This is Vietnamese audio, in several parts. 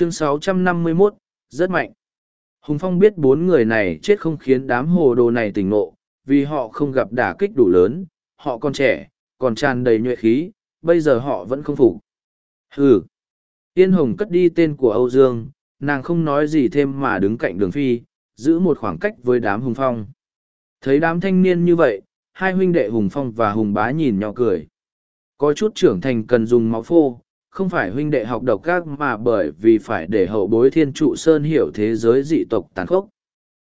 chương 651, rất mạnh. Hùng Phong biết bốn người này chết không khiến đám hồ đồ này tỉnh ngộ, vì họ không gặp đả kích đủ lớn, họ còn trẻ, còn tràn đầy nhuệ khí, bây giờ họ vẫn không phục. Hừ. Yên Hồng cất đi tên của Âu Dương, nàng không nói gì thêm mà đứng cạnh đường phi, giữ một khoảng cách với đám Hùng Phong. Thấy đám thanh niên như vậy, hai huynh đệ Hùng Phong và Hùng Bá nhìn nhỏ cười. Có chút trưởng thành cần dùng máu phô, không phải huynh đệ học độc các mà bởi vì phải để hậu bối thiên trụ sơn hiểu thế giới dị tộc tàn khốc.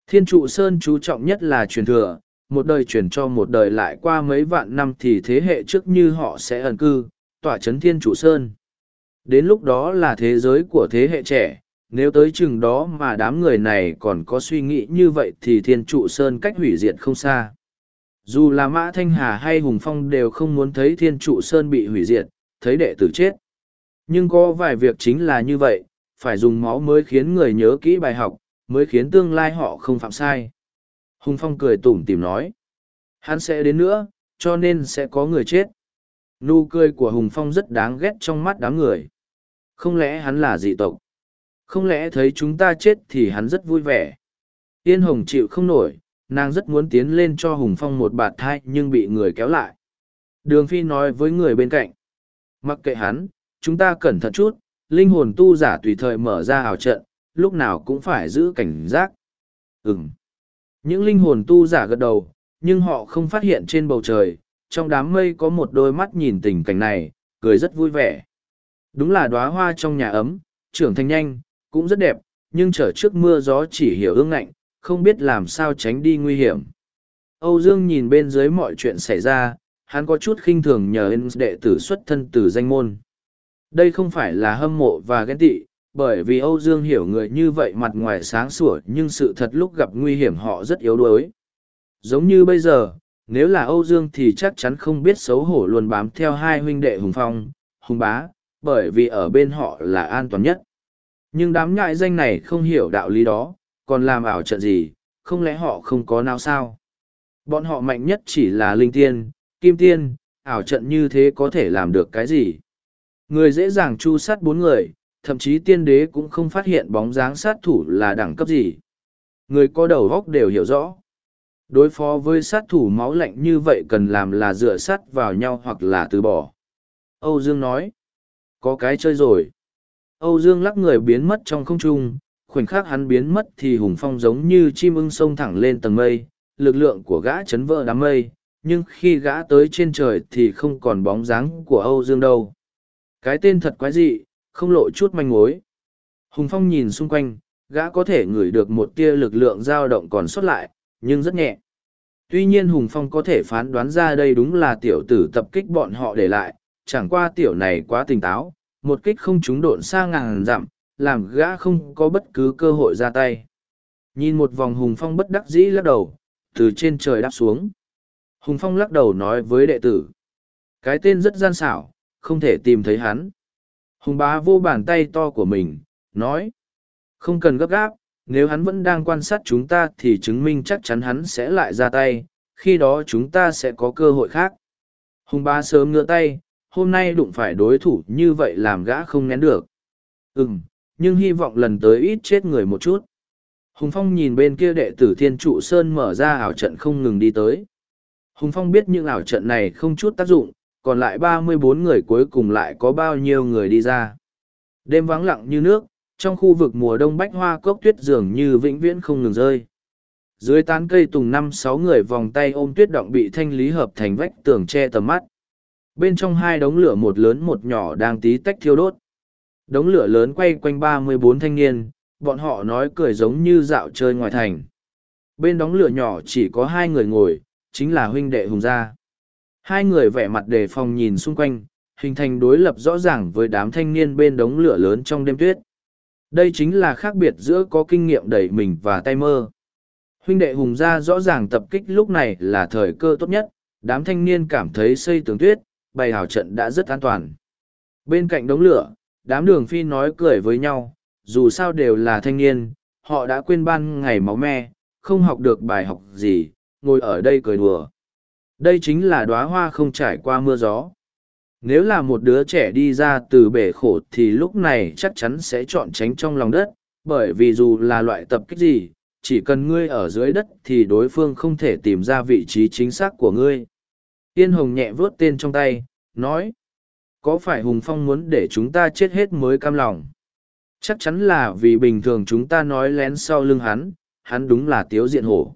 Thiên trụ sơn chú trọng nhất là truyền thừa, một đời truyền cho một đời lại qua mấy vạn năm thì thế hệ trước như họ sẽ ẩn cư, tỏa chấn thiên trụ sơn. Đến lúc đó là thế giới của thế hệ trẻ, nếu tới chừng đó mà đám người này còn có suy nghĩ như vậy thì thiên trụ sơn cách hủy diệt không xa. Dù là Mã Thanh Hà hay Hùng Phong đều không muốn thấy thiên trụ sơn bị hủy diệt, thấy đệ tử chết. Nhưng có vài việc chính là như vậy, phải dùng máu mới khiến người nhớ kỹ bài học, mới khiến tương lai họ không phạm sai. Hùng Phong cười tủm tìm nói. Hắn sẽ đến nữa, cho nên sẽ có người chết. Nụ cười của Hùng Phong rất đáng ghét trong mắt đám người. Không lẽ hắn là dị tộc? Không lẽ thấy chúng ta chết thì hắn rất vui vẻ? Yên Hồng chịu không nổi, nàng rất muốn tiến lên cho Hùng Phong một bạt thai nhưng bị người kéo lại. Đường Phi nói với người bên cạnh. Mặc kệ hắn, chúng ta cẩn thận chút, linh hồn tu giả tùy thời mở ra ảo trận, lúc nào cũng phải giữ cảnh giác. Ừm. Những linh hồn tu giả gật đầu, nhưng họ không phát hiện trên bầu trời, trong đám mây có một đôi mắt nhìn tình cảnh này, cười rất vui vẻ. Đúng là đóa hoa trong nhà ấm, trưởng thành nhanh, cũng rất đẹp, nhưng trở trước mưa gió chỉ hiểu ương ngạnh, không biết làm sao tránh đi nguy hiểm. Âu Dương nhìn bên dưới mọi chuyện xảy ra, hắn có chút khinh thường nhờ đệ tử xuất thân từ danh môn. Đây không phải là hâm mộ và ghen tị, bởi vì Âu Dương hiểu người như vậy mặt ngoài sáng sủa nhưng sự thật lúc gặp nguy hiểm họ rất yếu đuối. Giống như bây giờ, nếu là Âu Dương thì chắc chắn không biết xấu hổ luôn bám theo hai huynh đệ Hùng Phong, Hùng Bá, bởi vì ở bên họ là an toàn nhất. Nhưng đám ngại danh này không hiểu đạo lý đó, còn làm ảo trận gì, không lẽ họ không có nào sao? Bọn họ mạnh nhất chỉ là linh tiên, kim tiên, ảo trận như thế có thể làm được cái gì? Người dễ dàng chu sát bốn người, thậm chí tiên đế cũng không phát hiện bóng dáng sát thủ là đẳng cấp gì. Người có đầu góc đều hiểu rõ. Đối phó với sát thủ máu lạnh như vậy cần làm là dựa sát vào nhau hoặc là từ bỏ. Âu Dương nói, có cái chơi rồi. Âu Dương lắc người biến mất trong không trung, khoảnh khắc hắn biến mất thì hùng phong giống như chim ưng sông thẳng lên tầng mây, lực lượng của gã chấn vỡ đám mây, nhưng khi gã tới trên trời thì không còn bóng dáng của Âu Dương đâu. Cái tên thật quái dị, không lộ chút manh mối. Hùng Phong nhìn xung quanh, gã có thể ngửi được một tia lực lượng dao động còn sót lại, nhưng rất nhẹ. Tuy nhiên Hùng Phong có thể phán đoán ra đây đúng là tiểu tử tập kích bọn họ để lại, chẳng qua tiểu này quá tỉnh táo, một kích không trúng độn xa ngàn dặm, làm gã không có bất cứ cơ hội ra tay. Nhìn một vòng Hùng Phong bất đắc dĩ lắc đầu, từ trên trời đáp xuống. Hùng Phong lắc đầu nói với đệ tử. Cái tên rất gian xảo, không thể tìm thấy hắn. Hùng bá vô bàn tay to của mình, nói. Không cần gấp gáp, nếu hắn vẫn đang quan sát chúng ta thì chứng minh chắc chắn hắn sẽ lại ra tay, khi đó chúng ta sẽ có cơ hội khác. Hùng bá sớm ngựa tay, hôm nay đụng phải đối thủ như vậy làm gã không nén được. Ừm, nhưng hy vọng lần tới ít chết người một chút. Hùng Phong nhìn bên kia đệ tử Thiên Trụ Sơn mở ra ảo trận không ngừng đi tới. Hùng Phong biết những ảo trận này không chút tác dụng, còn lại ba mươi bốn người cuối cùng lại có bao nhiêu người đi ra. Đêm vắng lặng như nước, trong khu vực mùa đông bách hoa cốc tuyết dường như vĩnh viễn không ngừng rơi. Dưới tán cây tùng năm sáu người vòng tay ôm tuyết động bị thanh lý hợp thành vách tường che tầm mắt. Bên trong hai đống lửa một lớn một nhỏ đang tí tách thiêu đốt. Đống lửa lớn quay quanh ba mươi bốn thanh niên, bọn họ nói cười giống như dạo chơi ngoài thành. Bên đống lửa nhỏ chỉ có hai người ngồi, chính là huynh đệ hùng gia. Hai người vẻ mặt đề phòng nhìn xung quanh, hình thành đối lập rõ ràng với đám thanh niên bên đống lửa lớn trong đêm tuyết. Đây chính là khác biệt giữa có kinh nghiệm đẩy mình và tay mơ. Huynh đệ hùng gia rõ ràng tập kích lúc này là thời cơ tốt nhất, đám thanh niên cảm thấy xây tường tuyết, bày hào trận đã rất an toàn. Bên cạnh đống lửa, đám đường phi nói cười với nhau, dù sao đều là thanh niên, họ đã quên ban ngày máu me, không học được bài học gì, ngồi ở đây cười đùa. Đây chính là đóa hoa không trải qua mưa gió. Nếu là một đứa trẻ đi ra từ bể khổ thì lúc này chắc chắn sẽ chọn tránh trong lòng đất, bởi vì dù là loại tập kích gì, chỉ cần ngươi ở dưới đất thì đối phương không thể tìm ra vị trí chính xác của ngươi. Yên Hồng nhẹ vớt tên trong tay, nói, có phải Hùng Phong muốn để chúng ta chết hết mới cam lòng? Chắc chắn là vì bình thường chúng ta nói lén sau lưng hắn, hắn đúng là tiếu diện hổ.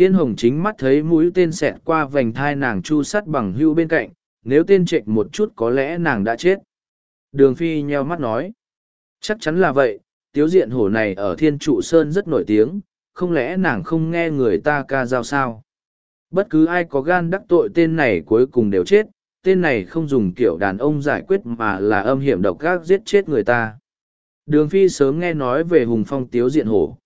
Yên Hồng chính mắt thấy mũi tên xẹt qua vành thai nàng chu sắt bằng hưu bên cạnh, nếu tên trệch một chút có lẽ nàng đã chết. Đường Phi nheo mắt nói, chắc chắn là vậy, tiếu diện hổ này ở thiên trụ sơn rất nổi tiếng, không lẽ nàng không nghe người ta ca giao sao? Bất cứ ai có gan đắc tội tên này cuối cùng đều chết, tên này không dùng kiểu đàn ông giải quyết mà là âm hiểm độc gác giết chết người ta. Đường Phi sớm nghe nói về Hùng Phong tiếu diện hổ.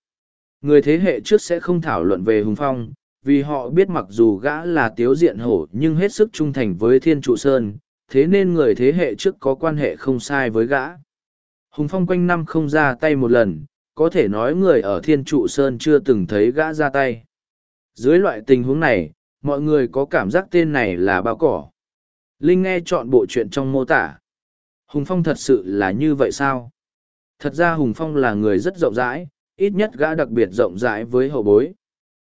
Người thế hệ trước sẽ không thảo luận về Hùng Phong, vì họ biết mặc dù gã là tiếu diện hổ nhưng hết sức trung thành với Thiên Trụ Sơn, thế nên người thế hệ trước có quan hệ không sai với gã. Hùng Phong quanh năm không ra tay một lần, có thể nói người ở Thiên Trụ Sơn chưa từng thấy gã ra tay. Dưới loại tình huống này, mọi người có cảm giác tên này là bao cỏ. Linh nghe chọn bộ chuyện trong mô tả. Hùng Phong thật sự là như vậy sao? Thật ra Hùng Phong là người rất rộng rãi, ít nhất gã đặc biệt rộng rãi với hậu bối.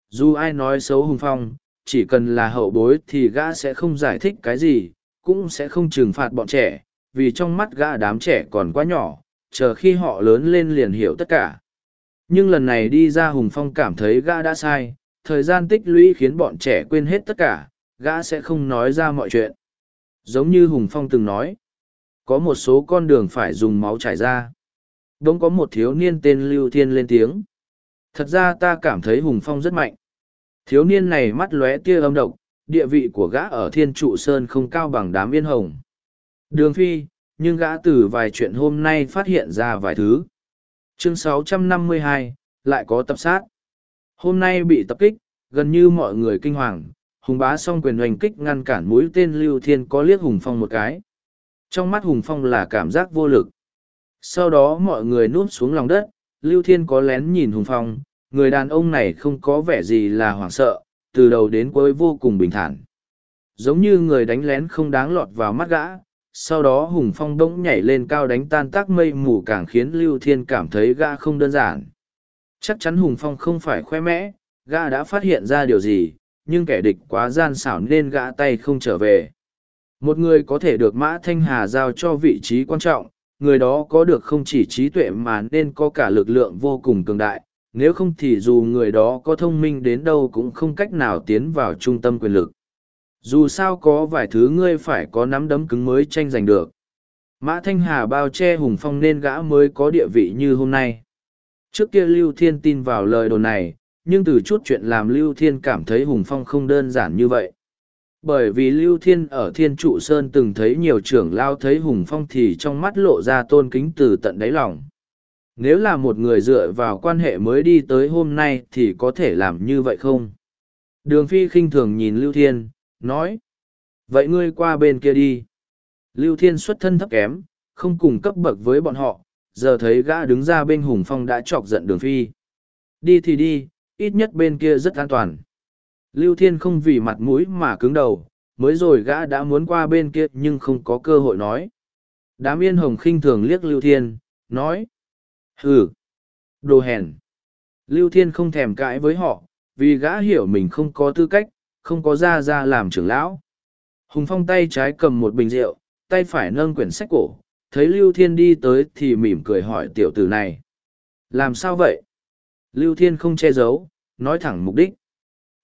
Dù ai nói xấu Hùng Phong, chỉ cần là hậu bối thì gã sẽ không giải thích cái gì, cũng sẽ không trừng phạt bọn trẻ, vì trong mắt gã đám trẻ còn quá nhỏ, chờ khi họ lớn lên liền hiểu tất cả. Nhưng lần này đi ra Hùng Phong cảm thấy gã đã sai, thời gian tích lũy khiến bọn trẻ quên hết tất cả, gã sẽ không nói ra mọi chuyện. Giống như Hùng Phong từng nói, có một số con đường phải dùng máu trải ra. Đống có một thiếu niên tên Lưu Thiên lên tiếng. Thật ra ta cảm thấy Hùng Phong rất mạnh. Thiếu niên này mắt lóe tia âm độc, địa vị của gã ở Thiên Trụ Sơn không cao bằng đám yên hồng. Đường Phi, nhưng gã từ vài chuyện hôm nay phát hiện ra vài thứ. Chương 652, lại có tập sát. Hôm nay bị tập kích, gần như mọi người kinh hoàng, Hùng bá song quyền hoành kích ngăn cản mũi tên Lưu Thiên có liếc Hùng Phong một cái. Trong mắt Hùng Phong là cảm giác vô lực. Sau đó mọi người nuốt xuống lòng đất, Lưu Thiên có lén nhìn Hùng Phong, người đàn ông này không có vẻ gì là hoảng sợ, từ đầu đến cuối vô cùng bình thản. Giống như người đánh lén không đáng lọt vào mắt gã, sau đó Hùng Phong bỗng nhảy lên cao đánh tan tác mây mù càng khiến Lưu Thiên cảm thấy gã không đơn giản. Chắc chắn Hùng Phong không phải khoe mẽ, gã đã phát hiện ra điều gì, nhưng kẻ địch quá gian xảo nên gã tay không trở về. Một người có thể được Mã Thanh Hà giao cho vị trí quan trọng, người đó có được không chỉ trí tuệ mà nên có cả lực lượng vô cùng cường đại, nếu không thì dù người đó có thông minh đến đâu cũng không cách nào tiến vào trung tâm quyền lực. Dù sao có vài thứ ngươi phải có nắm đấm cứng mới tranh giành được. Mã Thanh Hà bao che hùng phong nên gã mới có địa vị như hôm nay. Trước kia Lưu Thiên tin vào lời đồn này, nhưng từ chút chuyện làm Lưu Thiên cảm thấy hùng phong không đơn giản như vậy. Bởi vì Lưu Thiên ở Thiên Trụ Sơn từng thấy nhiều trưởng lao thấy Hùng Phong thì trong mắt lộ ra tôn kính từ tận đáy lòng. Nếu là một người dựa vào quan hệ mới đi tới hôm nay thì có thể làm như vậy không? Đường Phi khinh thường nhìn Lưu Thiên, nói. Vậy ngươi qua bên kia đi. Lưu Thiên xuất thân thấp kém, không cùng cấp bậc với bọn họ, giờ thấy gã đứng ra bên Hùng Phong đã chọc giận Đường Phi. Đi thì đi, ít nhất bên kia rất an toàn. Lưu Thiên không vì mặt mũi mà cứng đầu, mới rồi gã đã muốn qua bên kia nhưng không có cơ hội nói. Đám yên hồng khinh thường liếc Lưu Thiên, nói. Hừ, đồ hèn. Lưu Thiên không thèm cãi với họ, vì gã hiểu mình không có tư cách, không có ra ra làm trưởng lão. Hùng Phong tay trái cầm một bình rượu, tay phải nâng quyển sách cổ, thấy Lưu Thiên đi tới thì mỉm cười hỏi tiểu tử này. Làm sao vậy? Lưu Thiên không che giấu, nói thẳng mục đích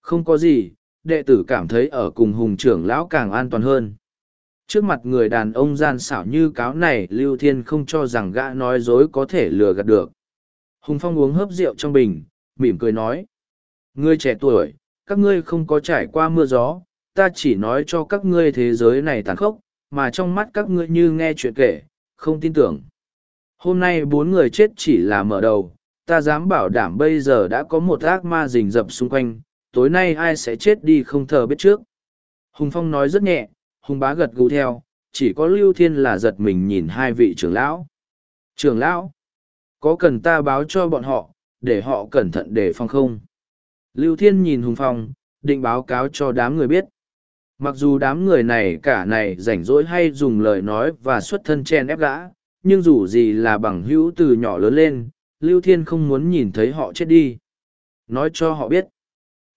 không có gì, đệ tử cảm thấy ở cùng hùng trưởng lão càng an toàn hơn. Trước mặt người đàn ông gian xảo như cáo này, lưu thiên không cho rằng gã nói dối có thể lừa gạt được. Hùng phong uống hớp rượu trong bình, mỉm cười nói, ngươi trẻ tuổi, các ngươi không có trải qua mưa gió, ta chỉ nói cho các ngươi thế giới này tàn khốc, mà trong mắt các ngươi như nghe chuyện kể, không tin tưởng. Hôm nay bốn người chết chỉ là mở đầu, ta dám bảo đảm bây giờ đã có một ác ma rình rập xung quanh tối nay ai sẽ chết đi không thờ biết trước. Hùng Phong nói rất nhẹ, Hùng bá gật gù theo, chỉ có Lưu Thiên là giật mình nhìn hai vị trưởng lão. Trưởng lão, có cần ta báo cho bọn họ, để họ cẩn thận đề phòng không? Lưu Thiên nhìn Hùng Phong, định báo cáo cho đám người biết. mặc dù đám người này cả này rảnh rỗi hay dùng lời nói và xuất thân chen ép gã nhưng dù gì là bằng hữu từ nhỏ lớn lên lưu thiên không muốn nhìn thấy họ chết đi nói cho họ biết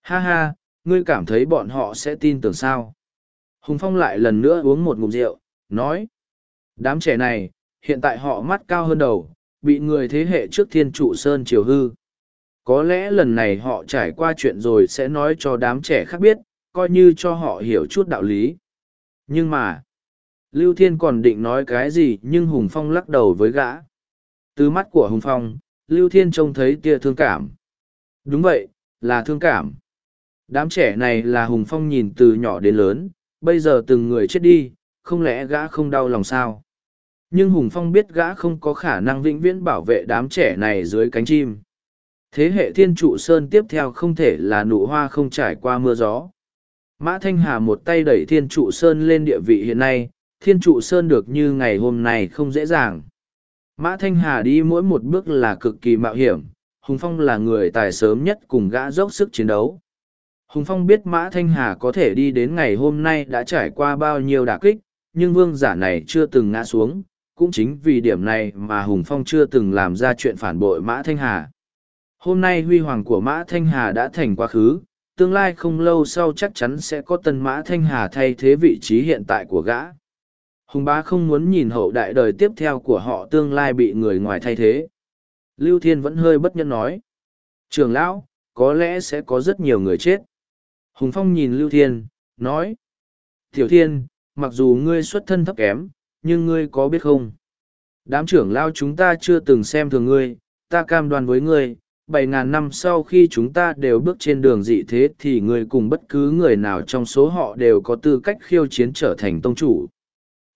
ha ha, ngươi cảm thấy bọn họ sẽ tin tưởng sao? Hùng phong lại lần nữa uống một ngụm rượu, nói, đám trẻ này, hiện tại họ mắt cao hơn đầu, bị người thế hệ trước thiên trụ sơn triều hư. Có lẽ lần này họ trải qua chuyện rồi sẽ nói cho đám trẻ khác biết, coi như cho họ hiểu chút đạo lý. Nhưng mà, lưu thiên còn định nói cái gì nhưng hùng phong lắc đầu với gã. Từ mắt của hùng phong, lưu thiên trông thấy tia thương cảm. Đúng vậy, là thương cảm đám trẻ này là hùng phong nhìn từ nhỏ đến lớn, bây giờ từng người chết đi, không lẽ gã không đau lòng sao? Nhưng hùng phong biết gã không có khả năng vĩnh viễn bảo vệ đám trẻ này dưới cánh chim. Thế hệ thiên trụ sơn tiếp theo không thể là nụ hoa không trải qua mưa gió. Mã thanh hà một tay đẩy thiên trụ sơn lên địa vị hiện nay, thiên trụ sơn được như ngày hôm nay không dễ dàng. Mã thanh hà đi mỗi một bước là cực kỳ mạo hiểm, hùng phong là người tài sớm nhất cùng gã dốc sức chiến đấu hùng phong biết mã thanh hà có thể đi đến ngày hôm nay đã trải qua bao nhiêu đả kích, nhưng vương giả này chưa từng ngã xuống, cũng chính vì điểm này mà hùng phong chưa từng làm ra chuyện phản bội mã thanh hà. Hôm nay huy hoàng của mã thanh hà đã thành quá khứ, tương lai không lâu sau chắc chắn sẽ có tân mã thanh hà thay thế vị trí hiện tại của gã. Hùng bá không muốn nhìn hậu đại đời tiếp theo của họ tương lai bị người ngoài thay thế. Lưu thiên vẫn hơi bất nhân nói, trường lão, có lẽ sẽ có rất nhiều người chết hùng phong nhìn lưu thiên, nói, tiểu thiên, mặc dù ngươi xuất thân thấp kém, nhưng ngươi có biết không? Đám trưởng lao chúng ta chưa từng xem thường ngươi, ta cam đoan với ngươi, bảy ngàn năm sau khi chúng ta đều bước trên đường dị thế thì ngươi cùng bất cứ người nào trong số họ đều có tư cách khiêu chiến trở thành tông chủ.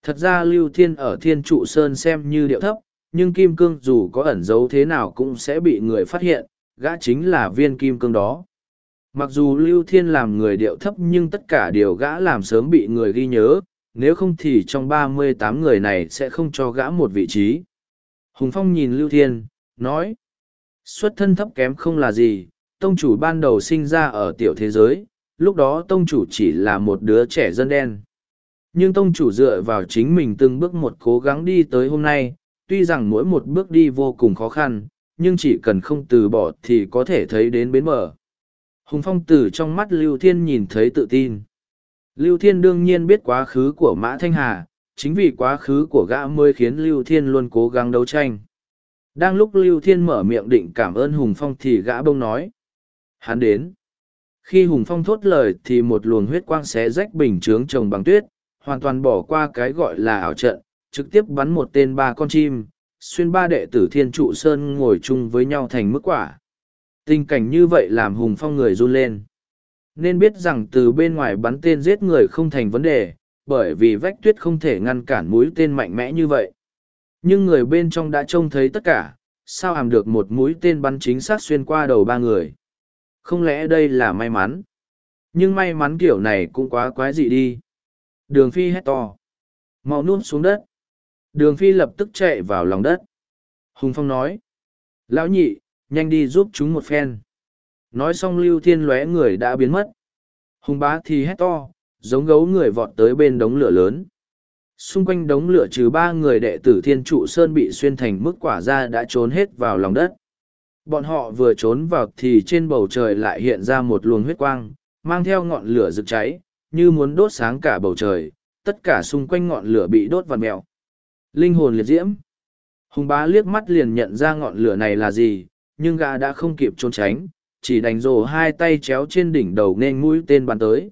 Thật ra lưu thiên ở thiên trụ sơn xem như điệu thấp, nhưng kim cương dù có ẩn giấu thế nào cũng sẽ bị người phát hiện, gã chính là viên kim cương đó mặc dù lưu thiên làm người điệu thấp nhưng tất cả điều gã làm sớm bị người ghi nhớ, nếu không thì trong ba mươi tám người này sẽ không cho gã một vị trí. Hùng phong nhìn lưu thiên, nói, xuất thân thấp kém không là gì, tông chủ ban đầu sinh ra ở tiểu thế giới, lúc đó tông chủ chỉ là một đứa trẻ dân đen. Nhưng tông chủ dựa vào chính mình từng bước một cố gắng đi tới hôm nay, tuy rằng mỗi một bước đi vô cùng khó khăn, nhưng chỉ cần không từ bỏ thì có thể thấy đến bến bờ hùng phong từ trong mắt lưu thiên nhìn thấy tự tin. Lưu thiên đương nhiên biết quá khứ của mã thanh hà, chính vì quá khứ của gã mới khiến lưu thiên luôn cố gắng đấu tranh. Đang lúc lưu thiên mở miệng định cảm ơn hùng phong thì gã bông nói, hắn đến. Khi hùng phong thốt lời thì một luồng huyết quang xé rách bình chướng trồng bằng tuyết, hoàn toàn bỏ qua cái gọi là ảo trận, trực tiếp bắn một tên ba con chim, xuyên ba đệ tử thiên trụ sơn ngồi chung với nhau thành mức quả tình cảnh như vậy làm hùng phong người run lên. Nên biết rằng từ bên ngoài bắn tên giết người không thành vấn đề, bởi vì vách tuyết không thể ngăn cản mũi tên mạnh mẽ như vậy. Nhưng người bên trong đã trông thấy tất cả, sao hàm được một mũi tên bắn chính xác xuyên qua đầu ba người? Không lẽ đây là may mắn? Nhưng may mắn kiểu này cũng quá quái dị đi. Đường phi hét to. Mau nuốt xuống đất. Đường phi lập tức chạy vào lòng đất. Hùng phong nói. Lão nhị nhanh đi giúp chúng một phen. Nói xong lưu thiên lóe người đã biến mất. Hùng bá thì hét to, giống gấu người vọt tới bên đống lửa lớn. Xung quanh đống lửa trừ ba người đệ tử thiên trụ sơn bị xuyên thành mức quả ra đã trốn hết vào lòng đất. Bọn họ vừa trốn vào thì trên bầu trời lại hiện ra một luồng huyết quang, mang theo ngọn lửa rực cháy, như muốn đốt sáng cả bầu trời. Tất cả xung quanh ngọn lửa bị đốt vặt mèo. Linh hồn liệt diễm. Hùng bá liếc mắt liền nhận ra ngọn lửa này là gì nhưng gã đã không kịp trốn tránh chỉ đành rồ hai tay chéo trên đỉnh đầu nên mũi tên bắn tới.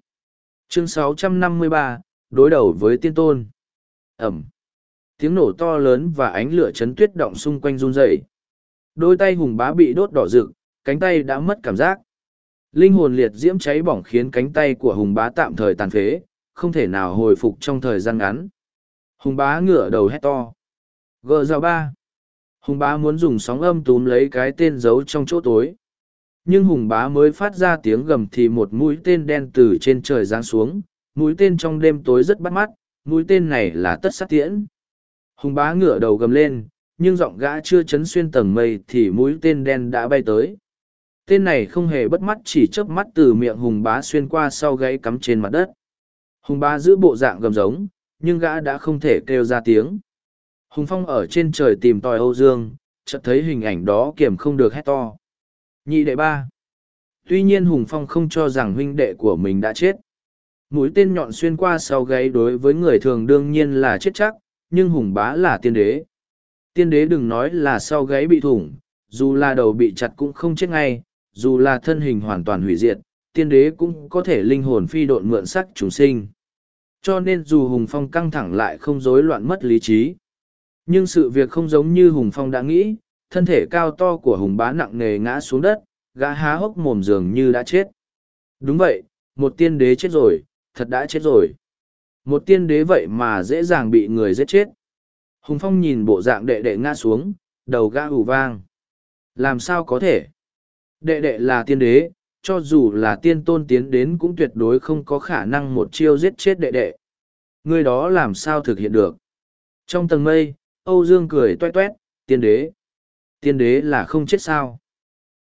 Chương 653, đối đầu với tiên tôn. Ẩm. Tiếng nổ to lớn và ánh lửa chấn tuyết động xung quanh run rẩy. Đôi tay hùng bá bị đốt đỏ rực cánh tay đã mất cảm giác. Linh hồn liệt diễm cháy bỏng khiến cánh tay của hùng bá tạm thời tàn phế không thể nào hồi phục trong thời gian ngắn. Hùng bá ngửa đầu hét to. Gờ rào ba hùng bá muốn dùng sóng âm túm lấy cái tên giấu trong chỗ tối. Nhưng hùng bá mới phát ra tiếng gầm thì một mũi tên đen từ trên trời giáng xuống. Mũi tên trong đêm tối rất bắt mắt mũi tên này là tất sát tiễn. Hùng bá ngửa đầu gầm lên nhưng giọng gã chưa chấn xuyên tầng mây thì mũi tên đen đã bay tới. Tên này không hề bất mắt chỉ chớp mắt từ miệng hùng bá xuyên qua sau gáy cắm trên mặt đất. Hùng bá giữ bộ dạng gầm giống, nhưng gã đã không thể kêu ra tiếng. Hùng Phong ở trên trời tìm tòi Âu Dương, chợt thấy hình ảnh đó kiểm không được hét to. Nhị đệ ba. Tuy nhiên Hùng Phong không cho rằng huynh đệ của mình đã chết. Mũi tên nhọn xuyên qua sau gáy đối với người thường đương nhiên là chết chắc, nhưng Hùng bá là tiên đế. Tiên đế đừng nói là sau gáy bị thủng, dù là đầu bị chặt cũng không chết ngay, dù là thân hình hoàn toàn hủy diệt, tiên đế cũng có thể linh hồn phi độn mượn sắc chúng sinh. Cho nên dù Hùng Phong căng thẳng lại không rối loạn mất lý trí. Nhưng sự việc không giống như Hùng Phong đã nghĩ, thân thể cao to của Hùng bá nặng nề ngã xuống đất, gã há hốc mồm dường như đã chết. Đúng vậy, một tiên đế chết rồi, thật đã chết rồi. Một tiên đế vậy mà dễ dàng bị người giết chết. Hùng Phong nhìn bộ dạng đệ đệ ngã xuống, đầu gã ủ vang. Làm sao có thể? Đệ đệ là tiên đế, cho dù là tiên tôn tiến đến cũng tuyệt đối không có khả năng một chiêu giết chết đệ đệ. Người đó làm sao thực hiện được? Trong tầng mây, Âu Dương cười toe toét, tiên đế. Tiên đế là không chết sao?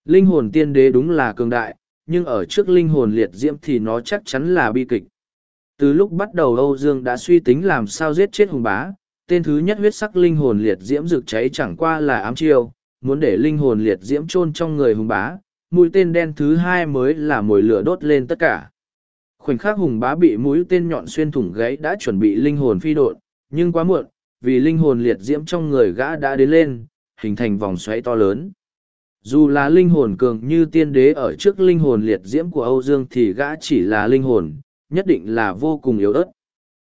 Linh hồn tiên đế đúng là cường đại, nhưng ở trước linh hồn liệt diễm thì nó chắc chắn là bi kịch. Từ lúc bắt đầu Âu Dương đã suy tính làm sao giết chết hùng bá, tên thứ nhất huyết sắc linh hồn liệt diễm rực cháy chẳng qua là ám chiêu, muốn để linh hồn liệt diễm chôn trong người hùng bá, mũi tên đen thứ hai mới là mồi lửa đốt lên tất cả. Khoảnh khắc hùng bá bị mũi tên nhọn xuyên thủng gáy đã chuẩn bị linh hồn phi độn, nhưng quá muộn, vì linh hồn liệt diễm trong người gã đã đến lên, hình thành vòng xoáy to lớn. Dù là linh hồn cường như tiên đế ở trước linh hồn liệt diễm của Âu Dương thì gã chỉ là linh hồn, nhất định là vô cùng yếu ớt.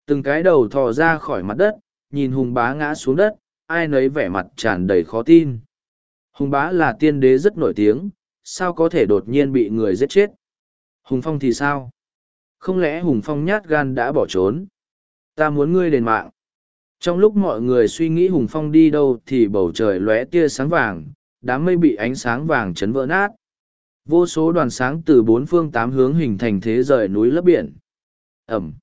Từng cái đầu thò ra khỏi mặt đất, nhìn hùng bá ngã xuống đất, ai nấy vẻ mặt tràn đầy khó tin. Hùng bá là tiên đế rất nổi tiếng, sao có thể đột nhiên bị người giết chết? Hùng Phong thì sao? Không lẽ Hùng Phong nhát gan đã bỏ trốn? Ta muốn ngươi đền mạng. Trong lúc mọi người suy nghĩ Hùng Phong đi đâu thì bầu trời lóe tia sáng vàng, đám mây bị ánh sáng vàng chấn vỡ nát. Vô số đoàn sáng từ bốn phương tám hướng hình thành thế rời núi lấp biển. Ẩm.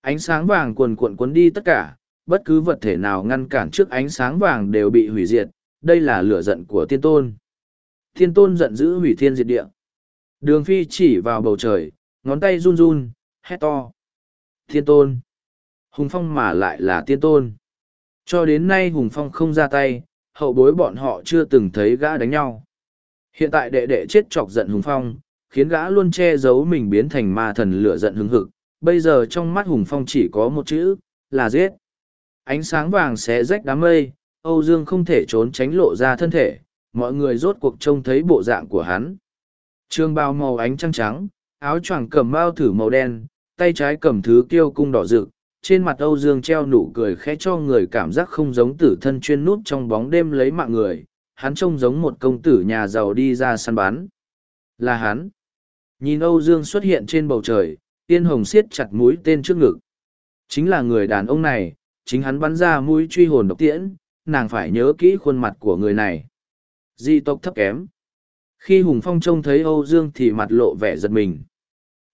Ánh sáng vàng cuồn cuộn cuốn đi tất cả, bất cứ vật thể nào ngăn cản trước ánh sáng vàng đều bị hủy diệt, đây là lửa giận của tiên tôn. Thiên tôn giận dữ hủy thiên diệt địa. Đường phi chỉ vào bầu trời, ngón tay run run, hét to. Thiên tôn. Hùng Phong mà lại là tiên tôn. Cho đến nay Hùng Phong không ra tay, hậu bối bọn họ chưa từng thấy gã đánh nhau. Hiện tại đệ đệ chết chọc giận Hùng Phong, khiến gã luôn che giấu mình biến thành ma thần lửa giận hứng hực. Bây giờ trong mắt Hùng Phong chỉ có một chữ, là giết. Ánh sáng vàng xé rách đám mây, Âu Dương không thể trốn tránh lộ ra thân thể, mọi người rốt cuộc trông thấy bộ dạng của hắn. Trương bao màu ánh trăng trắng, áo choàng cầm bao thử màu đen, tay trái cầm thứ kiêu cung đỏ rực, trên mặt Âu Dương treo nụ cười khẽ cho người cảm giác không giống tử thân chuyên nút trong bóng đêm lấy mạng người, hắn trông giống một công tử nhà giàu đi ra săn bắn. Là hắn. Nhìn Âu Dương xuất hiện trên bầu trời, tiên hồng siết chặt mũi tên trước ngực. Chính là người đàn ông này, chính hắn bắn ra mũi truy hồn độc tiễn, nàng phải nhớ kỹ khuôn mặt của người này. Di tộc thấp kém. Khi Hùng Phong trông thấy Âu Dương thì mặt lộ vẻ giật mình.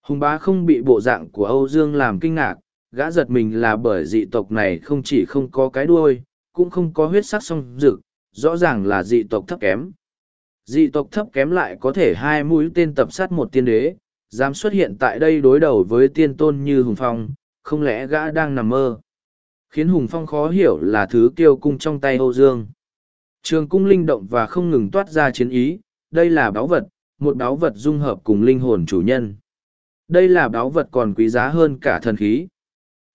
Hùng bá không bị bộ dạng của Âu Dương làm kinh ngạc, gã giật mình là bởi dị tộc này không chỉ không có cái đuôi, cũng không có huyết sắc song rực, rõ ràng là dị tộc thấp kém. Dị tộc thấp kém lại có thể hai mũi tên tập sát một tiên đế, dám xuất hiện tại đây đối đầu với tiên tôn như Hùng Phong, không lẽ gã đang nằm mơ? Khiến Hùng Phong khó hiểu là thứ kiêu cung trong tay Âu Dương. Trường cung linh động và không ngừng toát ra chiến ý, đây là báo vật, một báo vật dung hợp cùng linh hồn chủ nhân. Đây là báo vật còn quý giá hơn cả thần khí.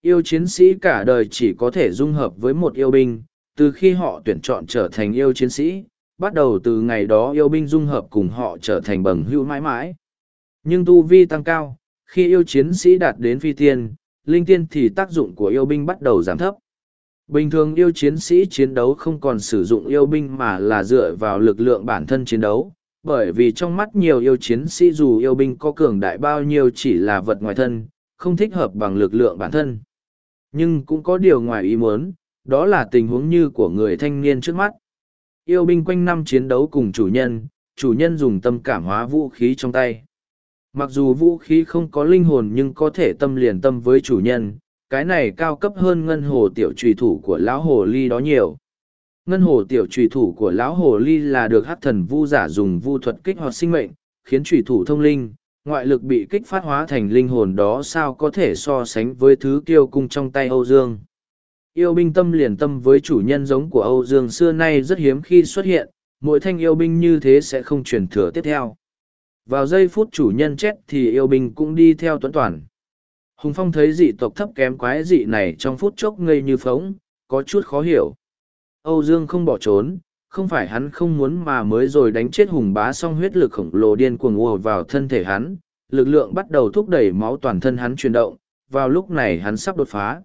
Yêu chiến sĩ cả đời chỉ có thể dung hợp với một yêu binh, từ khi họ tuyển chọn trở thành yêu chiến sĩ, bắt đầu từ ngày đó yêu binh dung hợp cùng họ trở thành bằng hữu mãi mãi. Nhưng tu vi tăng cao, khi yêu chiến sĩ đạt đến phi tiên, linh tiên thì tác dụng của yêu binh bắt đầu giảm thấp. Bình thường yêu chiến sĩ chiến đấu không còn sử dụng yêu binh mà là dựa vào lực lượng bản thân chiến đấu, bởi vì trong mắt nhiều yêu chiến sĩ dù yêu binh có cường đại bao nhiêu chỉ là vật ngoài thân, không thích hợp bằng lực lượng bản thân. Nhưng cũng có điều ngoài ý muốn, đó là tình huống như của người thanh niên trước mắt. Yêu binh quanh năm chiến đấu cùng chủ nhân, chủ nhân dùng tâm cảm hóa vũ khí trong tay. Mặc dù vũ khí không có linh hồn nhưng có thể tâm liền tâm với chủ nhân, cái này cao cấp hơn ngân hồ tiểu trùy thủ của lão hồ ly đó nhiều. Ngân hồ tiểu trùy thủ của lão hồ ly là được hát thần vu giả dùng vu thuật kích hoạt sinh mệnh, khiến trùy thủ thông linh, ngoại lực bị kích phát hóa thành linh hồn đó sao có thể so sánh với thứ kiêu cung trong tay Âu Dương. Yêu binh tâm liền tâm với chủ nhân giống của Âu Dương xưa nay rất hiếm khi xuất hiện, mỗi thanh yêu binh như thế sẽ không truyền thừa tiếp theo. Vào giây phút chủ nhân chết thì yêu binh cũng đi theo tuấn toàn. Hùng Phong thấy dị tộc thấp kém quái dị này trong phút chốc ngây như phóng, có chút khó hiểu. Âu Dương không bỏ trốn, không phải hắn không muốn mà mới rồi đánh chết hùng bá xong huyết lực khổng lồ điên cuồng ùa vào thân thể hắn, lực lượng bắt đầu thúc đẩy máu toàn thân hắn chuyển động, vào lúc này hắn sắp đột phá.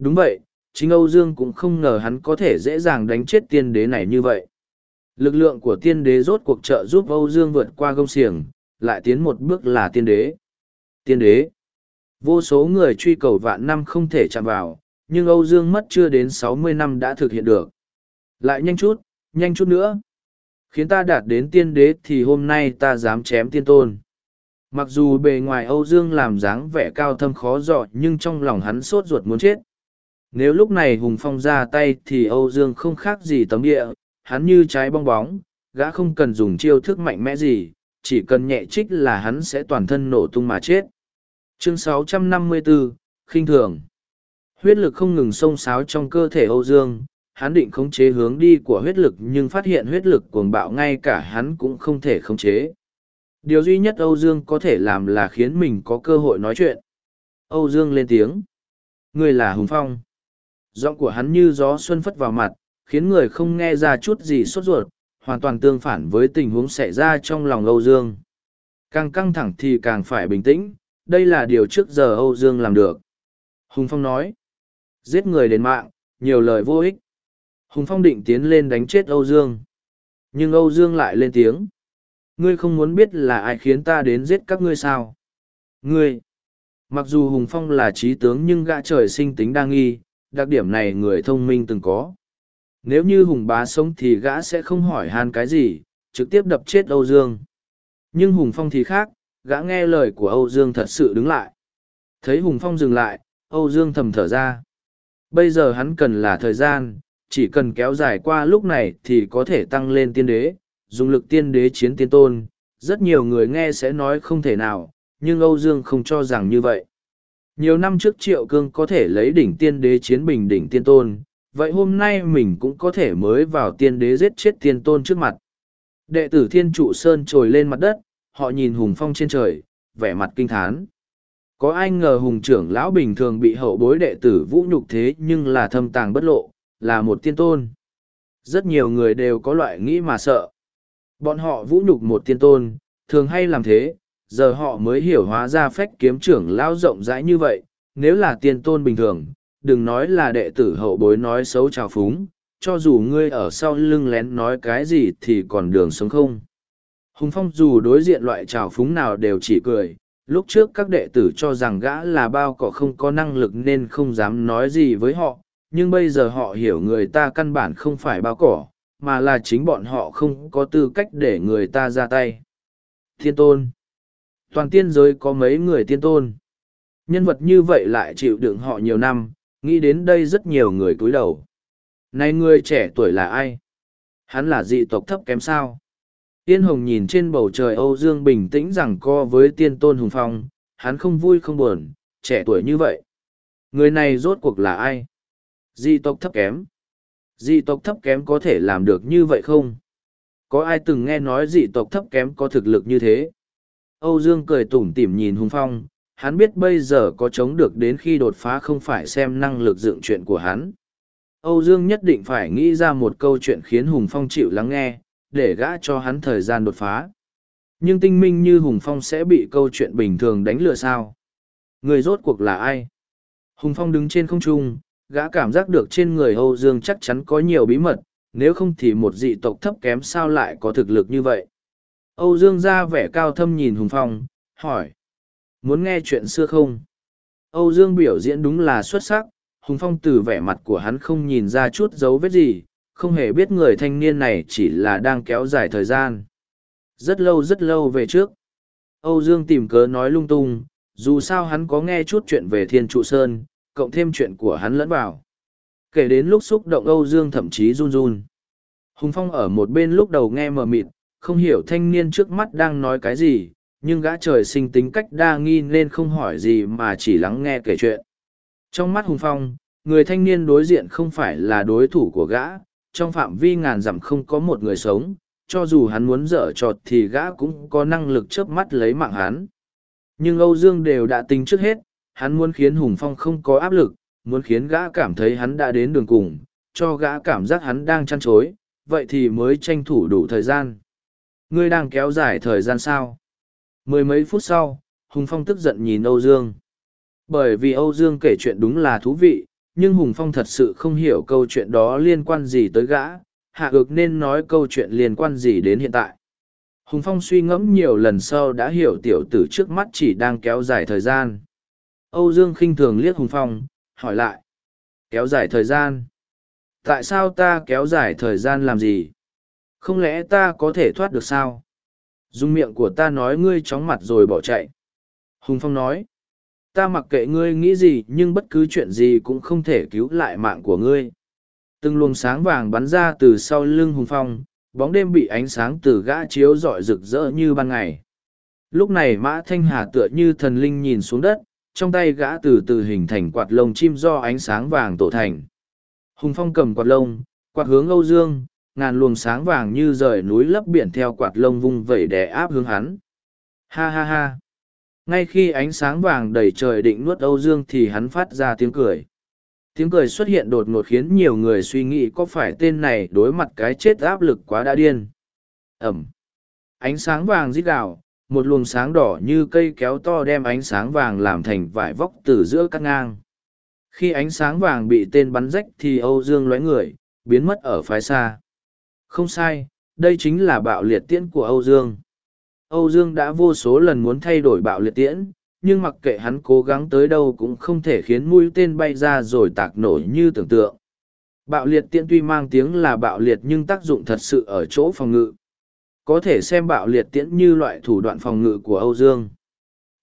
Đúng vậy, chính Âu Dương cũng không ngờ hắn có thể dễ dàng đánh chết tiên đế này như vậy. Lực lượng của tiên đế rốt cuộc trợ giúp Âu Dương vượt qua gông xiềng, lại tiến một bước là tiên đế. Tiên đế. Vô số người truy cầu vạn năm không thể chạm vào, nhưng Âu Dương mất chưa đến sáu mươi năm đã thực hiện được. Lại nhanh chút, nhanh chút nữa. Khiến ta đạt đến tiên đế thì hôm nay ta dám chém tiên tôn. Mặc dù bề ngoài Âu Dương làm dáng vẻ cao thâm khó dọ nhưng trong lòng hắn sốt ruột muốn chết. Nếu lúc này Hùng Phong ra tay thì Âu Dương không khác gì tấm địa, hắn như trái bong bóng, gã không cần dùng chiêu thức mạnh mẽ gì, chỉ cần nhẹ trích là hắn sẽ toàn thân nổ tung mà chết. Chương 654, khinh thường. Huyết lực không ngừng xông xáo trong cơ thể Âu Dương, hắn định khống chế hướng đi của huyết lực nhưng phát hiện huyết lực cuồng bạo ngay cả hắn cũng không thể khống chế. Điều duy nhất Âu Dương có thể làm là khiến mình có cơ hội nói chuyện. Âu Dương lên tiếng. Người là Hùng Phong. Giọng của hắn như gió xuân phất vào mặt, khiến người không nghe ra chút gì sốt ruột, hoàn toàn tương phản với tình huống xảy ra trong lòng Âu Dương. Càng căng thẳng thì càng phải bình tĩnh, đây là điều trước giờ Âu Dương làm được. Hùng Phong nói, giết người đến mạng, nhiều lời vô ích. Hùng Phong định tiến lên đánh chết Âu Dương. Nhưng Âu Dương lại lên tiếng. Ngươi không muốn biết là ai khiến ta đến giết các ngươi sao? Ngươi! Mặc dù Hùng Phong là trí tướng nhưng gã trời sinh tính đa nghi, đặc điểm này người thông minh từng có. Nếu như Hùng bá sống thì gã sẽ không hỏi han cái gì, trực tiếp đập chết Âu Dương. Nhưng Hùng Phong thì khác, gã nghe lời của Âu Dương thật sự đứng lại. Thấy Hùng Phong dừng lại, Âu Dương thầm thở ra. Bây giờ hắn cần là thời gian, chỉ cần kéo dài qua lúc này thì có thể tăng lên tiên đế, dùng lực tiên đế chiến tiên tôn. Rất nhiều người nghe sẽ nói không thể nào, nhưng Âu Dương không cho rằng như vậy. Nhiều năm trước Triệu Cương có thể lấy đỉnh tiên đế chiến bình đỉnh tiên tôn, vậy hôm nay mình cũng có thể mới vào tiên đế giết chết tiên tôn trước mặt. Đệ tử thiên trụ sơn trồi lên mặt đất, họ nhìn hùng phong trên trời, vẻ mặt kinh thán. Có ai ngờ hùng trưởng lão bình thường bị hậu bối đệ tử vũ nhục thế nhưng là thâm tàng bất lộ, là một tiên tôn. Rất nhiều người đều có loại nghĩ mà sợ. Bọn họ vũ nhục một tiên tôn, thường hay làm thế, giờ họ mới hiểu hóa ra phách kiếm trưởng lao rộng rãi như vậy, nếu là tiên tôn bình thường, đừng nói là đệ tử hậu bối nói xấu trào phúng, cho dù ngươi ở sau lưng lén nói cái gì thì còn đường sống không. Hùng Phong dù đối diện loại trào phúng nào đều chỉ cười, lúc trước các đệ tử cho rằng gã là bao cỏ không có năng lực nên không dám nói gì với họ, nhưng bây giờ họ hiểu người ta căn bản không phải bao cỏ, mà là chính bọn họ không có tư cách để người ta ra tay. Thiên tôn Toàn tiên giới có mấy người tiên tôn. Nhân vật như vậy lại chịu đựng họ nhiều năm, nghĩ đến đây rất nhiều người cúi đầu. Này người trẻ tuổi là ai? Hắn là dị tộc thấp kém sao? Tiên Hồng nhìn trên bầu trời Âu Dương bình tĩnh rằng co với tiên tôn Hùng Phong, hắn không vui không buồn, trẻ tuổi như vậy. Người này rốt cuộc là ai? Dị tộc thấp kém. Dị tộc thấp kém có thể làm được như vậy không? Có ai từng nghe nói dị tộc thấp kém có thực lực như thế? Âu Dương cười tủm tỉm nhìn Hùng Phong, hắn biết bây giờ có chống được đến khi đột phá không phải xem năng lực dựng chuyện của hắn. Âu Dương nhất định phải nghĩ ra một câu chuyện khiến Hùng Phong chịu lắng nghe, để gã cho hắn thời gian đột phá. Nhưng tinh minh như Hùng Phong sẽ bị câu chuyện bình thường đánh lừa sao? Người rốt cuộc là ai? Hùng Phong đứng trên không trung, gã cảm giác được trên người Âu Dương chắc chắn có nhiều bí mật, nếu không thì một dị tộc thấp kém sao lại có thực lực như vậy. Âu Dương ra vẻ cao thâm nhìn Hùng Phong, hỏi. Muốn nghe chuyện xưa không? Âu Dương biểu diễn đúng là xuất sắc, Hùng Phong từ vẻ mặt của hắn không nhìn ra chút dấu vết gì, không hề biết người thanh niên này chỉ là đang kéo dài thời gian. Rất lâu rất lâu về trước. Âu Dương tìm cớ nói lung tung, dù sao hắn có nghe chút chuyện về Thiên Trụ Sơn, cộng thêm chuyện của hắn lẫn vào. Kể đến lúc xúc động Âu Dương thậm chí run run. Hùng Phong ở một bên lúc đầu nghe mờ mịt, không hiểu thanh niên trước mắt đang nói cái gì, nhưng gã trời sinh tính cách đa nghi nên không hỏi gì mà chỉ lắng nghe kể chuyện. Trong mắt Hùng Phong, người thanh niên đối diện không phải là đối thủ của gã, trong phạm vi ngàn dặm không có một người sống, cho dù hắn muốn dở trọt thì gã cũng có năng lực chớp mắt lấy mạng hắn. Nhưng Âu Dương đều đã tính trước hết, hắn muốn khiến Hùng Phong không có áp lực, muốn khiến gã cảm thấy hắn đã đến đường cùng, cho gã cảm giác hắn đang chăn chối, vậy thì mới tranh thủ đủ thời gian. Ngươi đang kéo dài thời gian sao? Mười mấy phút sau, Hùng Phong tức giận nhìn Âu Dương. Bởi vì Âu Dương kể chuyện đúng là thú vị, nhưng Hùng Phong thật sự không hiểu câu chuyện đó liên quan gì tới gã, hạ ược nên nói câu chuyện liên quan gì đến hiện tại. Hùng Phong suy ngẫm nhiều lần sau đã hiểu tiểu tử trước mắt chỉ đang kéo dài thời gian. Âu Dương khinh thường liếc Hùng Phong, hỏi lại. Kéo dài thời gian? Tại sao ta kéo dài thời gian làm gì? Không lẽ ta có thể thoát được sao? Dùng miệng của ta nói ngươi chóng mặt rồi bỏ chạy. Hùng Phong nói. Ta mặc kệ ngươi nghĩ gì nhưng bất cứ chuyện gì cũng không thể cứu lại mạng của ngươi. Từng luồng sáng vàng bắn ra từ sau lưng Hùng Phong, bóng đêm bị ánh sáng từ gã chiếu rọi rực rỡ như ban ngày. Lúc này Mã Thanh Hà tựa như thần linh nhìn xuống đất, trong tay gã từ từ hình thành quạt lông chim do ánh sáng vàng tổ thành. Hùng Phong cầm quạt lông, quạt hướng Âu Dương, ngàn luồng sáng vàng như rời núi lấp biển theo quạt lông vung vẩy đè áp hướng hắn. Ha ha ha! Ngay khi ánh sáng vàng đầy trời định nuốt Âu Dương thì hắn phát ra tiếng cười. Tiếng cười xuất hiện đột ngột khiến nhiều người suy nghĩ có phải tên này đối mặt cái chết áp lực quá đã điên. Ẩm! Ánh sáng vàng rít gào, một luồng sáng đỏ như cây kéo to đem ánh sáng vàng làm thành vải vóc từ giữa các ngang. Khi ánh sáng vàng bị tên bắn rách thì Âu Dương lóe người, biến mất ở phái xa. Không sai, đây chính là bạo liệt tiễn của Âu Dương. Âu Dương đã vô số lần muốn thay đổi bạo liệt tiễn, nhưng mặc kệ hắn cố gắng tới đâu cũng không thể khiến mũi tên bay ra rồi tạc nổ như tưởng tượng. Bạo liệt tiễn tuy mang tiếng là bạo liệt nhưng tác dụng thật sự ở chỗ phòng ngự. Có thể xem bạo liệt tiễn như loại thủ đoạn phòng ngự của Âu Dương.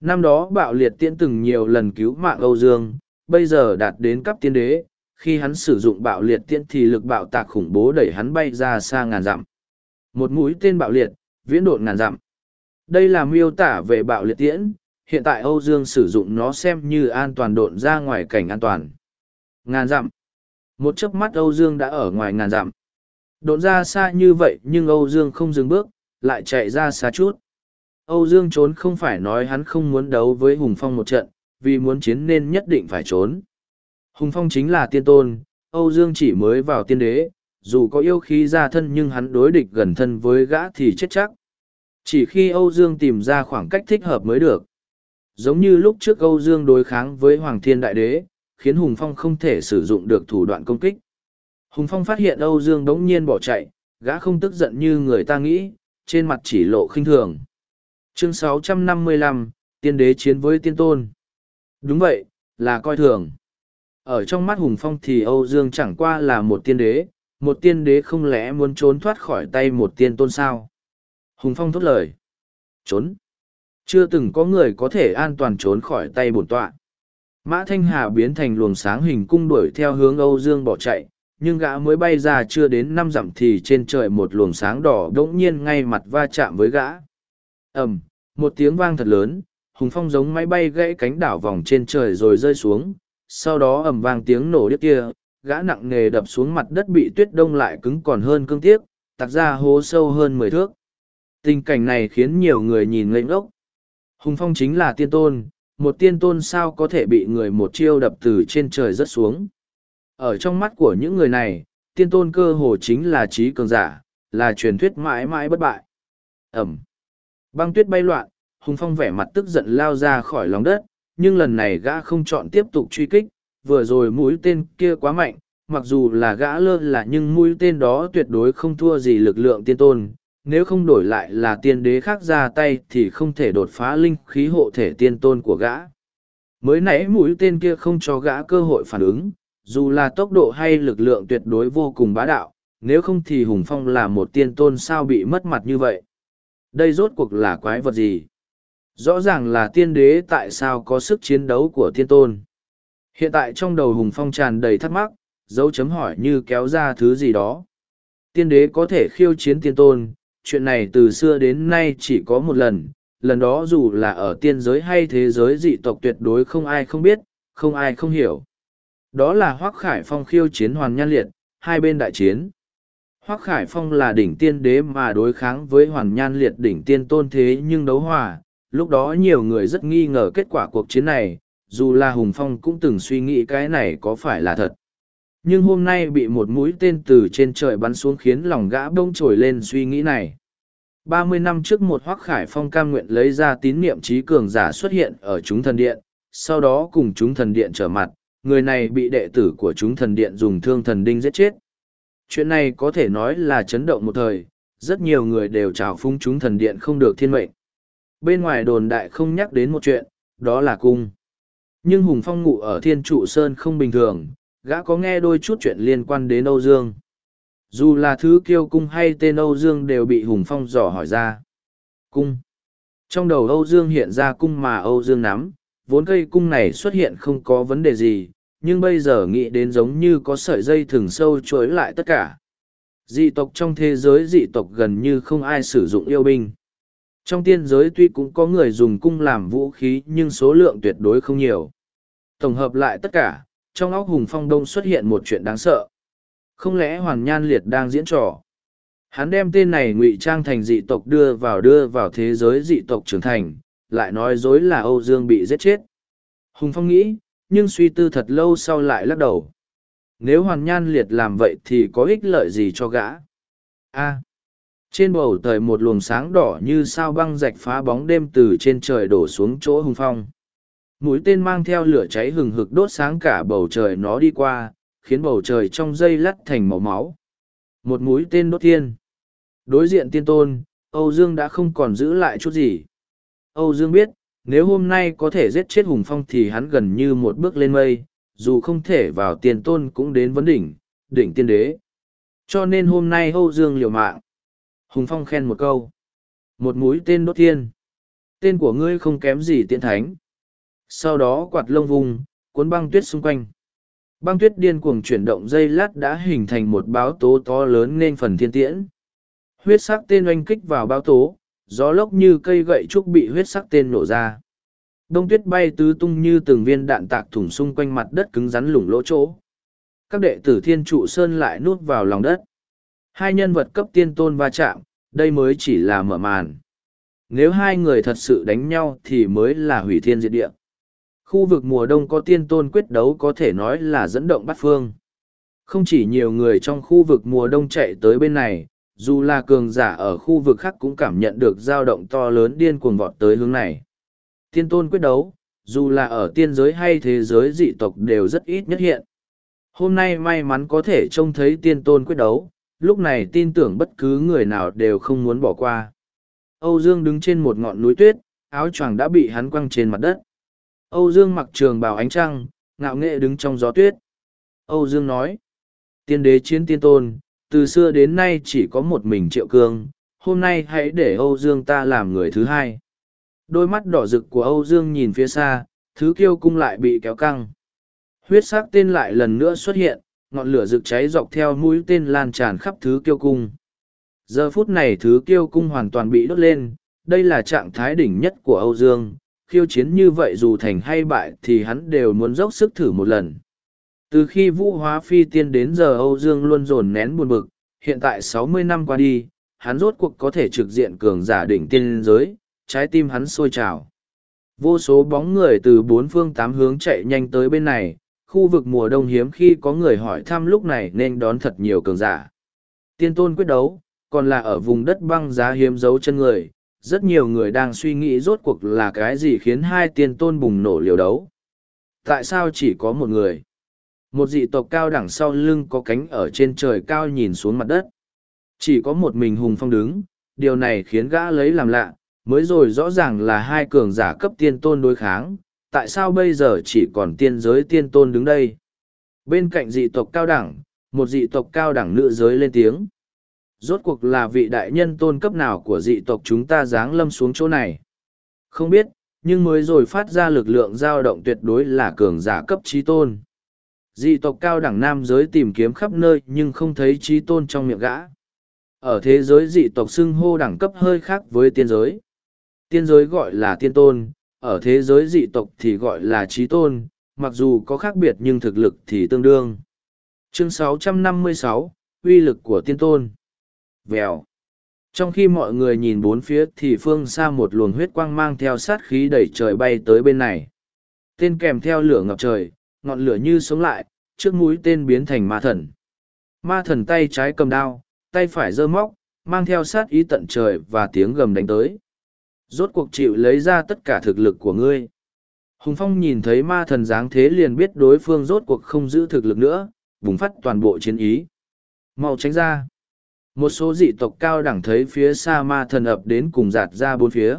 Năm đó bạo liệt tiễn từng nhiều lần cứu mạng Âu Dương, bây giờ đạt đến cấp tiên đế, khi hắn sử dụng bạo liệt tiễn thì lực bạo tạc khủng bố đẩy hắn bay ra xa ngàn dặm. Một mũi tên bạo liệt, viễn độn ngàn dặm. Đây là miêu tả về bạo liệt tiễn, hiện tại Âu Dương sử dụng nó xem như an toàn độn ra ngoài cảnh an toàn. Ngàn dặm. Một chớp mắt Âu Dương đã ở ngoài ngàn dặm. Độn ra xa như vậy nhưng Âu Dương không dừng bước, lại chạy ra xa chút. Âu Dương trốn không phải nói hắn không muốn đấu với Hùng Phong một trận, vì muốn chiến nên nhất định phải trốn. Hùng Phong chính là tiên tôn, Âu Dương chỉ mới vào tiên đế, dù có yêu khí ra thân nhưng hắn đối địch gần thân với gã thì chết chắc. Chỉ khi Âu Dương tìm ra khoảng cách thích hợp mới được. Giống như lúc trước Âu Dương đối kháng với Hoàng Thiên Đại Đế, khiến Hùng Phong không thể sử dụng được thủ đoạn công kích. Hùng Phong phát hiện Âu Dương đống nhiên bỏ chạy, gã không tức giận như người ta nghĩ, trên mặt chỉ lộ khinh thường. Chương 655, Tiên Đế chiến với Tiên Tôn. Đúng vậy, là coi thường. Ở trong mắt Hùng Phong thì Âu Dương chẳng qua là một tiên đế, một tiên đế không lẽ muốn trốn thoát khỏi tay một tiên tôn sao? Hùng Phong thốt lời. Trốn. Chưa từng có người có thể an toàn trốn khỏi tay bổn tọa. Mã Thanh Hà biến thành luồng sáng hình cung đuổi theo hướng Âu Dương bỏ chạy, nhưng gã mới bay ra chưa đến năm dặm thì trên trời một luồng sáng đỏ đỗng nhiên ngay mặt va chạm với gã. Ẩm, một tiếng vang thật lớn, Hùng Phong giống máy bay gãy cánh đảo vòng trên trời rồi rơi xuống, sau đó ầm vang tiếng nổ điếc kia, gã nặng nề đập xuống mặt đất bị tuyết đông lại cứng còn hơn cương tiếc, tặc ra hố sâu hơn mười thước. Tình cảnh này khiến nhiều người nhìn ngây ngốc. Hùng Phong chính là tiên tôn, một tiên tôn sao có thể bị người một chiêu đập từ trên trời rớt xuống. Ở trong mắt của những người này, tiên tôn cơ hồ chính là trí cường giả, là truyền thuyết mãi mãi bất bại. Ẩm. Băng tuyết bay loạn, Hùng Phong vẻ mặt tức giận lao ra khỏi lòng đất, nhưng lần này gã không chọn tiếp tục truy kích, vừa rồi mũi tên kia quá mạnh, mặc dù là gã lơ là nhưng mũi tên đó tuyệt đối không thua gì lực lượng tiên tôn, nếu không đổi lại là tiên đế khác ra tay thì không thể đột phá linh khí hộ thể tiên tôn của gã. Mới nãy mũi tên kia không cho gã cơ hội phản ứng, dù là tốc độ hay lực lượng tuyệt đối vô cùng bá đạo, nếu không thì Hùng Phong là một tiên tôn sao bị mất mặt như vậy. Đây rốt cuộc là quái vật gì? Rõ ràng là tiên đế tại sao có sức chiến đấu của tiên tôn. Hiện tại trong đầu Hùng Phong tràn đầy thắc mắc, dấu chấm hỏi như kéo ra thứ gì đó. Tiên đế có thể khiêu chiến tiên tôn, chuyện này từ xưa đến nay chỉ có một lần, lần đó dù là ở tiên giới hay thế giới dị tộc tuyệt đối không ai không biết, không ai không hiểu. Đó là Hoác Khải Phong khiêu chiến Hoàn Nhan Liệt, hai bên đại chiến. Hoác Khải Phong là đỉnh tiên đế mà đối kháng với Hoàn Nhan Liệt đỉnh tiên tôn thế nhưng đấu hòa. Lúc đó nhiều người rất nghi ngờ kết quả cuộc chiến này, dù là Hùng Phong cũng từng suy nghĩ cái này có phải là thật. Nhưng hôm nay bị một mũi tên từ trên trời bắn xuống khiến lòng gã bông trồi lên suy nghĩ này. ba mươi năm trước một hoác khải phong cam nguyện lấy ra tín niệm trí cường giả xuất hiện ở chúng thần điện, sau đó cùng chúng thần điện trở mặt, người này bị đệ tử của chúng thần điện dùng thương thần đinh giết chết. Chuyện này có thể nói là chấn động một thời, rất nhiều người đều trào phung chúng thần điện không được thiên mệnh. Bên ngoài đồn đại không nhắc đến một chuyện, đó là cung. Nhưng Hùng Phong ngụ ở Thiên Trụ Sơn không bình thường, gã có nghe đôi chút chuyện liên quan đến Âu Dương. Dù là thứ kiêu cung hay tên Âu Dương đều bị Hùng Phong dò hỏi ra. Cung. Trong đầu Âu Dương hiện ra cung mà Âu Dương nắm, vốn cây cung này xuất hiện không có vấn đề gì, nhưng bây giờ nghĩ đến giống như có sợi dây thừng sâu chối lại tất cả. Dị tộc trong thế giới dị tộc gần như không ai sử dụng yêu binh. Trong tiên giới tuy cũng có người dùng cung làm vũ khí nhưng số lượng tuyệt đối không nhiều. Tổng hợp lại tất cả, trong óc Hùng Phong Đông xuất hiện một chuyện đáng sợ. Không lẽ Hoàn Nhan Liệt đang diễn trò? Hắn đem tên này ngụy trang thành dị tộc đưa vào đưa vào thế giới dị tộc trưởng thành, lại nói dối là Âu Dương bị giết chết. Hùng Phong nghĩ, nhưng suy tư thật lâu sau lại lắc đầu. Nếu Hoàn Nhan Liệt làm vậy thì có ích lợi gì cho gã? A. trên bầu trời một luồng sáng đỏ như sao băng rạch phá bóng đêm từ trên trời đổ xuống chỗ Hùng Phong mũi tên mang theo lửa cháy hừng hực đốt sáng cả bầu trời nó đi qua khiến bầu trời trong dây lắt thành màu máu một mũi tên đốt thiên đối diện tiên tôn âu dương đã không còn giữ lại chút gì âu dương biết nếu hôm nay có thể giết chết hùng phong thì hắn gần như một bước lên mây dù không thể vào tiền tôn cũng đến vấn đỉnh đỉnh tiên đế. Cho nên hôm nay âu dương liều mạng. Hùng phong khen một câu. Một mũi tên đốt thiên. Tên của ngươi không kém gì tiện thánh. Sau đó quạt lông vùng, cuốn băng tuyết xung quanh. Băng tuyết điên cuồng chuyển động dây lát đã hình thành một báo tố to lớn nên phần thiên tiễn. Huyết sắc tên oanh kích vào báo tố, gió lốc như cây gậy trúc bị huyết sắc tên nổ ra. Đông tuyết bay tứ tung như từng viên đạn tạc thủng xung quanh mặt đất cứng rắn lủng lỗ chỗ. Các đệ tử thiên trụ sơn lại nuốt vào lòng đất. Hai nhân vật cấp tiên tôn va chạm, đây mới chỉ là mở màn. Nếu hai người thật sự đánh nhau thì mới là hủy thiên diệt địa. Khu vực mùa đông có tiên tôn quyết đấu có thể nói là dẫn động bắt phương. Không chỉ nhiều người trong khu vực mùa đông chạy tới bên này, dù là cường giả ở khu vực khác cũng cảm nhận được dao động to lớn điên cuồng vọt tới hướng này. Tiên tôn quyết đấu, dù là ở tiên giới hay thế giới dị tộc đều rất ít nhất hiện. Hôm nay may mắn có thể trông thấy tiên tôn quyết đấu, lúc này tin tưởng bất cứ người nào đều không muốn bỏ qua. Âu Dương đứng trên một ngọn núi tuyết, áo choàng đã bị hắn quăng trên mặt đất. Âu Dương mặc trường bào ánh trăng, ngạo nghệ đứng trong gió tuyết. Âu Dương nói, tiên đế chiến tiên tôn, từ xưa đến nay chỉ có một mình triệu cương, hôm nay hãy để Âu Dương ta làm người thứ hai. Đôi mắt đỏ rực của Âu Dương nhìn phía xa, thứ kiêu cung lại bị kéo căng. Huyết sắc tên lại lần nữa xuất hiện, ngọn lửa rực cháy dọc theo mũi tên lan tràn khắp thứ kiêu cung. Giờ phút này thứ kiêu cung hoàn toàn bị đốt lên, đây là trạng thái đỉnh nhất của Âu Dương, khiêu chiến như vậy dù thành hay bại thì hắn đều muốn dốc sức thử một lần. Từ khi vũ hóa phi tiên đến giờ Âu Dương luôn dồn nén buồn bực, hiện tại sáu mươi năm qua đi, hắn rốt cuộc có thể trực diện cường giả đỉnh tiên giới, trái tim hắn sôi trào. Vô số bóng người từ bốn phương tám hướng chạy nhanh tới bên này, khu vực mùa đông hiếm khi có người hỏi thăm lúc này nên đón thật nhiều cường giả. Tiên tôn quyết đấu, còn là ở vùng đất băng giá hiếm giấu chân người, rất nhiều người đang suy nghĩ rốt cuộc là cái gì khiến hai tiên tôn bùng nổ liều đấu. Tại sao chỉ có một người? Một dị tộc cao đẳng sau lưng có cánh ở trên trời cao nhìn xuống mặt đất. Chỉ có một mình hùng phong đứng, điều này khiến gã lấy làm lạ, mới rồi rõ ràng là hai cường giả cấp tiên tôn đối kháng, tại sao bây giờ chỉ còn tiên giới tiên tôn đứng đây? Bên cạnh dị tộc cao đẳng, một dị tộc cao đẳng nữ giới lên tiếng rốt cuộc là vị đại nhân tôn cấp nào của dị tộc chúng ta giáng lâm xuống chỗ này không biết nhưng mới rồi phát ra lực lượng dao động tuyệt đối là cường giả cấp trí tôn dị tộc cao đẳng nam giới tìm kiếm khắp nơi nhưng không thấy trí tôn trong miệng gã ở thế giới dị tộc xưng hô đẳng cấp hơi khác với tiên giới tiên giới gọi là tiên tôn, ở thế giới dị tộc thì gọi là trí tôn, mặc dù có khác biệt nhưng thực lực thì tương đương. Chương 656, uy lực của tiên tôn. Vèo. Trong khi mọi người nhìn bốn phía thì phương xa một luồng huyết quang mang theo sát khí đẩy trời bay tới bên này. Tên kèm theo lửa ngập trời, ngọn lửa như sống lại, trước mũi tên biến thành ma thần. Ma thần tay trái cầm đao, tay phải giơ móc, mang theo sát ý tận trời và tiếng gầm đánh tới. Rốt cuộc chịu lấy ra tất cả thực lực của ngươi. Hùng Phong nhìn thấy ma thần dáng thế liền biết đối phương rốt cuộc không giữ thực lực nữa, bùng phát toàn bộ chiến ý. Mau tránh ra. Một số dị tộc cao đẳng thấy phía xa ma thần ập đến cùng giạt ra bốn phía.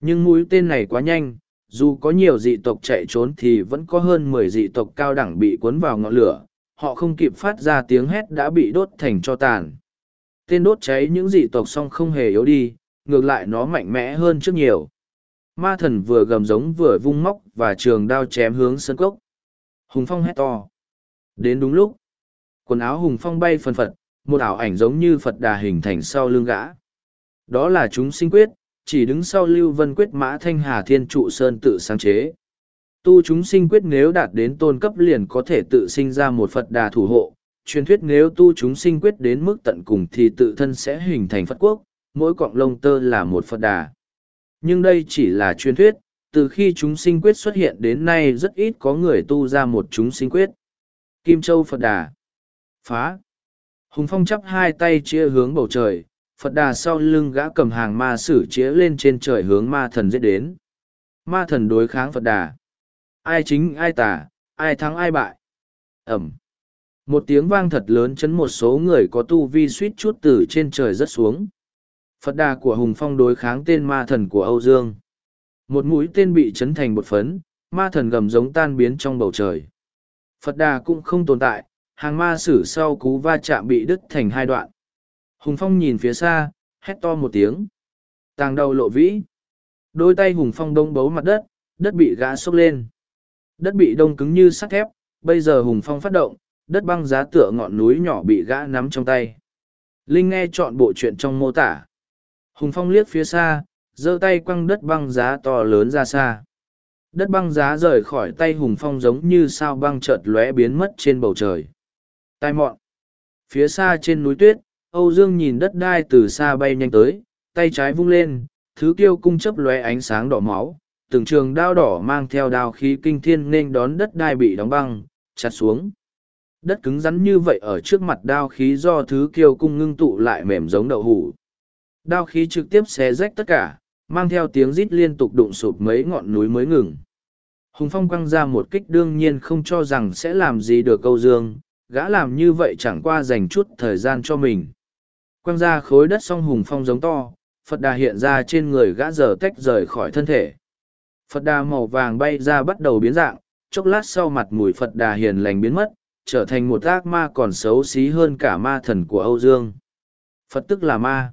Nhưng mũi tên này quá nhanh, dù có nhiều dị tộc chạy trốn thì vẫn có hơn mười dị tộc cao đẳng bị cuốn vào ngọn lửa, họ không kịp phát ra tiếng hét đã bị đốt thành cho tàn. Tên đốt cháy những dị tộc xong không hề yếu đi, ngược lại nó mạnh mẽ hơn trước nhiều. Ma thần vừa gầm giống vừa vung móc và trường đao chém hướng sân cốc. Hùng Phong hét to. Đến đúng lúc, quần áo Hùng Phong bay phần phật, một ảo ảnh giống như Phật đà hình thành sau lưng gã. Đó là chúng sinh quyết, chỉ đứng sau Lưu Vân quyết mã Thanh Hà Thiên Trụ Sơn tự sáng chế. Tu chúng sinh quyết nếu đạt đến tôn cấp liền có thể tự sinh ra một Phật đà thủ hộ. Truyền thuyết nếu tu chúng sinh quyết đến mức tận cùng thì tự thân sẽ hình thành Phật quốc, mỗi cọng lông tơ là một Phật đà. Nhưng đây chỉ là truyền thuyết, từ khi chúng sinh quyết xuất hiện đến nay rất ít có người tu ra một chúng sinh quyết. Kim Châu Phật Đà Phá Hùng Phong chắp hai tay chia hướng bầu trời, Phật Đà sau lưng gã cầm hàng ma sử chĩa lên trên trời hướng ma thần giết đến. Ma thần đối kháng Phật Đà. Ai chính ai tà, ai thắng ai bại. Ẩm. Một tiếng vang thật lớn chấn một số người có tu vi suýt chút từ trên trời rất xuống. Phật Đà của Hùng Phong đối kháng tên ma thần của Âu Dương. Một mũi tên bị chấn thành một phấn, ma thần gầm giống tan biến trong bầu trời. Phật Đà cũng không tồn tại, hàng ma sử sau cú va chạm bị đứt thành hai đoạn. Hùng Phong nhìn phía xa, hét to một tiếng. Tàng đầu lộ vĩ. Đôi tay Hùng Phong đông bấu mặt đất, đất bị gã sốc lên. Đất bị đông cứng như sắt thép, bây giờ Hùng Phong phát động, đất băng giá tựa ngọn núi nhỏ bị gã nắm trong tay. Linh nghe chọn bộ chuyện trong mô tả. Hùng Phong liếc phía xa, giơ tay quăng đất băng giá to lớn ra xa. Đất băng giá rời khỏi tay Hùng Phong giống như sao băng chợt lóe biến mất trên bầu trời. Tai mọn. Phía xa trên núi tuyết, Âu Dương nhìn đất đai từ xa bay nhanh tới, tay trái vung lên, thứ kiêu cung chấp lóe ánh sáng đỏ máu, từng trường đao đỏ mang theo đao khí kinh thiên nên đón đất đai bị đóng băng, chặt xuống. Đất cứng rắn như vậy ở trước mặt đao khí do thứ kiêu cung ngưng tụ lại mềm giống đậu hủ. Đao khí trực tiếp xé rách tất cả, mang theo tiếng rít liên tục đụng sụp mấy ngọn núi mới ngừng. Hùng Phong quăng ra một kích đương nhiên không cho rằng sẽ làm gì được câu dương, gã làm như vậy chẳng qua dành chút thời gian cho mình. Quăng ra khối đất xong Hùng Phong giống to, Phật đà hiện ra trên người gã giờ tách rời khỏi thân thể. Phật đà màu vàng bay ra bắt đầu biến dạng, chốc lát sau mặt mùi Phật đà hiền lành biến mất, trở thành một ác ma còn xấu xí hơn cả ma thần của Âu Dương. Phật tức là ma.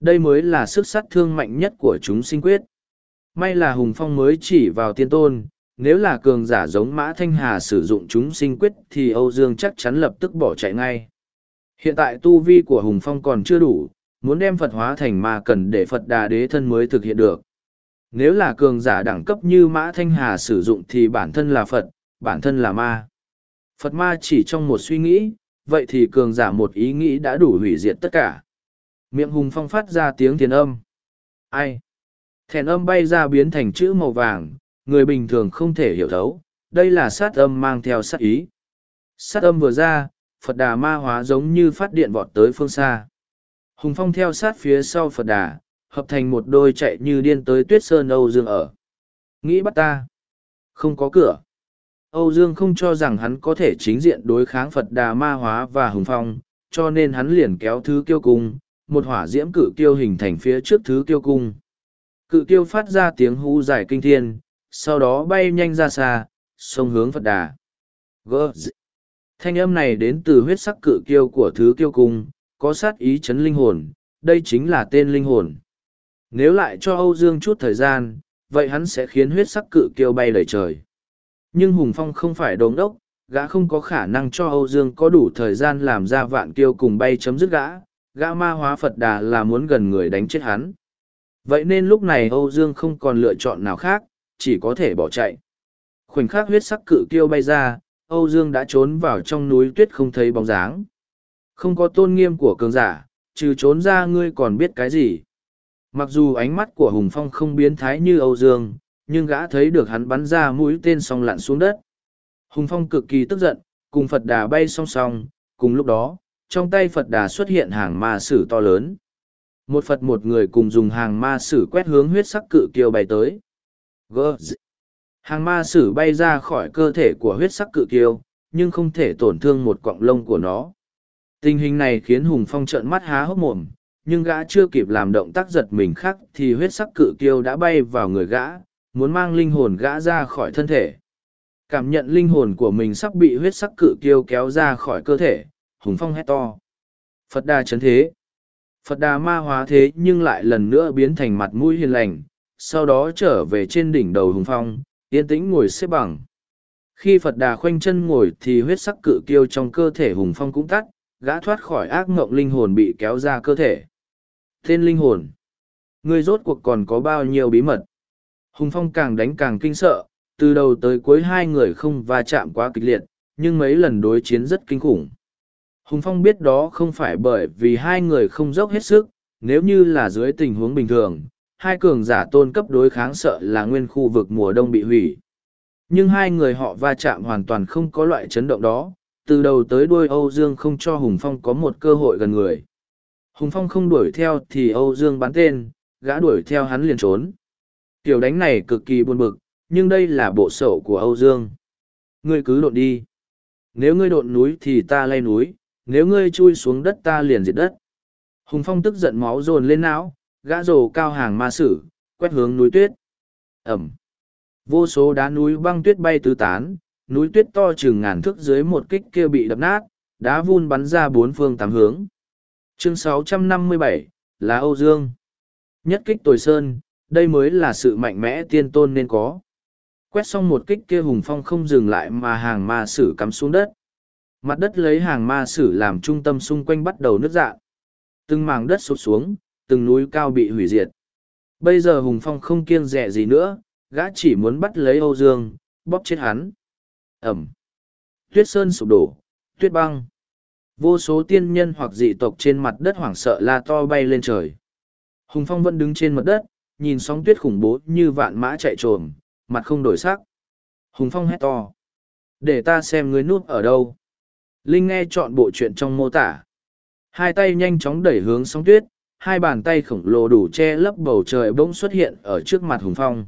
Đây mới là sức sát thương mạnh nhất của chúng sinh quyết. May là Hùng Phong mới chỉ vào tiên tôn, nếu là cường giả giống Mã Thanh Hà sử dụng chúng sinh quyết thì Âu Dương chắc chắn lập tức bỏ chạy ngay. Hiện tại tu vi của Hùng Phong còn chưa đủ, muốn đem Phật hóa thành ma cần để Phật đà đế thân mới thực hiện được. Nếu là cường giả đẳng cấp như Mã Thanh Hà sử dụng thì bản thân là Phật, bản thân là ma. Phật ma chỉ trong một suy nghĩ, vậy thì cường giả một ý nghĩ đã đủ hủy diệt tất cả. Miệng Hùng Phong phát ra tiếng thiền âm. Ai? Thèn âm bay ra biến thành chữ màu vàng, người bình thường không thể hiểu thấu, đây là sát âm mang theo sát ý. Sát âm vừa ra, Phật đà ma hóa giống như phát điện vọt tới phương xa. Hùng Phong theo sát phía sau Phật đà, hợp thành một đôi chạy như điên tới tuyết sơn Âu Dương ở. Nghĩ bắt ta. Không có cửa. Âu Dương không cho rằng hắn có thể chính diện đối kháng Phật đà ma hóa và Hùng Phong, cho nên hắn liền kéo thứ kiêu cung, một hỏa diễm cự kiêu hình thành phía trước thứ kiêu cung. Cự kiêu phát ra tiếng hú dài kinh thiên, sau đó bay nhanh ra xa, sông hướng Phật Đà. Gơ Thanh âm này đến từ huyết sắc cự kiêu của thứ kiêu cung, có sát ý chấn linh hồn, đây chính là tên linh hồn. Nếu lại cho Âu Dương chút thời gian, vậy hắn sẽ khiến huyết sắc cự kiêu bay lời trời. Nhưng Hùng Phong không phải đống đốc, gã không có khả năng cho Âu Dương có đủ thời gian làm ra vạn kiêu cùng bay chấm dứt gã, gã ma hóa Phật Đà là muốn gần người đánh chết hắn. Vậy nên lúc này Âu Dương không còn lựa chọn nào khác, chỉ có thể bỏ chạy. Khoảnh khắc huyết sắc cự kiêu bay ra, Âu Dương đã trốn vào trong núi tuyết không thấy bóng dáng. Không có tôn nghiêm của cường giả, trừ trốn ra ngươi còn biết cái gì. Mặc dù ánh mắt của Hùng Phong không biến thái như Âu Dương, nhưng gã thấy được hắn bắn ra mũi tên song lặn xuống đất. Hùng Phong cực kỳ tức giận, cùng Phật Đà bay song song, cùng lúc đó, trong tay Phật Đà xuất hiện hàng ma sử to lớn. Một Phật một người cùng dùng hàng ma sử quét hướng huyết sắc cự kiều bay tới. Gơ Hàng ma sử bay ra khỏi cơ thể của huyết sắc cự kiêu, nhưng không thể tổn thương một cọng lông của nó. Tình hình này khiến Hùng Phong trợn mắt há hốc mồm, nhưng gã chưa kịp làm động tác giật mình khác thì huyết sắc cự kiêu đã bay vào người gã, muốn mang linh hồn gã ra khỏi thân thể. Cảm nhận linh hồn của mình sắp bị huyết sắc cự kiêu kéo ra khỏi cơ thể, Hùng Phong hét to. Phật đà chấn thế. Phật đà ma hóa thế nhưng lại lần nữa biến thành mặt mũi hiền lành, sau đó trở về trên đỉnh đầu Hùng Phong, yên tĩnh ngồi xếp bằng. Khi Phật đà khoanh chân ngồi thì huyết sắc cự kiêu trong cơ thể Hùng Phong cũng tắt, gã thoát khỏi ác mộng linh hồn bị kéo ra cơ thể. Tên linh hồn. Ngươi rốt cuộc còn có bao nhiêu bí mật. Hùng Phong càng đánh càng kinh sợ, từ đầu tới cuối hai người không va chạm quá kịch liệt, nhưng mấy lần đối chiến rất kinh khủng. Hùng Phong biết đó không phải bởi vì hai người không dốc hết sức, nếu như là dưới tình huống bình thường, hai cường giả tôn cấp đối kháng sợ là nguyên khu vực mùa đông bị hủy. Nhưng hai người họ va chạm hoàn toàn không có loại chấn động đó, từ đầu tới đuôi Âu Dương không cho Hùng Phong có một cơ hội gần người. Hùng Phong không đuổi theo thì Âu Dương bắn tên, gã đuổi theo hắn liền trốn. Tiểu đánh này cực kỳ buồn bực, nhưng đây là bộ sậu của Âu Dương. Ngươi cứ độn đi. Nếu ngươi độn núi thì ta lay núi, nếu ngươi chui xuống đất ta liền diệt đất. Hùng Phong tức giận máu dồn lên não, gã rồ cao hàng ma sử, quét hướng núi tuyết. Ẩm. Vô số đá núi băng tuyết bay tứ tán, núi tuyết to chừng ngàn thước dưới một kích kia bị đập nát, đá vun bắn ra bốn phương tám hướng. Chương 657, là Âu Dương. Nhất kích tồi sơn, đây mới là sự mạnh mẽ tiên tôn nên có. Quét xong một kích kia hùng phong không dừng lại mà hàng ma sử cắm xuống đất. Mặt đất lấy hàng ma sử làm trung tâm xung quanh bắt đầu nứt dạng. Từng mảng đất sụt xuống, từng núi cao bị hủy diệt. Bây giờ hùng phong không kiêng rẻ gì nữa, gã chỉ muốn bắt lấy Âu Dương, bóp chết hắn. Ẩm. Tuyết sơn sụp đổ, tuyết băng. Vô số tiên nhân hoặc dị tộc trên mặt đất hoảng sợ la to bay lên trời. Hùng Phong vẫn đứng trên mặt đất, nhìn sóng tuyết khủng bố như vạn mã chạy trồm, mặt không đổi sắc. Hùng Phong hét to. Để ta xem người núp ở đâu. Linh nghe chọn bộ chuyện trong mô tả. Hai tay nhanh chóng đẩy hướng sóng tuyết, hai bàn tay khổng lồ đủ che lấp bầu trời bỗng xuất hiện ở trước mặt Hùng Phong.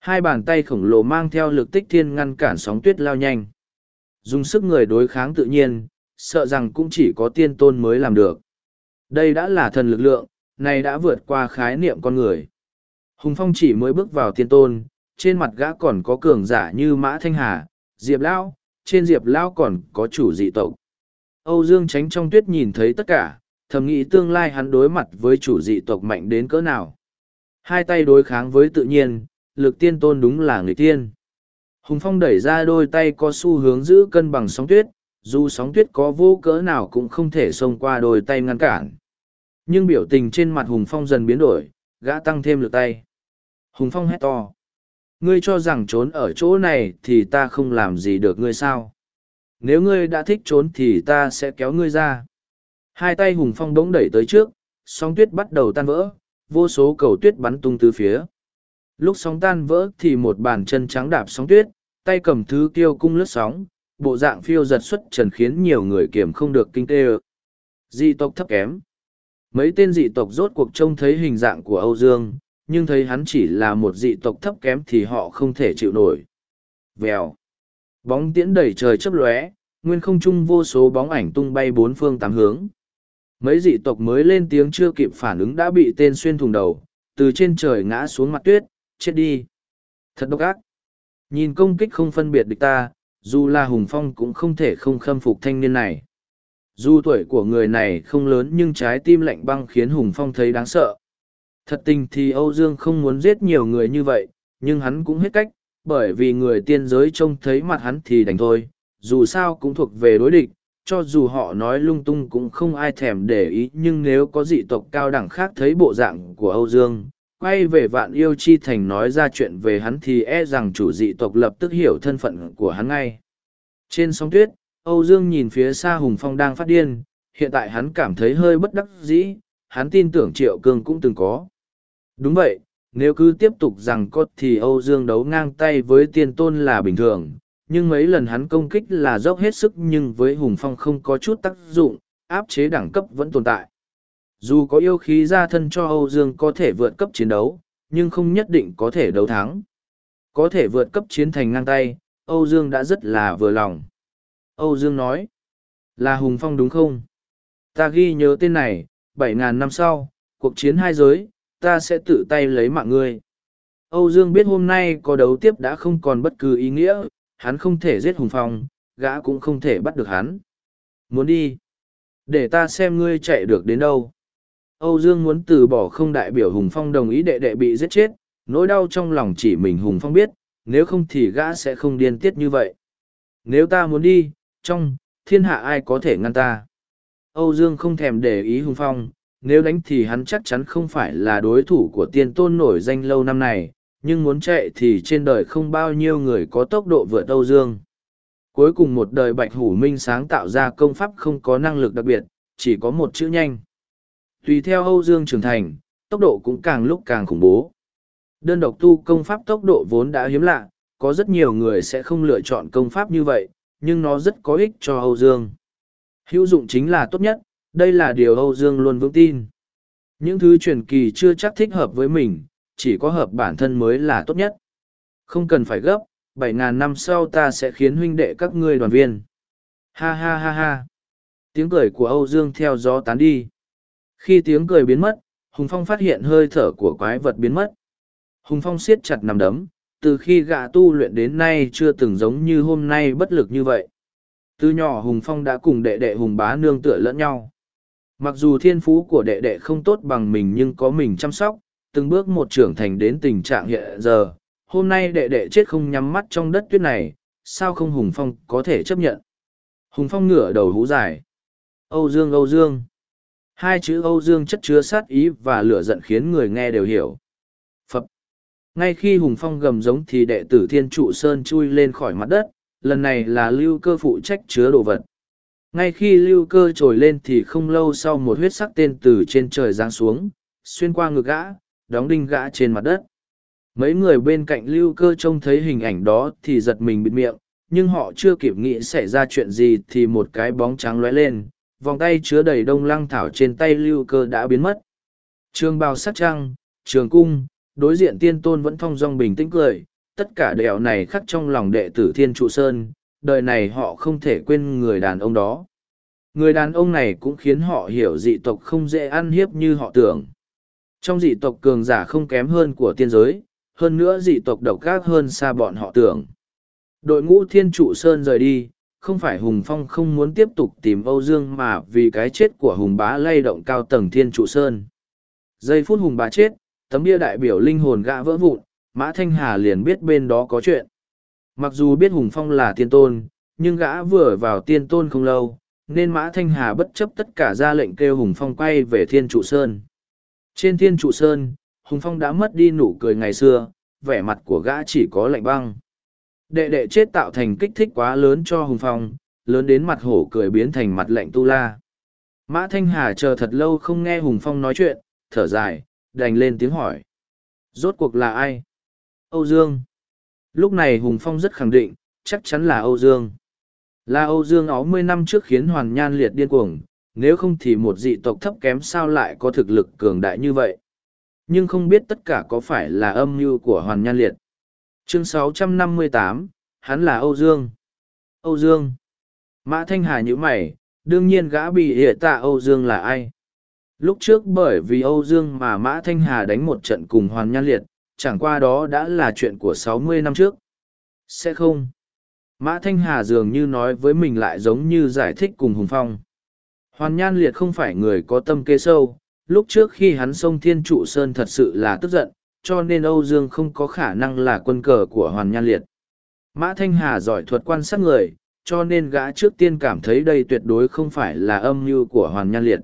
Hai bàn tay khổng lồ mang theo lực tích thiên ngăn cản sóng tuyết lao nhanh. Dùng sức người đối kháng tự nhiên, sợ rằng cũng chỉ có tiên tôn mới làm được. Đây đã là thần lực lượng, này đã vượt qua khái niệm con người. Hùng Phong chỉ mới bước vào tiên tôn, trên mặt gã còn có cường giả như Mã Thanh Hà, Diệp Lão, trên Diệp Lão còn có chủ dị tộc. Âu Dương tránh trong tuyết nhìn thấy tất cả, thầm nghĩ tương lai hắn đối mặt với chủ dị tộc mạnh đến cỡ nào. Hai tay đối kháng với tự nhiên, lực tiên tôn đúng là người tiên. Hùng Phong đẩy ra đôi tay có xu hướng giữ cân bằng sóng tuyết, dù sóng tuyết có vô cỡ nào cũng không thể xông qua đôi tay ngăn cản. Nhưng biểu tình trên mặt Hùng Phong dần biến đổi, gã tăng thêm lực tay. Hùng Phong hét to. Ngươi cho rằng trốn ở chỗ này thì ta không làm gì được ngươi sao? Nếu ngươi đã thích trốn thì ta sẽ kéo ngươi ra. Hai tay Hùng Phong đống đẩy tới trước, sóng tuyết bắt đầu tan vỡ, vô số cầu tuyết bắn tung từ phía. Lúc sóng tan vỡ thì một bàn chân trắng đạp sóng tuyết, tay cầm thứ kiêu cung lướt sóng, bộ dạng phiêu giật xuất trần khiến nhiều người kiểm không được kinh tê Dị tộc thấp kém. Mấy tên dị tộc rốt cuộc trông thấy hình dạng của Âu Dương, nhưng thấy hắn chỉ là một dị tộc thấp kém thì họ không thể chịu nổi. Vèo. Bóng tiễn đẩy trời chấp lóe, nguyên không trung vô số bóng ảnh tung bay bốn phương tám hướng. Mấy dị tộc mới lên tiếng chưa kịp phản ứng đã bị tên xuyên thùng đầu, từ trên trời ngã xuống mặt tuyết, chết đi. Thật độc ác. Nhìn công kích không phân biệt địch ta, dù là hùng phong cũng không thể không khâm phục thanh niên này dù tuổi của người này không lớn nhưng trái tim lạnh băng khiến hùng phong thấy đáng sợ thật tình thì âu dương không muốn giết nhiều người như vậy nhưng hắn cũng hết cách bởi vì người tiên giới trông thấy mặt hắn thì đành thôi dù sao cũng thuộc về đối địch cho dù họ nói lung tung cũng không ai thèm để ý nhưng nếu có dị tộc cao đẳng khác thấy bộ dạng của âu dương quay về vạn yêu chi thành nói ra chuyện về hắn thì e rằng chủ dị tộc lập tức hiểu thân phận của hắn ngay. Trên sóng tuyết, Âu Dương nhìn phía xa Hùng Phong đang phát điên, hiện tại hắn cảm thấy hơi bất đắc dĩ, hắn tin tưởng Triệu Cương cũng từng có. Đúng vậy, nếu cứ tiếp tục rằng cốt thì Âu Dương đấu ngang tay với tiên tôn là bình thường, nhưng mấy lần hắn công kích là dốc hết sức nhưng với Hùng Phong không có chút tác dụng, áp chế đẳng cấp vẫn tồn tại. Dù có yêu khí ra thân cho Âu Dương có thể vượt cấp chiến đấu, nhưng không nhất định có thể đấu thắng. Có thể vượt cấp chiến thành ngang tay, Âu Dương đã rất là vừa lòng. Âu Dương nói, là Hùng Phong đúng không? Ta ghi nhớ tên này, bảy ngàn năm sau, cuộc chiến hai giới, ta sẽ tự tay lấy mạng ngươi. Âu Dương biết hôm nay có đấu tiếp đã không còn bất cứ ý nghĩa, hắn không thể giết Hùng Phong, gã cũng không thể bắt được hắn. Muốn đi? Để ta xem ngươi chạy được đến đâu. Âu Dương muốn từ bỏ không đại biểu Hùng Phong đồng ý đệ đệ bị giết chết, nỗi đau trong lòng chỉ mình Hùng Phong biết, nếu không thì gã sẽ không điên tiết như vậy. Nếu ta muốn đi, trong, thiên hạ ai có thể ngăn ta? Âu Dương không thèm để ý Hùng Phong, nếu đánh thì hắn chắc chắn không phải là đối thủ của tiên tôn nổi danh lâu năm này, nhưng muốn chạy thì trên đời không bao nhiêu người có tốc độ vượt Âu Dương. Cuối cùng một đời Bạch Hủ Minh sáng tạo ra công pháp không có năng lực đặc biệt, chỉ có một chữ nhanh. Tùy theo Âu Dương trưởng thành, tốc độ cũng càng lúc càng khủng bố. Đơn độc tu công pháp tốc độ vốn đã hiếm lạ, có rất nhiều người sẽ không lựa chọn công pháp như vậy, nhưng nó rất có ích cho Âu Dương. Hữu dụng chính là tốt nhất, đây là điều Âu Dương luôn vững tin. Những thứ truyền kỳ chưa chắc thích hợp với mình, chỉ có hợp bản thân mới là tốt nhất. Không cần phải gấp, bảy ngàn năm sau ta sẽ khiến huynh đệ các ngươi đoàn viên. Ha ha ha ha. Tiếng cười của Âu Dương theo gió tán đi. Khi tiếng cười biến mất, Hùng Phong phát hiện hơi thở của quái vật biến mất. Hùng Phong siết chặt nằm đấm, từ khi gã tu luyện đến nay chưa từng giống như hôm nay bất lực như vậy. Từ nhỏ Hùng Phong đã cùng đệ đệ Hùng bá nương tựa lẫn nhau. Mặc dù thiên phú của đệ đệ không tốt bằng mình nhưng có mình chăm sóc, từng bước một trưởng thành đến tình trạng hiện giờ. Hôm nay đệ đệ chết không nhắm mắt trong đất tuyết này, sao không Hùng Phong có thể chấp nhận? Hùng Phong ngửa đầu hú dài. Âu Dương Âu Dương. Hai chữ Âu Dương chất chứa sát ý và lửa giận khiến người nghe đều hiểu. Phập. Ngay khi Hùng Phong gầm giống thì đệ tử Thiên Trụ Sơn chui lên khỏi mặt đất, lần này là lưu cơ phụ trách chứa đồ vật. Ngay khi lưu cơ trồi lên thì không lâu sau một huyết sắc tên từ trên trời giáng xuống, xuyên qua ngực gã, đóng đinh gã trên mặt đất. Mấy người bên cạnh lưu cơ trông thấy hình ảnh đó thì giật mình bịt miệng, nhưng họ chưa kịp nghĩ xảy ra chuyện gì thì một cái bóng trắng lóe lên, vòng tay chứa đầy đông lăng thảo trên tay lưu cơ đã biến mất. Trường bào sắc trăng, trường cung, đối diện tiên tôn vẫn thong dong bình tĩnh cười, tất cả đèo này khắc trong lòng đệ tử thiên trụ sơn, đời này họ không thể quên người đàn ông đó. Người đàn ông này cũng khiến họ hiểu dị tộc không dễ ăn hiếp như họ tưởng. Trong dị tộc cường giả không kém hơn của tiên giới, hơn nữa dị tộc độc ác hơn xa bọn họ tưởng. Đội ngũ thiên trụ sơn rời đi, không phải Hùng Phong không muốn tiếp tục tìm Âu Dương mà vì cái chết của Hùng Bá lay động cao tầng thiên trụ sơn. Giây phút Hùng Bá chết, tấm bia đại biểu linh hồn gã vỡ vụn, Mã Thanh Hà liền biết bên đó có chuyện. Mặc dù biết Hùng Phong là tiên tôn, nhưng gã vừa vào tiên tôn không lâu, nên Mã Thanh Hà bất chấp tất cả ra lệnh kêu Hùng Phong quay về Thiên Trụ Sơn. Trên Thiên Trụ Sơn, Hùng Phong đã mất đi nụ cười ngày xưa, vẻ mặt của gã chỉ có lạnh băng. Đệ đệ chết tạo thành kích thích quá lớn cho Hùng Phong, lớn đến mặt hổ cười biến thành mặt lạnh tu la. Mã Thanh Hà chờ thật lâu không nghe Hùng Phong nói chuyện, thở dài, đành lên tiếng hỏi. Rốt cuộc là ai? Âu Dương. Lúc này Hùng Phong rất khẳng định, chắc chắn là Âu Dương. Là Âu Dương áo mươi năm trước khiến Hoàn Nhan liệt điên cuồng, nếu không thì một dị tộc thấp kém sao lại có thực lực cường đại như vậy. Nhưng không biết tất cả có phải là âm mưu của Hoàn Nhan liệt. Chương 658, hắn là Âu Dương. Âu Dương. Mã Thanh Hà như mày, đương nhiên gã bị hệ tạ Âu Dương là ai? Lúc trước bởi vì Âu Dương mà Mã Thanh Hà đánh một trận cùng Hoàn Nhan Liệt, chẳng qua đó đã là chuyện của sáu mươi năm trước. Sẽ không. Mã Thanh Hà dường như nói với mình lại giống như giải thích cùng Hùng Phong. Hoàn Nhan Liệt không phải người có tâm kế sâu, lúc trước khi hắn xông Thiên Trụ Sơn thật sự là tức giận, cho nên Âu Dương không có khả năng là quân cờ của Hoàn Nhan Liệt. Mã Thanh Hà giỏi thuật quan sát người, cho nên gã trước tiên cảm thấy đây tuyệt đối không phải là âm mưu của Hoàn Nhan Liệt.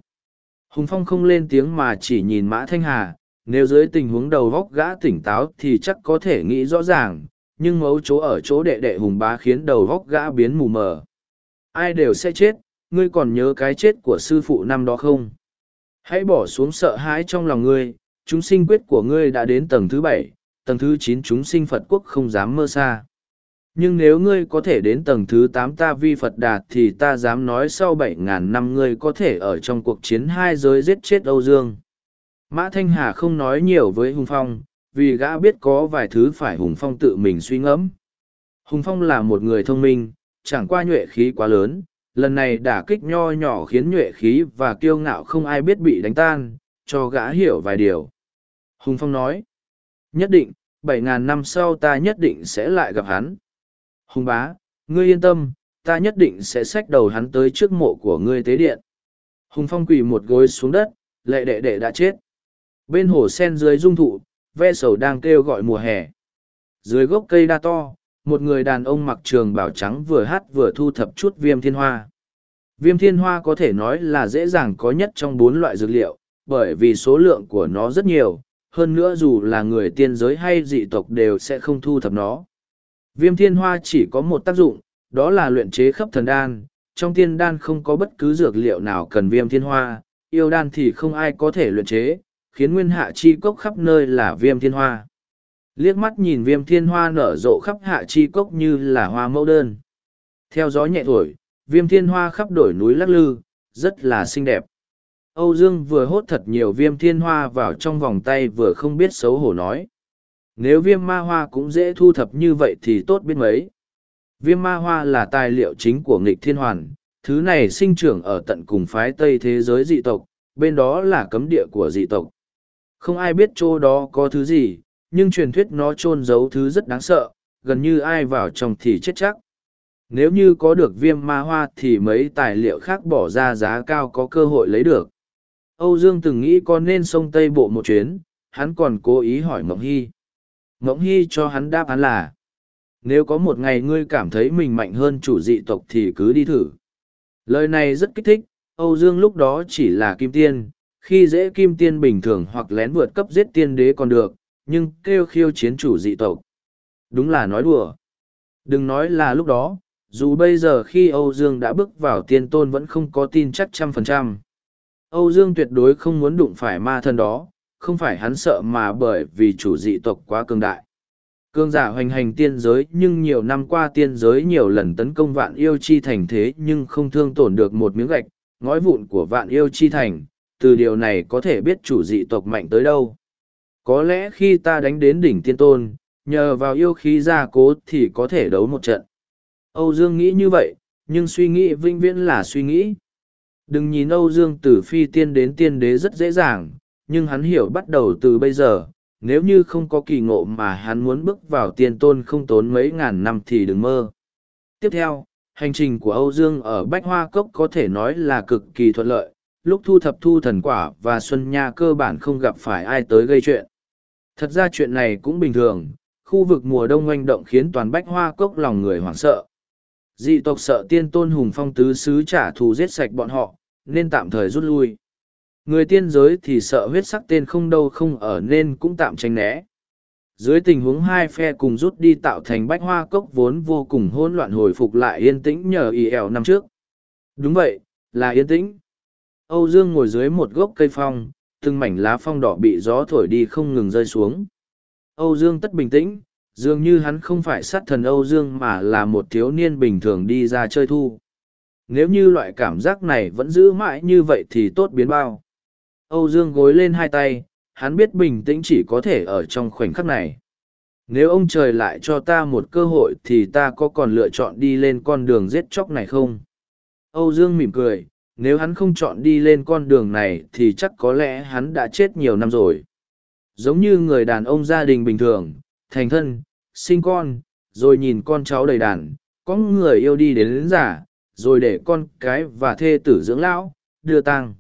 Hùng Phong không lên tiếng mà chỉ nhìn Mã Thanh Hà, nếu dưới tình huống đầu góc gã tỉnh táo thì chắc có thể nghĩ rõ ràng, nhưng mấu chỗ ở chỗ đệ đệ hùng bá khiến đầu góc gã biến mù mờ. Ai đều sẽ chết, ngươi còn nhớ cái chết của sư phụ năm đó không? Hãy bỏ xuống sợ hãi trong lòng ngươi, chúng sinh quyết của ngươi đã đến tầng thứ bảy, tầng thứ chín chúng sinh Phật quốc không dám mơ xa. Nhưng nếu ngươi có thể đến tầng thứ tám ta vi Phật đạt thì ta dám nói sau bảy ngàn năm ngươi có thể ở trong cuộc chiến hai giới giết chết Âu Dương. Mã Thanh Hà không nói nhiều với Hùng Phong, vì gã biết có vài thứ phải Hùng Phong tự mình suy ngẫm. Hùng Phong là một người thông minh, chẳng qua nhuệ khí quá lớn, lần này đả kích nho nhỏ khiến nhuệ khí và kiêu ngạo không ai biết bị đánh tan, cho gã hiểu vài điều. Hùng Phong nói, nhất định, bảy ngàn năm sau ta nhất định sẽ lại gặp hắn. Hùng bá, ngươi yên tâm, ta nhất định sẽ xách đầu hắn tới trước mộ của ngươi tế điện. Hùng Phong quỳ một gối xuống đất, lệ đệ đệ đã chết. Bên hồ sen dưới dung thụ, ve sầu đang kêu gọi mùa hè. Dưới gốc cây đa to, một người đàn ông mặc trường bảo trắng vừa hát vừa thu thập chút viêm thiên hoa. Viêm thiên hoa có thể nói là dễ dàng có nhất trong bốn loại dược liệu, bởi vì số lượng của nó rất nhiều, hơn nữa dù là người tiên giới hay dị tộc đều sẽ không thu thập nó. Viêm thiên hoa chỉ có một tác dụng, đó là luyện chế khắp thần đan, trong tiên đan không có bất cứ dược liệu nào cần viêm thiên hoa, yêu đan thì không ai có thể luyện chế, khiến nguyên hạ chi cốc khắp nơi là viêm thiên hoa. Liếc mắt nhìn viêm thiên hoa nở rộ khắp hạ chi cốc như là hoa mẫu đơn. Theo gió nhẹ thổi, viêm thiên hoa khắp đổi núi lắc lư, rất là xinh đẹp. Âu Dương vừa hốt thật nhiều viêm thiên hoa vào trong vòng tay vừa không biết xấu hổ nói. Nếu viêm ma hoa cũng dễ thu thập như vậy thì tốt biết mấy. Viêm ma hoa là tài liệu chính của nghịch thiên hoàn, thứ này sinh trưởng ở tận cùng phái Tây thế giới dị tộc, bên đó là cấm địa của dị tộc. Không ai biết chỗ đó có thứ gì, nhưng truyền thuyết nó chôn giấu thứ rất đáng sợ, gần như ai vào trong thì chết chắc. Nếu như có được viêm ma hoa thì mấy tài liệu khác bỏ ra giá cao có cơ hội lấy được. Âu Dương từng nghĩ có nên sông Tây Bộ một chuyến, hắn còn cố ý hỏi Mộng Hy. Mộng Hy cho hắn đáp án là, nếu có một ngày ngươi cảm thấy mình mạnh hơn chủ dị tộc thì cứ đi thử. Lời này rất kích thích, Âu Dương lúc đó chỉ là kim tiên, khi dễ kim tiên bình thường hoặc lén vượt cấp giết tiên đế còn được, nhưng kêu khiêu chiến chủ dị tộc. Đúng là nói đùa. Đừng nói là lúc đó, dù bây giờ khi Âu Dương đã bước vào tiên tôn vẫn không có tin chắc trăm phần trăm. Âu Dương tuyệt đối không muốn đụng phải ma thân đó, không phải hắn sợ mà bởi vì chủ dị tộc quá cường đại. Cương giả hoành hành tiên giới nhưng nhiều năm qua tiên giới nhiều lần tấn công vạn yêu chi thành thế nhưng không thương tổn được một miếng gạch, ngói vụn của vạn yêu chi thành, từ điều này có thể biết chủ dị tộc mạnh tới đâu. Có lẽ khi ta đánh đến đỉnh tiên tôn, nhờ vào yêu khí gia cố thì có thể đấu một trận. Âu Dương nghĩ như vậy, nhưng suy nghĩ vinh viễn là suy nghĩ. Đừng nhìn Âu Dương từ phi tiên đến tiên đế rất dễ dàng, nhưng hắn hiểu bắt đầu từ bây giờ, nếu như không có kỳ ngộ mà hắn muốn bước vào tiên tôn không tốn mấy ngàn năm thì đừng mơ. Tiếp theo, hành trình của Âu Dương ở Bách Hoa Cốc có thể nói là cực kỳ thuận lợi, lúc thu thập thu thần quả và Xuân Nha cơ bản không gặp phải ai tới gây chuyện. Thật ra chuyện này cũng bình thường, khu vực mùa đông oanh động khiến toàn Bách Hoa Cốc lòng người hoảng sợ. Dị tộc sợ tiên tôn hùng phong tứ sứ trả thù giết sạch bọn họ, nên tạm thời rút lui. Người tiên giới thì sợ huyết sắc tên không đâu không ở nên cũng tạm tránh né. Dưới tình huống hai phe cùng rút đi tạo thành bách hoa cốc vốn vô cùng hỗn loạn hồi phục lại yên tĩnh nhờ y ẻo năm trước. Đúng vậy, là yên tĩnh. Âu Dương ngồi dưới một gốc cây phong, từng mảnh lá phong đỏ bị gió thổi đi không ngừng rơi xuống. Âu Dương tất bình tĩnh, dường như hắn không phải sát thần Âu Dương mà là một thiếu niên bình thường đi ra chơi thu. Nếu như loại cảm giác này vẫn giữ mãi như vậy thì tốt biến bao. Âu Dương gối lên hai tay, hắn biết bình tĩnh chỉ có thể ở trong khoảnh khắc này. Nếu ông trời lại cho ta một cơ hội thì ta có còn lựa chọn đi lên con đường giết chóc này không? Âu Dương mỉm cười, nếu hắn không chọn đi lên con đường này thì chắc có lẽ hắn đã chết nhiều năm rồi. Giống như người đàn ông gia đình bình thường, thành thân, sinh con, rồi nhìn con cháu đầy đàn, có người yêu đi đến, lính giả, rồi để con cái và thê tử dưỡng lão, đưa tang.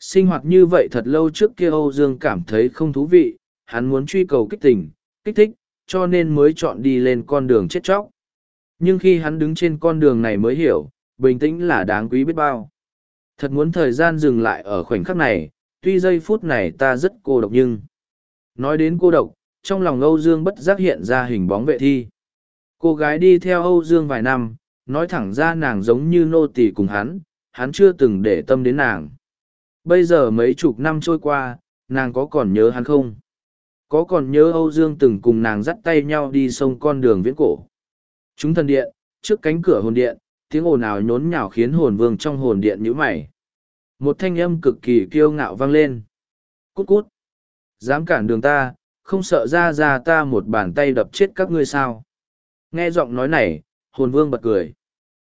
Sinh hoạt như vậy thật lâu trước kia Âu Dương cảm thấy không thú vị, hắn muốn truy cầu kích tình, kích thích, cho nên mới chọn đi lên con đường chết chóc. Nhưng khi hắn đứng trên con đường này mới hiểu, bình tĩnh là đáng quý biết bao. Thật muốn thời gian dừng lại ở khoảnh khắc này, tuy giây phút này ta rất cô độc nhưng... Nói đến cô độc, trong lòng Âu Dương bất giác hiện ra hình bóng vệ thi. Cô gái đi theo Âu Dương vài năm, nói thẳng ra nàng giống như nô tỳ cùng hắn, hắn chưa từng để tâm đến nàng. Bây giờ mấy chục năm trôi qua, nàng có còn nhớ hắn không? Có còn nhớ Âu Dương từng cùng nàng dắt tay nhau đi sông con đường viễn cổ? Chúng thần điện, trước cánh cửa hồn điện, tiếng ồn ào nhốn nhào khiến hồn vương trong hồn điện nhíu mày. Một thanh âm cực kỳ kiêu ngạo vang lên. Cút cút! Dám cản đường ta, không sợ ra ra ta một bàn tay đập chết các ngươi sao? Nghe giọng nói này, hồn vương bật cười.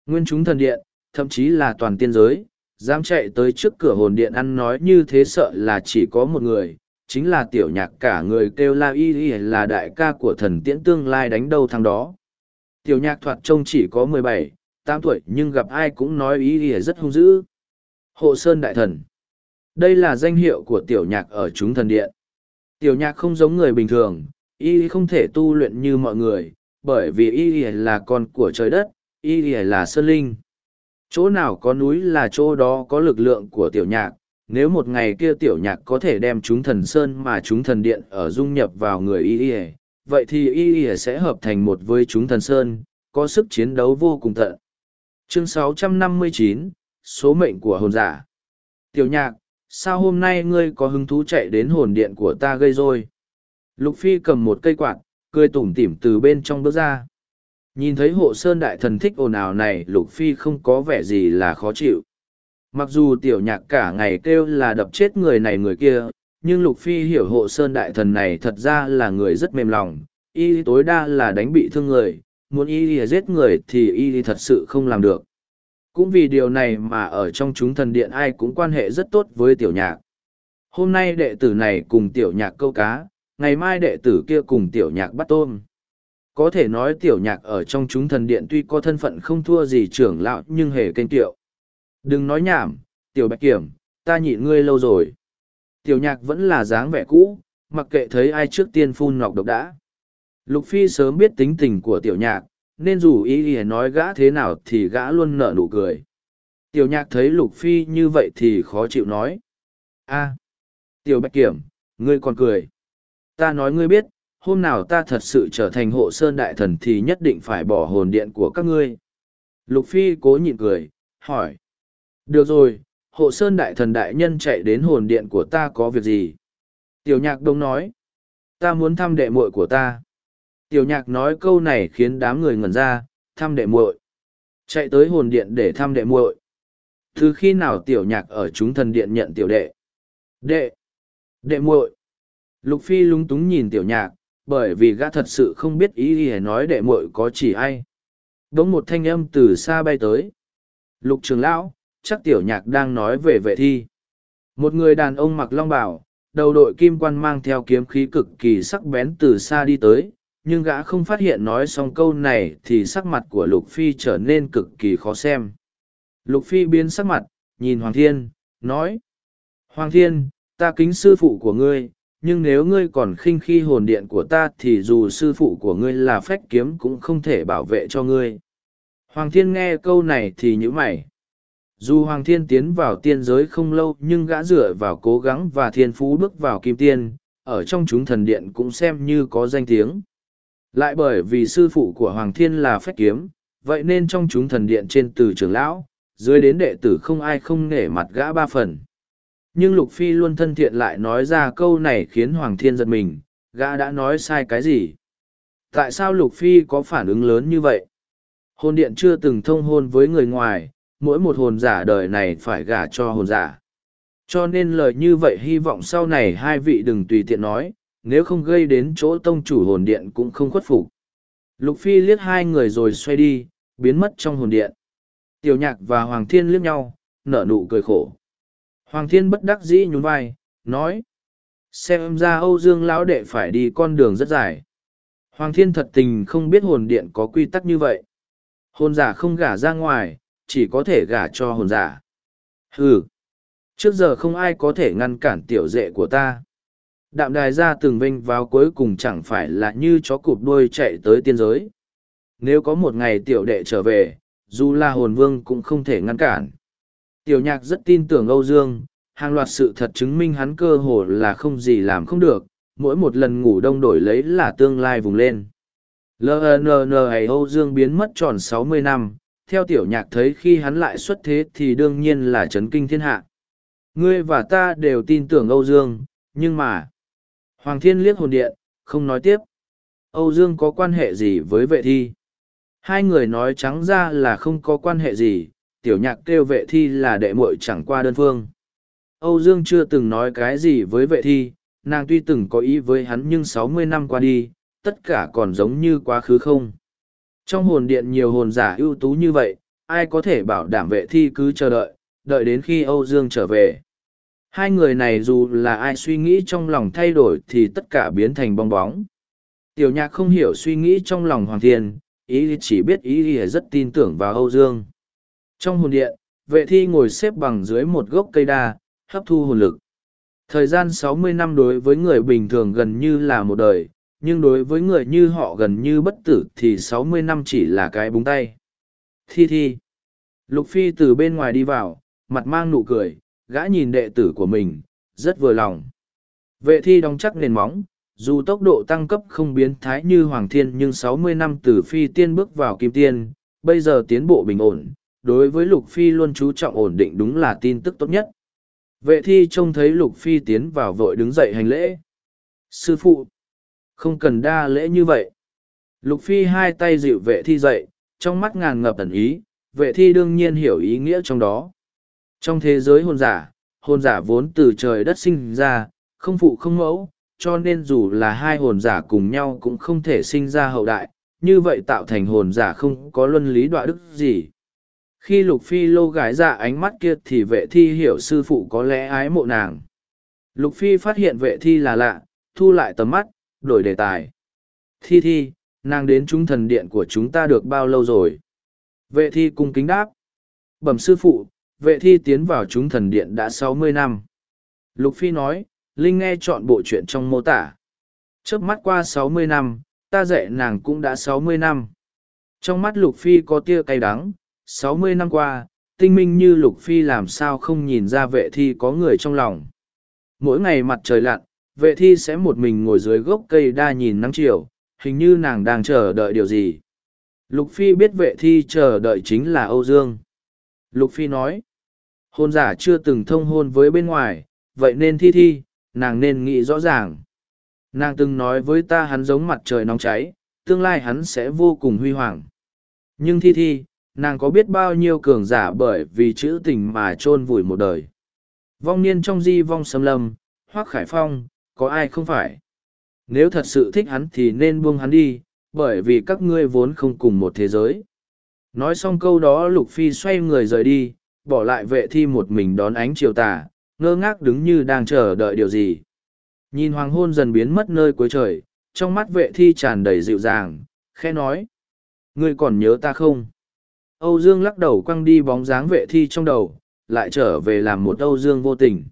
Nguyên chúng thần điện, thậm chí là toàn tiên giới, dám chạy tới trước cửa hồn điện ăn nói như thế sợ là chỉ có một người, chính là tiểu nhạc cả người kêu la y y là đại ca của thần tiễn tương lai đánh đâu thằng đó. Tiểu nhạc thoạt trông chỉ có mười bảy, tám tuổi nhưng gặp ai cũng nói y y rất hung dữ. Hộ Sơn Đại Thần Đây là danh hiệu của tiểu nhạc ở chúng thần điện. Tiểu nhạc không giống người bình thường, y không thể tu luyện như mọi người, bởi vì y là con của trời đất, y là sơn linh. Chỗ nào có núi là chỗ đó có lực lượng của tiểu nhạc, nếu một ngày kia tiểu nhạc có thể đem chúng thần sơn mà chúng thần điện ở dung nhập vào người y vậy thì y sẽ hợp thành một với chúng thần sơn, có sức chiến đấu vô cùng tận. Chương 659, Số mệnh của hồn giả Tiểu nhạc, sao hôm nay ngươi có hứng thú chạy đến hồn điện của ta gây rồi? Lục Phi cầm một cây quạt, cười tủm tỉm từ bên trong bước ra. Nhìn thấy hộ sơn đại thần thích ồn ào này Lục Phi không có vẻ gì là khó chịu. Mặc dù tiểu nhạc cả ngày kêu là đập chết người này người kia, nhưng Lục Phi hiểu hộ sơn đại thần này thật ra là người rất mềm lòng, y tối đa là đánh bị thương người, muốn y giết người thì y thật sự không làm được. Cũng vì điều này mà ở trong chúng thần điện ai cũng quan hệ rất tốt với tiểu nhạc. Hôm nay đệ tử này cùng tiểu nhạc câu cá, ngày mai đệ tử kia cùng tiểu nhạc bắt tôm. Có thể nói tiểu nhạc ở trong chúng thần điện tuy có thân phận không thua gì trưởng lão nhưng hề kênh tiệu. Đừng nói nhảm, tiểu bạch kiểm, ta nhịn ngươi lâu rồi. Tiểu nhạc vẫn là dáng vẻ cũ, mặc kệ thấy ai trước tiên phun nọc độc đã. Lục Phi sớm biết tính tình của tiểu nhạc, nên dù ý ý nói gã thế nào thì gã luôn nở nụ cười. Tiểu nhạc thấy Lục Phi như vậy thì khó chịu nói. a tiểu bạch kiểm, ngươi còn cười. Ta nói ngươi biết, hôm nào ta thật sự trở thành hộ sơn đại thần thì nhất định phải bỏ hồn điện của các ngươi. Lục Phi cố nhịn cười, hỏi. Được rồi, hộ sơn đại thần đại nhân chạy đến hồn điện của ta có việc gì? Tiểu nhạc đông nói. Ta muốn thăm đệ muội của ta. Tiểu nhạc nói câu này khiến đám người ngẩn ra, thăm đệ muội. Chạy tới hồn điện để thăm đệ muội. Từ khi nào tiểu nhạc ở chúng thần điện nhận tiểu đệ? Đệ! Đệ muội! Lục Phi lúng túng nhìn tiểu nhạc, bởi vì gã thật sự không biết ý ý nói đệ muội có chỉ ai. Đống một thanh âm từ xa bay tới. Lục trường lão, chắc tiểu nhạc đang nói về vệ thi. Một người đàn ông mặc long bào, đầu đội kim quan mang theo kiếm khí cực kỳ sắc bén từ xa đi tới, nhưng gã không phát hiện nói xong câu này thì sắc mặt của Lục Phi trở nên cực kỳ khó xem. Lục Phi biến sắc mặt, nhìn Hoàng Thiên, nói. Hoàng Thiên, ta kính sư phụ của ngươi, nhưng nếu ngươi còn khinh khi hồn điện của ta thì dù sư phụ của ngươi là phách kiếm cũng không thể bảo vệ cho ngươi. Hoàng Thiên nghe câu này thì nhíu mày. Dù Hoàng Thiên tiến vào tiên giới không lâu nhưng gã dựa vào cố gắng và thiên phú bước vào kim tiên, ở trong chúng thần điện cũng xem như có danh tiếng. Lại bởi vì sư phụ của Hoàng Thiên là phách kiếm, vậy nên trong chúng thần điện trên từ trưởng lão, dưới đến đệ tử không ai không nể mặt gã ba phần. Nhưng Lục Phi luôn thân thiện lại nói ra câu này khiến Hoàng Thiên giật mình, gã đã nói sai cái gì? Tại sao Lục Phi có phản ứng lớn như vậy? Hồn điện chưa từng thông hôn với người ngoài, mỗi một hồn giả đời này phải gả cho hồn giả. Cho nên lời như vậy hy vọng sau này hai vị đừng tùy tiện nói, nếu không gây đến chỗ tông chủ hồn điện cũng không khuất phục. Lục Phi liếc hai người rồi xoay đi, biến mất trong hồn điện. Tiểu nhạc và Hoàng Thiên liếc nhau, nở nụ cười khổ. Hoàng Thiên bất đắc dĩ nhún vai, nói. Xem ra Âu Dương lão đệ phải đi con đường rất dài. Hoàng Thiên thật tình không biết hồn điện có quy tắc như vậy. Hồn giả không gả ra ngoài, chỉ có thể gả cho hồn giả. Hừ! Trước giờ không ai có thể ngăn cản tiểu dệ của ta. Đạm đài ra từng vinh vào cuối cùng chẳng phải là như chó cụp đuôi chạy tới tiên giới. Nếu có một ngày tiểu đệ trở về, dù là hồn vương cũng không thể ngăn cản. Tiểu nhạc rất tin tưởng Âu Dương, hàng loạt sự thật chứng minh hắn cơ hồ là không gì làm không được, mỗi một lần ngủ đông đổi lấy là tương lai vùng lên. LNN hay Âu Dương biến mất tròn sáu mươi năm, theo tiểu nhạc thấy khi hắn lại xuất thế thì đương nhiên là chấn kinh thiên hạ. Ngươi và ta đều tin tưởng Âu Dương, nhưng mà... Hoàng thiên liếc hồn điện, không nói tiếp. Âu Dương có quan hệ gì với vệ thi? Hai người nói trắng ra là không có quan hệ gì, tiểu nhạc kêu vệ thi là đệ muội chẳng qua đơn phương. Âu Dương chưa từng nói cái gì với vệ thi, nàng tuy từng có ý với hắn nhưng sáu mươi năm qua đi, tất cả còn giống như quá khứ không. Trong hồn điện nhiều hồn giả ưu tú như vậy, ai có thể bảo đảm vệ thi cứ chờ đợi, đợi đến khi Âu Dương trở về. Hai người này dù là ai suy nghĩ trong lòng thay đổi thì tất cả biến thành bong bóng. Tiểu nhạc không hiểu suy nghĩ trong lòng Hoàng Thiên, ý chỉ biết ý rất tin tưởng vào Âu Dương. Trong hồn điện, vệ thi ngồi xếp bằng dưới một gốc cây đa, hấp thu hồn lực. Thời gian sáu mươi năm đối với người bình thường gần như là một đời, nhưng đối với người như họ gần như bất tử thì sáu mươi năm chỉ là cái búng tay. Thi thi. Lục Phi từ bên ngoài đi vào, mặt mang nụ cười, gã nhìn đệ tử của mình, rất vừa lòng. Vệ thi đóng chắc nền móng, dù tốc độ tăng cấp không biến thái như Hoàng Thiên nhưng sáu mươi năm từ Phi tiên bước vào Kim Tiên, bây giờ tiến bộ bình ổn, đối với Lục Phi luôn chú trọng ổn định đúng là tin tức tốt nhất. Vệ thi trông thấy Lục Phi tiến vào vội đứng dậy hành lễ. Sư phụ, không cần đa lễ như vậy. Lục Phi hai tay dịu vệ thi dậy, trong mắt ngàn ngập ẩn ý, vệ thi đương nhiên hiểu ý nghĩa trong đó. Trong thế giới hồn giả, hồn giả vốn từ trời đất sinh ra, không phụ không mẫu, cho nên dù là hai hồn giả cùng nhau cũng không thể sinh ra hậu đại, như vậy tạo thành hồn giả không có luân lý đoạ đức gì. Khi lục phi lô gái ra ánh mắt kia thì vệ thi hiểu sư phụ có lẽ ái mộ nàng. Lục phi phát hiện vệ thi là lạ, thu lại tầm mắt, đổi đề tài. Thi thi, nàng đến chúng thần điện của chúng ta được bao lâu rồi? Vệ thi cung kính đáp. Bẩm sư phụ, vệ thi tiến vào chúng thần điện đã sáu mươi năm. Lục Phi nói, Linh nghe chọn bộ chuyện trong mô tả. Chớp mắt qua sáu mươi năm, ta dạy nàng cũng đã sáu mươi năm. Trong mắt Lục Phi có tia cay đắng, sáu mươi năm qua, tinh minh như Lục Phi làm sao không nhìn ra vệ thi có người trong lòng. Mỗi ngày mặt trời lặn, vệ thi sẽ một mình ngồi dưới gốc cây đa nhìn nắng chiều, hình như nàng đang chờ đợi điều gì. Lục Phi biết vệ thi chờ đợi chính là Âu Dương. Lục Phi nói, hôn giả chưa từng thông hôn với bên ngoài, vậy nên thi thi, nàng nên nghĩ rõ ràng. Nàng từng nói với ta hắn giống mặt trời nóng cháy, tương lai hắn sẽ vô cùng huy hoàng. Nhưng thi thi, nàng có biết bao nhiêu cường giả bởi vì chữ tình mà chôn vùi một đời. Vong niên trong di vong xâm lâm, hoác khải phong, có ai không phải. Nếu thật sự thích hắn thì nên buông hắn đi, bởi vì các ngươi vốn không cùng một thế giới. Nói xong câu đó Lục Phi xoay người rời đi, bỏ lại vệ thi một mình đón ánh chiều tà, ngơ ngác đứng như đang chờ đợi điều gì. Nhìn hoàng hôn dần biến mất nơi cuối trời, trong mắt vệ thi tràn đầy dịu dàng, khẽ nói. Ngươi còn nhớ ta không? Âu Dương lắc đầu quăng đi bóng dáng vệ thi trong đầu, lại trở về làm một Âu Dương vô tình.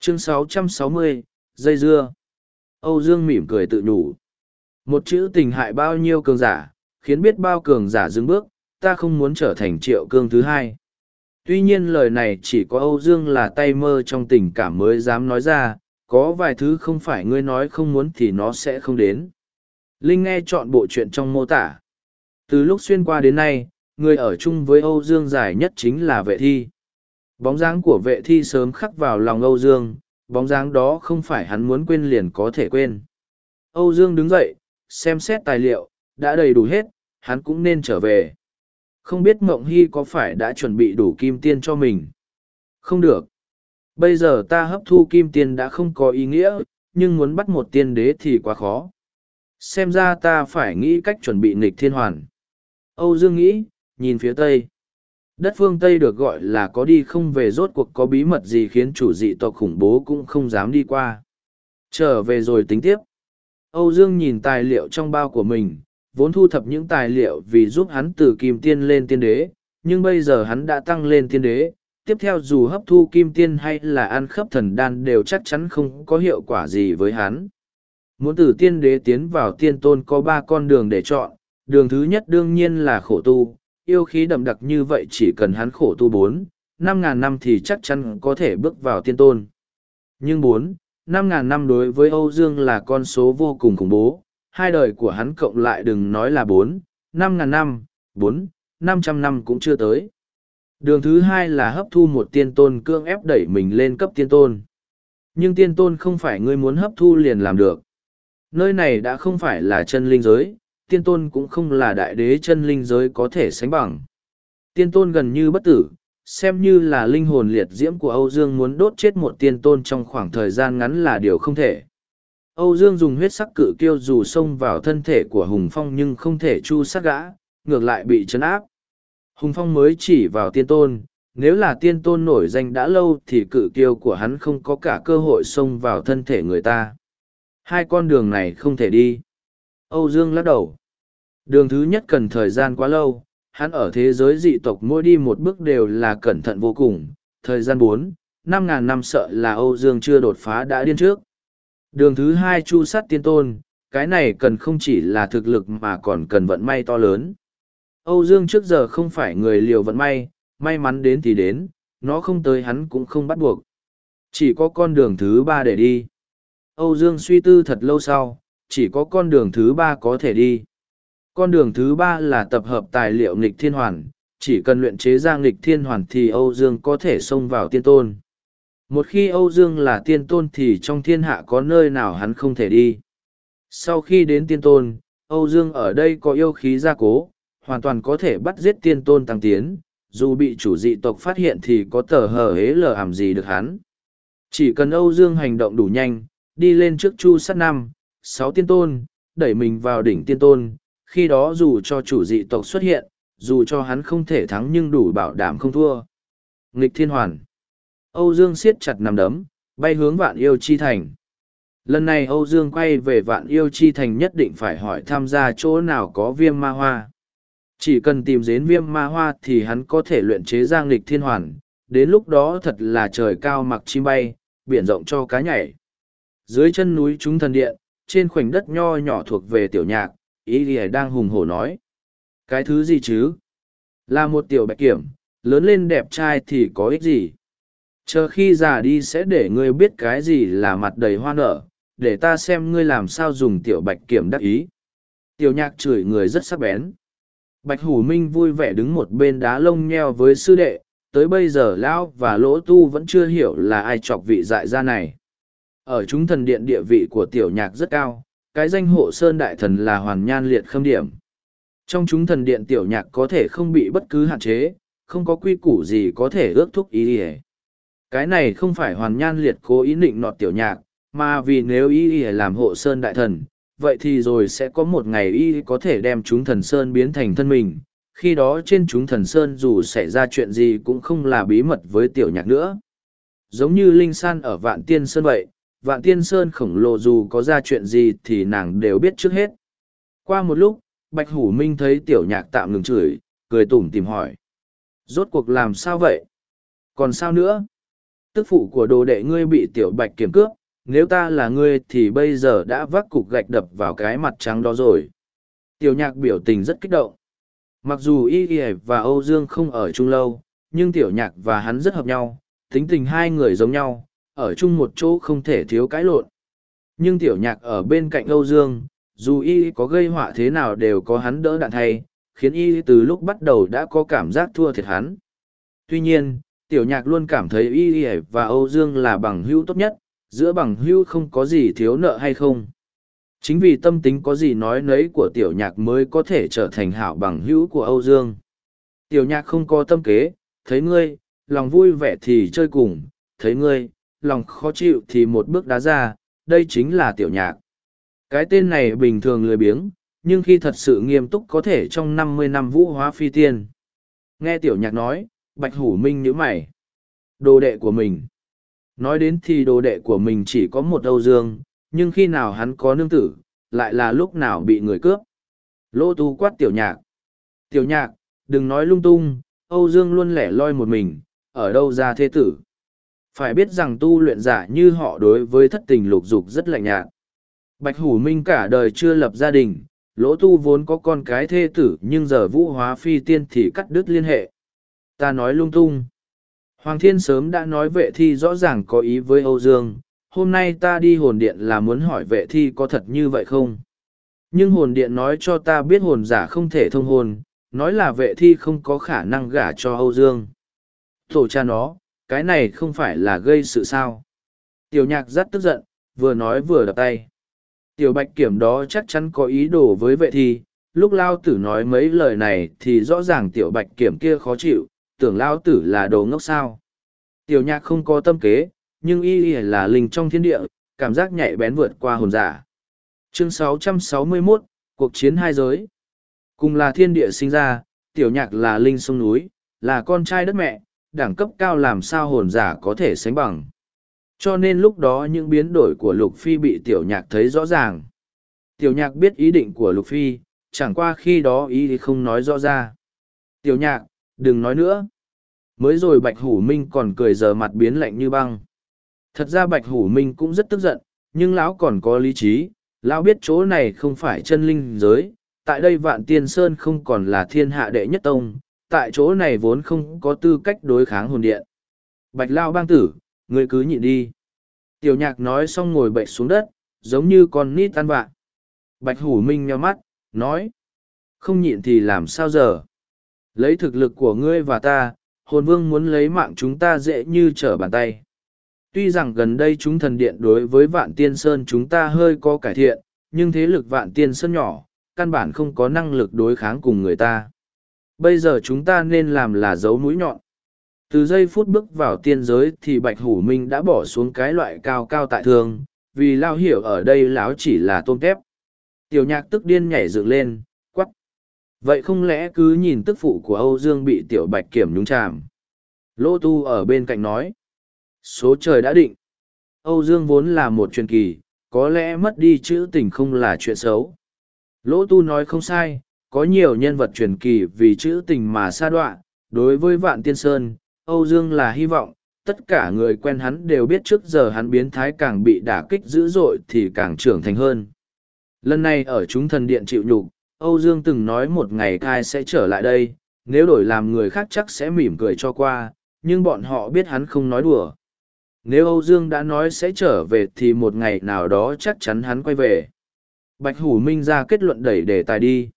Chương 660, dây dưa. Âu Dương mỉm cười tự nhủ. Một chữ tình hại bao nhiêu cường giả, khiến biết bao cường giả dừng bước, ta không muốn trở thành triệu cương thứ hai. Tuy nhiên lời này chỉ có Âu Dương là tay mơ trong tình cảm mới dám nói ra, có vài thứ không phải ngươi nói không muốn thì nó sẽ không đến. Linh nghe chọn bộ chuyện trong mô tả. Từ lúc xuyên qua đến nay, người ở chung với Âu Dương dài nhất chính là vệ thi. Bóng dáng của vệ thi sớm khắc vào lòng Âu Dương, bóng dáng đó không phải hắn muốn quên liền có thể quên. Âu Dương đứng dậy, xem xét tài liệu, đã đầy đủ hết, hắn cũng nên trở về. Không biết Mộng Hy có phải đã chuẩn bị đủ kim tiên cho mình? Không được. Bây giờ ta hấp thu kim tiên đã không có ý nghĩa, nhưng muốn bắt một tiên đế thì quá khó. Xem ra ta phải nghĩ cách chuẩn bị nghịch thiên hoàn. Âu Dương nghĩ, nhìn phía Tây. Đất phương Tây được gọi là có đi không về rốt cuộc có bí mật gì khiến chủ dị tộc khủng bố cũng không dám đi qua. Trở về rồi tính tiếp. Âu Dương nhìn tài liệu trong bao của mình, vốn thu thập những tài liệu vì giúp hắn từ kim tiên lên tiên đế, nhưng bây giờ hắn đã tăng lên tiên đế. Tiếp theo dù hấp thu kim tiên hay là ăn khớp thần đan đều chắc chắn không có hiệu quả gì với hắn. Muốn từ tiên đế tiến vào tiên tôn có ba con đường để chọn, đường thứ nhất đương nhiên là khổ tu, yêu khí đậm đặc như vậy chỉ cần hắn khổ tu bốn, năm ngàn năm thì chắc chắn có thể bước vào tiên tôn. Nhưng bốn, năm ngàn năm đối với Âu Dương là con số vô cùng khủng bố, hai đời của hắn cộng lại đừng nói là bốn, năm ngàn năm, bốn, năm trăm năm cũng chưa tới. Đường thứ hai là hấp thu một tiên tôn cương ép đẩy mình lên cấp tiên tôn. Nhưng tiên tôn không phải ngươi muốn hấp thu liền làm được. Nơi này đã không phải là chân linh giới, tiên tôn cũng không là đại đế chân linh giới có thể sánh bằng. Tiên tôn gần như bất tử, xem như là linh hồn liệt diễm của Âu Dương muốn đốt chết một tiên tôn trong khoảng thời gian ngắn là điều không thể. Âu Dương dùng huyết sắc cự kiêu dù xông vào thân thể của Hùng Phong nhưng không thể chu sát gã, ngược lại bị chấn áp. Hùng Phong mới chỉ vào tiên tôn, nếu là tiên tôn nổi danh đã lâu thì cự kiêu của hắn không có cả cơ hội xông vào thân thể người ta. Hai con đường này không thể đi. Âu Dương lắc đầu. Đường thứ nhất cần thời gian quá lâu, hắn ở thế giới dị tộc mỗi đi một bước đều là cẩn thận vô cùng, thời gian bốn, năm ngàn năm sợ là Âu Dương chưa đột phá đã điên trước. Đường thứ hai chu sát tiên tôn, cái này cần không chỉ là thực lực mà còn cần vận may to lớn. Âu Dương trước giờ không phải người liều vận may, may mắn đến thì đến, nó không tới hắn cũng không bắt buộc. Chỉ có con đường thứ ba để đi. Âu Dương suy tư thật lâu sau, chỉ có con đường thứ ba có thể đi. Con đường thứ ba là tập hợp tài liệu nghịch thiên hoàn, chỉ cần luyện chế ra nghịch thiên hoàn thì Âu Dương có thể xông vào tiên tôn. Một khi Âu Dương là tiên tôn thì trong thiên hạ có nơi nào hắn không thể đi. Sau khi đến tiên tôn, Âu Dương ở đây có yêu khí gia cố, hoàn toàn có thể bắt giết tiên tôn tăng tiến, dù bị chủ dị tộc phát hiện thì có tờ hờ hế lờ hàm gì được hắn. Chỉ cần Âu Dương hành động đủ nhanh, đi lên trước chu sát năm, sáu tiên tôn, đẩy mình vào đỉnh tiên tôn, khi đó dù cho chủ dị tộc xuất hiện, dù cho hắn không thể thắng nhưng đủ bảo đảm không thua. Nghịch thiên hoàn. Âu Dương siết chặt nằm đấm, bay hướng vạn yêu chi thành. Lần này Âu Dương quay về vạn yêu chi thành nhất định phải hỏi tham gia chỗ nào có viêm ma hoa. Chỉ cần tìm đến viêm ma hoa thì hắn có thể luyện chế giang lịch thiên hoàn, đến lúc đó thật là trời cao mặc chim bay, biển rộng cho cá nhảy. Dưới chân núi chúng thần điện, trên khoảnh đất nho nhỏ thuộc về tiểu nhạc, ý lìa đang hùng hổ nói. Cái thứ gì chứ? Là một tiểu bạch kiểm, lớn lên đẹp trai thì có ích gì? Chờ khi già đi sẽ để ngươi biết cái gì là mặt đầy hoa nở, để ta xem ngươi làm sao dùng tiểu bạch kiểm đắc ý. Tiểu nhạc chửi người rất sắc bén. Bạch Hủ Minh vui vẻ đứng một bên đá lông nheo với sư đệ, tới bây giờ Lão và Lỗ Tu vẫn chưa hiểu là ai chọc vị dại gia này. Ở chúng thần điện địa vị của tiểu nhạc rất cao, cái danh hộ sơn đại thần là hoàn nhan liệt khâm điểm. Trong chúng thần điện tiểu nhạc có thể không bị bất cứ hạn chế, không có quy củ gì có thể ước thúc ý ỉa cái này không phải hoàn nhan liệt cố ý định nọt tiểu nhạc, mà vì nếu y y làm hộ sơn đại thần, vậy thì rồi sẽ có một ngày y có thể đem chúng thần sơn biến thành thân mình. Khi đó trên chúng thần sơn dù xảy ra chuyện gì cũng không là bí mật với tiểu nhạc nữa. Giống như linh san ở vạn tiên sơn vậy vạn tiên sơn khổng lồ dù có ra chuyện gì thì nàng đều biết trước hết. Qua một lúc bạch hủ minh thấy tiểu nhạc tạm ngừng chửi cười tủm tìm hỏi. Rốt cuộc làm sao vậy? Còn sao nữa? Tức phụ của đồ đệ ngươi bị tiểu bạch kiểm cướp, nếu ta là ngươi thì bây giờ đã vác cục gạch đập vào cái mặt trắng đó rồi. Tiểu nhạc biểu tình rất kích động. Mặc dù y y và âu dương không ở chung lâu, nhưng tiểu nhạc và hắn rất hợp nhau, tính tình hai người giống nhau, ở chung một chỗ không thể thiếu cãi lộn. Nhưng tiểu nhạc ở bên cạnh âu dương, dù y có gây họa thế nào đều có hắn đỡ đạn thay, khiến y từ lúc bắt đầu đã có cảm giác thua thiệt hắn. Tuy nhiên tiểu nhạc luôn cảm thấy y y và âu dương là bằng hữu tốt nhất giữa bằng hữu không có gì thiếu nợ hay không. Chính vì tâm tính có gì nói nấy của tiểu nhạc mới có thể trở thành hảo bằng hữu của Âu Dương. Tiểu nhạc không có tâm kế, thấy ngươi, lòng vui vẻ thì chơi cùng, thấy ngươi, lòng khó chịu thì một bước đá ra, đây chính là tiểu nhạc. Cái tên này bình thường lười biếng, nhưng khi thật sự nghiêm túc có thể trong năm mươi năm vũ hóa phi tiên. Nghe tiểu nhạc nói, Bạch Hủ Minh nhíu mày. Đồ đệ của mình. Nói đến thì đồ đệ của mình chỉ có một Âu Dương, nhưng khi nào hắn có nương tử, lại là lúc nào bị người cướp. Lỗ tu quát tiểu nhạc. Tiểu nhạc, đừng nói lung tung, Âu Dương luôn lẻ loi một mình, ở đâu ra thế tử. Phải biết rằng tu luyện giả như họ đối với thất tình lục dục rất lạnh nhạt. Bạch Hủ Minh cả đời chưa lập gia đình, lỗ tu vốn có con cái thê tử nhưng giờ vũ hóa phi tiên thì cắt đứt liên hệ. Ta nói lung tung. Hoàng Thiên sớm đã nói vệ thi rõ ràng có ý với Âu Dương, hôm nay ta đi hồn điện là muốn hỏi vệ thi có thật như vậy không? Nhưng hồn điện nói cho ta biết hồn giả không thể thông hồn, nói là vệ thi không có khả năng gả cho Âu Dương. Tổ cha nó, cái này không phải là gây sự sao. Tiểu nhạc rất tức giận, vừa nói vừa đập tay. Tiểu bạch kiểm đó chắc chắn có ý đồ với vệ thi, lúc lao tử nói mấy lời này thì rõ ràng tiểu bạch kiểm kia khó chịu, tưởng lao tử là đồ ngốc sao. Tiểu nhạc không có tâm kế, nhưng y y là linh trong thiên địa, cảm giác nhạy bén vượt qua hồn giả. Chương 661, Cuộc chiến hai giới. Cùng là thiên địa sinh ra, tiểu nhạc là linh sông núi, là con trai đất mẹ, đẳng cấp cao làm sao hồn giả có thể sánh bằng. Cho nên lúc đó những biến đổi của Lục Phi bị tiểu nhạc thấy rõ ràng. Tiểu nhạc biết ý định của Lục Phi, chẳng qua khi đó ý thì không nói rõ ra. Tiểu nhạc, đừng nói nữa. Mới rồi Bạch Hủ Minh còn cười giờ mặt biến lạnh như băng. Thật ra Bạch Hủ Minh cũng rất tức giận, nhưng lão còn có lý trí, lão biết chỗ này không phải chân linh giới, tại đây Vạn Tiên Sơn không còn là thiên hạ đệ nhất tông, tại chỗ này vốn không có tư cách đối kháng hồn điện. Bạch Lao bang tử, ngươi cứ nhịn đi. Tiểu nhạc nói xong ngồi bậy xuống đất, giống như con nít tan vạ. Bạch Hủ Minh nhó mắt, nói. Không nhịn thì làm sao giờ? Lấy thực lực của ngươi và ta, hồn vương muốn lấy mạng chúng ta dễ như trở bàn tay. Tuy rằng gần đây chúng thần điện đối với vạn tiên sơn chúng ta hơi có cải thiện, nhưng thế lực vạn tiên sơn nhỏ, căn bản không có năng lực đối kháng cùng người ta. Bây giờ chúng ta nên làm là dấu mũi nhọn. Từ giây phút bước vào tiên giới thì Bạch Hủ Minh đã bỏ xuống cái loại cao cao tại thường, vì lao hiểu ở đây láo chỉ là tôm tép. Tiểu nhạc tức điên nhảy dựng lên. Vậy không lẽ cứ nhìn tức phụ của Âu Dương bị tiểu bạch kiểm nhúng chàm. Lô tu ở bên cạnh nói. Số trời đã định. Âu Dương vốn là một truyền kỳ, có lẽ mất đi chữ tình không là chuyện xấu. Lỗ tu nói không sai, có nhiều nhân vật truyền kỳ vì chữ tình mà sa đoạn. Đối với Vạn Tiên Sơn, Âu Dương là hy vọng, tất cả người quen hắn đều biết trước giờ hắn biến thái càng bị đả kích dữ dội thì càng trưởng thành hơn. Lần này ở chúng thần điện chịu nhục, Âu Dương từng nói một ngày cai sẽ trở lại đây, nếu đổi làm người khác chắc sẽ mỉm cười cho qua, nhưng bọn họ biết hắn không nói đùa. Nếu Âu Dương đã nói sẽ trở về thì một ngày nào đó chắc chắn hắn quay về. Bạch Hủ Minh ra kết luận đẩy đề tài đi.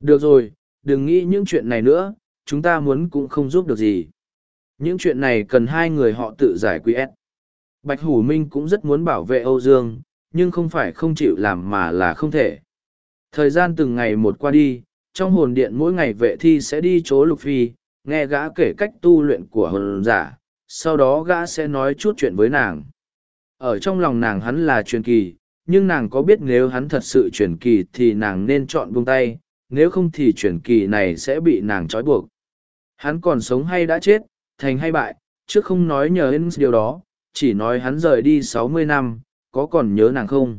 Được rồi, đừng nghĩ những chuyện này nữa, chúng ta muốn cũng không giúp được gì. Những chuyện này cần hai người họ tự giải quyết. Bạch Hủ Minh cũng rất muốn bảo vệ Âu Dương, nhưng không phải không chịu làm mà là không thể. Thời gian từng ngày một qua đi, trong hồn điện mỗi ngày vệ thi sẽ đi chỗ lục phi, nghe gã kể cách tu luyện của hồn giả, sau đó gã sẽ nói chút chuyện với nàng. Ở trong lòng nàng hắn là truyền kỳ, nhưng nàng có biết nếu hắn thật sự truyền kỳ thì nàng nên chọn buông tay, nếu không thì truyền kỳ này sẽ bị nàng trói buộc. Hắn còn sống hay đã chết, thành hay bại, trước không nói nhờ đến điều đó, chỉ nói hắn rời đi sáu mươi năm, có còn nhớ nàng không?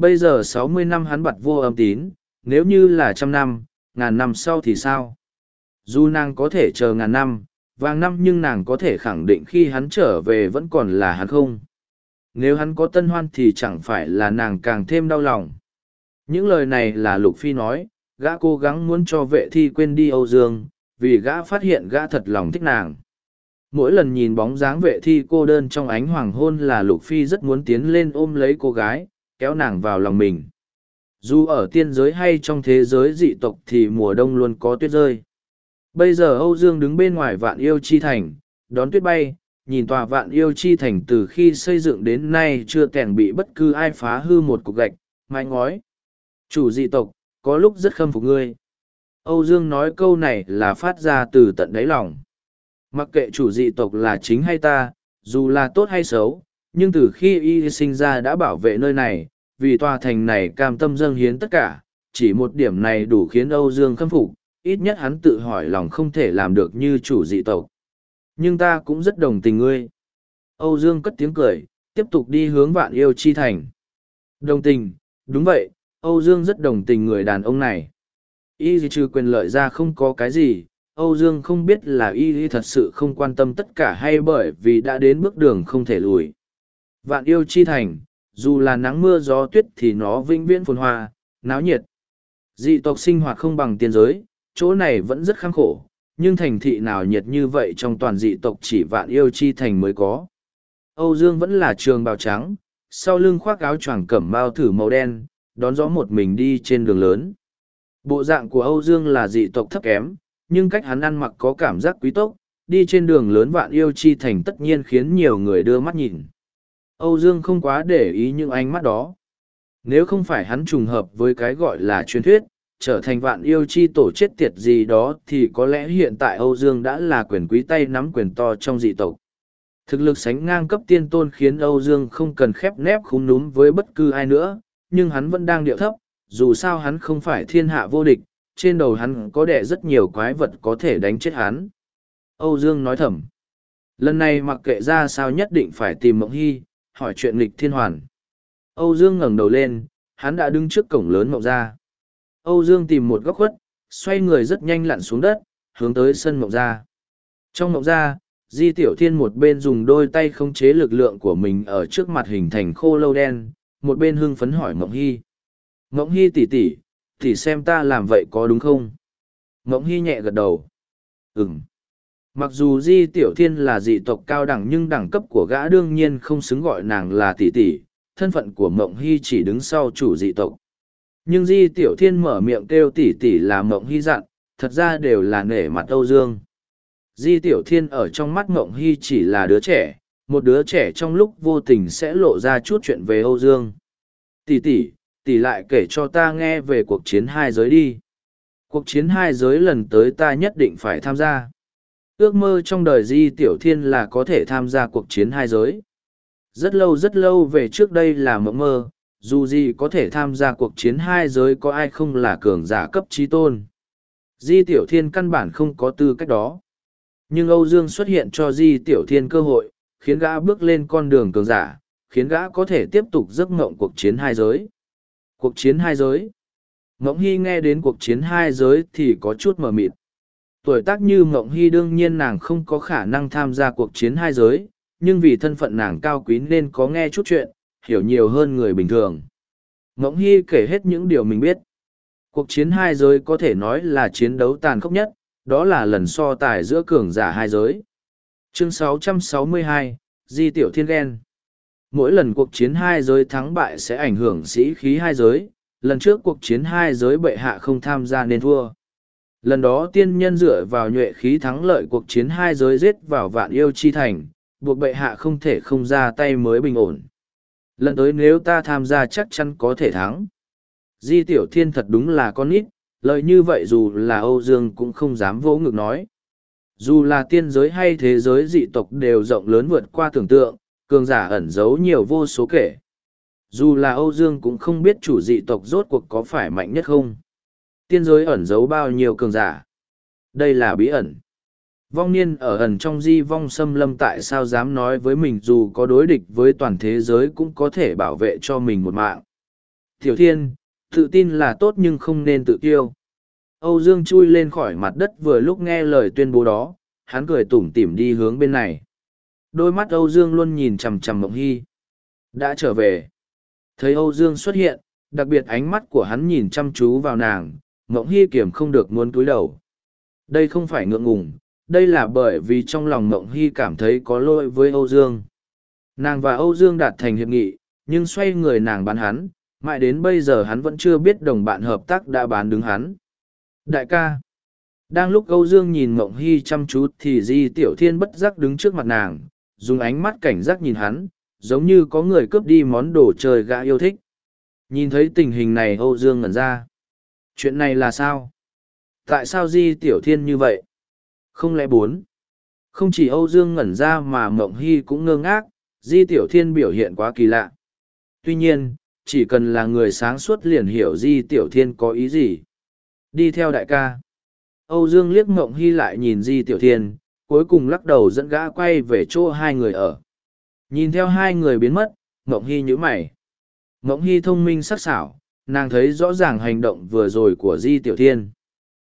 Bây giờ sáu mươi năm hắn bật vô âm tín, nếu như là trăm năm, ngàn năm sau thì sao? Dù nàng có thể chờ ngàn năm, vàng năm nhưng nàng có thể khẳng định khi hắn trở về vẫn còn là hắn không? Nếu hắn có tân hoan thì chẳng phải là nàng càng thêm đau lòng. Những lời này là Lục Phi nói, gã cố gắng muốn cho vệ thi quên đi Âu Dương, vì gã phát hiện gã thật lòng thích nàng mỗi lần nhìn bóng dáng vệ thi cô đơn trong ánh hoàng hôn là lục phi rất muốn tiến lên ôm lấy cô gái kéo nàng vào lòng mình. Dù ở tiên giới hay trong thế giới dị tộc thì mùa đông luôn có tuyết rơi. Bây giờ âu dương đứng bên ngoài vạn yêu chi thành đón tuyết bay nhìn tòa vạn yêu chi thành từ khi xây dựng đến nay chưa kèn bị bất cứ ai phá hư một cục gạch mái ngói. Chủ dị tộc có lúc rất khâm phục ngươi. Âu dương nói câu này là phát ra từ tận đáy lòng. Mặc kệ chủ dị tộc là chính hay ta, dù là tốt hay xấu, nhưng từ khi y sinh ra đã bảo vệ nơi này, vì tòa thành này cam tâm dâng hiến tất cả, chỉ một điểm này đủ khiến Âu Dương khâm phục, ít nhất hắn tự hỏi lòng không thể làm được như chủ dị tộc. Nhưng ta cũng rất đồng tình ngươi. Âu Dương cất tiếng cười, tiếp tục đi hướng vạn yêu chi thành. Đồng tình, đúng vậy, Âu Dương rất đồng tình người đàn ông này. Y trừ quyền lợi ra không có cái gì, Âu Dương không biết là y gì thật sự không quan tâm tất cả hay bởi vì đã đến bước đường không thể lùi. Vạn yêu chi thành, dù là nắng mưa gió tuyết thì nó vĩnh viễn phồn hoa, náo nhiệt. Dị tộc sinh hoạt không bằng tiên giới, chỗ này vẫn rất khăng khổ, nhưng thành thị nào nhiệt như vậy trong toàn dị tộc chỉ vạn yêu chi thành mới có. Âu Dương vẫn là trường bào trắng, sau lưng khoác áo choàng cẩm bao thử màu đen, đón gió một mình đi trên đường lớn. Bộ dạng của Âu Dương là dị tộc thấp kém, nhưng cách hắn ăn mặc có cảm giác quý tốc, đi trên đường lớn vạn yêu chi thành tất nhiên khiến nhiều người đưa mắt nhìn. Âu Dương không quá để ý những ánh mắt đó. Nếu không phải hắn trùng hợp với cái gọi là truyền thuyết, trở thành vạn yêu chi tổ chết tiệt gì đó thì có lẽ hiện tại Âu Dương đã là quyền quý tay nắm quyền to trong dị tộc. Thực lực sánh ngang cấp tiên tôn khiến Âu Dương không cần khép nép khung núm với bất cứ ai nữa, nhưng hắn vẫn đang điệu thấp, dù sao hắn không phải thiên hạ vô địch, trên đầu hắn có đẻ rất nhiều quái vật có thể đánh chết hắn. Âu Dương nói thầm. Lần này mặc kệ ra sao nhất định phải tìm Mộng Hy, hỏi chuyện nghịch thiên hoàn. Âu Dương ngẩng đầu lên, hắn đã đứng trước cổng lớn Mộng ra. Âu Dương tìm một góc khuất, xoay người rất nhanh lặn xuống đất, hướng tới sân Mộng ra. Trong Mộng ra, Di Tiểu Thiên một bên dùng đôi tay khống chế lực lượng của mình ở trước mặt hình thành khô lâu đen, một bên hưng phấn hỏi Mộng Hy. Mộng Hy tỉ, tỷ, tỉ xem ta làm vậy có đúng không? Mộng Hy nhẹ gật đầu. Ừm. Mặc dù Di Tiểu Thiên là dị tộc cao đẳng nhưng đẳng cấp của gã đương nhiên không xứng gọi nàng là tỷ tỷ, thân phận của Mộng Hy chỉ đứng sau chủ dị tộc. Nhưng Di Tiểu Thiên mở miệng kêu tỷ tỷ là Mộng Hy dặn, thật ra đều là nể mặt Âu Dương. Di Tiểu Thiên ở trong mắt Mộng Hy chỉ là đứa trẻ, một đứa trẻ trong lúc vô tình sẽ lộ ra chút chuyện về Âu Dương. Tỷ tỷ, tỷ lại kể cho ta nghe về cuộc chiến hai giới đi. Cuộc chiến hai giới lần tới ta nhất định phải tham gia. Ước mơ trong đời Di Tiểu Thiên là có thể tham gia cuộc chiến hai giới. Rất lâu rất lâu về trước đây là mộng mơ, dù gì có thể tham gia cuộc chiến hai giới có ai không là cường giả cấp trí tôn. Di Tiểu Thiên căn bản không có tư cách đó. Nhưng Âu Dương xuất hiện cho Di Tiểu Thiên cơ hội, khiến gã bước lên con đường cường giả, khiến gã có thể tiếp tục giấc ngộng cuộc chiến hai giới. Cuộc chiến hai giới. Ngộng Hy nghe đến cuộc chiến hai giới thì có chút mờ mịt. Tuổi tác như mộng Hy đương nhiên nàng không có khả năng tham gia cuộc chiến hai giới, nhưng vì thân phận nàng cao quý nên có nghe chút chuyện, hiểu nhiều hơn người bình thường. mộng Hy kể hết những điều mình biết. Cuộc chiến hai giới có thể nói là chiến đấu tàn khốc nhất, đó là lần so tài giữa cường giả hai giới. Chương 662, Di Tiểu Thiên Ghen Mỗi lần cuộc chiến hai giới thắng bại sẽ ảnh hưởng sĩ khí hai giới, lần trước cuộc chiến hai giới bệ hạ không tham gia nên thua. Lần đó tiên nhân dựa vào nhuệ khí thắng lợi cuộc chiến hai giới giết vào vạn yêu chi thành, buộc bệ hạ không thể không ra tay mới bình ổn. Lần tới nếu ta tham gia chắc chắn có thể thắng. Di Tiểu Thiên thật đúng là con nít, lời như vậy dù là Âu Dương cũng không dám vỗ ngực nói. Dù là tiên giới hay thế giới dị tộc đều rộng lớn vượt qua tưởng tượng, cường giả ẩn giấu nhiều vô số kể. Dù là Âu Dương cũng không biết chủ dị tộc rốt cuộc có phải mạnh nhất không. Tiên giới ẩn giấu bao nhiêu cường giả. Đây là bí ẩn. Vong niên ở ẩn trong di vong xâm lâm tại sao dám nói với mình dù có đối địch với toàn thế giới cũng có thể bảo vệ cho mình một mạng. Tiểu thiên, tự tin là tốt nhưng không nên tự tiêu. Âu Dương chui lên khỏi mặt đất vừa lúc nghe lời tuyên bố đó, hắn cười tủm tỉm đi hướng bên này. Đôi mắt Âu Dương luôn nhìn chằm chằm Mộng Hy. Đã trở về. Thấy Âu Dương xuất hiện, đặc biệt ánh mắt của hắn nhìn chăm chú vào nàng, Mộng Hy kiểm không được muốn cúi đầu. Đây không phải ngượng ngùng, đây là bởi vì trong lòng Mộng Hy cảm thấy có lỗi với Âu Dương. Nàng và Âu Dương đạt thành hiệp nghị, nhưng xoay người nàng bán hắn, mãi đến bây giờ hắn vẫn chưa biết đồng bạn hợp tác đã bán đứng hắn. Đại ca. Đang lúc Âu Dương nhìn Mộng Hy chăm chú thì Di Tiểu Thiên bất giác đứng trước mặt nàng, dùng ánh mắt cảnh giác nhìn hắn, giống như có người cướp đi món đồ chơi gã yêu thích. Nhìn thấy tình hình này Âu Dương ngẩn ra. Chuyện này là sao? Tại sao Di Tiểu Thiên như vậy? Không lẽ bốn? Không chỉ Âu Dương ngẩn ra mà Mộng Hy cũng ngơ ngác, Di Tiểu Thiên biểu hiện quá kỳ lạ. Tuy nhiên, chỉ cần là người sáng suốt liền hiểu Di Tiểu Thiên có ý gì. Đi theo đại ca. Âu Dương liếc Mộng Hy lại nhìn Di Tiểu Thiên, cuối cùng lắc đầu dẫn gã quay về chỗ hai người ở. Nhìn theo hai người biến mất, Mộng Hy nhữ mày. Mộng Hy thông minh sắc sảo, nàng thấy rõ ràng hành động vừa rồi của Di Tiểu Thiên.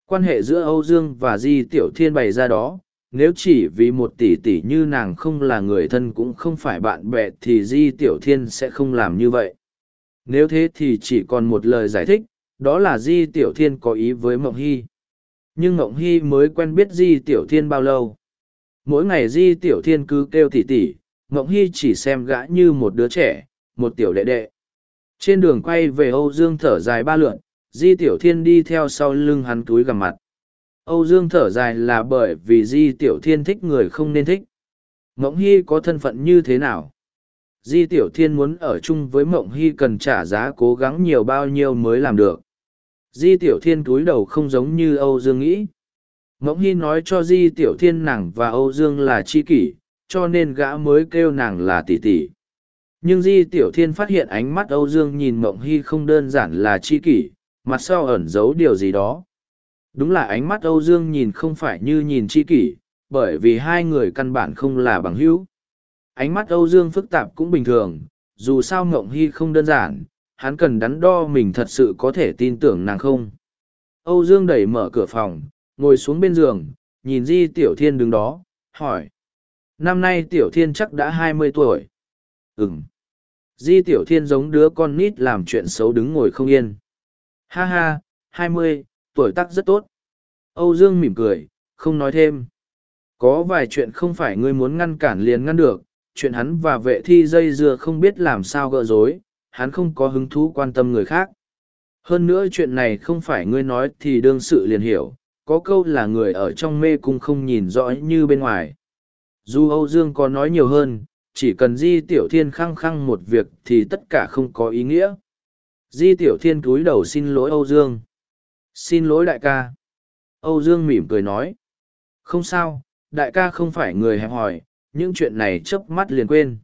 Quan hệ giữa Âu Dương và Di Tiểu Thiên bày ra đó, nếu chỉ vì một tỷ tỷ như nàng không là người thân cũng không phải bạn bè thì Di Tiểu Thiên sẽ không làm như vậy. Nếu thế thì chỉ còn một lời giải thích, đó là Di Tiểu Thiên có ý với Mộng Hy. Nhưng Mộng Hy mới quen biết Di Tiểu Thiên bao lâu mỗi ngày di tiểu thiên cứ kêu tỉ tỉ Mộng Hy chỉ xem gã như một đứa trẻ, một tiểu đệ đệ. Trên đường quay về Âu Dương thở dài ba lượn, Di Tiểu Thiên đi theo sau lưng hắn túi gằm mặt. Âu Dương thở dài là bởi vì Di Tiểu Thiên thích người không nên thích. Mộng Hy có thân phận như thế nào? Di Tiểu Thiên muốn ở chung với Mộng Hy cần trả giá cố gắng nhiều bao nhiêu mới làm được. Di Tiểu Thiên túi đầu không giống như Âu Dương nghĩ. Mộng Hy nói cho Di Tiểu Thiên nàng và Âu Dương là chi kỷ, cho nên gã mới kêu nàng là tỷ tỷ. Nhưng Di Tiểu Thiên phát hiện ánh mắt Âu Dương nhìn Mộng Hy không đơn giản là chi kỷ, mặt sau ẩn giấu điều gì đó. Đúng là ánh mắt Âu Dương nhìn không phải như nhìn chi kỷ, bởi vì hai người căn bản không là bằng hữu. Ánh mắt Âu Dương phức tạp cũng bình thường, dù sao Mộng Hy không đơn giản, hắn cần đắn đo mình thật sự có thể tin tưởng nàng không. Âu Dương đẩy mở cửa phòng, ngồi xuống bên giường, nhìn Di Tiểu Thiên đứng đó, hỏi. Năm nay Tiểu Thiên chắc đã hai mươi tuổi. ừng Di Tiểu Thiên giống đứa con nít làm chuyện xấu đứng ngồi không yên. Ha ha, hai mươi, tuổi tác rất tốt. Âu Dương mỉm cười, không nói thêm. Có vài chuyện không phải ngươi muốn ngăn cản liền ngăn được, chuyện hắn và vệ thi dây dưa không biết làm sao gỡ rối, hắn không có hứng thú quan tâm người khác. Hơn nữa chuyện này không phải ngươi nói thì đương sự liền hiểu, có câu là người ở trong mê cung không nhìn rõ như bên ngoài. Dù Âu Dương có nói nhiều hơn, chỉ cần Di Tiểu Thiên khăng khăng một việc thì tất cả không có ý nghĩa. Di Tiểu Thiên cúi đầu xin lỗi Âu Dương. Xin lỗi đại ca. Âu Dương mỉm cười nói. Không sao, đại ca không phải người hẹp hòi, những chuyện này chớp mắt liền quên.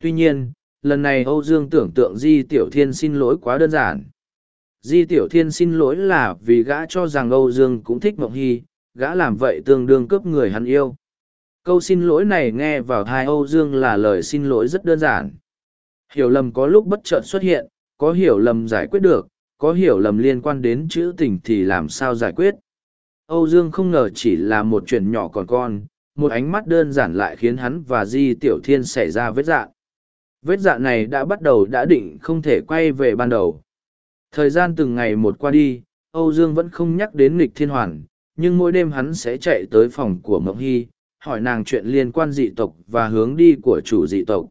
Tuy nhiên, lần này Âu Dương tưởng tượng Di Tiểu Thiên xin lỗi quá đơn giản. Di Tiểu Thiên xin lỗi là vì gã cho rằng Âu Dương cũng thích Mộng Hy, gã làm vậy tương đương cướp người hắn yêu. Câu xin lỗi này nghe vào thai Âu Dương là lời xin lỗi rất đơn giản. Hiểu lầm có lúc bất chợt xuất hiện, có hiểu lầm giải quyết được, có hiểu lầm liên quan đến chữ tình thì làm sao giải quyết. Âu Dương không ngờ chỉ là một chuyện nhỏ còn con, một ánh mắt đơn giản lại khiến hắn và Di Tiểu Thiên xảy ra vết dạ. Vết dạ này đã bắt đầu đã định không thể quay về ban đầu. Thời gian từng ngày một qua đi, Âu Dương vẫn không nhắc đến nghịch thiên hoàn, nhưng mỗi đêm hắn sẽ chạy tới phòng của Mộng Hy, hỏi nàng chuyện liên quan dị tộc và hướng đi của chủ dị tộc.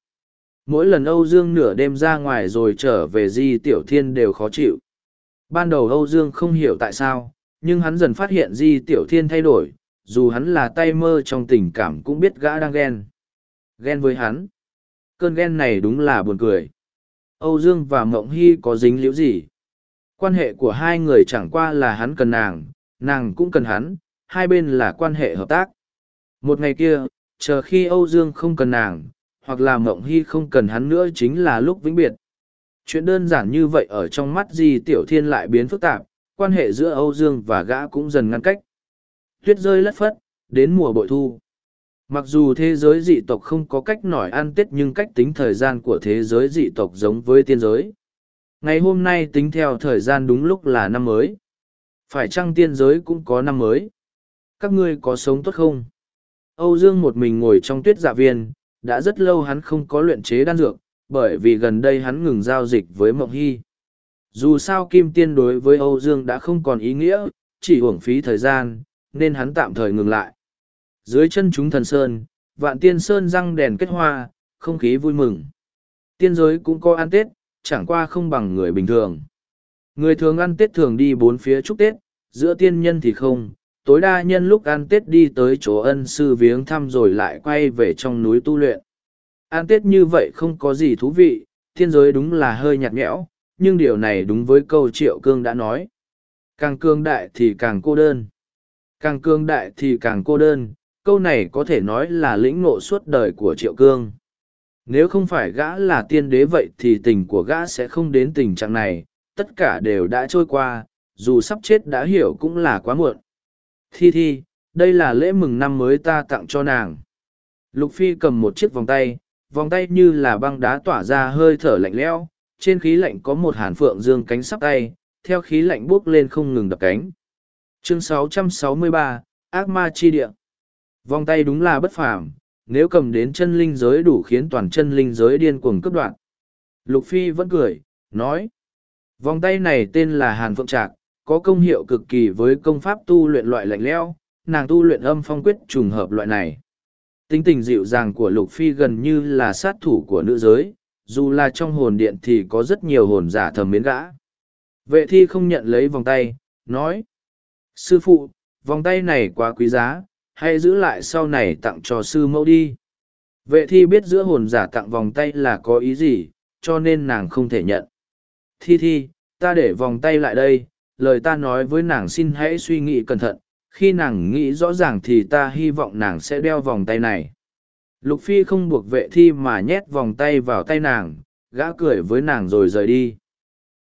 Mỗi lần Âu Dương nửa đêm ra ngoài rồi trở về Di Tiểu Thiên đều khó chịu. Ban đầu Âu Dương không hiểu tại sao, nhưng hắn dần phát hiện Di Tiểu Thiên thay đổi, dù hắn là tay mơ trong tình cảm cũng biết gã đang ghen. Ghen với hắn. Cơn ghen này đúng là buồn cười. Âu Dương và Mộng Hy có dính liễu gì? Quan hệ của hai người chẳng qua là hắn cần nàng, nàng cũng cần hắn, hai bên là quan hệ hợp tác. Một ngày kia, chờ khi Âu Dương không cần nàng, hoặc là Mộng Hy không cần hắn nữa chính là lúc vĩnh biệt. Chuyện đơn giản như vậy ở trong mắt Di Tiểu Thiên lại biến phức tạp, quan hệ giữa Âu Dương và gã cũng dần ngăn cách. Tuyết rơi lất phất, đến mùa bội thu. Mặc dù thế giới dị tộc không có cách nổi ăn tết nhưng cách tính thời gian của thế giới dị tộc giống với tiên giới. Ngày hôm nay tính theo thời gian đúng lúc là năm mới. Phải chăng tiên giới cũng có năm mới? Các ngươi có sống tốt không? Âu Dương một mình ngồi trong tuyết dạ viên, đã rất lâu hắn không có luyện chế đan dược, bởi vì gần đây hắn ngừng giao dịch với Mộng Hy. Dù sao Kim Tiên đối với Âu Dương đã không còn ý nghĩa, chỉ hưởng phí thời gian, nên hắn tạm thời ngừng lại. Dưới chân chúng thần sơn, vạn tiên sơn răng đèn kết hoa, không khí vui mừng. Tiên giới cũng có ăn Tết, chẳng qua không bằng người bình thường. Người thường ăn Tết thường đi bốn phía chúc Tết, giữa tiên nhân thì không, tối đa nhân lúc ăn Tết đi tới chỗ ân sư viếng thăm rồi lại quay về trong núi tu luyện. Ăn Tết như vậy không có gì thú vị, thiên giới đúng là hơi nhạt nhẽo, nhưng điều này đúng với câu Triệu Cương đã nói. Càng cương đại thì càng cô đơn. Càng cương đại thì càng cô đơn, câu này có thể nói là lĩnh ngộ suốt đời của Triệu Cương. Nếu không phải gã là tiên đế vậy thì tình của gã sẽ không đến tình trạng này, tất cả đều đã trôi qua, dù sắp chết đã hiểu cũng là quá muộn. Thi Thi, đây là lễ mừng năm mới ta tặng cho nàng. Lục Phi cầm một chiếc vòng tay, vòng tay như là băng đá tỏa ra hơi thở lạnh lẽo, trên khí lạnh có một hàn phượng dương cánh sắp tay, theo khí lạnh buốc lên không ngừng đập cánh. Chương 663, Ác ma chi địa. Vòng tay đúng là bất phàm, nếu cầm đến chân linh giới đủ khiến toàn chân linh giới điên cuồng cướp đoạn. Lục Phi vẫn cười, nói. Vòng tay này tên là Hàn Phượng Trạc, có công hiệu cực kỳ với công pháp tu luyện loại lạnh lẽo, nàng tu luyện âm phong quyết trùng hợp loại này. tính tình dịu dàng của lục phi gần như là sát thủ của nữ giới dù là trong hồn điện thì có rất nhiều hồn giả thầm mến gã. Vệ thi không nhận lấy vòng tay nói sư phụ vòng tay này quá quý giá hãy giữ lại sau này tặng cho sư mẫu đi. Vệ thi biết giữa hồn giả tặng vòng tay là có ý gì cho nên nàng không thể nhận. Thi thi ta để vòng tay lại đây lời ta nói với nàng xin hãy suy nghĩ cẩn thận, khi nàng nghĩ rõ ràng thì ta hy vọng nàng sẽ đeo vòng tay này. Lục phi không buộc vệ thi mà nhét vòng tay vào tay nàng, gã cười với nàng rồi rời đi.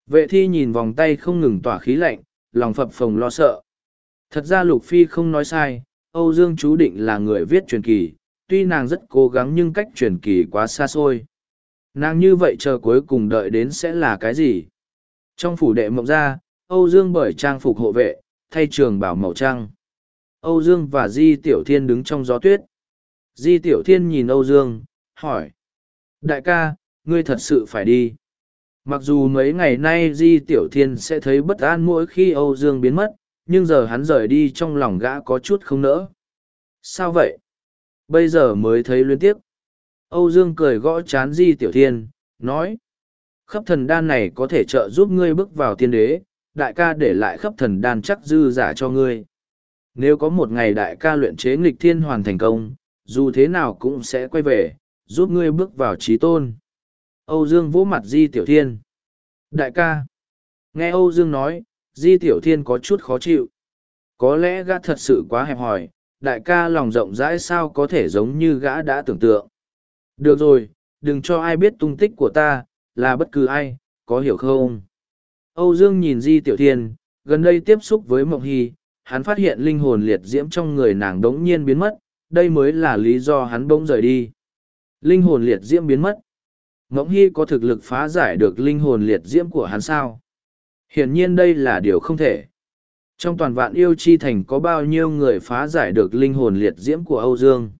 Vệ thi nhìn vòng tay không ngừng tỏa khí lạnh, lòng phập phồng lo sợ. Thật ra lục phi không nói sai, âu dương chú định là người viết truyền kỳ, tuy nàng rất cố gắng nhưng cách truyền kỳ quá xa xôi. Nàng như vậy chờ cuối cùng đợi đến sẽ là cái gì? Trong phủ đệ mộng ra âu dương bởi trang phục hộ vệ, thay trường bảo màu trăng. Âu dương và di tiểu thiên đứng trong gió tuyết. Di tiểu thiên nhìn âu dương, hỏi. Đại ca, ngươi thật sự phải đi. Mặc dù mấy ngày nay di tiểu thiên sẽ thấy bất an mỗi khi âu dương biến mất, nhưng giờ hắn rời đi trong lòng gã có chút không nỡ. Sao vậy? Bây giờ mới thấy liên tiếp. Âu dương cười gõ chán di tiểu thiên, nói. Khắp thần đan này có thể trợ giúp ngươi bước vào tiên đế đại ca để lại khắp thần đan chắc dư giả cho ngươi. Nếu có một ngày đại ca luyện chế nghịch thiên hoàn thành công, dù thế nào cũng sẽ quay về, giúp ngươi bước vào trí tôn. Âu dương vỗ mặt di tiểu thiên. Đại ca. Nghe âu dương nói, di tiểu thiên có chút khó chịu. Có lẽ gã thật sự quá hẹp hòi, đại ca lòng rộng rãi sao có thể giống như gã đã tưởng tượng. Được rồi, đừng cho ai biết tung tích của ta, là bất cứ ai, có hiểu không? Âu dương nhìn di tiểu thiên, gần đây tiếp xúc với mộng hy, hắn phát hiện linh hồn liệt diễm trong người nàng đống nhiên biến mất, đây mới là lý do hắn bỗng rời đi. Linh hồn liệt diễm biến mất. Mộng hy có thực lực phá giải được linh hồn liệt diễm của hắn sao? Hiển nhiên đây là điều không thể. Trong toàn vạn yêu chi thành có bao nhiêu người phá giải được linh hồn liệt diễm của âu dương?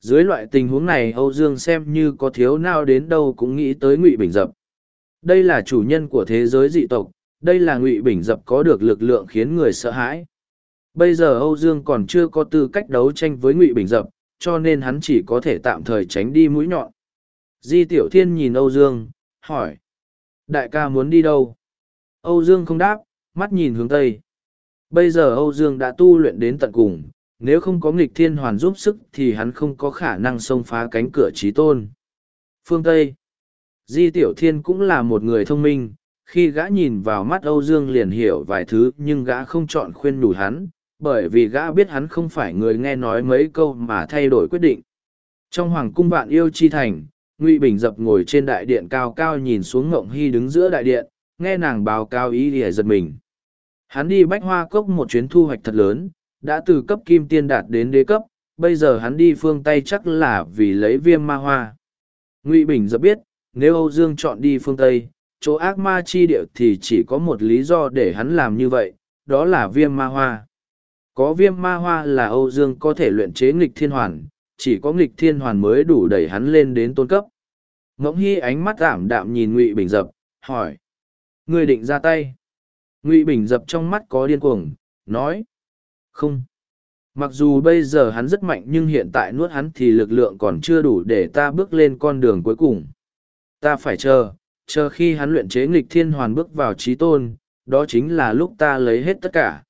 Dưới loại tình huống này, âu dương xem như có thiếu nào đến đâu cũng nghĩ tới ngụy bình dập đây là chủ nhân của thế giới dị tộc, đây là ngụy bình dập có được lực lượng khiến người sợ hãi. Bây giờ âu dương còn chưa có tư cách đấu tranh với ngụy bình dập, cho nên hắn chỉ có thể tạm thời tránh đi mũi nhọn. Di tiểu thiên nhìn âu dương, hỏi, đại ca muốn đi đâu? Âu dương không đáp, mắt nhìn hướng tây. Bây giờ âu dương đã tu luyện đến tận cùng, nếu không có nghịch thiên hoàn giúp sức thì hắn không có khả năng xông phá cánh cửa trí tôn. Phương Tây Di Tiểu Thiên cũng là một người thông minh, khi gã nhìn vào mắt Âu Dương liền hiểu vài thứ nhưng gã không chọn khuyên đủ hắn, bởi vì gã biết hắn không phải người nghe nói mấy câu mà thay đổi quyết định. Trong hoàng cung bạn yêu chi thành, Ngụy Bình dập ngồi trên đại điện cao cao nhìn xuống Ngộng Hy đứng giữa đại điện, nghe nàng báo cao ý để giật mình. Hắn đi bách hoa cốc một chuyến thu hoạch thật lớn, đã từ cấp kim tiên đạt đến đế cấp, bây giờ hắn đi phương Tây chắc là vì lấy viêm ma hoa. Ngụy Bình dập biết, nếu Âu Dương chọn đi phương Tây, chỗ ác ma chi địa thì chỉ có một lý do để hắn làm như vậy, đó là viêm ma hoa. Có viêm ma hoa là Âu Dương có thể luyện chế nghịch thiên hoàn, chỉ có nghịch thiên hoàn mới đủ đẩy hắn lên đến tôn cấp. Ngỗng Hy ánh mắt ảm đạm nhìn Ngụy Bình dập, hỏi. Người định ra tay. Ngụy Bình dập trong mắt có điên cuồng, nói. Không. Mặc dù bây giờ hắn rất mạnh nhưng hiện tại nuốt hắn thì lực lượng còn chưa đủ để ta bước lên con đường cuối cùng. Ta phải chờ, chờ khi hắn luyện chế nghịch thiên hoàn bước vào trí tôn, đó chính là lúc ta lấy hết tất cả.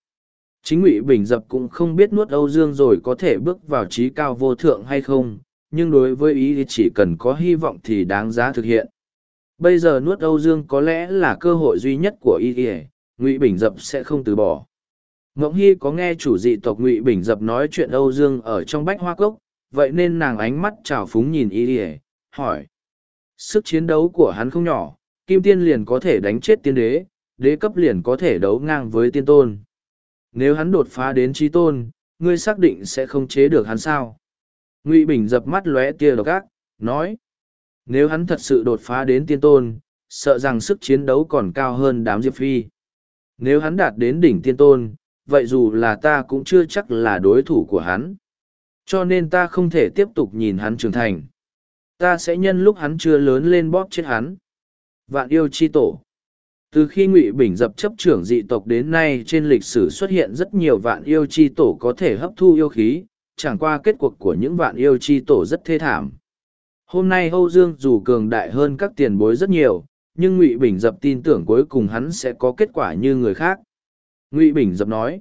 Chính ngụy Bình Dập cũng không biết nuốt Âu Dương rồi có thể bước vào trí cao vô thượng hay không, nhưng đối với ý thì chỉ cần có hy vọng thì đáng giá thực hiện. Bây giờ nuốt Âu Dương có lẽ là cơ hội duy nhất của ý y ngụy Bình Dập sẽ không từ bỏ. ngẫu Hy có nghe chủ dị tộc Ngụy Bình Dập nói chuyện Âu Dương ở trong bách hoa cốc, vậy nên nàng ánh mắt trào phúng nhìn ý ỉa hỏi sức chiến đấu của hắn không nhỏ, kim tiên liền có thể đánh chết tiên đế đế cấp liền có thể đấu ngang với tiên tôn nếu hắn đột phá đến trí tôn, ngươi xác định sẽ không chế được hắn sao ngụy bình dập mắt lóe tia độc ác, nói, nếu hắn thật sự đột phá đến tiên tôn, sợ rằng sức chiến đấu còn cao hơn đám diệp phi nếu hắn đạt đến đỉnh tiên tôn, vậy dù là ta cũng chưa chắc là đối thủ của hắn. Cho nên ta không thể tiếp tục nhìn hắn trưởng thành. Ta sẽ nhân lúc hắn chưa lớn lên bóp chết hắn. Vạn yêu chi tổ. Từ khi Ngụy Bình dập chấp trưởng dị tộc đến nay trên lịch sử xuất hiện rất nhiều vạn yêu chi tổ có thể hấp thu yêu khí, chẳng qua kết cuộc của những vạn yêu chi tổ rất thê thảm. Hôm nay Âu Dương dù cường đại hơn các tiền bối rất nhiều, nhưng Ngụy Bình Dập tin tưởng cuối cùng hắn sẽ có kết quả như người khác. Ngụy Bình Dập nói,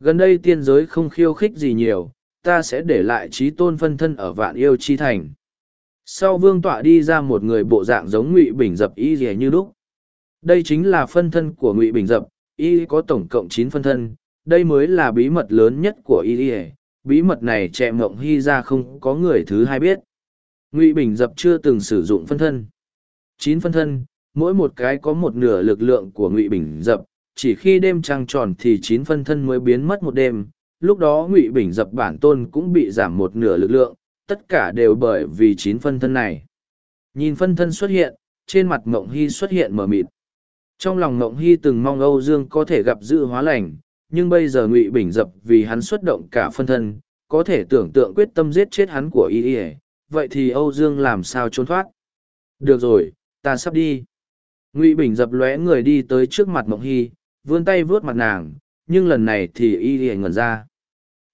gần đây tiên giới không khiêu khích gì nhiều, ta sẽ để lại trí tôn phân thân ở vạn yêu chi thành. Sau vương tọa đi ra một người bộ dạng giống Ngụy Bình Dập y rẻ như lúc. Đây chính là phân thân của Ngụy Bình Dập, y có tổng cộng chín phân thân, đây mới là bí mật lớn nhất của y bí mật này trẻ mộng hy ra không có người thứ hai biết. Ngụy bình dập chưa từng sử dụng phân thân. Chín phân thân mỗi một cái có một nửa lực lượng của ngụy bình dập chỉ khi đêm trăng tròn thì chín phân thân mới biến mất một đêm. Lúc đó ngụy bình dập bản tôn cũng bị giảm một nửa lực lượng tất cả đều bởi vì chín phân thân này. Nhìn phân thân xuất hiện, trên mặt mộng hy xuất hiện mờ mịt. Trong lòng mộng hy từng mong âu dương có thể gặp dự hóa lành, nhưng bây giờ ngụy bình dập vì hắn xuất động cả phân thân, có thể tưởng tượng quyết tâm giết chết hắn của y y. Vậy thì âu dương làm sao trốn thoát? Được rồi, ta sắp đi. Ngụy bình dập lóe người đi tới trước mặt mộng hy, vươn tay vớt mặt nàng, nhưng lần này thì y y ngẩn ra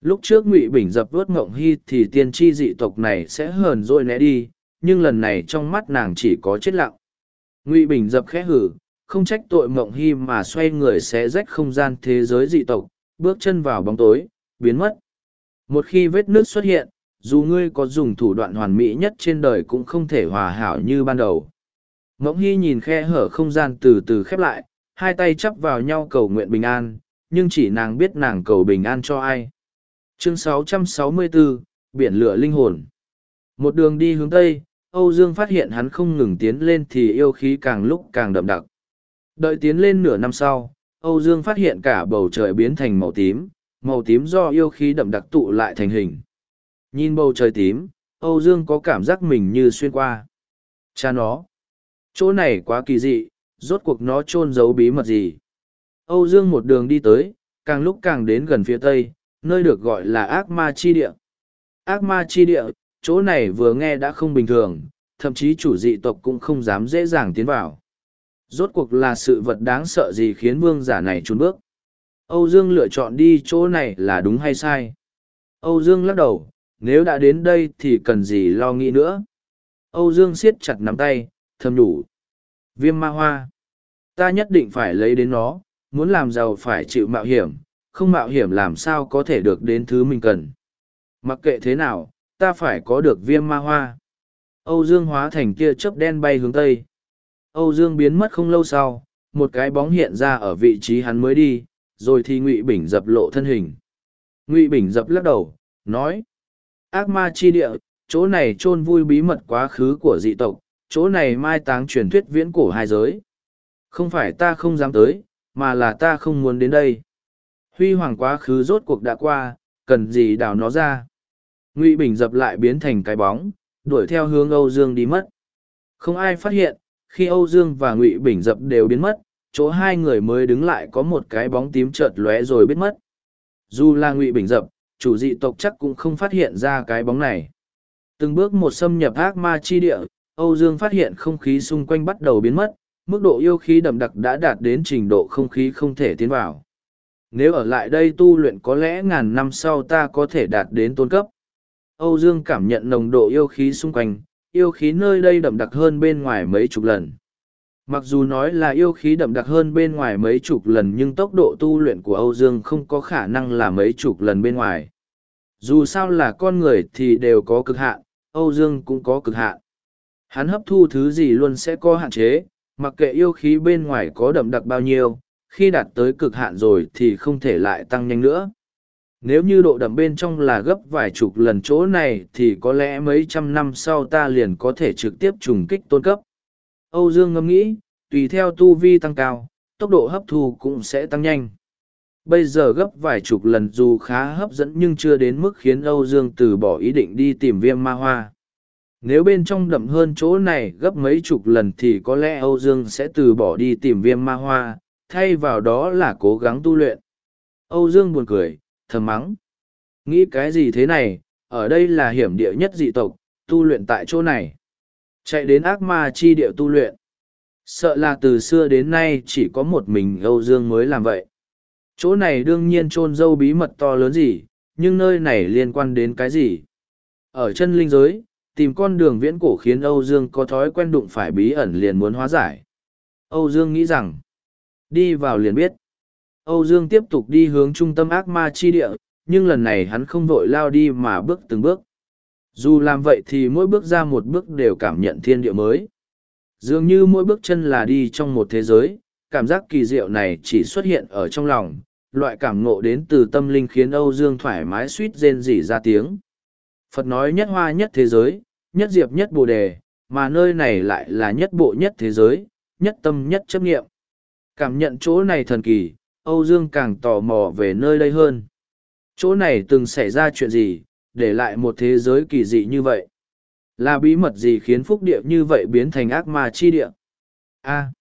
lúc trước ngụy bình dập vớt ngộng hy thì tiên tri dị tộc này sẽ hờn dỗi né đi, nhưng lần này trong mắt nàng chỉ có chết lặng. Ngụy bình dập khẽ hử, không trách tội mộng hy mà xoay người sẽ rách không gian thế giới dị tộc, bước chân vào bóng tối, biến mất. Một khi vết nước xuất hiện, dù ngươi có dùng thủ đoạn hoàn mỹ nhất trên đời cũng không thể hòa hảo như ban đầu. Mộng hy nhìn khe hở không gian từ từ khép lại, hai tay chắp vào nhau cầu nguyện bình an, nhưng chỉ nàng biết nàng cầu bình an cho ai chương 664, biển lửa linh hồn một đường đi hướng tây âu dương phát hiện hắn không ngừng tiến lên thì yêu khí càng lúc càng đậm đặc Đợi tiến lên nửa năm sau, Âu Dương phát hiện cả bầu trời biến thành màu tím, màu tím do yêu khí đậm đặc tụ lại thành hình. Nhìn bầu trời tím, Âu Dương có cảm giác mình như xuyên qua. Cha nó! Chỗ này quá kỳ dị, rốt cuộc nó chôn giấu bí mật gì. Âu Dương một đường đi tới, càng lúc càng đến gần phía tây, nơi được gọi là ác ma chi địa. Ác ma chi địa, chỗ này vừa nghe đã không bình thường, thậm chí chủ dị tộc cũng không dám dễ dàng tiến vào. Rốt cuộc là sự vật đáng sợ gì khiến vương giả này trốn bước. Âu Dương lựa chọn đi chỗ này là đúng hay sai? Âu Dương lắc đầu, nếu đã đến đây thì cần gì lo nghĩ nữa. Âu Dương siết chặt nắm tay, thầm đủ. Viêm ma hoa. Ta nhất định phải lấy đến nó, muốn làm giàu phải chịu mạo hiểm, không mạo hiểm làm sao có thể được đến thứ mình cần. Mặc kệ thế nào, ta phải có được viêm ma hoa. Âu Dương hóa thành kia chớp đen bay hướng Tây. Âu Dương biến mất không lâu sau, một cái bóng hiện ra ở vị trí hắn mới đi, rồi thì Ngụy Bình dập lộ thân hình. Ngụy Bình dập lắc đầu, nói, ác ma chi địa, chỗ này chôn vui bí mật quá khứ của dị tộc, chỗ này mai táng truyền thuyết viễn cổ hai giới. Không phải ta không dám tới, mà là ta không muốn đến đây. Huy hoàng quá khứ rốt cuộc đã qua, cần gì đào nó ra. Ngụy Bình dập lại biến thành cái bóng, đuổi theo hướng Âu Dương đi mất. Không ai phát hiện, khi âu dương và ngụy bình dập đều biến mất chỗ hai người mới đứng lại có một cái bóng tím chợt lóe rồi biết mất dù là ngụy bình dập chủ dị tộc chắc cũng không phát hiện ra cái bóng này từng bước một xâm nhập ác ma chi địa âu dương phát hiện không khí xung quanh bắt đầu biến mất mức độ yêu khí đậm đặc đã đạt đến trình độ không khí không thể tiến vào nếu ở lại đây tu luyện có lẽ ngàn năm sau ta có thể đạt đến tôn cấp âu dương cảm nhận nồng độ yêu khí xung quanh yêu khí nơi đây đậm đặc hơn bên ngoài mấy chục lần. Mặc dù nói là yêu khí đậm đặc hơn bên ngoài mấy chục lần nhưng tốc độ tu luyện của Âu Dương không có khả năng là mấy chục lần bên ngoài. Dù sao là con người thì đều có cực hạn, Âu Dương cũng có cực hạn. Hắn hấp thu thứ gì luôn sẽ có hạn chế, mặc kệ yêu khí bên ngoài có đậm đặc bao nhiêu, khi đạt tới cực hạn rồi thì không thể lại tăng nhanh nữa. Nếu như độ đậm bên trong là gấp vài chục lần chỗ này thì có lẽ mấy trăm năm sau ta liền có thể trực tiếp trùng kích tôn cấp. Âu Dương ngẫm nghĩ, tùy theo tu vi tăng cao, tốc độ hấp thu cũng sẽ tăng nhanh. Bây giờ gấp vài chục lần dù khá hấp dẫn nhưng chưa đến mức khiến Âu Dương từ bỏ ý định đi tìm viêm ma hoa. Nếu bên trong đậm hơn chỗ này gấp mấy chục lần thì có lẽ Âu Dương sẽ từ bỏ đi tìm viêm ma hoa, thay vào đó là cố gắng tu luyện. Âu Dương buồn cười, thầm mắng. Nghĩ cái gì thế này, ở đây là hiểm địa nhất dị tộc, tu luyện tại chỗ này. Chạy đến ác ma chi địa tu luyện. Sợ là từ xưa đến nay chỉ có một mình Âu Dương mới làm vậy. Chỗ này đương nhiên trôn dâu bí mật to lớn gì, nhưng nơi này liên quan đến cái gì? Ở chân linh giới, tìm con đường viễn cổ khiến Âu Dương có thói quen đụng phải bí ẩn liền muốn hóa giải. Âu Dương nghĩ rằng, đi vào liền biết. Âu Dương tiếp tục đi hướng trung tâm ác ma chi địa, nhưng lần này hắn không vội lao đi mà bước từng bước. Dù làm vậy thì mỗi bước ra một bước đều cảm nhận thiên địa mới. Dường như mỗi bước chân là đi trong một thế giới, cảm giác kỳ diệu này chỉ xuất hiện ở trong lòng, loại cảm ngộ đến từ tâm linh khiến Âu Dương thoải mái suýt rên rỉ ra tiếng. Phật nói nhất hoa nhất thế giới, nhất diệp nhất bồ đề, mà nơi này lại là nhất bộ nhất thế giới, nhất tâm nhất chấp nghiệm. Cảm nhận chỗ này thần kỳ, Âu Dương càng tò mò về nơi đây hơn. Chỗ này từng xảy ra chuyện gì, để lại một thế giới kỳ dị như vậy. Là bí mật gì khiến phúc địa như vậy biến thành ác ma chi địa? A.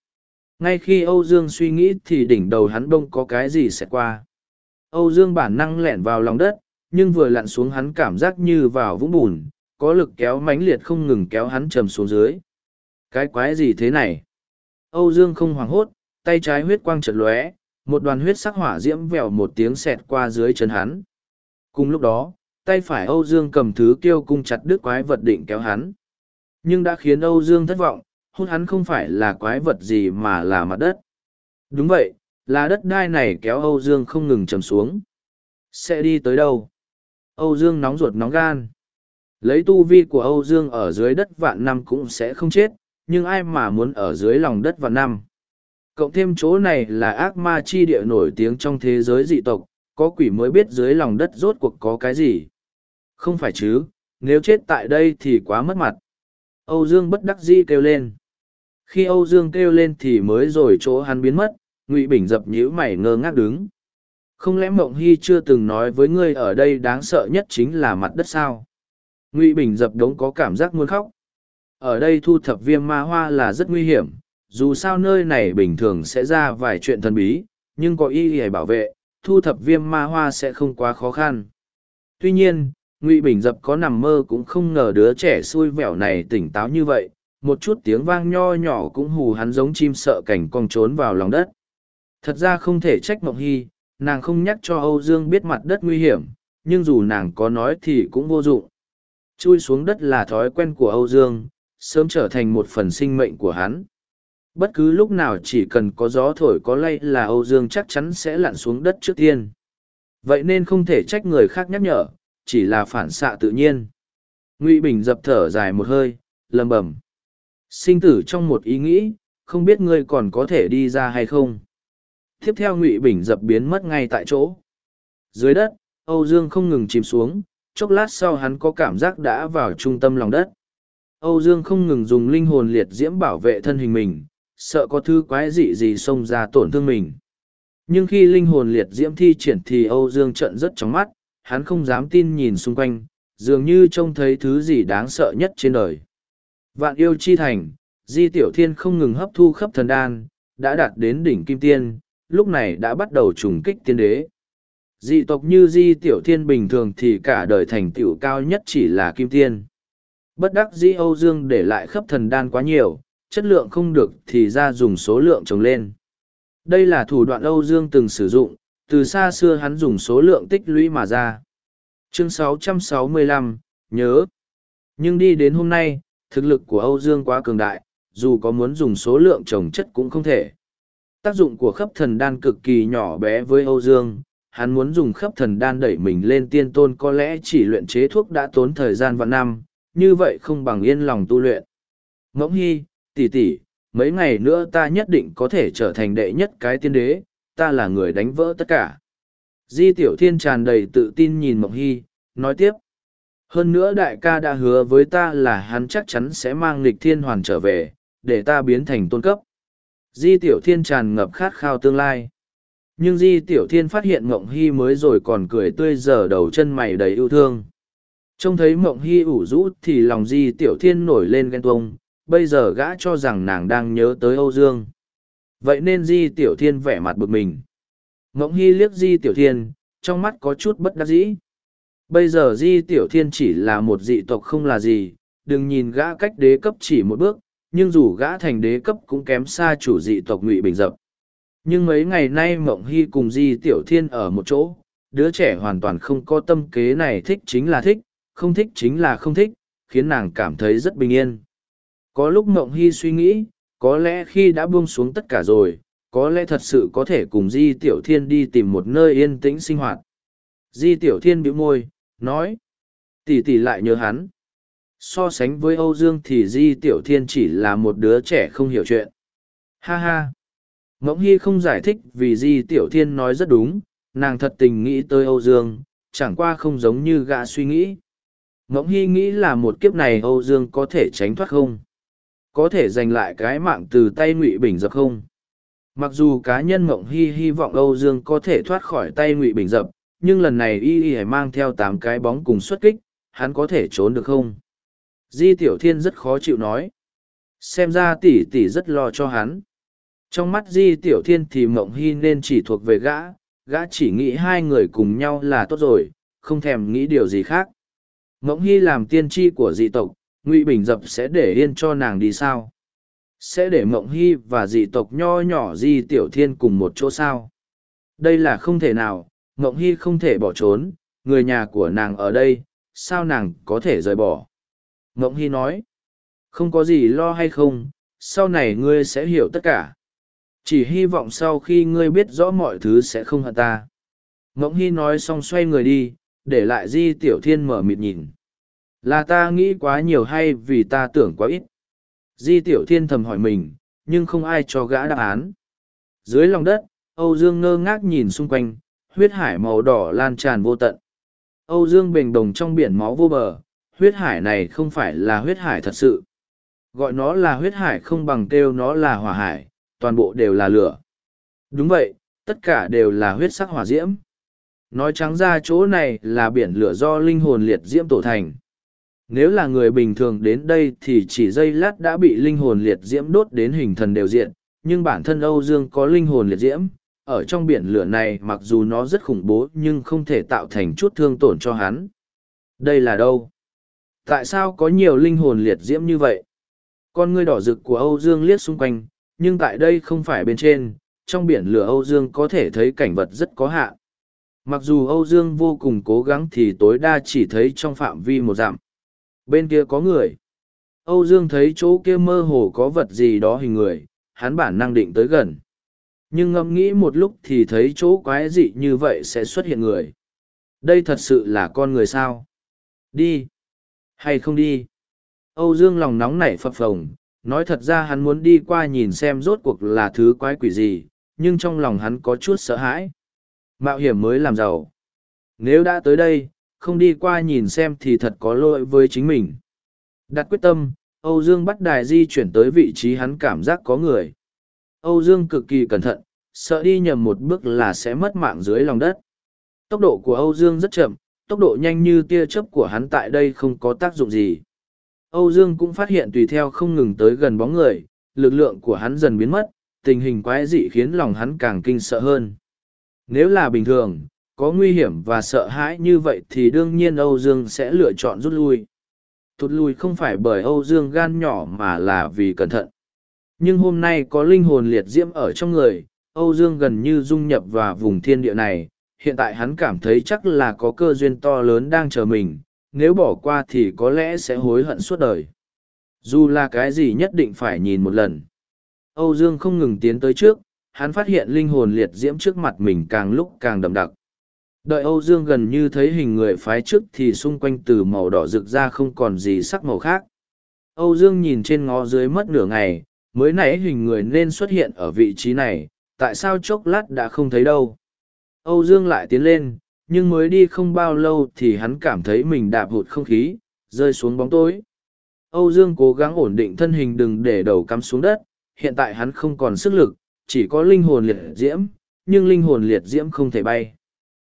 ngay khi Âu Dương suy nghĩ thì đỉnh đầu hắn bông có cái gì sẽ qua. Âu Dương bản năng lẻn vào lòng đất, nhưng vừa lặn xuống hắn cảm giác như vào vũng bùn, có lực kéo mãnh liệt không ngừng kéo hắn trầm xuống dưới. Cái quái gì thế này? Âu Dương không hoảng hốt, tay trái huyết quang chật lóe, một đoàn huyết sắc hỏa diễm vèo một tiếng xẹt qua dưới chân hắn. Cùng lúc đó, tay phải Âu Dương cầm thứ kêu cung chặt đứt quái vật định kéo hắn. Nhưng đã khiến Âu Dương thất vọng, hôn hắn không phải là quái vật gì mà là mặt đất. Đúng vậy, là đất đai này kéo Âu Dương không ngừng trầm xuống. Sẽ đi tới đâu? Âu Dương nóng ruột nóng gan. Lấy tu vi của Âu Dương ở dưới đất vạn năm cũng sẽ không chết, nhưng ai mà muốn ở dưới lòng đất vạn năm. Cộng thêm chỗ này là ác ma chi địa nổi tiếng trong thế giới dị tộc, có quỷ mới biết dưới lòng đất rốt cuộc có cái gì. Không phải chứ, nếu chết tại đây thì quá mất mặt. Âu Dương bất đắc dĩ kêu lên. Khi Âu Dương kêu lên thì mới rồi chỗ hắn biến mất, Ngụy Bình dập nhíu mày ngơ ngác đứng. Không lẽ Mộng Hy chưa từng nói với ngươi ở đây đáng sợ nhất chính là mặt đất sao? Ngụy Bình dập đống có cảm giác muốn khóc. Ở đây thu thập viêm ma hoa là rất nguy hiểm, dù sao nơi này bình thường sẽ ra vài chuyện thần bí, nhưng có y hề bảo vệ, thu thập viêm ma hoa sẽ không quá khó khăn. Tuy nhiên, Ngụy Bình Dập có nằm mơ cũng không ngờ đứa trẻ xui vẻo này tỉnh táo như vậy, một chút tiếng vang nho nhỏ cũng hù hắn giống chim sợ cảnh cong trốn vào lòng đất. Thật ra không thể trách Mộng Hy, nàng không nhắc cho Âu Dương biết mặt đất nguy hiểm, nhưng dù nàng có nói thì cũng vô dụng. Chui xuống đất là thói quen của Âu Dương, sớm trở thành một phần sinh mệnh của hắn. Bất cứ lúc nào chỉ cần có gió thổi có lay là Âu Dương chắc chắn sẽ lặn xuống đất trước tiên. Vậy nên không thể trách người khác nhắc nhở, chỉ là phản xạ tự nhiên. Ngụy Bình dập thở dài một hơi, lầm bầm. Sinh tử trong một ý nghĩ, không biết ngươi còn có thể đi ra hay không. Tiếp theo Ngụy Bình dập biến mất ngay tại chỗ. Dưới đất, Âu Dương không ngừng chìm xuống, chốc lát sau hắn có cảm giác đã vào trung tâm lòng đất. Âu Dương không ngừng dùng linh hồn liệt diễm bảo vệ thân hình mình, sợ có thứ quái dị gì xông ra tổn thương mình. Nhưng khi linh hồn liệt diễm thi triển thì Âu Dương trận rất chóng mắt, hắn không dám tin nhìn xung quanh, dường như trông thấy thứ gì đáng sợ nhất trên đời. Vạn yêu chi thành, Di Tiểu Thiên không ngừng hấp thu khắp thần đan, đã đạt đến đỉnh kim tiên, lúc này đã bắt đầu trùng kích tiên đế. Dị tộc như Di Tiểu Thiên bình thường thì cả đời thành tựu cao nhất chỉ là kim tiên. Bất đắc Di Âu Dương để lại khắp thần đan quá nhiều, chất lượng không được thì ra dùng số lượng trồng lên. Đây là thủ đoạn Âu Dương từng sử dụng, từ xa xưa hắn dùng số lượng tích lũy mà ra. Chương 665, nhớ. Nhưng đi đến hôm nay, thực lực của Âu Dương quá cường đại, dù có muốn dùng số lượng trồng chất cũng không thể. Tác dụng của khắp thần đan cực kỳ nhỏ bé với Âu Dương, hắn muốn dùng khắp thần đan đẩy mình lên tiên tôn có lẽ chỉ luyện chế thuốc đã tốn thời gian vạn năm, như vậy không bằng yên lòng tu luyện. Ngỗng hy, tỷ tỷ, mấy ngày nữa ta nhất định có thể trở thành đệ nhất cái tiên đế, ta là người đánh vỡ tất cả. Di Tiểu Thiên tràn đầy tự tin nhìn Mộng Hy, nói tiếp. Hơn nữa đại ca đã hứa với ta là hắn chắc chắn sẽ mang lịch thiên hoàn trở về, để ta biến thành tôn cấp. Di Tiểu Thiên tràn ngập khát khao tương lai. Nhưng Di Tiểu Thiên phát hiện Mộng Hy mới rồi còn cười tươi giờ đầu chân mày đầy yêu thương. Trông thấy Mộng Hy ủ rũ thì lòng Di Tiểu Thiên nổi lên ghen tuông, bây giờ gã cho rằng nàng đang nhớ tới Âu Dương. Vậy nên Di Tiểu Thiên vẻ mặt bực mình. Ngỗng Hy liếc Di Tiểu Thiên, trong mắt có chút bất đắc dĩ. Bây giờ Di Tiểu Thiên chỉ là một dị tộc không là gì, đừng nhìn gã cách đế cấp chỉ một bước, nhưng dù gã thành đế cấp cũng kém xa chủ dị tộc Ngụy Bình Dập. Nhưng mấy ngày nay Mộng Hy cùng Di Tiểu Thiên ở một chỗ, đứa trẻ hoàn toàn không có tâm kế này thích chính là thích, không thích chính là không thích, khiến nàng cảm thấy rất bình yên. Có lúc Mộng Hy suy nghĩ, có lẽ khi đã buông xuống tất cả rồi, có lẽ thật sự có thể cùng Di Tiểu Thiên đi tìm một nơi yên tĩnh sinh hoạt. Di Tiểu Thiên bĩu môi, nói, tỷ tỷ lại nhớ hắn. So sánh với Âu Dương thì Di Tiểu Thiên chỉ là một đứa trẻ không hiểu chuyện. Ha ha! Mộng Hy không giải thích vì Di Tiểu Thiên nói rất đúng, nàng thật tình nghĩ tới Âu Dương, chẳng qua không giống như gã suy nghĩ. Mộng Hy nghĩ là một kiếp này Âu Dương có thể tránh thoát không? Có thể giành lại cái mạng từ tay Ngụy Bình Dập không? Mặc dù cá nhân Mộng Hy hy vọng Âu Dương có thể thoát khỏi tay Ngụy Bình Dập, nhưng lần này y y hãy mang theo tám cái bóng cùng xuất kích, hắn có thể trốn được không? Di Tiểu Thiên rất khó chịu nói. Xem ra tỷ tỷ rất lo cho hắn. Trong mắt Di Tiểu Thiên thì Mộng Hy nên chỉ thuộc về gã, gã chỉ nghĩ hai người cùng nhau là tốt rồi, không thèm nghĩ điều gì khác. Mộng Hy làm tiên tri của dị tộc, Ngụy Bình Dập sẽ để yên cho nàng đi sao? Sẽ để Mộng Hy và dị tộc nho nhỏ Di Tiểu Thiên cùng một chỗ sao? Đây là không thể nào, Mộng Hy không thể bỏ trốn, người nhà của nàng ở đây, sao nàng có thể rời bỏ? Mộng Hy nói, không có gì lo hay không, sau này ngươi sẽ hiểu tất cả. Chỉ hy vọng sau khi ngươi biết rõ mọi thứ sẽ không hận ta. Mộng Hy nói xong xoay người đi, để lại Di Tiểu Thiên mở mịt nhìn. Là ta nghĩ quá nhiều hay vì ta tưởng quá ít? Di Tiểu Thiên thầm hỏi mình, nhưng không ai cho gã đáp án. Dưới lòng đất, Âu Dương ngơ ngác nhìn xung quanh, huyết hải màu đỏ lan tràn vô tận. Âu Dương bềnh đồng trong biển máu vô bờ, huyết hải này không phải là huyết hải thật sự. Gọi nó là huyết hải không bằng kêu nó là hỏa hải, toàn bộ đều là lửa. Đúng vậy, tất cả đều là huyết sắc hỏa diễm. Nói trắng ra chỗ này là biển lửa do linh hồn liệt diễm tổ thành. Nếu là người bình thường đến đây thì chỉ giây lát đã bị linh hồn liệt diễm đốt đến hình thần đều diện, nhưng bản thân Âu Dương có linh hồn liệt diễm, ở trong biển lửa này mặc dù nó rất khủng bố nhưng không thể tạo thành chút thương tổn cho hắn. Đây là đâu? Tại sao có nhiều linh hồn liệt diễm như vậy? Con ngươi đỏ rực của Âu Dương liếc xung quanh, nhưng tại đây không phải bên trên, trong biển lửa Âu Dương có thể thấy cảnh vật rất có hạn. Mặc dù Âu Dương vô cùng cố gắng thì tối đa chỉ thấy trong phạm vi một dặm. Bên kia có người. Âu Dương thấy chỗ kia mơ hồ có vật gì đó hình người, hắn bản năng định tới gần. Nhưng ngẫm nghĩ một lúc thì thấy chỗ quái dị như vậy sẽ xuất hiện người. Đây thật sự là con người sao? Đi. Hay không đi? Âu Dương lòng nóng nảy phập phồng, nói thật ra hắn muốn đi qua nhìn xem rốt cuộc là thứ quái quỷ gì, nhưng trong lòng hắn có chút sợ hãi. Mạo hiểm mới làm giàu. Nếu đã tới đây, không đi qua nhìn xem thì thật có lỗi với chính mình. Đặt quyết tâm, Âu Dương bắt đài di chuyển tới vị trí hắn cảm giác có người. Âu Dương cực kỳ cẩn thận, sợ đi nhầm một bước là sẽ mất mạng dưới lòng đất. Tốc độ của Âu Dương rất chậm, tốc độ nhanh như tia chớp của hắn tại đây không có tác dụng gì. Âu Dương cũng phát hiện tùy theo không ngừng tới gần bóng người, lực lượng của hắn dần biến mất, tình hình quái dị khiến lòng hắn càng kinh sợ hơn. Nếu là bình thường, có nguy hiểm và sợ hãi như vậy thì đương nhiên Âu Dương sẽ lựa chọn rút lui. Thụt lui không phải bởi Âu Dương gan nhỏ mà là vì cẩn thận. Nhưng hôm nay có linh hồn liệt diễm ở trong người, Âu Dương gần như dung nhập vào vùng thiên địa này, hiện tại hắn cảm thấy chắc là có cơ duyên to lớn đang chờ mình, nếu bỏ qua thì có lẽ sẽ hối hận suốt đời. Dù là cái gì nhất định phải nhìn một lần. Âu Dương không ngừng tiến tới trước, hắn phát hiện linh hồn liệt diễm trước mặt mình càng lúc càng đậm đặc. Đợi Âu Dương gần như thấy hình người phái trước thì xung quanh từ màu đỏ rực ra không còn gì sắc màu khác. Âu Dương nhìn trên ngó dưới mất nửa ngày, mới nãy hình người nên xuất hiện ở vị trí này, tại sao chốc lát đã không thấy đâu. Âu Dương lại tiến lên, nhưng mới đi không bao lâu thì hắn cảm thấy mình đạp hụt không khí, rơi xuống bóng tối. Âu Dương cố gắng ổn định thân hình đừng để đầu cắm xuống đất, hiện tại hắn không còn sức lực, chỉ có linh hồn liệt diễm, nhưng linh hồn liệt diễm không thể bay.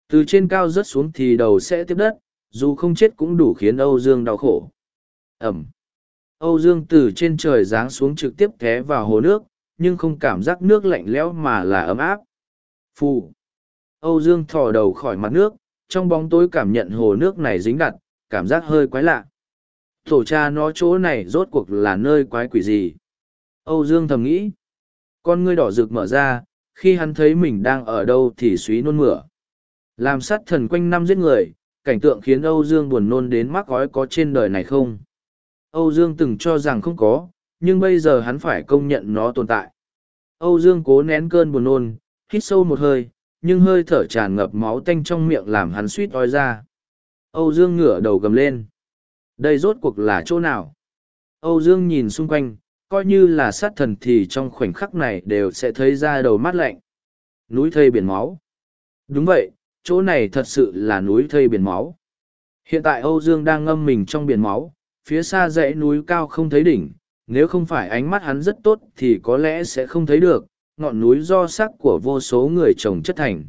Từ trên cao rớt xuống thì đầu sẽ tiếp đất, dù không chết cũng đủ khiến Âu Dương đau khổ. Ẩm. Âu Dương từ trên trời giáng xuống trực tiếp té vào hồ nước, nhưng không cảm giác nước lạnh lẽo mà là ấm áp. Phù. Âu Dương thò đầu khỏi mặt nước, trong bóng tối cảm nhận hồ nước này dính đặt, cảm giác hơi quái lạ. Tổ cha nó chỗ này rốt cuộc là nơi quái quỷ gì? Âu Dương thầm nghĩ. Con ngươi đỏ rực mở ra, khi hắn thấy mình đang ở đâu thì suý nôn mửa. Làm sát thần quanh năm giết người, cảnh tượng khiến Âu Dương buồn nôn đến mắc gói có trên đời này không? Âu Dương từng cho rằng không có, nhưng bây giờ hắn phải công nhận nó tồn tại. Âu Dương cố nén cơn buồn nôn, hít sâu một hơi, nhưng hơi thở tràn ngập máu tanh trong miệng làm hắn suýt ói ra. Âu Dương ngửa đầu gầm lên. Đây rốt cuộc là chỗ nào? Âu Dương nhìn xung quanh, coi như là sát thần thì trong khoảnh khắc này đều sẽ thấy ra đầu mắt lạnh. Núi thây biển máu. Đúng vậy, chỗ này thật sự là núi thây biển máu. Hiện tại Âu Dương đang ngâm mình trong biển máu, phía xa dãy núi cao không thấy đỉnh, nếu không phải ánh mắt hắn rất tốt thì có lẽ sẽ không thấy được, ngọn núi do sắc của vô số người trồng chất thành.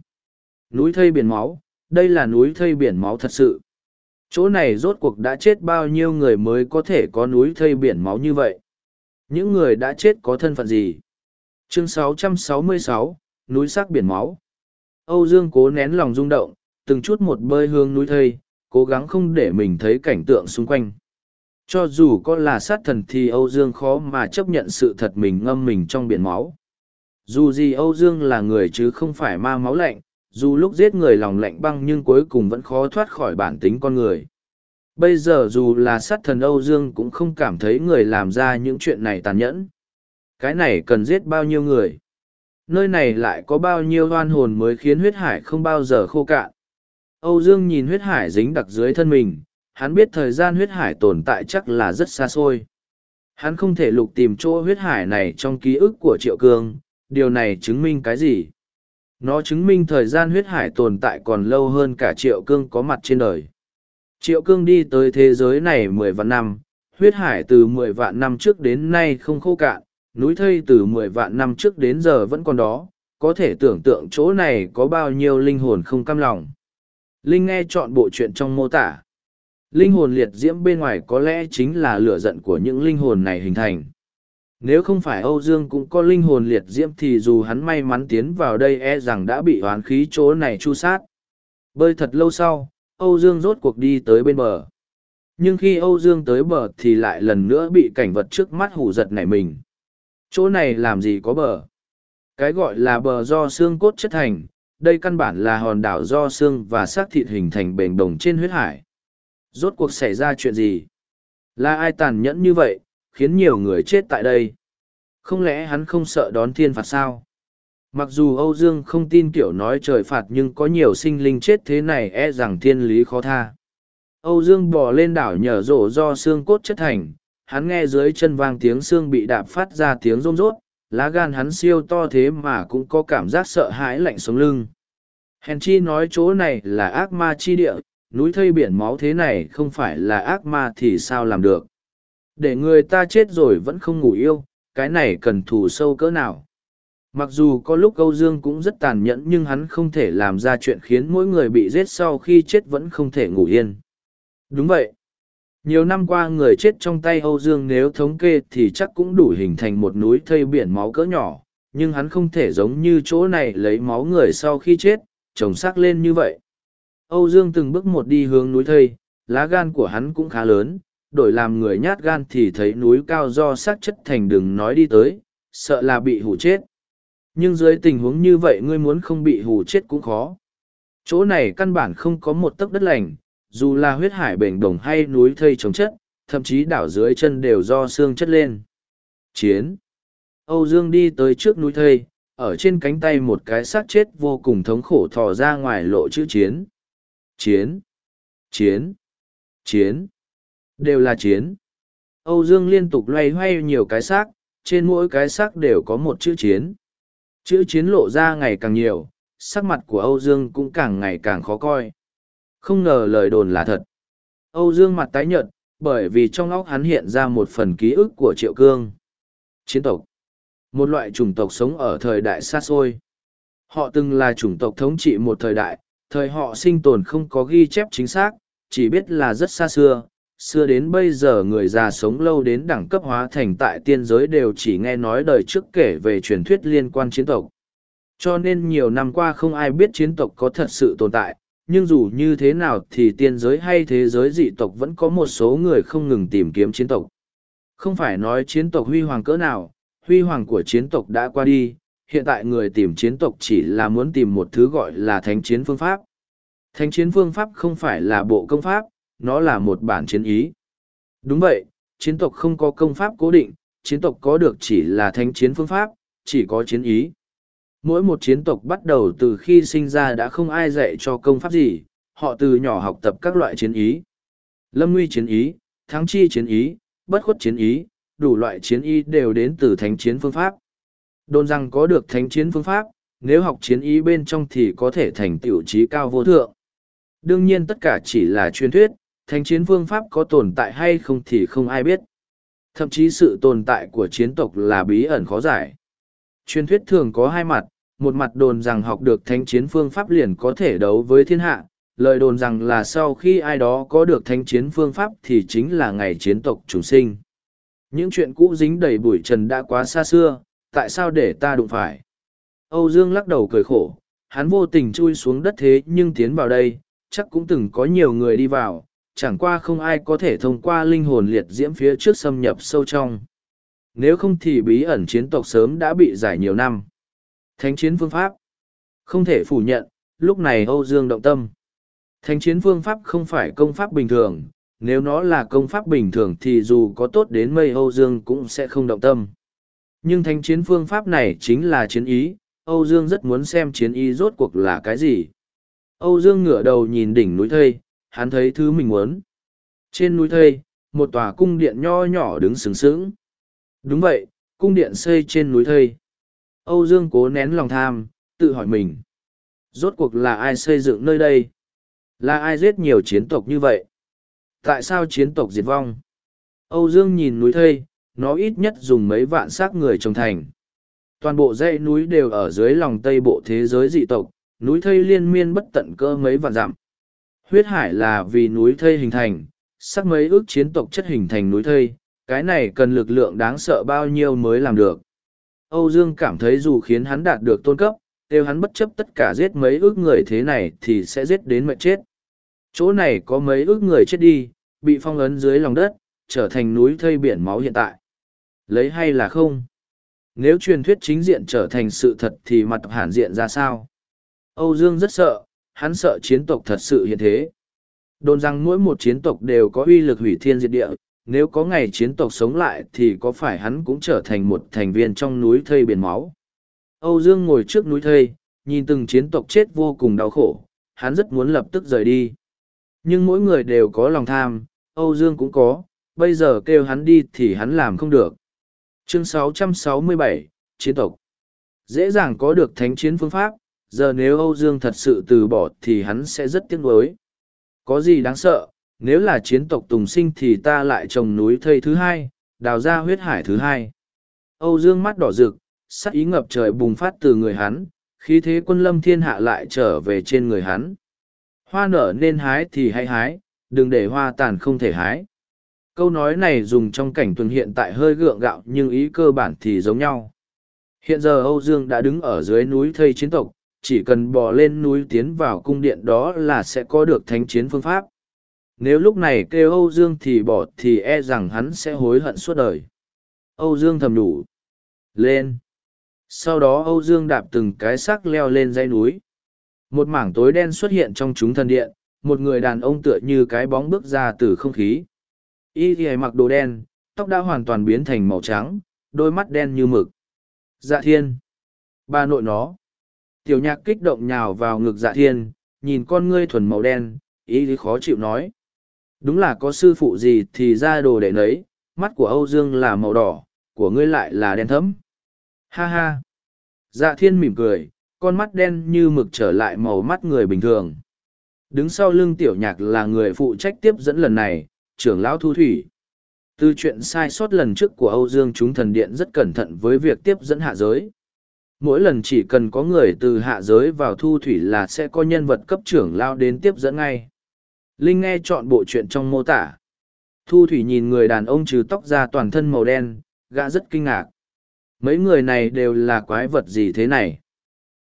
Núi thây biển máu, đây là núi thây biển máu thật sự. Chỗ này rốt cuộc đã chết bao nhiêu người mới có thể có núi thây biển máu như vậy? Những người đã chết có thân phận gì? Chương 666, núi sắc biển máu. Âu Dương cố nén lòng rung động, từng chút một bơi hướng núi thây, cố gắng không để mình thấy cảnh tượng xung quanh. Cho dù có là sát thần thì Âu Dương khó mà chấp nhận sự thật mình ngâm mình trong biển máu. Dù gì Âu Dương là người chứ không phải ma máu lạnh, dù lúc giết người lòng lạnh băng nhưng cuối cùng vẫn khó thoát khỏi bản tính con người. Bây giờ dù là sát thần Âu Dương cũng không cảm thấy người làm ra những chuyện này tàn nhẫn. Cái này cần giết bao nhiêu người? Nơi này lại có bao nhiêu hoan hồn mới khiến huyết hải không bao giờ khô cạn? Âu Dương nhìn huyết hải dính đặc dưới thân mình, hắn biết thời gian huyết hải tồn tại chắc là rất xa xôi. Hắn không thể lục tìm chỗ huyết hải này trong ký ức của Triệu Cương, điều này chứng minh cái gì? Nó chứng minh thời gian huyết hải tồn tại còn lâu hơn cả Triệu Cương có mặt trên đời. Triệu Cương đi tới thế giới này mười vạn năm, huyết hải từ mười vạn năm trước đến nay không khô cạn, núi thây từ mười vạn năm trước đến giờ vẫn còn đó, có thể tưởng tượng chỗ này có bao nhiêu linh hồn không cam lòng. Linh nghe chọn bộ chuyện trong mô tả. Linh hồn liệt diễm bên ngoài có lẽ chính là lửa giận của những linh hồn này hình thành. Nếu không phải Âu Dương cũng có linh hồn liệt diễm thì dù hắn may mắn tiến vào đây e rằng đã bị hoán khí chỗ này chu sát. Bơi thật lâu sau, Âu Dương rốt cuộc đi tới bên bờ. Nhưng khi Âu Dương tới bờ thì lại lần nữa bị cảnh vật trước mắt hủ giật nảy mình. Chỗ này làm gì có bờ? Cái gọi là bờ do xương cốt chất thành, đây căn bản là hòn đảo do xương và xác thịt hình thành bền đồng trên huyết hải. Rốt cuộc xảy ra chuyện gì? Là ai tàn nhẫn như vậy, khiến nhiều người chết tại đây? Không lẽ hắn không sợ đón thiên phạt sao? Mặc dù Âu Dương không tin kiểu nói trời phạt nhưng có nhiều sinh linh chết thế này e rằng thiên lý khó tha. Âu Dương bỏ lên đảo nhờ rổ do xương cốt chất thành, hắn nghe dưới chân vang tiếng xương bị đạp phát ra tiếng rôm rốt, lá gan hắn siêu to thế mà cũng có cảm giác sợ hãi lạnh sống lưng. Hèn chi nói chỗ này là ác ma chi địa, núi thây biển máu thế này không phải là ác ma thì sao làm được. Để người ta chết rồi vẫn không ngủ yêu, cái này cần thù sâu cỡ nào. Mặc dù có lúc Âu Dương cũng rất tàn nhẫn nhưng hắn không thể làm ra chuyện khiến mỗi người bị giết sau khi chết vẫn không thể ngủ yên. Đúng vậy. Nhiều năm qua người chết trong tay Âu Dương nếu thống kê thì chắc cũng đủ hình thành một núi thây biển máu cỡ nhỏ, nhưng hắn không thể giống như chỗ này lấy máu người sau khi chết, trồng xác lên như vậy. Âu Dương từng bước một đi hướng núi thây, lá gan của hắn cũng khá lớn, đổi làm người nhát gan thì thấy núi cao do xác chất thành đừng nói đi tới, sợ là bị hủ chết. Nhưng dưới tình huống như vậy ngươi muốn không bị hủ chết cũng khó. Chỗ này căn bản không có một tấc đất lành, dù là huyết hải bền đồng hay núi thây trồng chất, thậm chí đảo dưới chân đều do xương chất lên. Chiến Âu Dương đi tới trước núi thây, ở trên cánh tay một cái xác chết vô cùng thống khổ thò ra ngoài lộ chữ chiến. Chiến! Chiến! Chiến! Đều là chiến. Âu Dương liên tục loay hoay nhiều cái xác, trên mỗi cái xác đều có một chữ chiến. Chữ chiến lộ ra ngày càng nhiều, sắc mặt của Âu Dương cũng càng ngày càng khó coi. Không ngờ lời đồn là thật. Âu Dương mặt tái nhợt, bởi vì trong óc hắn hiện ra một phần ký ức của Triệu Cương. Chiến tộc. Một loại chủng tộc sống ở thời đại xa xôi. Họ từng là chủng tộc thống trị một thời đại, thời họ sinh tồn không có ghi chép chính xác, chỉ biết là rất xa xưa. Xưa đến bây giờ người già sống lâu đến đẳng cấp hóa thành tại tiên giới đều chỉ nghe nói đời trước kể về truyền thuyết liên quan chiến tộc. Cho nên nhiều năm qua không ai biết chiến tộc có thật sự tồn tại, nhưng dù như thế nào thì tiên giới hay thế giới dị tộc vẫn có một số người không ngừng tìm kiếm chiến tộc. Không phải nói chiến tộc huy hoàng cỡ nào, huy hoàng của chiến tộc đã qua đi, hiện tại người tìm chiến tộc chỉ là muốn tìm một thứ gọi là thánh chiến phương pháp. Thánh chiến phương pháp không phải là bộ công pháp, nó là một bản chiến ý. Đúng vậy, chiến tộc không có công pháp cố định, chiến tộc có được chỉ là thánh chiến phương pháp, chỉ có chiến ý. Mỗi một chiến tộc bắt đầu từ khi sinh ra đã không ai dạy cho công pháp gì, họ từ nhỏ học tập các loại chiến ý. Lâm nguy chiến ý, thắng chi chiến ý, bất khuất chiến ý, đủ loại chiến ý đều đến từ thánh chiến phương pháp. Đồn rằng có được thánh chiến phương pháp, nếu học chiến ý bên trong thì có thể thành tiểu trí cao vô thượng. Đương nhiên tất cả chỉ là truyền thuyết, thánh chiến phương pháp có tồn tại hay không thì không ai biết. Thậm chí sự tồn tại của chiến tộc là bí ẩn khó giải. Truyền thuyết thường có hai mặt, một mặt đồn rằng học được thánh chiến phương pháp liền có thể đấu với thiên hạ, lời đồn rằng là sau khi ai đó có được thánh chiến phương pháp thì chính là ngày chiến tộc trùng sinh. Những chuyện cũ dính đầy bụi trần đã quá xa xưa, tại sao để ta đụng phải? Âu Dương lắc đầu cười khổ, hắn vô tình chui xuống đất thế nhưng tiến vào đây, chắc cũng từng có nhiều người đi vào, chẳng qua không ai có thể thông qua linh hồn liệt diễm phía trước xâm nhập sâu trong. Nếu không thì bí ẩn chiến tộc sớm đã bị giải nhiều năm. Thánh chiến phương pháp. Không thể phủ nhận, lúc này Âu Dương động tâm. Thánh chiến phương pháp không phải công pháp bình thường, nếu nó là công pháp bình thường thì dù có tốt đến mây Âu Dương cũng sẽ không động tâm. Nhưng thánh chiến phương pháp này chính là chiến ý, Âu Dương rất muốn xem chiến ý rốt cuộc là cái gì. Âu Dương ngửa đầu nhìn đỉnh núi thây, hắn thấy thứ mình muốn. Trên núi thây, một tòa cung điện nho nhỏ đứng sừng sững. Đúng vậy, cung điện xây trên núi thây. Âu Dương cố nén lòng tham, tự hỏi mình. Rốt cuộc là ai xây dựng nơi đây? Là ai giết nhiều chiến tộc như vậy? Tại sao chiến tộc diệt vong? Âu Dương nhìn núi thây, nó ít nhất dùng mấy vạn xác người trồng thành. Toàn bộ dãy núi đều ở dưới lòng tây bộ thế giới dị tộc, núi thây liên miên bất tận cơ mấy vạn dặm. Huyết hải là vì núi thây hình thành, sắc mấy ước chiến tộc chất hình thành núi thây, cái này cần lực lượng đáng sợ bao nhiêu mới làm được. Âu Dương cảm thấy dù khiến hắn đạt được tôn cấp, đều hắn bất chấp tất cả giết mấy ước người thế này thì sẽ giết đến mệnh chết. Chỗ này có mấy ước người chết đi, bị phong ấn dưới lòng đất, trở thành núi thây biển máu hiện tại. Lấy hay là không? Nếu truyền thuyết chính diện trở thành sự thật thì mặt hàn diện ra sao? Âu Dương rất sợ, hắn sợ chiến tộc thật sự hiện thế. Đồn rằng mỗi một chiến tộc đều có uy lực hủy thiên diệt địa, nếu có ngày chiến tộc sống lại thì có phải hắn cũng trở thành một thành viên trong núi thây biển máu. Âu Dương ngồi trước núi thây, nhìn từng chiến tộc chết vô cùng đau khổ, hắn rất muốn lập tức rời đi. Nhưng mỗi người đều có lòng tham, Âu Dương cũng có, bây giờ kêu hắn đi thì hắn làm không được. Chương 667, Chiến tộc Dễ dàng có được thánh chiến phương pháp, giờ nếu Âu Dương thật sự từ bỏ thì hắn sẽ rất tiếc nuối. Có gì đáng sợ, nếu là chiến tộc tùng sinh thì ta lại trồng núi thây thứ hai, đào ra huyết hải thứ hai. Âu Dương mắt đỏ rực, sắc ý ngập trời bùng phát từ người hắn, khí thế quân lâm thiên hạ lại trở về trên người hắn. Hoa nở nên hái thì hãy hái, đừng để hoa tàn không thể hái. Câu nói này dùng trong cảnh tuần hiện tại hơi gượng gạo nhưng ý cơ bản thì giống nhau. Hiện giờ Âu Dương đã đứng ở dưới núi thây chiến tộc, chỉ cần bò lên núi tiến vào cung điện đó là sẽ có được thánh chiến phương pháp. Nếu lúc này kêu Âu Dương thì bỏ thì e rằng hắn sẽ hối hận suốt đời. Âu Dương thầm đủ. Lên. Sau đó Âu Dương đạp từng cái xác leo lên dãy núi. Một mảng tối đen xuất hiện trong chúng thần điện, một người đàn ông tựa như cái bóng bước ra từ không khí. Y thì mặc đồ đen, tóc đã hoàn toàn biến thành màu trắng, đôi mắt đen như mực. Dạ thiên. Ba nội nó. Tiểu nhạc kích động nhào vào ngực dạ thiên, nhìn con ngươi thuần màu đen, ý thì khó chịu nói. Đúng là có sư phụ gì thì ra đồ để nấy, mắt của Âu Dương là màu đỏ, của ngươi lại là đen thẫm Ha ha. Dạ thiên mỉm cười, con mắt đen như mực trở lại màu mắt người bình thường. Đứng sau lưng tiểu nhạc là người phụ trách tiếp dẫn lần này, trưởng lão thu thủy. Từ chuyện sai sót lần trước của Âu Dương chúng thần điện rất cẩn thận với việc tiếp dẫn hạ giới. Mỗi lần chỉ cần có người từ hạ giới vào thu thủy là sẽ có nhân vật cấp trưởng lao đến tiếp dẫn ngay. Linh nghe chọn bộ chuyện trong mô tả. Thu thủy nhìn người đàn ông trừ tóc ra toàn thân màu đen, gã rất kinh ngạc. Mấy người này đều là quái vật gì thế này?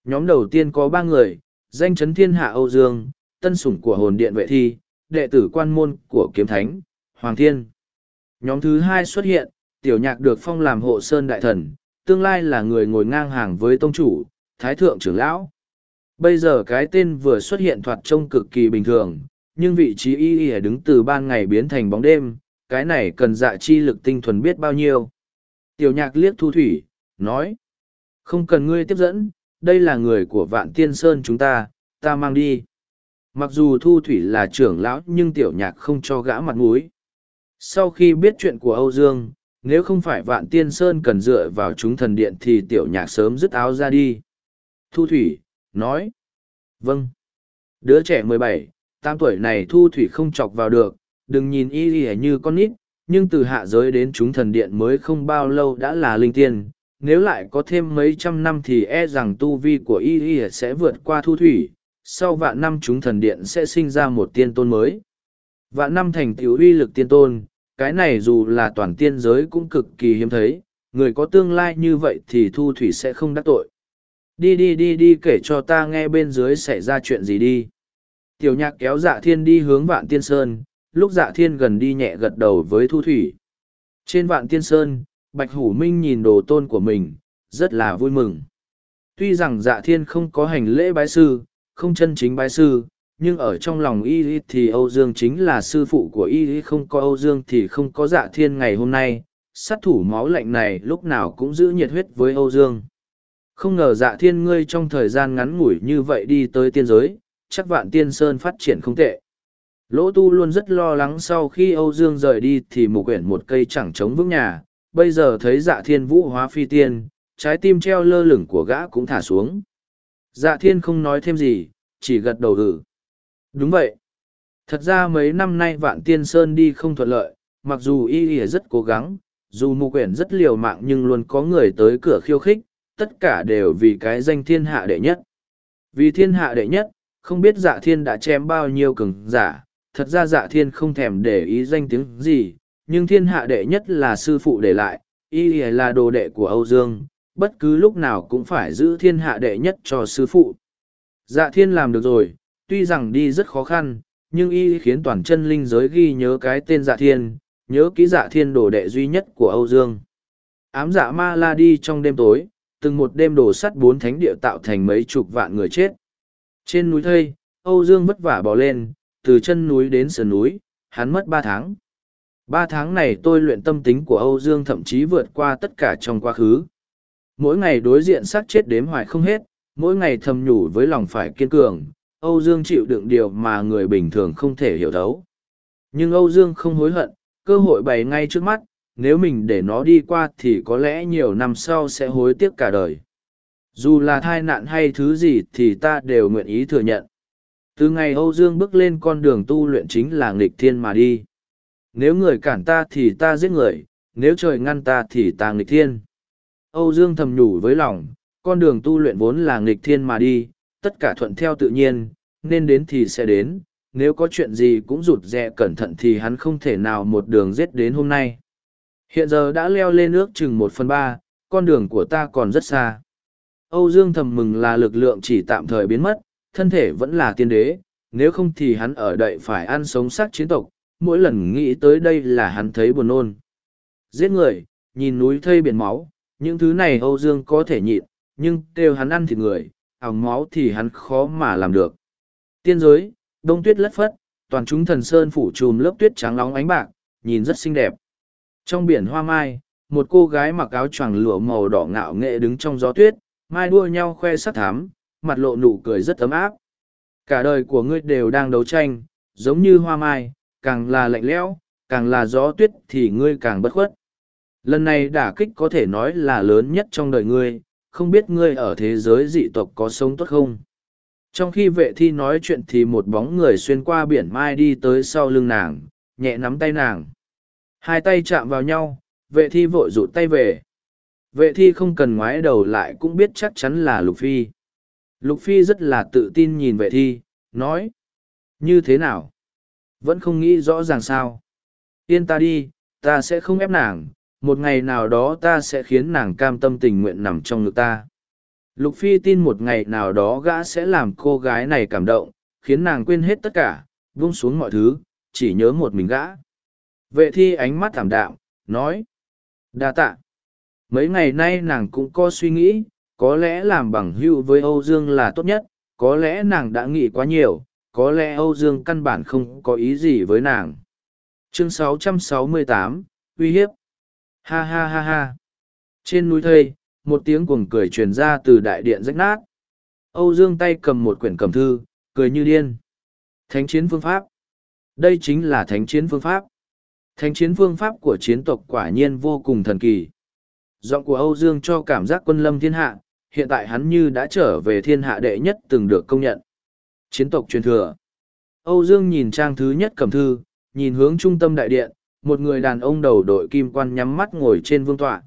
Nhóm đầu tiên có ba người, danh chấn thiên hạ Âu Dương, tân sủng của hồn điện vệ thi, đệ tử quan môn của kiếm thánh, Hoàng Thiên. Nhóm thứ hai xuất hiện, tiểu nhạc được phong làm hộ sơn đại thần, tương lai là người ngồi ngang hàng với tông chủ, thái thượng trưởng lão. Bây giờ cái tên vừa xuất hiện thoạt trông cực kỳ bình thường, nhưng vị trí y y đứng từ ban ngày biến thành bóng đêm, cái này cần dạ chi lực tinh thuần biết bao nhiêu. Tiểu nhạc liếc thu thủy, nói. Không cần ngươi tiếp dẫn, đây là người của vạn tiên sơn chúng ta, ta mang đi. Mặc dù thu thủy là trưởng lão nhưng tiểu nhạc không cho gã mặt mũi. Sau khi biết chuyện của Âu Dương, nếu không phải vạn tiên sơn cần dựa vào chúng thần điện thì tiểu nhạc sớm dứt áo ra đi. Thu thủy, nói. Vâng. Đứa trẻ mười bảy, tám tuổi này thu thủy không chọc vào được, đừng nhìn y y như con nít, nhưng từ hạ giới đến chúng thần điện mới không bao lâu đã là linh tiên. Nếu lại có thêm mấy trăm năm thì e rằng tu vi của y y sẽ vượt qua thu thủy, sau vạn năm chúng thần điện sẽ sinh ra một tiên tôn mới. Vạn năm thành tiểu uy lực tiên tôn, cái này dù là toàn tiên giới cũng cực kỳ hiếm thấy, người có tương lai như vậy thì thu thủy sẽ không đắc tội. Đi đi đi đi kể cho ta nghe bên dưới xảy ra chuyện gì đi. Tiểu nhạc kéo dạ thiên đi hướng vạn tiên sơn, lúc dạ thiên gần đi nhẹ gật đầu với thu thủy. Trên vạn tiên sơn, Bạch Hủ Minh nhìn đồ tôn của mình, rất là vui mừng. Tuy rằng dạ thiên không có hành lễ bái sư, không chân chính bái sư, nhưng ở trong lòng y thì Âu Dương chính là sư phụ của y không có Âu Dương thì không có dạ thiên ngày hôm nay, sát thủ máu lạnh này lúc nào cũng giữ nhiệt huyết với Âu Dương. Không ngờ dạ thiên ngươi trong thời gian ngắn ngủi như vậy đi tới tiên giới, chắc vạn tiên sơn phát triển không tệ. Lỗ tu luôn rất lo lắng sau khi Âu Dương rời đi thì mục quyển một cây chẳng chống vững nhà, bây giờ thấy dạ thiên vũ hóa phi tiên, trái tim treo lơ lửng của gã cũng thả xuống. Dạ thiên không nói thêm gì, chỉ gật đầu hử. Đúng vậy. Thật ra mấy năm nay vạn tiên sơn đi không thuận lợi, mặc dù y y rất cố gắng, dù mục quyển rất liều mạng nhưng luôn có người tới cửa khiêu khích, tất cả đều vì cái danh thiên hạ đệ nhất. Vì thiên hạ đệ nhất, không biết dạ thiên đã chém bao nhiêu cường giả, thật ra dạ thiên không thèm để ý danh tiếng gì, nhưng thiên hạ đệ nhất là sư phụ để lại, y là đồ đệ của Âu Dương, bất cứ lúc nào cũng phải giữ thiên hạ đệ nhất cho sư phụ. Dạ thiên làm được rồi, tuy rằng đi rất khó khăn, nhưng y khiến toàn chân linh giới ghi nhớ cái tên dạ thiên, nhớ ký dạ thiên đồ đệ duy nhất của Âu Dương. Ám dạ ma la đi trong đêm tối, từng một đêm đổ sắt bốn thánh địa tạo thành mấy chục vạn người chết. Trên núi thây, Âu Dương vất vả bò lên, từ chân núi đến sườn núi, hắn mất ba tháng. Ba tháng này tôi luyện tâm tính của Âu Dương thậm chí vượt qua tất cả trong quá khứ. Mỗi ngày đối diện xác chết đếm hoài không hết, mỗi ngày thầm nhủ với lòng phải kiên cường, Âu Dương chịu đựng điều mà người bình thường không thể hiểu thấu. Nhưng Âu Dương không hối hận, cơ hội bày ngay trước mắt, nếu mình để nó đi qua thì có lẽ nhiều năm sau sẽ hối tiếc cả đời. Dù là thai nạn hay thứ gì thì ta đều nguyện ý thừa nhận. Từ ngày Âu Dương bước lên con đường tu luyện chính là nghịch thiên mà đi. Nếu người cản ta thì ta giết người, nếu trời ngăn ta thì ta nghịch thiên. Âu Dương thầm nhủ với lòng, con đường tu luyện vốn là nghịch thiên mà đi, tất cả thuận theo tự nhiên, nên đến thì sẽ đến, nếu có chuyện gì cũng rụt rè cẩn thận thì hắn không thể nào một đường giết đến hôm nay. Hiện giờ đã leo lên ước chừng một phần ba, con đường của ta còn rất xa. Âu Dương thầm mừng là lực lượng chỉ tạm thời biến mất, thân thể vẫn là tiên đế, nếu không thì hắn ở đậy phải ăn sống xác chiến tộc, mỗi lần nghĩ tới đây là hắn thấy buồn nôn. Giết người, nhìn núi thây biển máu, những thứ này Âu Dương có thể nhịn, nhưng kêu hắn ăn thịt người, hỏng máu thì hắn khó mà làm được. Tiên giới, đông tuyết lất phất, toàn chúng thần sơn phủ trùm lớp tuyết trắng nóng ánh bạc, nhìn rất xinh đẹp. Trong biển hoa mai, một cô gái mặc áo choàng lụa màu đỏ ngạo nghệ đứng trong gió tuyết, mai đua nhau khoe sắc thám, mặt lộ nụ cười rất ấm áp. Cả đời của ngươi đều đang đấu tranh, giống như hoa mai, càng là lạnh lẽo, càng là gió tuyết thì ngươi càng bất khuất. Lần này đả kích có thể nói là lớn nhất trong đời ngươi, không biết ngươi ở thế giới dị tộc có sống tốt không. Trong khi vệ thi nói chuyện thì một bóng người xuyên qua biển mai đi tới sau lưng nàng, nhẹ nắm tay nàng. Hai tay chạm vào nhau, vệ thi vội rụt tay về. Vệ thi không cần ngoái đầu lại cũng biết chắc chắn là Lục Phi. Lục Phi rất là tự tin nhìn vệ thi, nói. Như thế nào? Vẫn không nghĩ rõ ràng sao. Yên ta đi, ta sẽ không ép nàng, một ngày nào đó ta sẽ khiến nàng cam tâm tình nguyện nằm trong ngực ta. Lục Phi tin một ngày nào đó gã sẽ làm cô gái này cảm động, khiến nàng quên hết tất cả, buông xuống mọi thứ, chỉ nhớ một mình gã. Vệ thi ánh mắt thảm đạm, nói. đa tạ. Mấy ngày nay nàng cũng có suy nghĩ, có lẽ làm bằng hữu với Âu Dương là tốt nhất, có lẽ nàng đã nghĩ quá nhiều có lẽ âu dương căn bản không có ý gì với nàng. Chương 668, uy hiếp. Ha ha ha ha. Trên núi thây một tiếng cuồng cười truyền ra từ đại điện rách nát. Âu dương tay cầm một quyển cầm thư cười như điên. Thánh chiến phương pháp. Đây chính là thánh chiến phương pháp. Thánh chiến phương pháp của chiến tộc quả nhiên vô cùng thần kỳ giọng của âu dương cho cảm giác quân lâm thiên hạ, hiện tại hắn như đã trở về thiên hạ đệ nhất từng được công nhận. Chiến tộc truyền thừa. Âu dương nhìn trang thứ nhất cầm thư, nhìn hướng trung tâm đại điện, một người đàn ông đầu đội kim quan nhắm mắt ngồi trên vương tọa.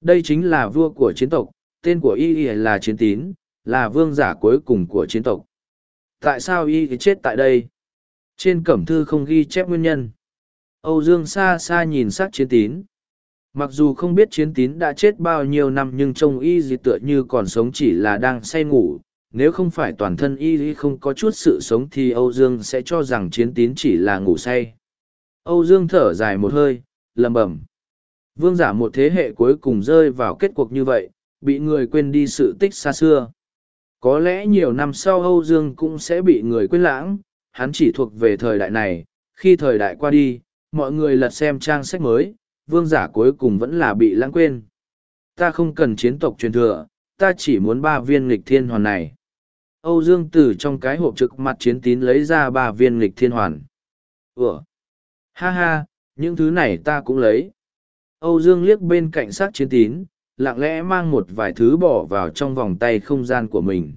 Đây chính là vua của chiến tộc, tên của y Y là chiến tín, là vương giả cuối cùng của chiến tộc. Tại sao y chết tại đây? Trên cẩm thư không ghi chép nguyên nhân. Âu dương xa xa nhìn sát chiến tín mặc dù không biết chiến tín đã chết bao nhiêu năm nhưng trông y gì tựa như còn sống chỉ là đang say ngủ. Nếu không phải toàn thân y không có chút sự sống thì âu dương sẽ cho rằng chiến tín chỉ là ngủ say. Âu dương thở dài một hơi lầm bẩm. Vương giả một thế hệ cuối cùng rơi vào kết cuộc như vậy, bị người quên đi sự tích xa xưa. Có lẽ nhiều năm sau âu dương cũng sẽ bị người quên lãng, hắn chỉ thuộc về thời đại này, khi thời đại qua đi, mọi người lật xem trang sách mới vương giả cuối cùng vẫn là bị lãng quên. Ta không cần chiến tộc truyền thừa, ta chỉ muốn ba viên nghịch thiên hoàn này. Âu dương từ trong cái hộp trực mặt chiến tín lấy ra ba viên nghịch thiên hoàn. Ủa? Ha ha, những thứ này ta cũng lấy. Âu dương liếc bên cạnh sát chiến tín, lặng lẽ mang một vài thứ bỏ vào trong vòng tay không gian của mình.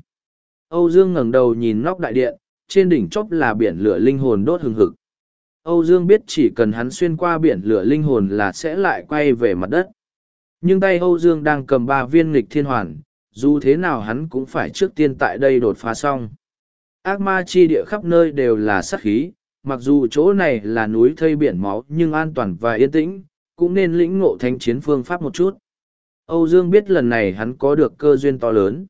Âu dương ngẩng đầu nhìn nóc đại điện, trên đỉnh chóp là biển lửa linh hồn đốt hừng hực âu dương biết chỉ cần hắn xuyên qua biển lửa linh hồn là sẽ lại quay về mặt đất. Nhưng tay âu dương đang cầm ba viên nghịch thiên hoàn, dù thế nào hắn cũng phải trước tiên tại đây đột phá xong. Ác ma chi địa khắp nơi đều là sát khí, mặc dù chỗ này là núi thây biển máu nhưng an toàn và yên tĩnh, cũng nên lĩnh ngộ thanh chiến phương pháp một chút. Âu dương biết lần này hắn có được cơ duyên to lớn.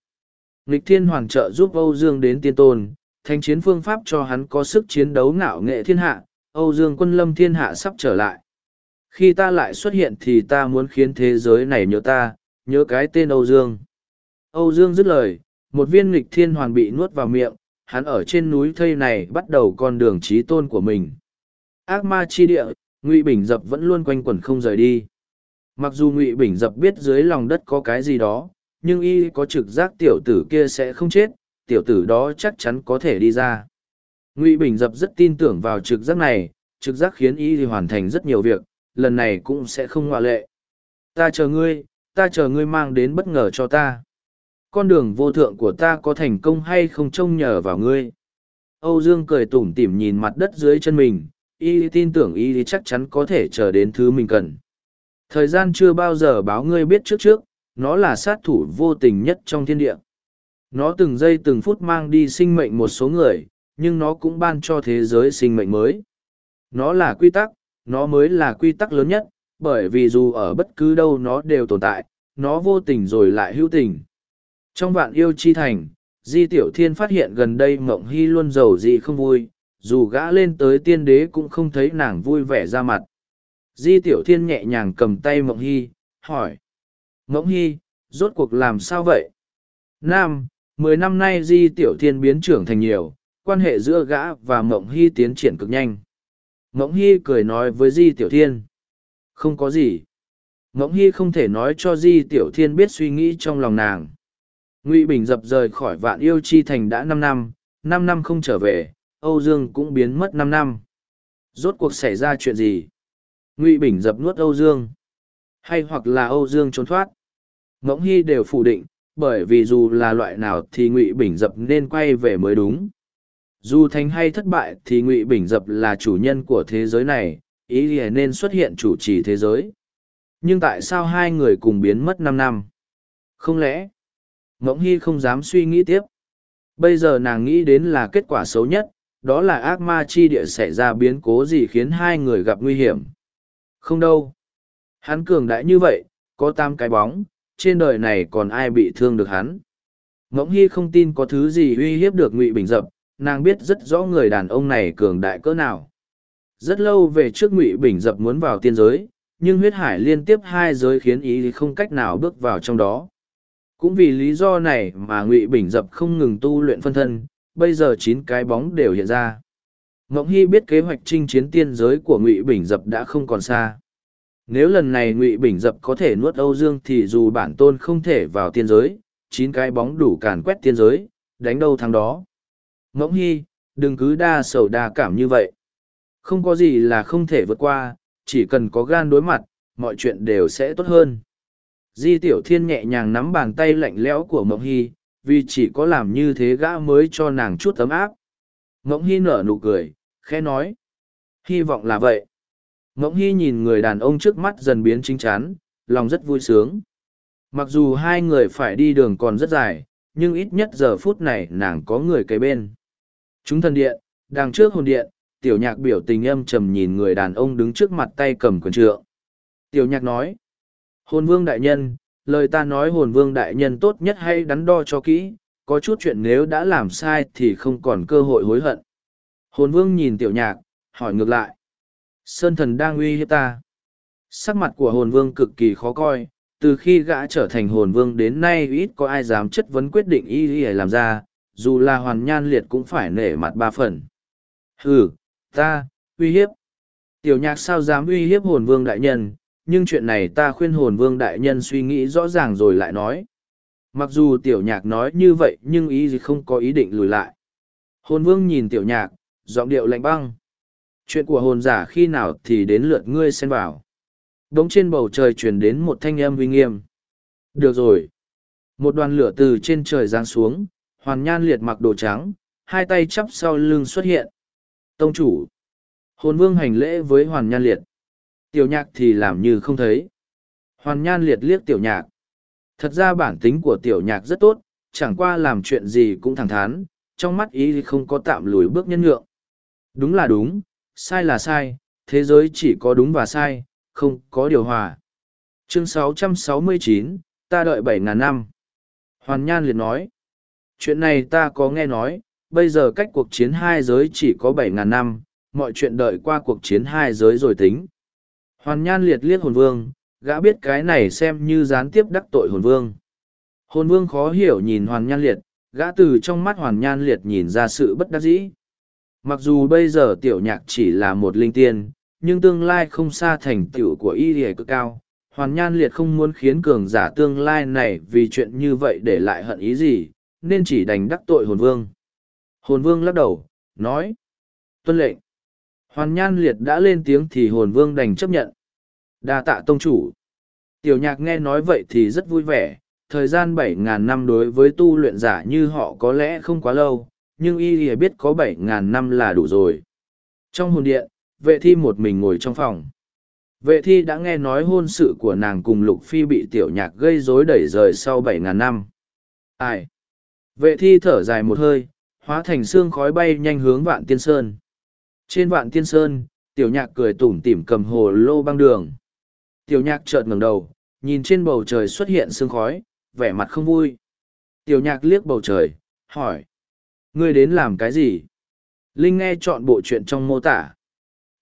Nghịch thiên hoàng trợ giúp âu dương đến tiên tôn thanh chiến phương pháp cho hắn có sức chiến đấu ngạo nghệ thiên hạ âu dương quân lâm thiên hạ sắp trở lại. Khi ta lại xuất hiện thì ta muốn khiến thế giới này nhớ ta, nhớ cái tên âu dương. Âu dương dứt lời, một viên nghịch thiên hoàng bị nuốt vào miệng, hắn ở trên núi thây này bắt đầu con đường trí tôn của mình. Ác ma chi địa, ngụy bình dập vẫn luôn quanh quẩn không rời đi. Mặc dù ngụy bình dập biết dưới lòng đất có cái gì đó, nhưng y có trực giác tiểu tử kia sẽ không chết, tiểu tử đó chắc chắn có thể đi ra ngụy bình dập rất tin tưởng vào trực giác này, trực giác khiến y hoàn thành rất nhiều việc, lần này cũng sẽ không ngoại lệ. Ta chờ ngươi, ta chờ ngươi mang đến bất ngờ cho ta. Con đường vô thượng của ta có thành công hay không trông nhờ vào ngươi. Âu dương cười tủm tỉm nhìn mặt đất dưới chân mình, y tin tưởng y chắc chắn có thể chờ đến thứ mình cần. Thời gian chưa bao giờ báo ngươi biết trước trước, nó là sát thủ vô tình nhất trong thiên địa. Nó từng giây từng phút mang đi sinh mệnh một số người nhưng nó cũng ban cho thế giới sinh mệnh mới. Nó là quy tắc, nó mới là quy tắc lớn nhất, bởi vì dù ở bất cứ đâu nó đều tồn tại, nó vô tình rồi lại hữu tình. Trong vạn yêu chi thành, di tiểu thiên phát hiện gần đây mộng hy luôn giàu gì không vui, dù gã lên tới tiên đế cũng không thấy nàng vui vẻ ra mặt. Di tiểu thiên nhẹ nhàng cầm tay mộng hy, hỏi. Mộng hy, rốt cuộc làm sao vậy? Nam, mười năm nay di tiểu thiên biến trưởng thành nhiều quan hệ giữa gã và mộng hy tiến triển cực nhanh. Mộng hy cười nói với di tiểu thiên. Không có gì. Mộng hy không thể nói cho di tiểu thiên biết suy nghĩ trong lòng nàng. Ngụy bình dập rời khỏi vạn yêu chi thành đã năm năm năm năm không trở về, âu dương cũng biến mất năm năm. Rốt cuộc xảy ra chuyện gì? Ngụy bình dập nuốt âu dương. Hay hoặc là âu dương trốn thoát? Ngỗng hy đều phủ định, bởi vì dù là loại nào thì ngụy bình dập nên quay về mới đúng dù thành hay thất bại thì ngụy bình dập là chủ nhân của thế giới này, ý nghĩa nên xuất hiện chủ trì thế giới. Nhưng tại sao hai người cùng biến mất năm năm? Không lẽ ngỗng hy không dám suy nghĩ tiếp? Bây giờ nàng nghĩ đến là kết quả xấu nhất, đó là ác ma chi địa xảy ra biến cố gì khiến hai người gặp nguy hiểm? Không đâu. Hắn cường đại như vậy, có tam cái bóng, trên đời này còn ai bị thương được hắn? Ngỗng hy không tin có thứ gì uy hiếp được ngụy bình dập nàng biết rất rõ người đàn ông này cường đại cỡ nào. Rất lâu về trước ngụy bình dập muốn vào tiên giới, nhưng huyết hải liên tiếp hai giới khiến ý không cách nào bước vào trong đó. Cũng vì lý do này mà ngụy bình dập không ngừng tu luyện phân thân, bây giờ chín cái bóng đều hiện ra. Ngộng hy biết kế hoạch chinh chiến tiên giới của ngụy bình dập đã không còn xa. Nếu lần này ngụy bình dập có thể nuốt âu dương thì dù bản tôn không thể vào tiên giới, chín cái bóng đủ càn quét tiên giới, đánh đâu thắng đó ngỗng hy đừng cứ đa sầu đa cảm như vậy. Không có gì là không thể vượt qua, chỉ cần có gan đối mặt, mọi chuyện đều sẽ tốt hơn. Di tiểu thiên nhẹ nhàng nắm bàn tay lạnh lẽo của Ngỗng hy vì chỉ có làm như thế gã mới cho nàng chút ấm áp. Ngỗng hy nở nụ cười, khẽ nói, hy vọng là vậy. Ngỗng hy nhìn người đàn ông trước mắt dần biến chính chắn, lòng rất vui sướng. Mặc dù hai người phải đi đường còn rất dài, nhưng ít nhất giờ phút này nàng có người kế bên chúng thần điện, đằng trước hồn điện, tiểu nhạc biểu tình âm trầm nhìn người đàn ông đứng trước mặt tay cầm quần trượng. Tiểu nhạc nói, hồn vương đại nhân, lời ta nói hồn vương đại nhân tốt nhất hay đắn đo cho kỹ, có chút chuyện nếu đã làm sai thì không còn cơ hội hối hận. Hồn vương nhìn tiểu nhạc, hỏi ngược lại, sơn thần đang uy hiếp ta? Sắc mặt của hồn vương cực kỳ khó coi, từ khi gã trở thành hồn vương đến nay ít có ai dám chất vấn quyết định y y làm ra dù là hoàn nhan liệt cũng phải nể mặt ba phần. Hừ, ta uy hiếp. Tiểu nhạc sao dám uy hiếp hồn vương đại nhân nhưng chuyện này ta khuyên hồn vương đại nhân suy nghĩ rõ ràng rồi lại nói. Mặc dù tiểu nhạc nói như vậy nhưng ý gì không có ý định lùi lại. Hồn vương nhìn tiểu nhạc giọng điệu lạnh băng. Chuyện của hồn giả khi nào thì đến lượt ngươi xen vào. Đống trên bầu trời truyền đến một thanh âm uy nghiêm. Được rồi. Một đoàn lửa từ trên trời giáng xuống hoàn nhan liệt mặc đồ trắng hai tay chắp sau lưng xuất hiện. Tông chủ hồn vương hành lễ với hoàn nhan liệt. Tiểu nhạc thì làm như không thấy. Hoàn nhan liệt liếc tiểu nhạc. Thật ra bản tính của tiểu nhạc rất tốt chẳng qua làm chuyện gì cũng thẳng thắn trong mắt ý không có tạm lùi bước nhân nhượng. Đúng là đúng sai là sai thế giới chỉ có đúng và sai không có điều hòa. Chương 669, ta đợi bảy ngàn năm. Hoàn nhan liệt nói chuyện này ta có nghe nói, bây giờ cách cuộc chiến hai giới chỉ có bảy ngàn năm, mọi chuyện đợi qua cuộc chiến hai giới rồi tính. Hoàn nhan liệt liếc hồn vương, gã biết cái này xem như gián tiếp đắc tội hồn vương. Hồn vương khó hiểu nhìn hoàn nhan liệt, gã từ trong mắt hoàn nhan liệt nhìn ra sự bất đắc dĩ. Mặc dù bây giờ tiểu nhạc chỉ là một linh tiên, nhưng tương lai không xa thành tựu của y hề cực cao. Hoàn nhan liệt không muốn khiến cường giả tương lai này vì chuyện như vậy để lại hận ý gì nên chỉ đành đắc tội hồn vương. Hồn vương lắc đầu, nói, tuân lệnh. Hoàn nhan liệt đã lên tiếng thì hồn vương đành chấp nhận. Đa tạ tông chủ. Tiểu nhạc nghe nói vậy thì rất vui vẻ. Thời gian bảy ngàn năm đối với tu luyện giả như họ có lẽ không quá lâu, nhưng y lìa biết có bảy ngàn năm là đủ rồi. Trong hồn điện, vệ thi một mình ngồi trong phòng. Vệ thi đã nghe nói hôn sự của nàng cùng lục phi bị tiểu nhạc gây rối đẩy rời sau bảy ngàn năm. Ai? Vệ thi thở dài một hơi, hóa thành xương khói bay nhanh hướng vạn tiên sơn. Trên vạn tiên sơn, tiểu nhạc cười tủm tỉm cầm hồ lô băng đường. Tiểu nhạc chợt ngẩng đầu, nhìn trên bầu trời xuất hiện sương khói, vẻ mặt không vui. Tiểu nhạc liếc bầu trời, hỏi, ngươi đến làm cái gì? Linh nghe chọn bộ chuyện trong mô tả.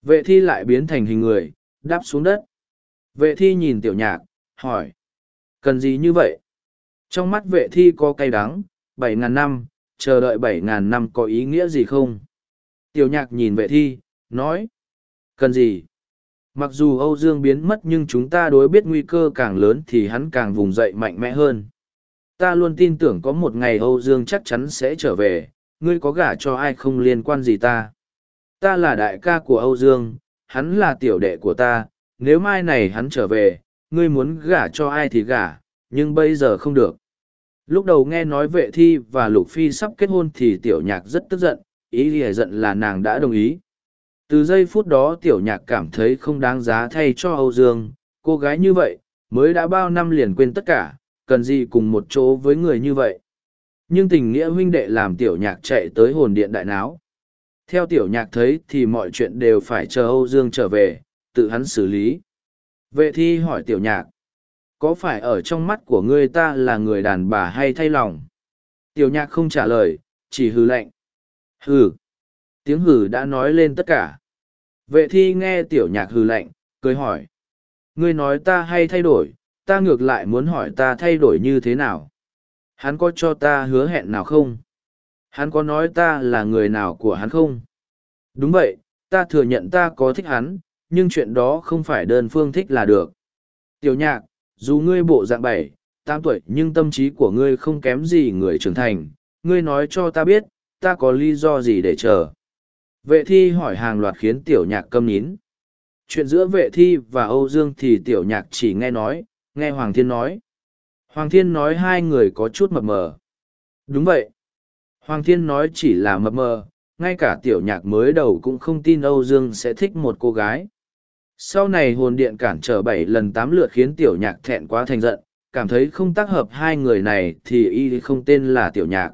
Vệ thi lại biến thành hình người, đáp xuống đất. Vệ thi nhìn tiểu nhạc, hỏi, cần gì như vậy? Trong mắt vệ thi có cay đắng bảy ngàn năm, chờ đợi bảy ngàn năm có ý nghĩa gì không? Tiểu nhạc nhìn vệ thi, nói, cần gì? Mặc dù âu dương biến mất nhưng chúng ta đối biết nguy cơ càng lớn thì hắn càng vùng dậy mạnh mẽ hơn. Ta luôn tin tưởng có một ngày âu dương chắc chắn sẽ trở về. Ngươi có gả cho ai không liên quan gì ta? Ta là đại ca của âu dương, hắn là tiểu đệ của ta. Nếu mai này hắn trở về, ngươi muốn gả cho ai thì gả, nhưng bây giờ không được lúc đầu nghe nói vệ thi và lục phi sắp kết hôn thì tiểu nhạc rất tức giận, ý ỉa giận là nàng đã đồng ý. Từ giây phút đó tiểu nhạc cảm thấy không đáng giá thay cho âu dương, cô gái như vậy, mới đã bao năm liền quên tất cả, cần gì cùng một chỗ với người như vậy. Nhưng tình nghĩa huynh đệ làm tiểu nhạc chạy tới hồn điện đại náo. Theo tiểu nhạc thấy thì mọi chuyện đều phải chờ âu dương trở về, tự hắn xử lý. Vệ thi hỏi tiểu nhạc có phải ở trong mắt của ngươi ta là người đàn bà hay thay lòng tiểu nhạc không trả lời chỉ hừ lạnh hừ tiếng hừ đã nói lên tất cả vệ thi nghe tiểu nhạc hừ lạnh cười hỏi ngươi nói ta hay thay đổi ta ngược lại muốn hỏi ta thay đổi như thế nào Hắn có cho ta hứa hẹn nào không? Hắn có nói ta là người nào của hắn không? Đúng vậy, ta thừa nhận ta có thích hắn, nhưng chuyện đó không phải đơn phương thích là được. Tiểu nhạc, dù ngươi bộ dạng bảy, tám tuổi nhưng tâm trí của ngươi không kém gì người trưởng thành, ngươi nói cho ta biết, ta có lý do gì để chờ. Vệ thi hỏi hàng loạt khiến tiểu nhạc câm nín. Chuyện giữa vệ thi và Âu Dương thì tiểu nhạc chỉ nghe nói, nghe Hoàng Thiên nói. Hoàng Thiên nói hai người có chút mập mờ. Đúng vậy. Hoàng Thiên nói chỉ là mập mờ, ngay cả tiểu nhạc mới đầu cũng không tin Âu Dương sẽ thích một cô gái. Sau này hồn điện cản trở bảy lần tám lượt khiến tiểu nhạc thẹn quá thành giận, cảm thấy không tác hợp hai người này thì y không tên là tiểu nhạc.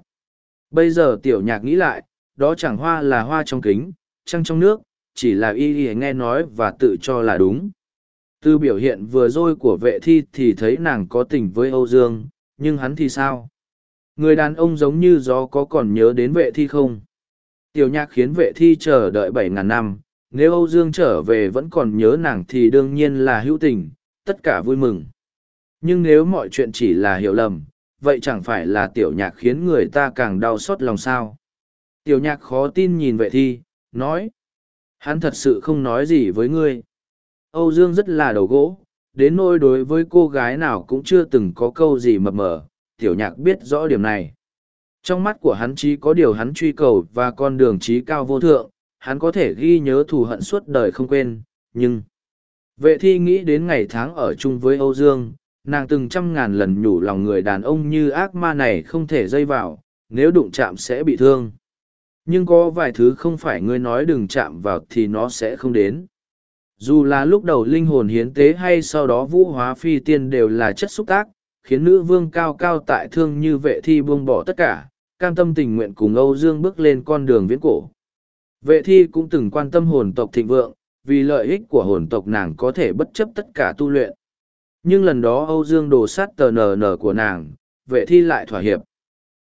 Bây giờ tiểu nhạc nghĩ lại, đó chẳng hoa là hoa trong kính, trăng trong nước, chỉ là y y nghe nói và tự cho là đúng. Từ biểu hiện vừa rồi của vệ thi thì thấy nàng có tình với Âu Dương, nhưng hắn thì sao? Người đàn ông giống như gió có còn nhớ đến vệ thi không? Tiểu nhạc khiến vệ thi chờ đợi bảy ngàn năm, nếu Âu Dương trở về vẫn còn nhớ nàng thì đương nhiên là hữu tình, tất cả vui mừng. Nhưng nếu mọi chuyện chỉ là hiểu lầm, vậy chẳng phải là tiểu nhạc khiến người ta càng đau xót lòng sao? Tiểu nhạc khó tin nhìn vệ thi, nói. Hắn thật sự không nói gì với ngươi. Âu Dương rất là đầu gỗ, đến nỗi đối với cô gái nào cũng chưa từng có câu gì mập mờ, tiểu nhạc biết rõ điểm này. Trong mắt của hắn chỉ có điều hắn truy cầu và con đường trí cao vô thượng, hắn có thể ghi nhớ thù hận suốt đời không quên, nhưng... Vệ thi nghĩ đến ngày tháng ở chung với Âu Dương, nàng từng trăm ngàn lần nhủ lòng người đàn ông như ác ma này không thể dây vào, nếu đụng chạm sẽ bị thương. Nhưng có vài thứ không phải ngươi nói đừng chạm vào thì nó sẽ không đến. Dù là lúc đầu linh hồn hiến tế hay sau đó vũ hóa phi tiên đều là chất xúc tác, khiến nữ vương cao cao tại thương như vệ thi buông bỏ tất cả, cam tâm tình nguyện cùng Âu Dương bước lên con đường viễn cổ. Vệ thi cũng từng quan tâm hồn tộc thịnh vượng, vì lợi ích của hồn tộc nàng có thể bất chấp tất cả tu luyện. Nhưng lần đó Âu Dương đồ sát tờ nờ nờ của nàng, vệ thi lại thỏa hiệp.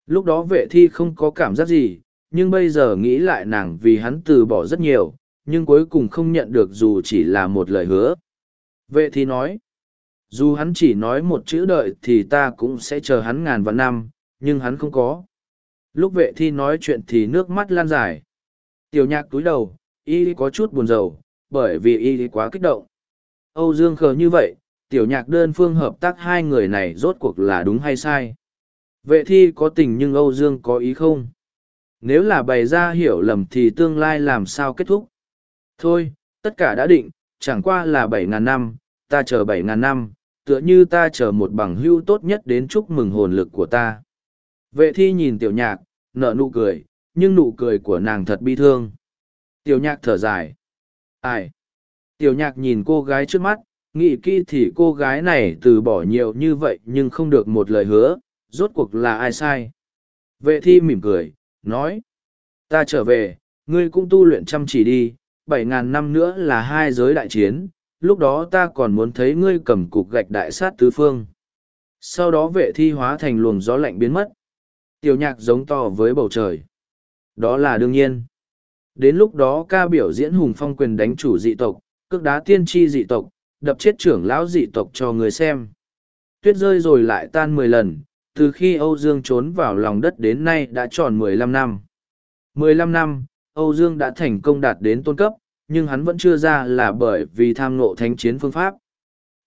Lúc đó vệ thi không có cảm giác gì, nhưng bây giờ nghĩ lại nàng vì hắn từ bỏ rất nhiều, nhưng cuối cùng không nhận được dù chỉ là một lời hứa. Vệ thi nói, dù hắn chỉ nói một chữ đợi thì ta cũng sẽ chờ hắn ngàn vạn năm, nhưng hắn không có. Lúc vệ thi nói chuyện thì nước mắt lan dài. Tiểu nhạc túi đầu, y có chút buồn rầu, bởi vì y quá kích động. Âu Dương khờ như vậy, tiểu nhạc đơn phương hợp tác hai người này rốt cuộc là đúng hay sai. Vệ thi có tình nhưng Âu Dương có ý không? Nếu là bày ra hiểu lầm thì tương lai làm sao kết thúc? Thôi, tất cả đã định, chẳng qua là bảy ngàn năm, ta chờ bảy ngàn năm, tựa như ta chờ một bằng hưu tốt nhất đến chúc mừng hồn lực của ta. Vệ thi nhìn tiểu nhạc, nở nụ cười, nhưng nụ cười của nàng thật bi thương. Tiểu nhạc thở dài. Ai? Tiểu nhạc nhìn cô gái trước mắt, nghĩ kỹ thì cô gái này từ bỏ nhiều như vậy nhưng không được một lời hứa, rốt cuộc là ai sai. Vệ thi mỉm cười, nói. Ta trở về, ngươi cũng tu luyện chăm chỉ đi, bảy ngàn năm nữa là hai giới đại chiến, lúc đó ta còn muốn thấy ngươi cầm cục gạch đại sát tứ phương. Sau đó vệ thi hóa thành luồng gió lạnh biến mất. Tiểu nhạc giống to với bầu trời. Đó là đương nhiên. Đến lúc đó ca biểu diễn hùng phong quyền đánh chủ dị tộc, cước đá tiên tri dị tộc, đập chết trưởng lão dị tộc cho người xem. Tuyết rơi rồi lại tan mười lần, từ khi Âu Dương trốn vào lòng đất đến nay đã tròn mười lăm năm. Mười lăm năm, Âu Dương đã thành công đạt đến tôn cấp, nhưng hắn vẫn chưa ra là bởi vì tham ngộ thánh chiến phương pháp.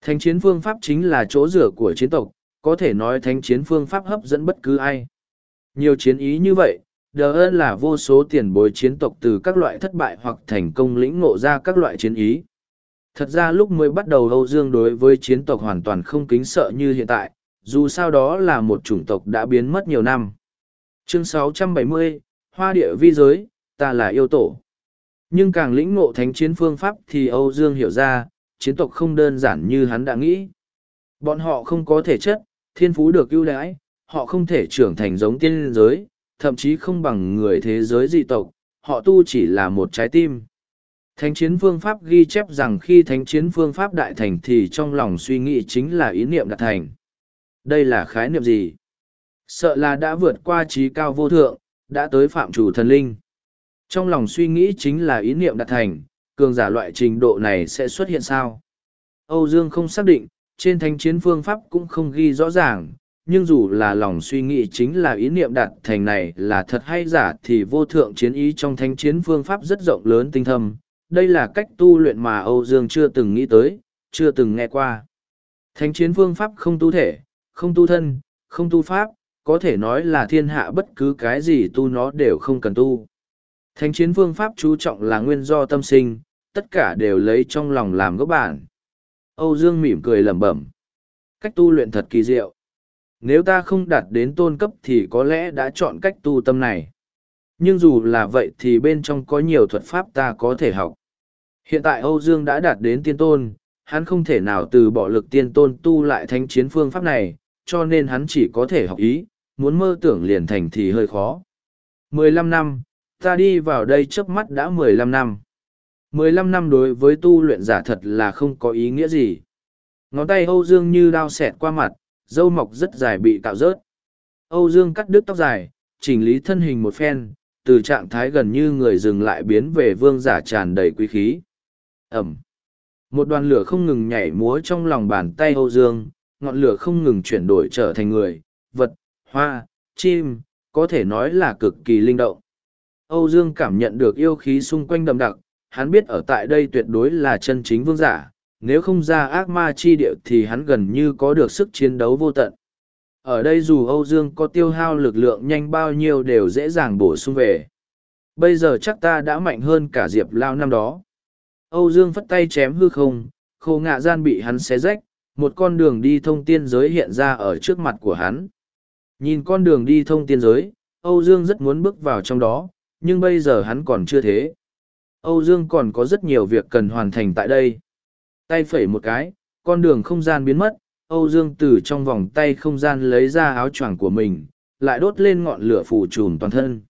Thánh chiến phương pháp chính là chỗ rửa của chiến tộc, có thể nói thánh chiến phương pháp hấp dẫn bất cứ ai. Nhiều chiến ý như vậy, đờ ơn là vô số tiền bối chiến tộc từ các loại thất bại hoặc thành công lĩnh ngộ ra các loại chiến ý. Thật ra lúc mới bắt đầu Âu Dương đối với chiến tộc hoàn toàn không kính sợ như hiện tại, dù sao đó là một chủng tộc đã biến mất nhiều năm. Chương 670, Hoa địa vi giới, ta là yêu tổ. Nhưng càng lĩnh ngộ thánh chiến phương pháp thì Âu Dương hiểu ra, chiến tộc không đơn giản như hắn đã nghĩ. Bọn họ không có thể chất, thiên phú được ưu đãi, họ không thể trưởng thành giống tiên giới, thậm chí không bằng người thế giới dị tộc, họ tu chỉ là một trái tim. Thánh chiến phương pháp ghi chép rằng khi thánh chiến phương pháp đại thành thì trong lòng suy nghĩ chính là ý niệm đạt thành. Đây là khái niệm gì? Sợ là đã vượt qua trí cao vô thượng, đã tới phạm chủ thần linh. Trong lòng suy nghĩ chính là ý niệm đạt thành, cường giả loại trình độ này sẽ xuất hiện sao? Âu Dương không xác định, trên thánh chiến phương pháp cũng không ghi rõ ràng, nhưng dù là lòng suy nghĩ chính là ý niệm đạt thành này là thật hay giả thì vô thượng chiến ý trong thánh chiến phương pháp rất rộng lớn tinh thâm. Đây là cách tu luyện mà Âu Dương chưa từng nghĩ tới, chưa từng nghe qua. Thánh chiến phương pháp không tu thể, không tu thân, không tu pháp, có thể nói là thiên hạ bất cứ cái gì tu nó đều không cần tu. Thánh chiến phương pháp chú trọng là nguyên do tâm sinh, tất cả đều lấy trong lòng làm gốc bản. Âu Dương mỉm cười lẩm bẩm. Cách tu luyện thật kỳ diệu. Nếu ta không đạt đến tôn cấp thì có lẽ đã chọn cách tu tâm này. Nhưng dù là vậy thì bên trong có nhiều thuật pháp ta có thể học. Hiện tại Âu Dương đã đạt đến tiên tôn, hắn không thể nào từ bỏ lực tiên tôn tu lại thánh chiến phương pháp này, cho nên hắn chỉ có thể học ý, muốn mơ tưởng liền thành thì hơi khó. Mười lăm năm, ta đi vào đây chớp mắt đã mười lăm năm. Mười lăm năm đối với tu luyện giả thật là không có ý nghĩa gì. Ngón tay Âu Dương như đao xẹt qua mặt, dâu mọc rất dài bị cạo rớt. Âu Dương cắt đứt tóc dài, chỉnh lý thân hình một phen, từ trạng thái gần như người dừng lại biến về vương giả tràn đầy quý khí. Ẩm. Một đoàn lửa không ngừng nhảy múa trong lòng bàn tay Âu Dương, ngọn lửa không ngừng chuyển đổi trở thành người, vật, hoa, chim, có thể nói là cực kỳ linh động. Âu Dương cảm nhận được yêu khí xung quanh đậm đặc, hắn biết ở tại đây tuyệt đối là chân chính vương giả, nếu không ra ác ma chi địa thì hắn gần như có được sức chiến đấu vô tận. Ở đây dù Âu Dương có tiêu hao lực lượng nhanh bao nhiêu đều dễ dàng bổ sung về. Bây giờ chắc ta đã mạnh hơn cả Diệp Lao năm đó. Âu Dương phất tay chém hư không, khô ngạ gian bị hắn xé rách, một con đường đi thông tiên giới hiện ra ở trước mặt của hắn. Nhìn con đường đi thông tiên giới, Âu Dương rất muốn bước vào trong đó, nhưng bây giờ hắn còn chưa thế. Âu Dương còn có rất nhiều việc cần hoàn thành tại đây. Tay phẩy một cái, con đường không gian biến mất, Âu Dương từ trong vòng tay không gian lấy ra áo choàng của mình, lại đốt lên ngọn lửa phủ trùm toàn thân.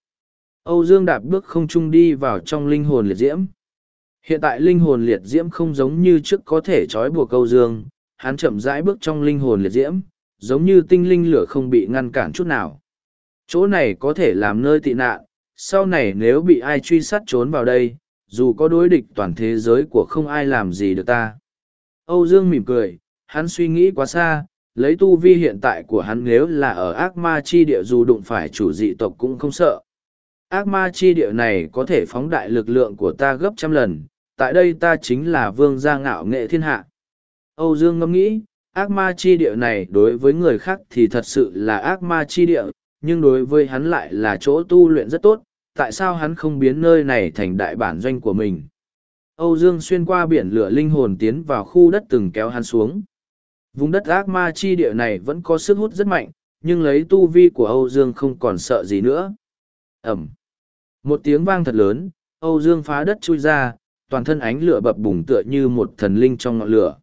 Âu Dương đạp bước không trung đi vào trong linh hồn liệt diễm. Hiện tại linh hồn liệt diễm không giống như trước có thể trói buộc Âu Dương, hắn chậm rãi bước trong linh hồn liệt diễm, giống như tinh linh lửa không bị ngăn cản chút nào. Chỗ này có thể làm nơi tị nạn, sau này nếu bị ai truy sát trốn vào đây, dù có đối địch toàn thế giới của không ai làm gì được ta. Âu Dương mỉm cười, hắn suy nghĩ quá xa, lấy tu vi hiện tại của hắn nếu là ở ác ma chi địa dù đụng phải chủ dị tộc cũng không sợ. Ác ma chi địa này có thể phóng đại lực lượng của ta gấp trăm lần, tại đây ta chính là vương gia ngạo nghệ thiên hạ. Âu Dương ngẫm nghĩ, ác ma chi địa này đối với người khác thì thật sự là ác ma chi địa, nhưng đối với hắn lại là chỗ tu luyện rất tốt, tại sao hắn không biến nơi này thành đại bản doanh của mình. Âu Dương xuyên qua biển lửa linh hồn tiến vào khu đất từng kéo hắn xuống. Vùng đất ác ma chi địa này vẫn có sức hút rất mạnh, nhưng lấy tu vi của Âu Dương không còn sợ gì nữa. Ẩm. Một tiếng vang thật lớn, Âu Dương phá đất chui ra, toàn thân ánh lửa bập bùng tựa như một thần linh trong ngọn lửa.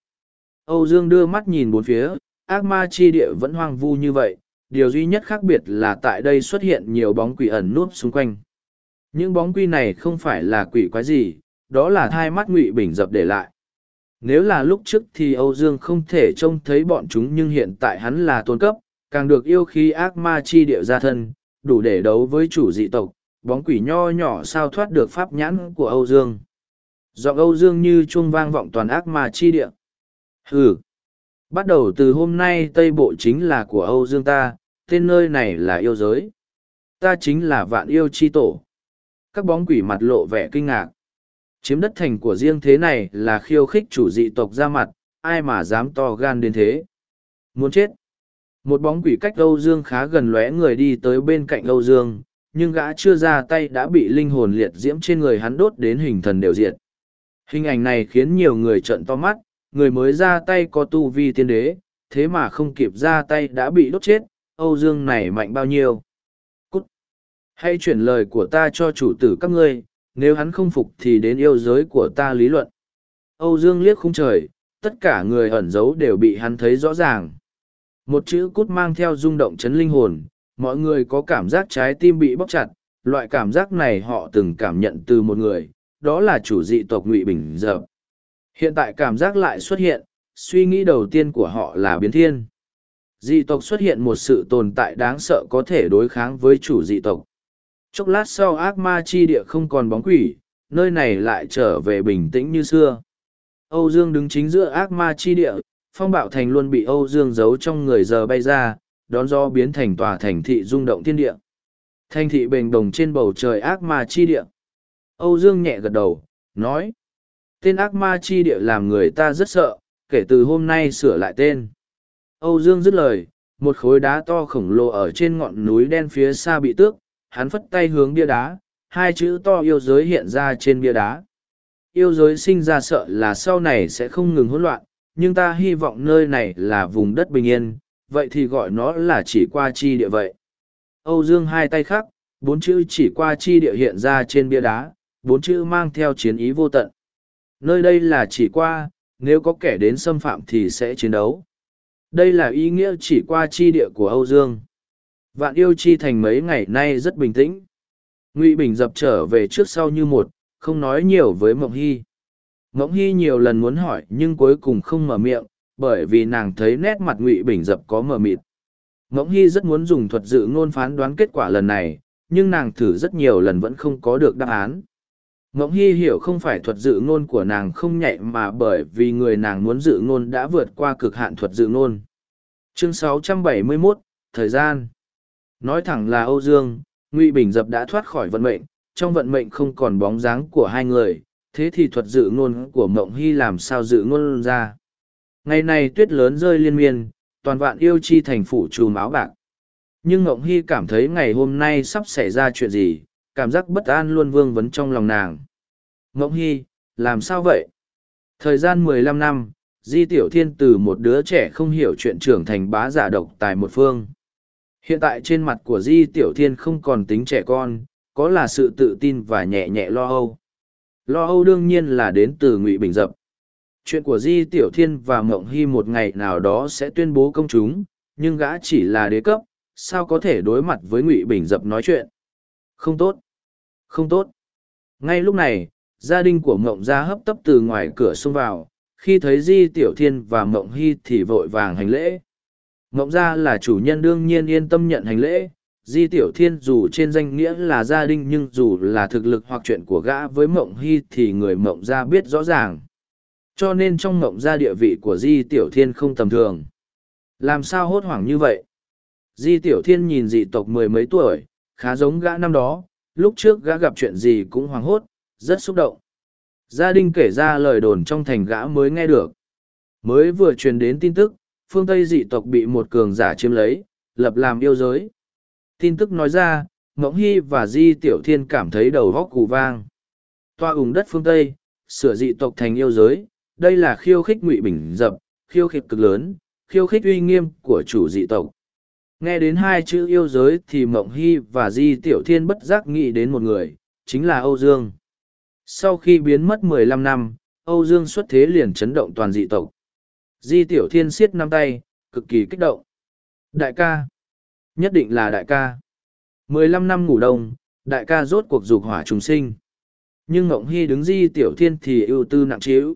Âu Dương đưa mắt nhìn bốn phía, ác ma chi địa vẫn hoang vu như vậy, điều duy nhất khác biệt là tại đây xuất hiện nhiều bóng quỷ ẩn núp xung quanh. Những bóng quỷ này không phải là quỷ quái gì, đó là thai mắt ngụy bình dập để lại. Nếu là lúc trước thì Âu Dương không thể trông thấy bọn chúng nhưng hiện tại hắn là tôn cấp, càng được yêu khi ác ma chi địa ra thân, đủ để đấu với chủ dị tộc, bóng quỷ nho nhỏ sao thoát được pháp nhãn của Âu Dương. Giọng Âu Dương như chuông vang vọng toàn ác ma chi địa. Hừ! Bắt đầu từ hôm nay Tây Bộ chính là của Âu Dương ta, tên nơi này là yêu giới. Ta chính là vạn yêu chi tổ. Các bóng quỷ mặt lộ vẻ kinh ngạc. Chiếm đất thành của riêng thế này là khiêu khích chủ dị tộc ra mặt, ai mà dám to gan đến thế. Muốn chết. Một bóng quỷ cách Âu Dương khá gần lóe người đi tới bên cạnh Âu Dương, nhưng gã chưa ra tay đã bị linh hồn liệt diễm trên người hắn đốt đến hình thần đều diệt. Hình ảnh này khiến nhiều người trợn to mắt, người mới ra tay có tu vi tiên đế, thế mà không kịp ra tay đã bị đốt chết, Âu Dương này mạnh bao nhiêu. Cút! Hãy chuyển lời của ta cho chủ tử các ngươi, nếu hắn không phục thì đến yêu giới của ta lý luận. Âu Dương liếc khung trời, tất cả người ẩn giấu đều bị hắn thấy rõ ràng. Một chữ cút mang theo rung động chấn linh hồn, mọi người có cảm giác trái tim bị bóc chặt, loại cảm giác này họ từng cảm nhận từ một người, đó là chủ dị tộc Ngụy Bình Dập. Hiện tại cảm giác lại xuất hiện, suy nghĩ đầu tiên của họ là biến thiên. Dị tộc xuất hiện một sự tồn tại đáng sợ có thể đối kháng với chủ dị tộc. Chốc lát sau ác ma chi địa không còn bóng quỷ, nơi này lại trở về bình tĩnh như xưa. Âu Dương đứng chính giữa ác ma chi địa, phong bạo thành luôn bị Âu Dương giấu trong người giờ bay ra, đón do biến thành tòa thành thị rung động thiên địa. Thành thị bềnh đồng trên bầu trời ác ma chi địa. Âu Dương nhẹ gật đầu, nói. Tên ác ma chi địa làm người ta rất sợ, kể từ hôm nay sửa lại tên. Âu Dương dứt lời, một khối đá to khổng lồ ở trên ngọn núi đen phía xa bị tước, hắn phất tay hướng bia đá, hai chữ to yêu giới hiện ra trên bia đá. Yêu giới sinh ra sợ là sau này sẽ không ngừng hỗn loạn, nhưng ta hy vọng nơi này là vùng đất bình yên, vậy thì gọi nó là chỉ qua chi địa vậy. Âu Dương hai tay khắc, bốn chữ chỉ qua chi địa hiện ra trên bia đá, bốn chữ mang theo chiến ý vô tận. Nơi đây là chỉ qua, nếu có kẻ đến xâm phạm thì sẽ chiến đấu. Đây là ý nghĩa chỉ qua chi địa của Âu Dương. Vạn yêu chi thành mấy ngày nay rất bình tĩnh. Ngụy Bình dập trở về trước sau như một, không nói nhiều với Mộng Hy. Mộng Hy nhiều lần muốn hỏi nhưng cuối cùng không mở miệng, bởi vì nàng thấy nét mặt Ngụy Bình dập có mờ mịt. Mộng Hy rất muốn dùng thuật dự ngôn phán đoán kết quả lần này, nhưng nàng thử rất nhiều lần vẫn không có được đáp án. Mộng Hy hiểu không phải thuật dự ngôn của nàng không nhạy mà bởi vì người nàng muốn dự ngôn đã vượt qua cực hạn thuật dự ngôn. Chương 671, Thời gian Nói thẳng là Âu Dương, Ngụy Bình Dập đã thoát khỏi vận mệnh, trong vận mệnh không còn bóng dáng của hai người, thế thì thuật dự ngôn của Mộng Hy làm sao dự ngôn ra. Ngày này tuyết lớn rơi liên miên, toàn vạn yêu chi thành phủ trùm áo bạc. Nhưng Mộng Hy cảm thấy ngày hôm nay sắp xảy ra chuyện gì, cảm giác bất an luôn vương vấn trong lòng nàng. Mộng hy, làm sao vậy? Thời gian mười lăm năm, Di Tiểu Thiên từ một đứa trẻ không hiểu chuyện trưởng thành bá giả độc tài một phương. Hiện tại trên mặt của Di Tiểu Thiên không còn tính trẻ con, có là sự tự tin và nhẹ nhẹ lo âu. Lo âu đương nhiên là đến từ Ngụy Bình Dập. Chuyện của Di Tiểu Thiên và Mộng Hy một ngày nào đó sẽ tuyên bố công chúng, nhưng gã chỉ là đế cấp, sao có thể đối mặt với Ngụy Bình Dập nói chuyện. Không tốt. Không tốt. Ngay lúc này, gia đình của Mộng Gia hấp tấp từ ngoài cửa xông vào, khi thấy Di Tiểu Thiên và Mộng Hy thì vội vàng hành lễ. Ngộng Gia là chủ nhân đương nhiên yên tâm nhận hành lễ. Di Tiểu Thiên dù trên danh nghĩa là gia đình nhưng dù là thực lực hoặc chuyện của gã với Mộng Hy thì người Mộng Gia biết rõ ràng. Cho nên trong Mộng Gia địa vị của Di Tiểu Thiên không tầm thường. Làm sao hốt hoảng như vậy? Di Tiểu Thiên nhìn dị tộc mười mấy tuổi, khá giống gã năm đó, lúc trước gã gặp chuyện gì cũng hoảng hốt, rất xúc động. Gia đình kể ra lời đồn trong thành gã mới nghe được. Mới vừa truyền đến tin tức, phương Tây dị tộc bị một cường giả chiếm lấy, lập làm yêu giới. Tin tức nói ra, Ngỗng Hy và Di Tiểu Thiên cảm thấy đầu góc cù vang. Toa ủng đất phương Tây, sửa dị tộc thành yêu giới, đây là khiêu khích ngụy bình dập, khiêu khích cực lớn, khiêu khích uy nghiêm của chủ dị tộc. Nghe đến hai chữ yêu giới thì Mộng Hy và Di Tiểu Thiên bất giác nghĩ đến một người, chính là Âu Dương. Sau khi biến mất mười lăm năm, Âu Dương xuất thế liền chấn động toàn dị tộc. Di Tiểu Thiên siết năm tay, cực kỳ kích động. Đại ca. Nhất định là đại ca. mười lăm năm ngủ đông, đại ca rốt cuộc dục hỏa trùng sinh. Nhưng Ngộng Hy đứng Di Tiểu Thiên thì ưu tư nặng trĩu.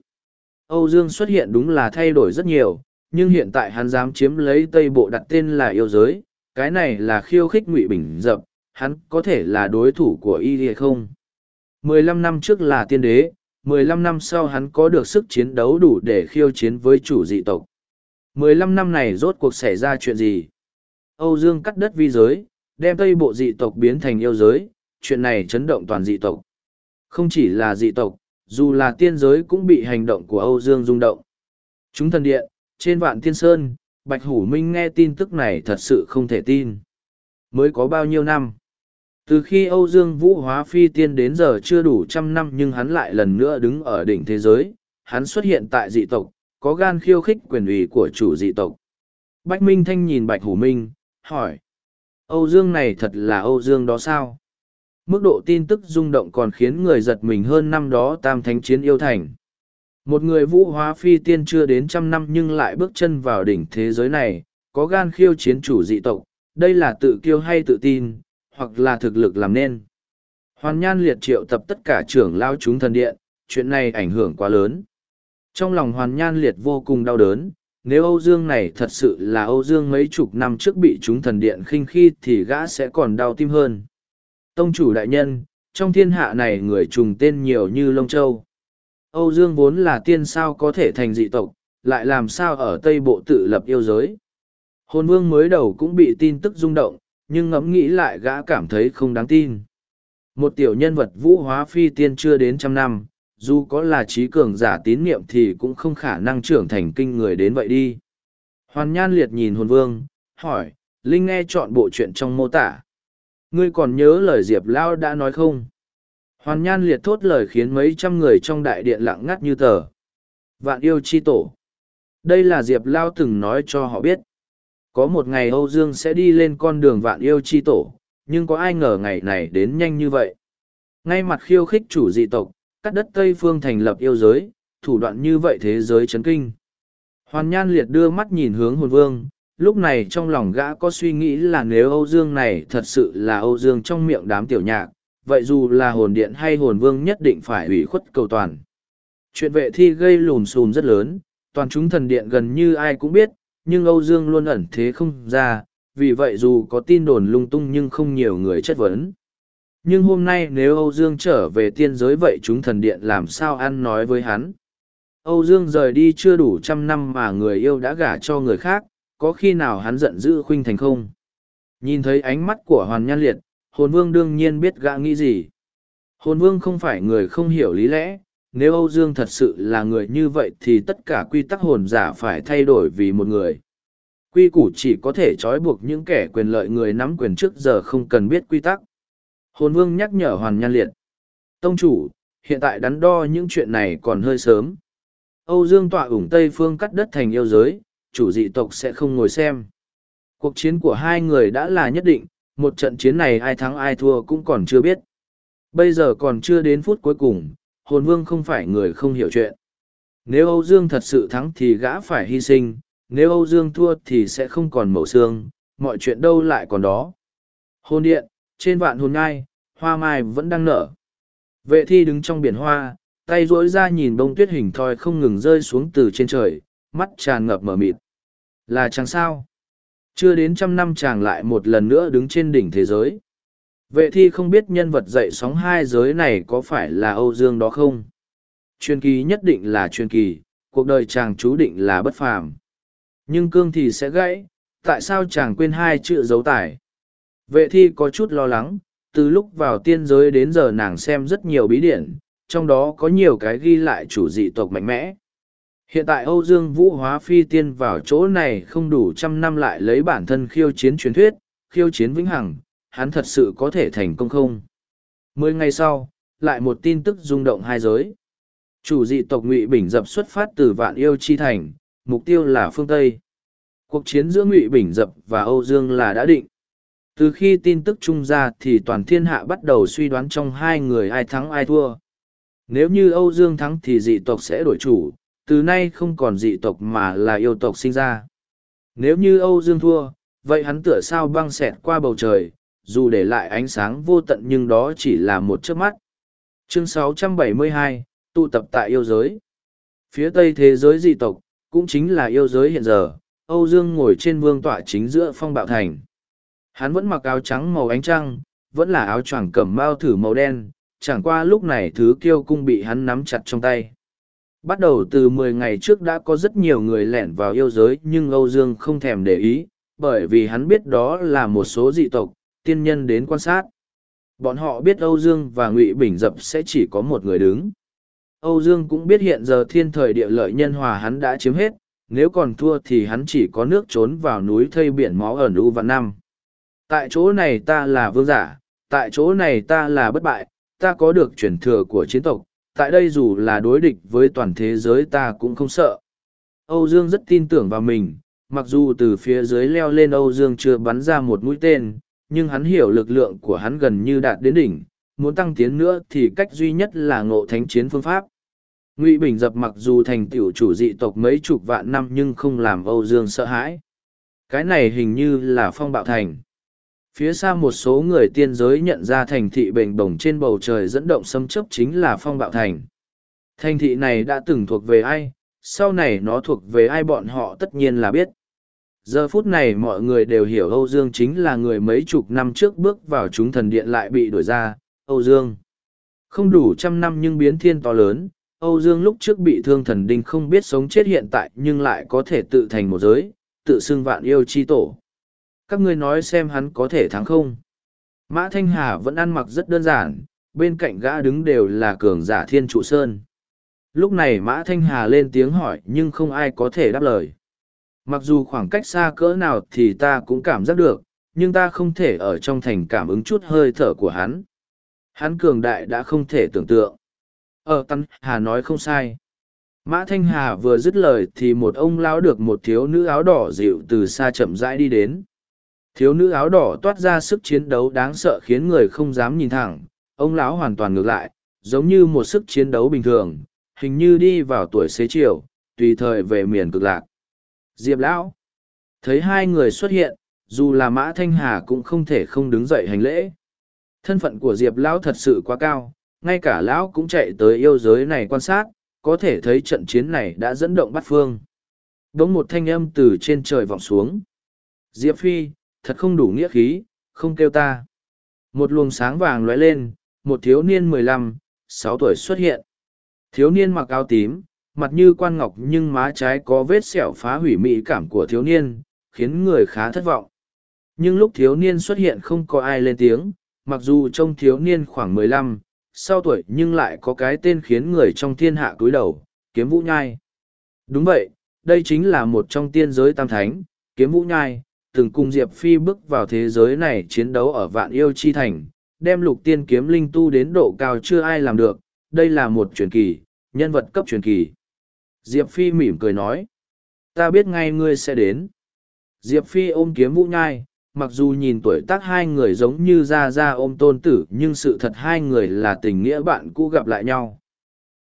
Âu Dương xuất hiện đúng là thay đổi rất nhiều, nhưng hiện tại hắn dám chiếm lấy tây bộ đặt tên là yêu giới cái này là khiêu khích ngụy bình dập hắn có thể là đối thủ của y hay không mười lăm năm trước là tiên đế mười lăm năm sau hắn có được sức chiến đấu đủ để khiêu chiến với chủ dị tộc mười lăm năm này rốt cuộc xảy ra chuyện gì âu dương cắt đất vi giới đem tây bộ dị tộc biến thành yêu giới chuyện này chấn động toàn dị tộc không chỉ là dị tộc dù là tiên giới cũng bị hành động của âu dương rung động chúng thần điện trên vạn thiên sơn, Bạch Hủ Minh nghe tin tức này thật sự không thể tin. Mới có bao nhiêu năm? Từ khi Âu Dương Vũ hóa phi tiên đến giờ chưa đủ trăm năm nhưng hắn lại lần nữa đứng ở đỉnh thế giới, hắn xuất hiện tại dị tộc, có gan khiêu khích quyền ủy của chủ dị tộc. Bách Minh Thanh nhìn Bạch Hủ Minh, hỏi. Âu Dương này thật là Âu Dương đó sao? Mức độ tin tức rung động còn khiến người giật mình hơn năm đó tam thánh chiến yêu thành. Một người vũ hóa phi tiên chưa đến trăm năm nhưng lại bước chân vào đỉnh thế giới này, có gan khiêu chiến chủ dị tộc, đây là tự kiêu hay tự tin, hoặc là thực lực làm nên. Hoàn nhan liệt triệu tập tất cả trưởng lao chúng thần điện, chuyện này ảnh hưởng quá lớn. Trong lòng hoàn nhan liệt vô cùng đau đớn, nếu Âu Dương này thật sự là Âu Dương mấy chục năm trước bị chúng thần điện khinh khi thì gã sẽ còn đau tim hơn. Tông chủ đại nhân, trong thiên hạ này người trùng tên nhiều như Lông Châu. Âu Dương vốn là tiên sao có thể thành dị tộc, lại làm sao ở Tây Bộ tự lập yêu giới. Hồn vương mới đầu cũng bị tin tức rung động, nhưng ngẫm nghĩ lại gã cảm thấy không đáng tin. Một tiểu nhân vật vũ hóa phi tiên chưa đến trăm năm, dù có là trí cường giả tín niệm thì cũng không khả năng trưởng thành kinh người đến vậy đi. Hoàn nhan liệt nhìn hồn vương, hỏi, Linh nghe chọn bộ chuyện trong mô tả. Ngươi còn nhớ lời Diệp Lao đã nói không? Hoàn nhan liệt thốt lời khiến mấy trăm người trong đại điện lặng ngắt như tờ. Vạn yêu chi tổ. Đây là Diệp Lao từng nói cho họ biết. Có một ngày Âu Dương sẽ đi lên con đường vạn yêu chi tổ, nhưng có ai ngờ ngày này đến nhanh như vậy. Ngay mặt khiêu khích chủ dị tộc, cắt đất Tây Phương thành lập yêu giới, thủ đoạn như vậy thế giới chấn kinh. Hoàn Nhan Liệt đưa mắt nhìn hướng hồn vương, lúc này trong lòng gã có suy nghĩ là nếu Âu Dương này thật sự là Âu Dương trong miệng đám tiểu nhạc, vậy dù là hồn điện hay hồn vương nhất định phải ủy khuất cầu toàn. Chuyện vệ thi gây lùm xùm rất lớn, toàn chúng thần điện gần như ai cũng biết, nhưng Âu Dương luôn ẩn thế không ra, vì vậy dù có tin đồn lung tung nhưng không nhiều người chất vấn. Nhưng hôm nay nếu Âu Dương trở về tiên giới vậy chúng thần điện làm sao ăn nói với hắn. Âu Dương rời đi chưa đủ trăm năm mà người yêu đã gả cho người khác, có khi nào hắn giận dữ khuynh thành không? Nhìn thấy ánh mắt của Hoàn Nhan Liệt, hồn vương đương nhiên biết gã nghĩ gì. Hồn vương không phải người không hiểu lý lẽ, nếu Âu Dương thật sự là người như vậy thì tất cả quy tắc hồn giả phải thay đổi vì một người. Quy củ chỉ có thể trói buộc những kẻ quyền lợi người nắm quyền trước giờ không cần biết quy tắc. Hồn vương nhắc nhở Hoàn Nhan Liệt. Tông chủ, hiện tại đắn đo những chuyện này còn hơi sớm. Âu Dương tọa ủng Tây Phương cắt đất thành yêu giới, chủ dị tộc sẽ không ngồi xem. Cuộc chiến của hai người đã là nhất định, một trận chiến này ai thắng ai thua cũng còn chưa biết. Bây giờ còn chưa đến phút cuối cùng, hồn vương không phải người không hiểu chuyện. Nếu Âu Dương thật sự thắng thì gã phải hy sinh, nếu Âu Dương thua thì sẽ không còn mẫu xương, mọi chuyện đâu lại còn đó. Hồn điện, trên vạn hồn ngai, hoa mai vẫn đang nở. Vệ thi đứng trong biển hoa, tay rỗi ra nhìn bông tuyết hình thoi không ngừng rơi xuống từ trên trời, mắt tràn ngập mở mịt. Là chàng sao? Chưa đến trăm năm chàng lại một lần nữa đứng trên đỉnh thế giới. Vệ thi không biết nhân vật dậy sóng hai giới này có phải là Âu Dương đó không? Truyền kỳ nhất định là truyền kỳ, cuộc đời chàng chú định là bất phàm. Nhưng cương thì sẽ gãy, tại sao chàng quên hai chữ dấu tải? Vệ thi có chút lo lắng, từ lúc vào tiên giới đến giờ nàng xem rất nhiều bí điển, trong đó có nhiều cái ghi lại chủ dị tộc mạnh mẽ. Hiện tại Âu Dương Vũ hóa phi tiên vào chỗ này không đủ trăm năm lại lấy bản thân khiêu chiến truyền thuyết, khiêu chiến vĩnh hằng, hắn thật sự có thể thành công không? Mười ngày sau, lại một tin tức rung động hai giới. Chủ dị tộc Ngụy Bình Dập xuất phát từ Vạn Yêu Chi Thành, mục tiêu là phương Tây. Cuộc chiến giữa Ngụy Bình Dập và Âu Dương là đã định. Từ khi tin tức trung ra thì toàn thiên hạ bắt đầu suy đoán trong hai người ai thắng ai thua. Nếu như Âu Dương thắng thì dị tộc sẽ đổi chủ, từ nay không còn dị tộc mà là yêu tộc sinh ra. Nếu như Âu Dương thua, vậy hắn tựa sao băng xẹt qua bầu trời, dù để lại ánh sáng vô tận nhưng đó chỉ là một chớp mắt. Chương 672, tụ tập tại yêu giới. Phía tây thế giới dị tộc, cũng chính là yêu giới hiện giờ, Âu Dương ngồi trên vương tọa chính giữa phong bạo thành. Hắn vẫn mặc áo trắng màu ánh trăng, vẫn là áo choàng cẩm bao thử màu đen, chẳng qua lúc này thứ kiêu cung bị hắn nắm chặt trong tay. Bắt đầu từ mười ngày trước đã có rất nhiều người lẻn vào yêu giới nhưng Âu Dương không thèm để ý, bởi vì hắn biết đó là một số dị tộc, tiên nhân đến quan sát. Bọn họ biết Âu Dương và Ngụy Bình Dập sẽ chỉ có một người đứng. Âu Dương cũng biết hiện giờ thiên thời địa lợi nhân hòa hắn đã chiếm hết, nếu còn thua thì hắn chỉ có nước trốn vào núi thây biển máu ở Nú Vạn Năm. Tại chỗ này ta là vương giả, tại chỗ này ta là bất bại, ta có được truyền thừa của chiến tộc, tại đây dù là đối địch với toàn thế giới ta cũng không sợ. Âu Dương rất tin tưởng vào mình, mặc dù từ phía dưới leo lên Âu Dương chưa bắn ra một mũi tên, nhưng hắn hiểu lực lượng của hắn gần như đạt đến đỉnh, muốn tăng tiến nữa thì cách duy nhất là ngộ thánh chiến phương pháp. Ngụy Bình dập mặc dù thành tiểu chủ dị tộc mấy chục vạn năm nhưng không làm Âu Dương sợ hãi. Cái này hình như là phong bạo thành phía xa một số người tiên giới nhận ra thành thị bềnh bổng trên bầu trời dẫn động xâm chấp chính là phong bạo thành thành thị này đã từng thuộc về ai sau này nó thuộc về ai bọn họ tất nhiên là biết giờ phút này mọi người đều hiểu âu dương chính là người mấy chục năm trước bước vào chúng thần điện lại bị đổi ra âu dương không đủ trăm năm nhưng biến thiên to lớn âu dương lúc trước bị thương thần đinh không biết sống chết hiện tại nhưng lại có thể tự thành một giới tự xưng vạn yêu chi tổ. Các ngươi nói xem hắn có thể thắng không? Mã Thanh Hà vẫn ăn mặc rất đơn giản, bên cạnh gã đứng đều là cường giả thiên trụ sơn. Lúc này Mã Thanh Hà lên tiếng hỏi nhưng không ai có thể đáp lời. Mặc dù khoảng cách xa cỡ nào thì ta cũng cảm giác được, nhưng ta không thể ở trong thành cảm ứng chút hơi thở của hắn. Hắn cường đại đã không thể tưởng tượng. Ờ, ở Tân Hà nói không sai. Mã Thanh Hà vừa dứt lời thì một ông lão được một thiếu nữ áo đỏ dịu từ xa chậm rãi đi đến. Thiếu nữ áo đỏ toát ra sức chiến đấu đáng sợ khiến người không dám nhìn thẳng, ông lão hoàn toàn ngược lại, giống như một sức chiến đấu bình thường, hình như đi vào tuổi xế chiều, tùy thời về miền cực lạc. Diệp lão thấy hai người xuất hiện, dù là Mã Thanh Hà cũng không thể không đứng dậy hành lễ. Thân phận của Diệp lão thật sự quá cao, ngay cả lão cũng chạy tới yêu giới này quan sát, có thể thấy trận chiến này đã dẫn động bắt phương. Đống một thanh âm từ trên trời vọng xuống. Diệp Phi, thật không đủ nghĩa khí, không kêu ta. Một luồng sáng vàng lóe lên, một thiếu niên mười lăm, sáu tuổi xuất hiện. Thiếu niên mặc áo tím, mặt như quan ngọc nhưng má trái có vết sẹo phá hủy mỹ cảm của thiếu niên, khiến người khá thất vọng. Nhưng lúc thiếu niên xuất hiện không có ai lên tiếng, mặc dù trông thiếu niên khoảng mười lăm, sau tuổi nhưng lại có cái tên khiến người trong thiên hạ cúi đầu, kiếm vũ nhai. Đúng vậy, đây chính là một trong tiên giới tam thánh, kiếm vũ nhai, từng cùng Diệp Phi bước vào thế giới này chiến đấu ở vạn yêu chi thành, đem lục tiên kiếm linh tu đến độ cao chưa ai làm được, đây là một truyền kỳ, nhân vật cấp truyền kỳ. Diệp Phi mỉm cười nói, ta biết ngay ngươi sẽ đến. Diệp Phi ôm kiếm vũ nhai, mặc dù nhìn tuổi tác hai người giống như ra ra ôm tôn tử nhưng sự thật hai người là tình nghĩa bạn cũ gặp lại nhau.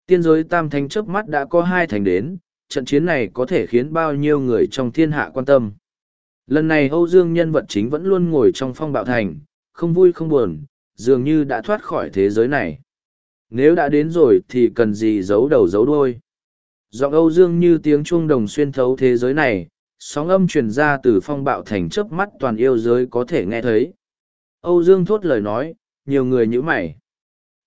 Tiên giới tam thánh trước mắt đã có hai thành đến, trận chiến này có thể khiến bao nhiêu người trong thiên hạ quan tâm. Lần này Âu Dương nhân vật chính vẫn luôn ngồi trong phong bạo thành, không vui không buồn, dường như đã thoát khỏi thế giới này. Nếu đã đến rồi thì cần gì giấu đầu giấu đuôi. Giọng Âu Dương như tiếng chuông đồng xuyên thấu thế giới này, sóng âm truyền ra từ phong bạo thành chớp mắt toàn yêu giới có thể nghe thấy. Âu Dương thốt lời nói, nhiều người như mày.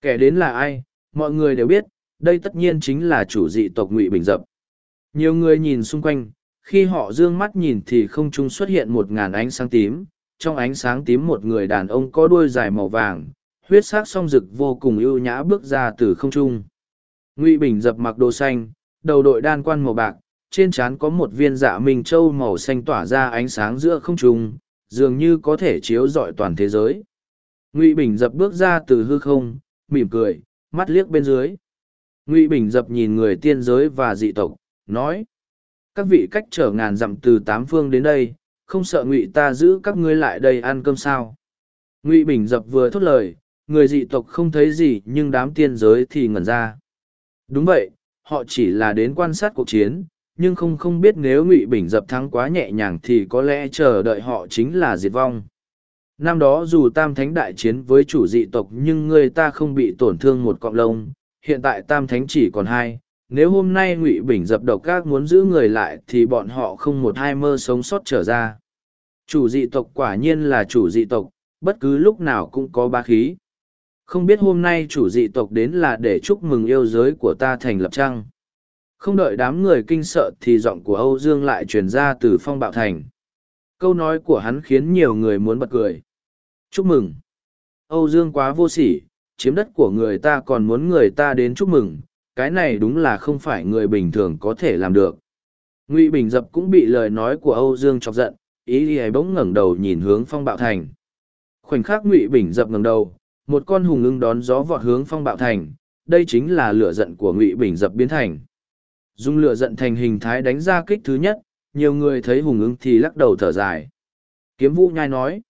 Kẻ đến là ai, mọi người đều biết, đây tất nhiên chính là chủ dị tộc Ngụy Bình Dập. Nhiều người nhìn xung quanh, khi họ dương mắt nhìn thì không trung xuất hiện một ngàn ánh sáng tím trong ánh sáng tím một người đàn ông có đuôi dài màu vàng huyết sắc song rực vô cùng ưu nhã bước ra từ không trung ngụy bình dập mặc đồ xanh đầu đội đan quan màu bạc, trên trán có một viên dạ minh châu màu xanh tỏa ra ánh sáng giữa không trung, dường như có thể chiếu rọi toàn thế giới. Ngụy bình dập bước ra từ hư không, mỉm cười, mắt liếc bên dưới. Ngụy bình dập nhìn người tiên giới và dị tộc, nói, các vị cách trở ngàn dặm từ tám phương đến đây, không sợ ngụy ta giữ các ngươi lại đây ăn cơm sao? Ngụy bình dập vừa thốt lời, người dị tộc không thấy gì nhưng đám tiên giới thì ngẩn ra. Đúng vậy họ chỉ là đến quan sát cuộc chiến, nhưng không không biết nếu ngụy bình dập thắng quá nhẹ nhàng thì có lẽ chờ đợi họ chính là diệt vong. Năm đó dù tam thánh đại chiến với chủ dị tộc nhưng người ta không bị tổn thương một cọng lông, hiện tại tam thánh chỉ còn hai. Nếu hôm nay ngụy bình dập độc các muốn giữ người lại thì bọn họ không một hai mơ sống sót trở ra. Chủ dị tộc quả nhiên là chủ dị tộc, bất cứ lúc nào cũng có ba khí không biết hôm nay chủ dị tộc đến là để chúc mừng yêu giới của ta thành lập trăng không đợi đám người kinh sợ thì giọng của âu dương lại truyền ra từ phong bạo thành. Câu nói của hắn khiến nhiều người muốn bật cười. Chúc mừng. Âu dương quá vô sỉ, chiếm đất của người ta còn muốn người ta đến chúc mừng, cái này đúng là không phải người bình thường có thể làm được. Ngụy bình dập cũng bị lời nói của âu dương chọc giận, ý y bỗng ngẩng đầu nhìn hướng phong bạo thành. Khoảnh khắc ngụy bình dập ngẩng đầu một con hùng ưng đón gió vọt hướng phong bạo thành, đây chính là lửa giận của ngụy bình dập biến thành. Dùng lửa giận thành hình thái đánh ra kích thứ nhất, nhiều người thấy hùng ưng thì lắc đầu thở dài. Kiếm vũ nhai nói,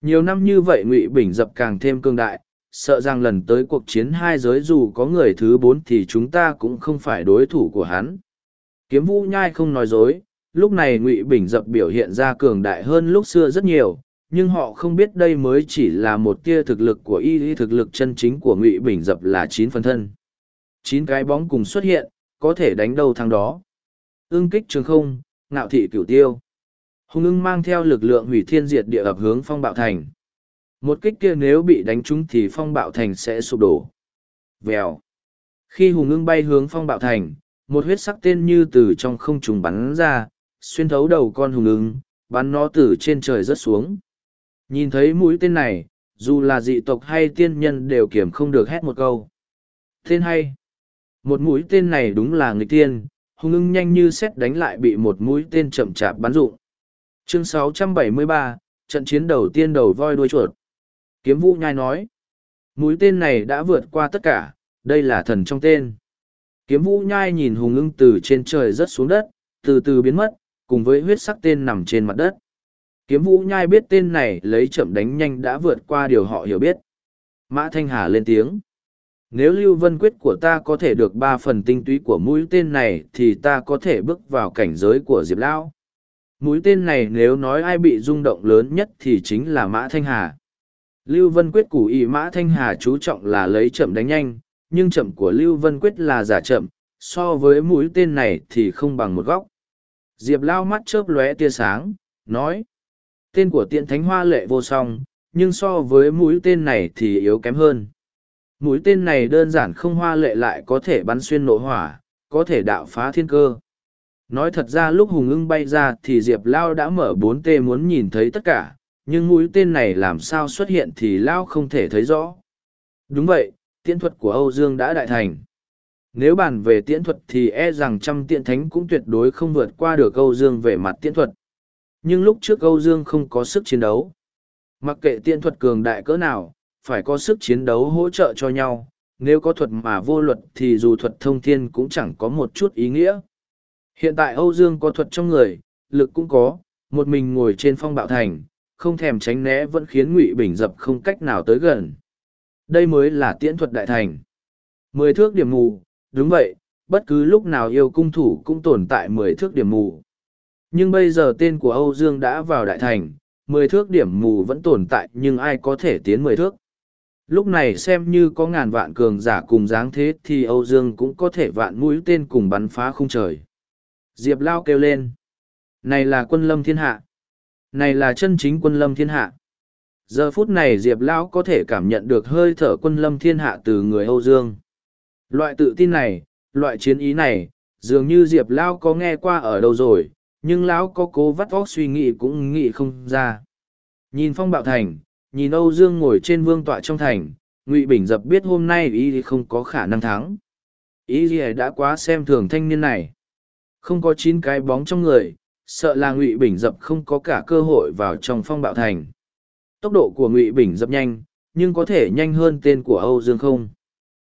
nhiều năm như vậy ngụy bình dập càng thêm cương đại, sợ rằng lần tới cuộc chiến hai giới dù có người thứ bốn thì chúng ta cũng không phải đối thủ của hắn. Kiếm vũ nhai không nói dối, lúc này ngụy bình dập biểu hiện ra cường đại hơn lúc xưa rất nhiều nhưng họ không biết đây mới chỉ là một tia thực lực của y y thực lực chân chính của ngụy bình dập là chín phần thân chín cái bóng cùng xuất hiện có thể đánh đâu thằng đó ương kích trường không ngạo thị cửu tiêu hùng ưng mang theo lực lượng hủy thiên diệt địa ập hướng phong bạo thành một kích kia nếu bị đánh trúng thì phong bạo thành sẽ sụp đổ. Vèo. Khi hùng ưng bay hướng phong bạo thành, một huyết sắc tên như từ trong không trùng bắn ra, xuyên thấu đầu con hùng ưng bắn nó từ trên trời rớt xuống. Nhìn thấy mũi tên này, dù là dị tộc hay tiên nhân đều kiểm không được hét một câu. Tên hay. Một mũi tên này đúng là người tiên, hung ưng nhanh như xét đánh lại bị một mũi tên chậm chạp bắn rụng. Chương 673, trận chiến đầu tiên đầu voi đuôi chuột. Kiếm vũ nhai nói. Mũi tên này đã vượt qua tất cả, đây là thần trong tên. Kiếm vũ nhai nhìn hùng ưng từ trên trời rớt xuống đất, từ từ biến mất, cùng với huyết sắc tên nằm trên mặt đất. Kiếm vũ nhai biết tên này lấy chậm đánh nhanh đã vượt qua điều họ hiểu biết. Mã Thanh Hà lên tiếng. Nếu Lưu Vân Quyết của ta có thể được ba phần tinh túy của mũi tên này thì ta có thể bước vào cảnh giới của Diệp Lão. Mũi tên này nếu nói ai bị rung động lớn nhất thì chính là Mã Thanh Hà. Lưu Vân Quyết củ ý Mã Thanh Hà chú trọng là lấy chậm đánh nhanh, nhưng chậm của Lưu Vân Quyết là giả chậm, so với mũi tên này thì không bằng một góc. Diệp Lao mắt chớp lóe tia sáng, nói. Tên của tiện thánh hoa lệ vô song, nhưng so với mũi tên này thì yếu kém hơn. Mũi tên này đơn giản không hoa lệ lại có thể bắn xuyên nội hỏa, có thể đạo phá thiên cơ. Nói thật ra lúc Hùng ưng bay ra thì Diệp Lao đã mở bốn t muốn nhìn thấy tất cả, nhưng mũi tên này làm sao xuất hiện thì Lao không thể thấy rõ. Đúng vậy, tiễn thuật của Âu Dương đã đại thành. Nếu bàn về tiễn thuật thì e rằng trăm tiện thánh cũng tuyệt đối không vượt qua được Âu Dương về mặt tiễn thuật. Nhưng lúc trước Âu Dương không có sức chiến đấu. Mặc kệ tiện thuật cường đại cỡ nào, phải có sức chiến đấu hỗ trợ cho nhau. Nếu có thuật mà vô luật thì dù thuật thông thiên cũng chẳng có một chút ý nghĩa. Hiện tại Âu Dương có thuật trong người, lực cũng có, một mình ngồi trên phong bạo thành, không thèm tránh né vẫn khiến Ngụy Bình dập không cách nào tới gần. Đây mới là tiễn thuật đại thành. Mười thước điểm mù, đúng vậy, bất cứ lúc nào yêu cung thủ cũng tồn tại mười thước điểm mù. Nhưng bây giờ tên của Âu Dương đã vào đại thành, mười thước điểm mù vẫn tồn tại nhưng ai có thể tiến mười thước. Lúc này xem như có ngàn vạn cường giả cùng dáng thế thì Âu Dương cũng có thể vạn mũi tên cùng bắn phá khung trời. Diệp Lao kêu lên. Này là quân lâm thiên hạ. Này là chân chính quân lâm thiên hạ. Giờ phút này Diệp Lão có thể cảm nhận được hơi thở quân lâm thiên hạ từ người Âu Dương. Loại tự tin này, loại chiến ý này, dường như Diệp Lão có nghe qua ở đâu rồi, nhưng Lão có cố vắt vóc suy nghĩ cũng nghĩ không ra. Nhìn phong bạo thành, nhìn Âu Dương ngồi trên vương tọa trong thành, Ngụy Bình dập biết hôm nay ý không có khả năng thắng. Ý gì đã quá xem thường thanh niên này. Không có chín cái bóng trong người, sợ là Ngụy Bình dập không có cả cơ hội vào trong phong bạo thành. Tốc độ của Ngụy Bình dập nhanh, nhưng có thể nhanh hơn tên của Âu Dương không?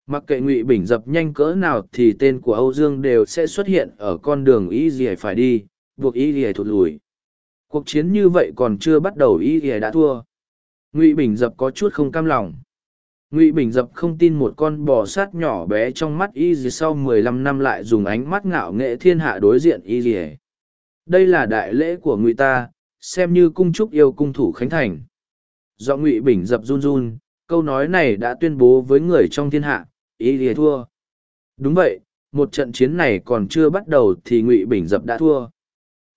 Mặc kệ Ngụy Bình dập nhanh cỡ nào thì tên của Âu Dương đều sẽ xuất hiện ở con đường ý gì phải đi, buộc ý gì thụt lùi. Cuộc chiến như vậy còn chưa bắt đầu ý gì đã thua. Ngụy Bình dập có chút không cam lòng. Ngụy Bình dập không tin một con bò sát nhỏ bé trong mắt y gì sau mười lăm năm lại dùng ánh mắt ngạo nghệ thiên hạ đối diện y gì đây là đại lễ của ngụy ta, xem như cung trúc yêu cung thủ khánh thành do ngụy bình dập run run, câu nói này đã tuyên bố với người trong thiên hạ, y gì thua đúng vậy, một trận chiến này còn chưa bắt đầu thì ngụy bình dập đã thua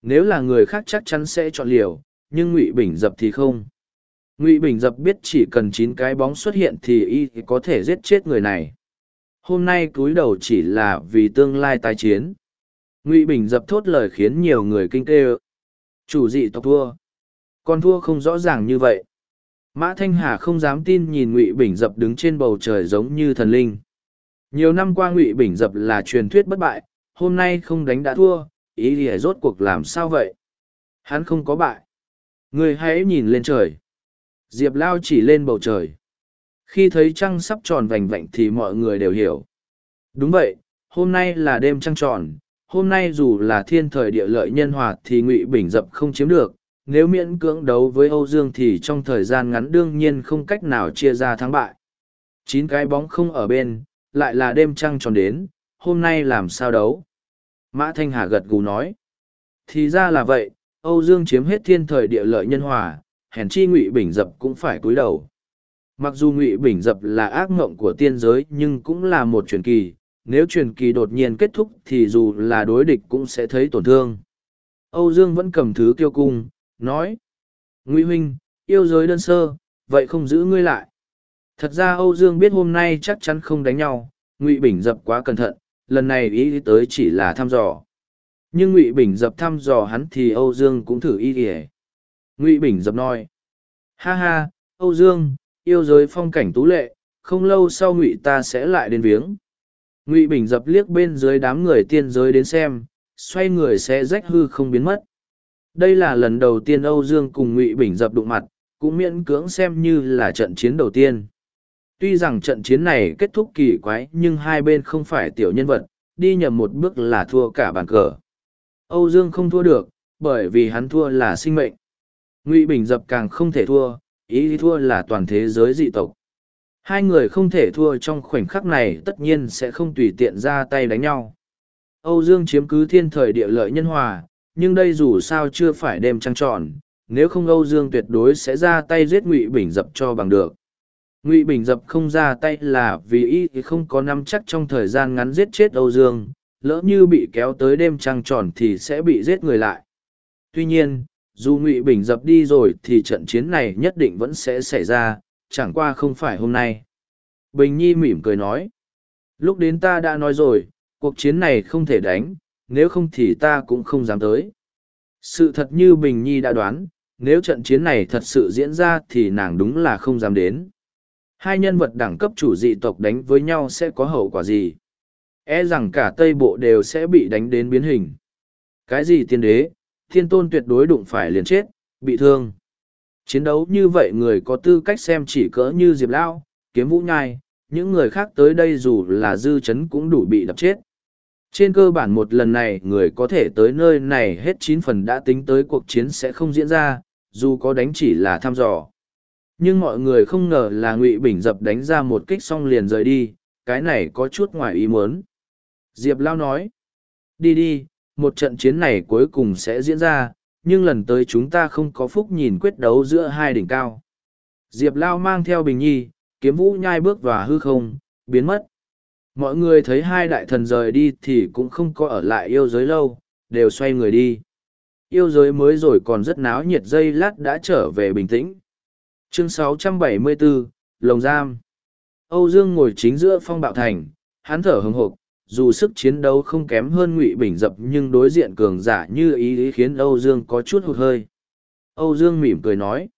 nếu là người khác chắc chắn sẽ chọn liều, nhưng ngụy bình dập thì không. Ngụy bình dập biết chỉ cần chín cái bóng xuất hiện thì y có thể giết chết người này. Hôm nay cúi đầu chỉ là vì tương lai tái chiến. Ngụy bình dập thốt lời khiến nhiều người kinh tê chủ dị tộc thua. Con thua không rõ ràng như vậy. Mã thanh hà không dám tin nhìn ngụy bình dập đứng trên bầu trời giống như thần linh. Nhiều năm qua ngụy bình dập là truyền thuyết bất bại, hôm nay không đánh đã thua ý lìa rốt cuộc làm sao vậy? Hắn không có bại. Người hãy nhìn lên trời. Diệp lao chỉ lên bầu trời. Khi thấy trăng sắp tròn vành vạnh thì mọi người đều hiểu. Đúng vậy, hôm nay là đêm trăng tròn. Hôm nay dù là thiên thời địa lợi nhân hòa thì ngụy bình dập không chiếm được. Nếu miễn cưỡng đấu với âu dương thì trong thời gian ngắn đương nhiên không cách nào chia ra thắng bại. Chín cái bóng không ở bên, lại là đêm trăng tròn đến. Hôm nay làm sao đấu? Mã thanh hà gật gù nói thì ra là vậy âu dương chiếm hết thiên thời địa lợi nhân hòa hèn chi ngụy bình dập cũng phải cúi đầu mặc dù ngụy bình dập là ác ngộng của tiên giới nhưng cũng là một truyền kỳ nếu truyền kỳ đột nhiên kết thúc thì dù là đối địch cũng sẽ thấy tổn thương. Âu Dương vẫn cầm thứ kiêu cung, nói. Ngụy huynh, yêu giới đơn sơ, vậy không giữ ngươi lại. Thật ra Âu Dương biết hôm nay chắc chắn không đánh nhau, Ngụy Bình dập quá cẩn thận, lần này ý tới chỉ là thăm dò. nhưng ngụy bình dập thăm dò hắn thì âu dương cũng thử y ỉa ngụy bình dập nói, ha ha, âu dương, yêu giới phong cảnh tú lệ, không lâu sau ngụy ta sẽ lại đến viếng. Ngụy bình dập liếc bên dưới đám người tiên giới đến xem, xoay người sẽ rách hư không biến mất. Đây là lần đầu tiên âu dương cùng ngụy bình dập đụng mặt, cũng miễn cưỡng xem như là trận chiến đầu tiên tuy rằng trận chiến này kết thúc kỳ quái nhưng hai bên không phải tiểu nhân vật, đi nhầm một bước là thua cả bàn cờ. Âu dương không thua được, bởi vì hắn thua là sinh mệnh. Ngụy bình dập càng không thể thua, ý thua là toàn thế giới dị tộc. Hai người không thể thua trong khoảnh khắc này tất nhiên sẽ không tùy tiện ra tay đánh nhau. Âu dương chiếm cứ thiên thời địa lợi nhân hòa, nhưng đây dù sao chưa phải đêm trăng tròn, nếu không âu dương tuyệt đối sẽ ra tay giết ngụy bình dập cho bằng được ngụy bình dập không ra tay là vì y không có nắm chắc trong thời gian ngắn giết chết âu dương, lỡ như bị kéo tới đêm trăng tròn thì sẽ bị giết người lại. Tuy nhiên, dù ngụy bình dập đi rồi thì trận chiến này nhất định vẫn sẽ xảy ra, chẳng qua không phải hôm nay. Bình nhi mỉm cười nói, lúc đến ta đã nói rồi, cuộc chiến này không thể đánh, nếu không thì ta cũng không dám tới. Sự thật như bình nhi đã đoán, nếu trận chiến này thật sự diễn ra thì nàng đúng là không dám đến hai nhân vật đẳng cấp chủ dị tộc đánh với nhau sẽ có hậu quả gì? E rằng cả tây bộ đều sẽ bị đánh đến biến hình. Cái gì tiên đế? Thiên tôn tuyệt đối đụng phải liền chết, bị thương. Chiến đấu như vậy người có tư cách xem chỉ cỡ như diệp lão, kiếm vũ nhai, những người khác tới đây dù là dư chấn cũng đủ bị đập chết. Trên cơ bản một lần này người có thể tới nơi này hết chín phần đã tính tới cuộc chiến sẽ không diễn ra, dù có đánh chỉ là thăm dò nhưng mọi người không ngờ là ngụy bình dập đánh ra một kích xong liền rời đi, cái này có chút ngoài ý muốn. Diệp lao nói, đi đi, một trận chiến này cuối cùng sẽ diễn ra, nhưng lần tới chúng ta không có phúc nhìn quyết đấu giữa hai đỉnh cao. Diệp lao mang theo bình nhi, kiếm vũ nhai bước vào hư không, biến mất. Mọi người thấy hai đại thần rời đi thì cũng không có ở lại yêu giới lâu, đều xoay người đi. Yêu giới mới rồi còn rất náo nhiệt, dây lát đã trở về bình tĩnh chương 674, lồng giam. Âu dương ngồi chính giữa phong bạo thành hắn thở hừng hộp dù sức chiến đấu không kém hơn ngụy bình dập nhưng đối diện cường giả như ý ý khiến âu dương có chút hụt hơi. Âu dương mỉm cười nói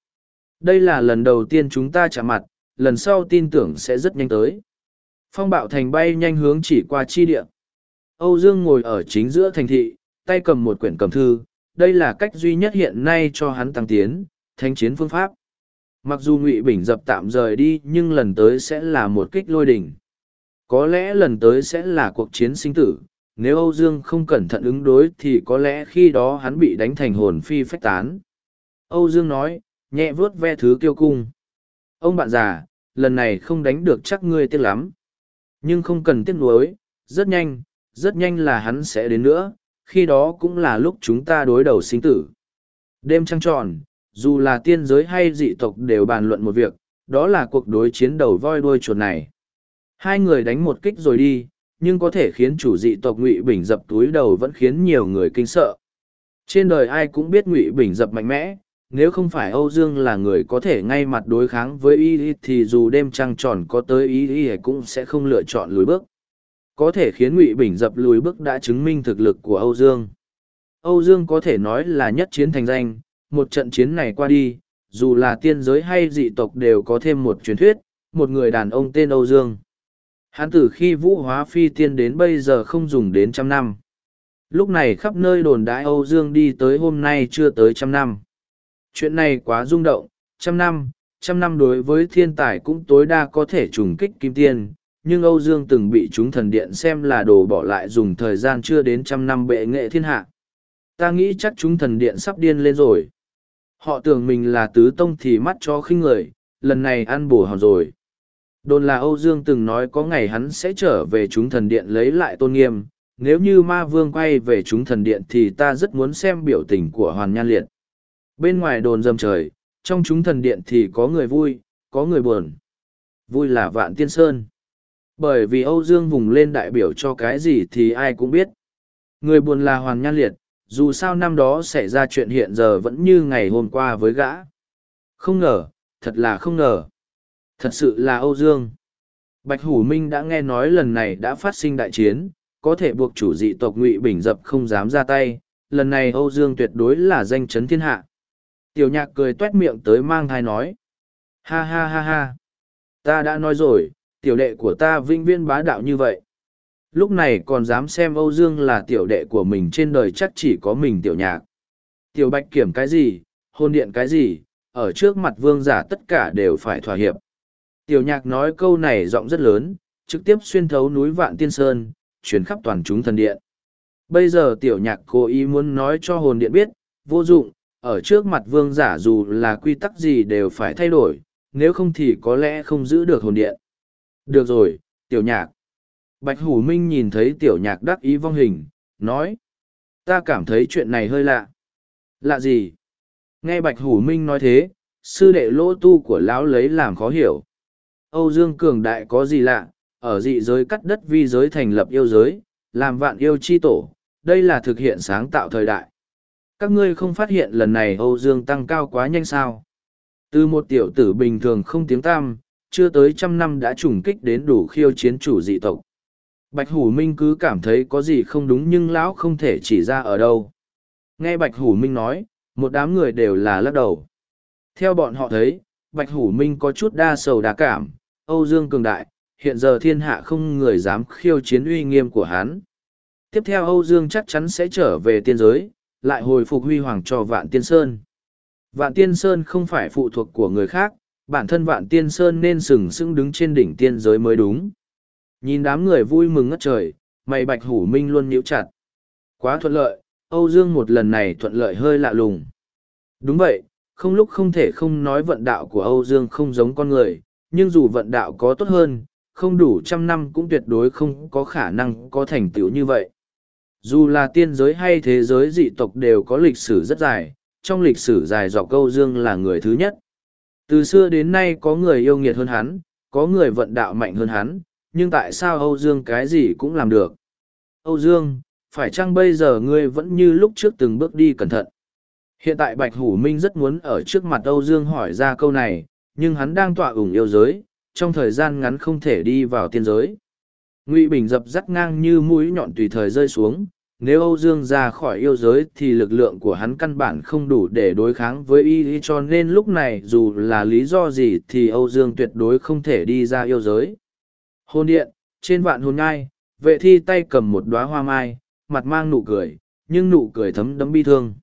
đây là lần đầu tiên chúng ta chạm mặt lần sau tin tưởng sẽ rất nhanh tới. Phong bạo thành bay nhanh hướng chỉ qua chi địa. Âu dương ngồi ở chính giữa thành thị tay cầm một quyển cầm thư đây là cách duy nhất hiện nay cho hắn tăng tiến thanh chiến phương pháp mặc dù ngụy bình dập tạm rời đi nhưng lần tới sẽ là một kích lôi đỉnh có lẽ lần tới sẽ là cuộc chiến sinh tử, nếu âu dương không cẩn thận ứng đối thì có lẽ khi đó hắn bị đánh thành hồn phi phách tán. Âu dương nói, nhẹ vuốt ve thứ kiêu cung. Ông bạn già, lần này không đánh được chắc ngươi tiếc lắm. Nhưng không cần tiếc nuối, rất nhanh rất nhanh là hắn sẽ đến nữa, khi đó cũng là lúc chúng ta đối đầu sinh tử. Đêm trăng tròn dù là tiên giới hay dị tộc đều bàn luận một việc, đó là cuộc đối chiến đầu voi đuôi chuột này. Hai người đánh một kích rồi đi, nhưng có thể khiến chủ dị tộc ngụy bình dập túi đầu vẫn khiến nhiều người kinh sợ. Trên đời ai cũng biết ngụy bình dập mạnh mẽ, nếu không phải âu dương là người có thể ngay mặt đối kháng với y thì dù đêm trăng tròn có tới y cũng sẽ không lựa chọn lùi bước. Có thể khiến ngụy bình dập lùi bước đã chứng minh thực lực của âu dương. Âu dương có thể nói là nhất chiến thành danh một trận chiến này qua đi, dù là tiên giới hay dị tộc đều có thêm một truyền thuyết, một người đàn ông tên âu dương. Hắn từ khi vũ hóa phi tiên đến bây giờ không dùng đến trăm năm. Lúc này khắp nơi đồn đãi âu dương đi tới hôm nay chưa tới trăm năm. Chuyện này quá rung động, trăm năm trăm năm đối với thiên tài cũng tối đa có thể trùng kích kim tiên, nhưng âu dương từng bị chúng thần điện xem là đồ bỏ lại dùng thời gian chưa đến trăm năm bệ nghệ thiên hạ. Ta nghĩ chắc chúng thần điện sắp điên lên rồi họ tưởng mình là tứ tông thì mắt cho khinh người, lần này ăn bổ hòn rồi. Đồn là âu dương từng nói có ngày hắn sẽ trở về chúng thần điện lấy lại tôn nghiêm, nếu như ma vương quay về chúng thần điện thì ta rất muốn xem biểu tình của hoàn nhan liệt. Bên ngoài đồn dầm trời, trong chúng thần điện thì có người vui, có người buồn. Vui là vạn tiên sơn. Bởi vì âu dương vùng lên đại biểu cho cái gì thì ai cũng biết. Người buồn là hoàn nhan liệt dù sao năm đó xảy ra chuyện hiện giờ vẫn như ngày hôm qua với gã. Không ngờ, thật là không ngờ. Thật sự là âu dương. Bạch hủ minh đã nghe nói lần này đã phát sinh đại chiến, có thể buộc chủ dị tộc ngụy bình dập không dám ra tay, lần này âu dương tuyệt đối là danh chấn thiên hạ. Tiểu nhạc cười tuét miệng tới mang thai nói. Ha ha ha ha. Ta đã nói rồi, tiểu đệ của ta vinh viên bá đạo như vậy lúc này còn dám xem âu dương là tiểu đệ của mình trên đời chắc chỉ có mình tiểu nhạc tiểu bạch kiểm cái gì hôn điện cái gì ở trước mặt vương giả tất cả đều phải thỏa hiệp tiểu nhạc nói câu này giọng rất lớn trực tiếp xuyên thấu núi vạn tiên sơn chuyển khắp toàn chúng thần điện. Bây giờ tiểu nhạc cố ý muốn nói cho hồn điện biết, vô dụng, ở trước mặt vương giả dù là quy tắc gì đều phải thay đổi, nếu không thì có lẽ không giữ được hồn điện. Được rồi, tiểu nhạc. Bạch Hủ Minh nhìn thấy tiểu nhạc đắc ý vong hình, nói. Ta cảm thấy chuyện này hơi lạ. Lạ gì? Nghe Bạch Hủ Minh nói thế, sư đệ lỗ tu của lão lấy làm khó hiểu. Âu Dương Cường Đại có gì lạ, ở dị giới cắt đất vi giới thành lập yêu giới, làm vạn yêu chi tổ, đây là thực hiện sáng tạo thời đại. Các ngươi không phát hiện lần này Âu Dương tăng cao quá nhanh sao. Từ một tiểu tử bình thường không tiếng tam, chưa tới trăm năm đã trùng kích đến đủ khiêu chiến chủ dị tộc. Bạch Hủ Minh cứ cảm thấy có gì không đúng nhưng lão không thể chỉ ra ở đâu. Nghe Bạch Hủ Minh nói, một đám người đều là lắc đầu. Theo bọn họ thấy, Bạch Hủ Minh có chút đa sầu đa cảm, Âu Dương cường đại, hiện giờ thiên hạ không người dám khiêu chiến uy nghiêm của hắn. Tiếp theo Âu Dương chắc chắn sẽ trở về tiên giới, lại hồi phục huy hoàng cho Vạn Tiên Sơn. Vạn Tiên Sơn không phải phụ thuộc của người khác, bản thân Vạn Tiên Sơn nên sừng sững đứng trên đỉnh tiên giới mới đúng. Nhìn đám người vui mừng ngất trời, mày bạch hủ minh luôn nhíu chặt. Quá thuận lợi, Âu Dương một lần này thuận lợi hơi lạ lùng. Đúng vậy, không lúc không thể không nói vận đạo của Âu Dương không giống con người, nhưng dù vận đạo có tốt hơn, không đủ trăm năm cũng tuyệt đối không có khả năng có thành tựu như vậy. Dù là tiên giới hay thế giới dị tộc đều có lịch sử rất dài, trong lịch sử dài dọc Âu dương là người thứ nhất. Từ xưa đến nay có người yêu nghiệt hơn hắn, có người vận đạo mạnh hơn hắn, nhưng tại sao Âu Dương cái gì cũng làm được? Âu Dương, phải chăng bây giờ ngươi vẫn như lúc trước từng bước đi cẩn thận? Hiện tại Bạch Hủ Minh rất muốn ở trước mặt Âu Dương hỏi ra câu này, nhưng hắn đang tọa ủng yêu giới, trong thời gian ngắn không thể đi vào tiên giới. Ngụy Bình dập dắt ngang như mũi nhọn tùy thời rơi xuống, nếu Âu Dương ra khỏi yêu giới thì lực lượng của hắn căn bản không đủ để đối kháng với y cho nên lúc này dù là lý do gì thì Âu Dương tuyệt đối không thể đi ra yêu giới. Hôn điện, trên vạn hồn ngai, vệ thi tay cầm một đóa hoa mai, mặt mang nụ cười, nhưng nụ cười thấm đấm bi thương.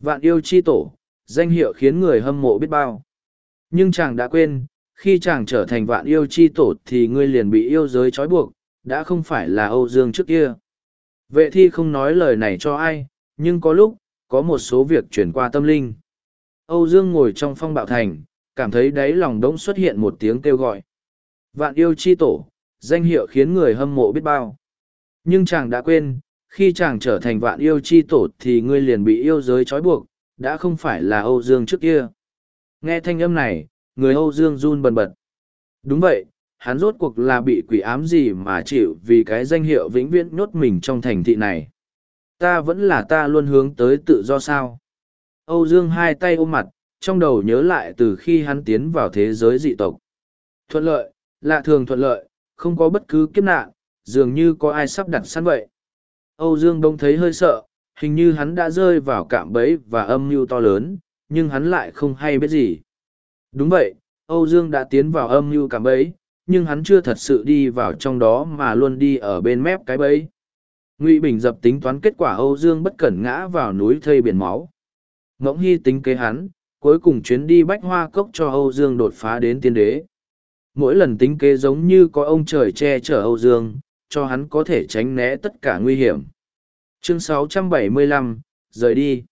Vạn yêu chi tổ, danh hiệu khiến người hâm mộ biết bao. Nhưng chàng đã quên, khi chàng trở thành vạn yêu chi tổ thì ngươi liền bị yêu giới trói buộc, đã không phải là Âu Dương trước kia. Vệ thi không nói lời này cho ai, nhưng có lúc, có một số việc chuyển qua tâm linh. Âu Dương ngồi trong phong bạo thành, cảm thấy đáy lòng đống xuất hiện một tiếng kêu gọi. Vạn yêu chi tổ, danh hiệu khiến người hâm mộ biết bao. Nhưng chàng đã quên, khi chàng trở thành vạn yêu chi tổ thì ngươi liền bị yêu giới trói buộc, đã không phải là Âu Dương trước kia. Nghe thanh âm này, người Âu Dương run bần bật. Đúng vậy, hắn rốt cuộc là bị quỷ ám gì mà chịu vì cái danh hiệu vĩnh viễn nhốt mình trong thành thị này. Ta vẫn là ta luôn hướng tới tự do sao. Âu Dương hai tay ôm mặt, trong đầu nhớ lại từ khi hắn tiến vào thế giới dị tộc. Thuận lợi, lạ thường thuận lợi, không có bất cứ kiếp nạn, dường như có ai sắp đặt sẵn vậy. Âu Dương đông thấy hơi sợ, hình như hắn đã rơi vào cạm bẫy và âm mưu to lớn, nhưng hắn lại không hay biết gì. Đúng vậy, Âu Dương đã tiến vào âm mưu cảm bẫy, nhưng hắn chưa thật sự đi vào trong đó mà luôn đi ở bên mép cái bẫy. Ngụy Bình dập tính toán kết quả Âu Dương bất cẩn ngã vào núi thây biển máu. Ngỗng hy tính kế hắn, cuối cùng chuyến đi bách hoa cốc cho Âu Dương đột phá đến tiên đế. Mỗi lần tính kế giống như có ông trời che chở Âu Dương, cho hắn có thể tránh né tất cả nguy hiểm. Chương 675, rời đi.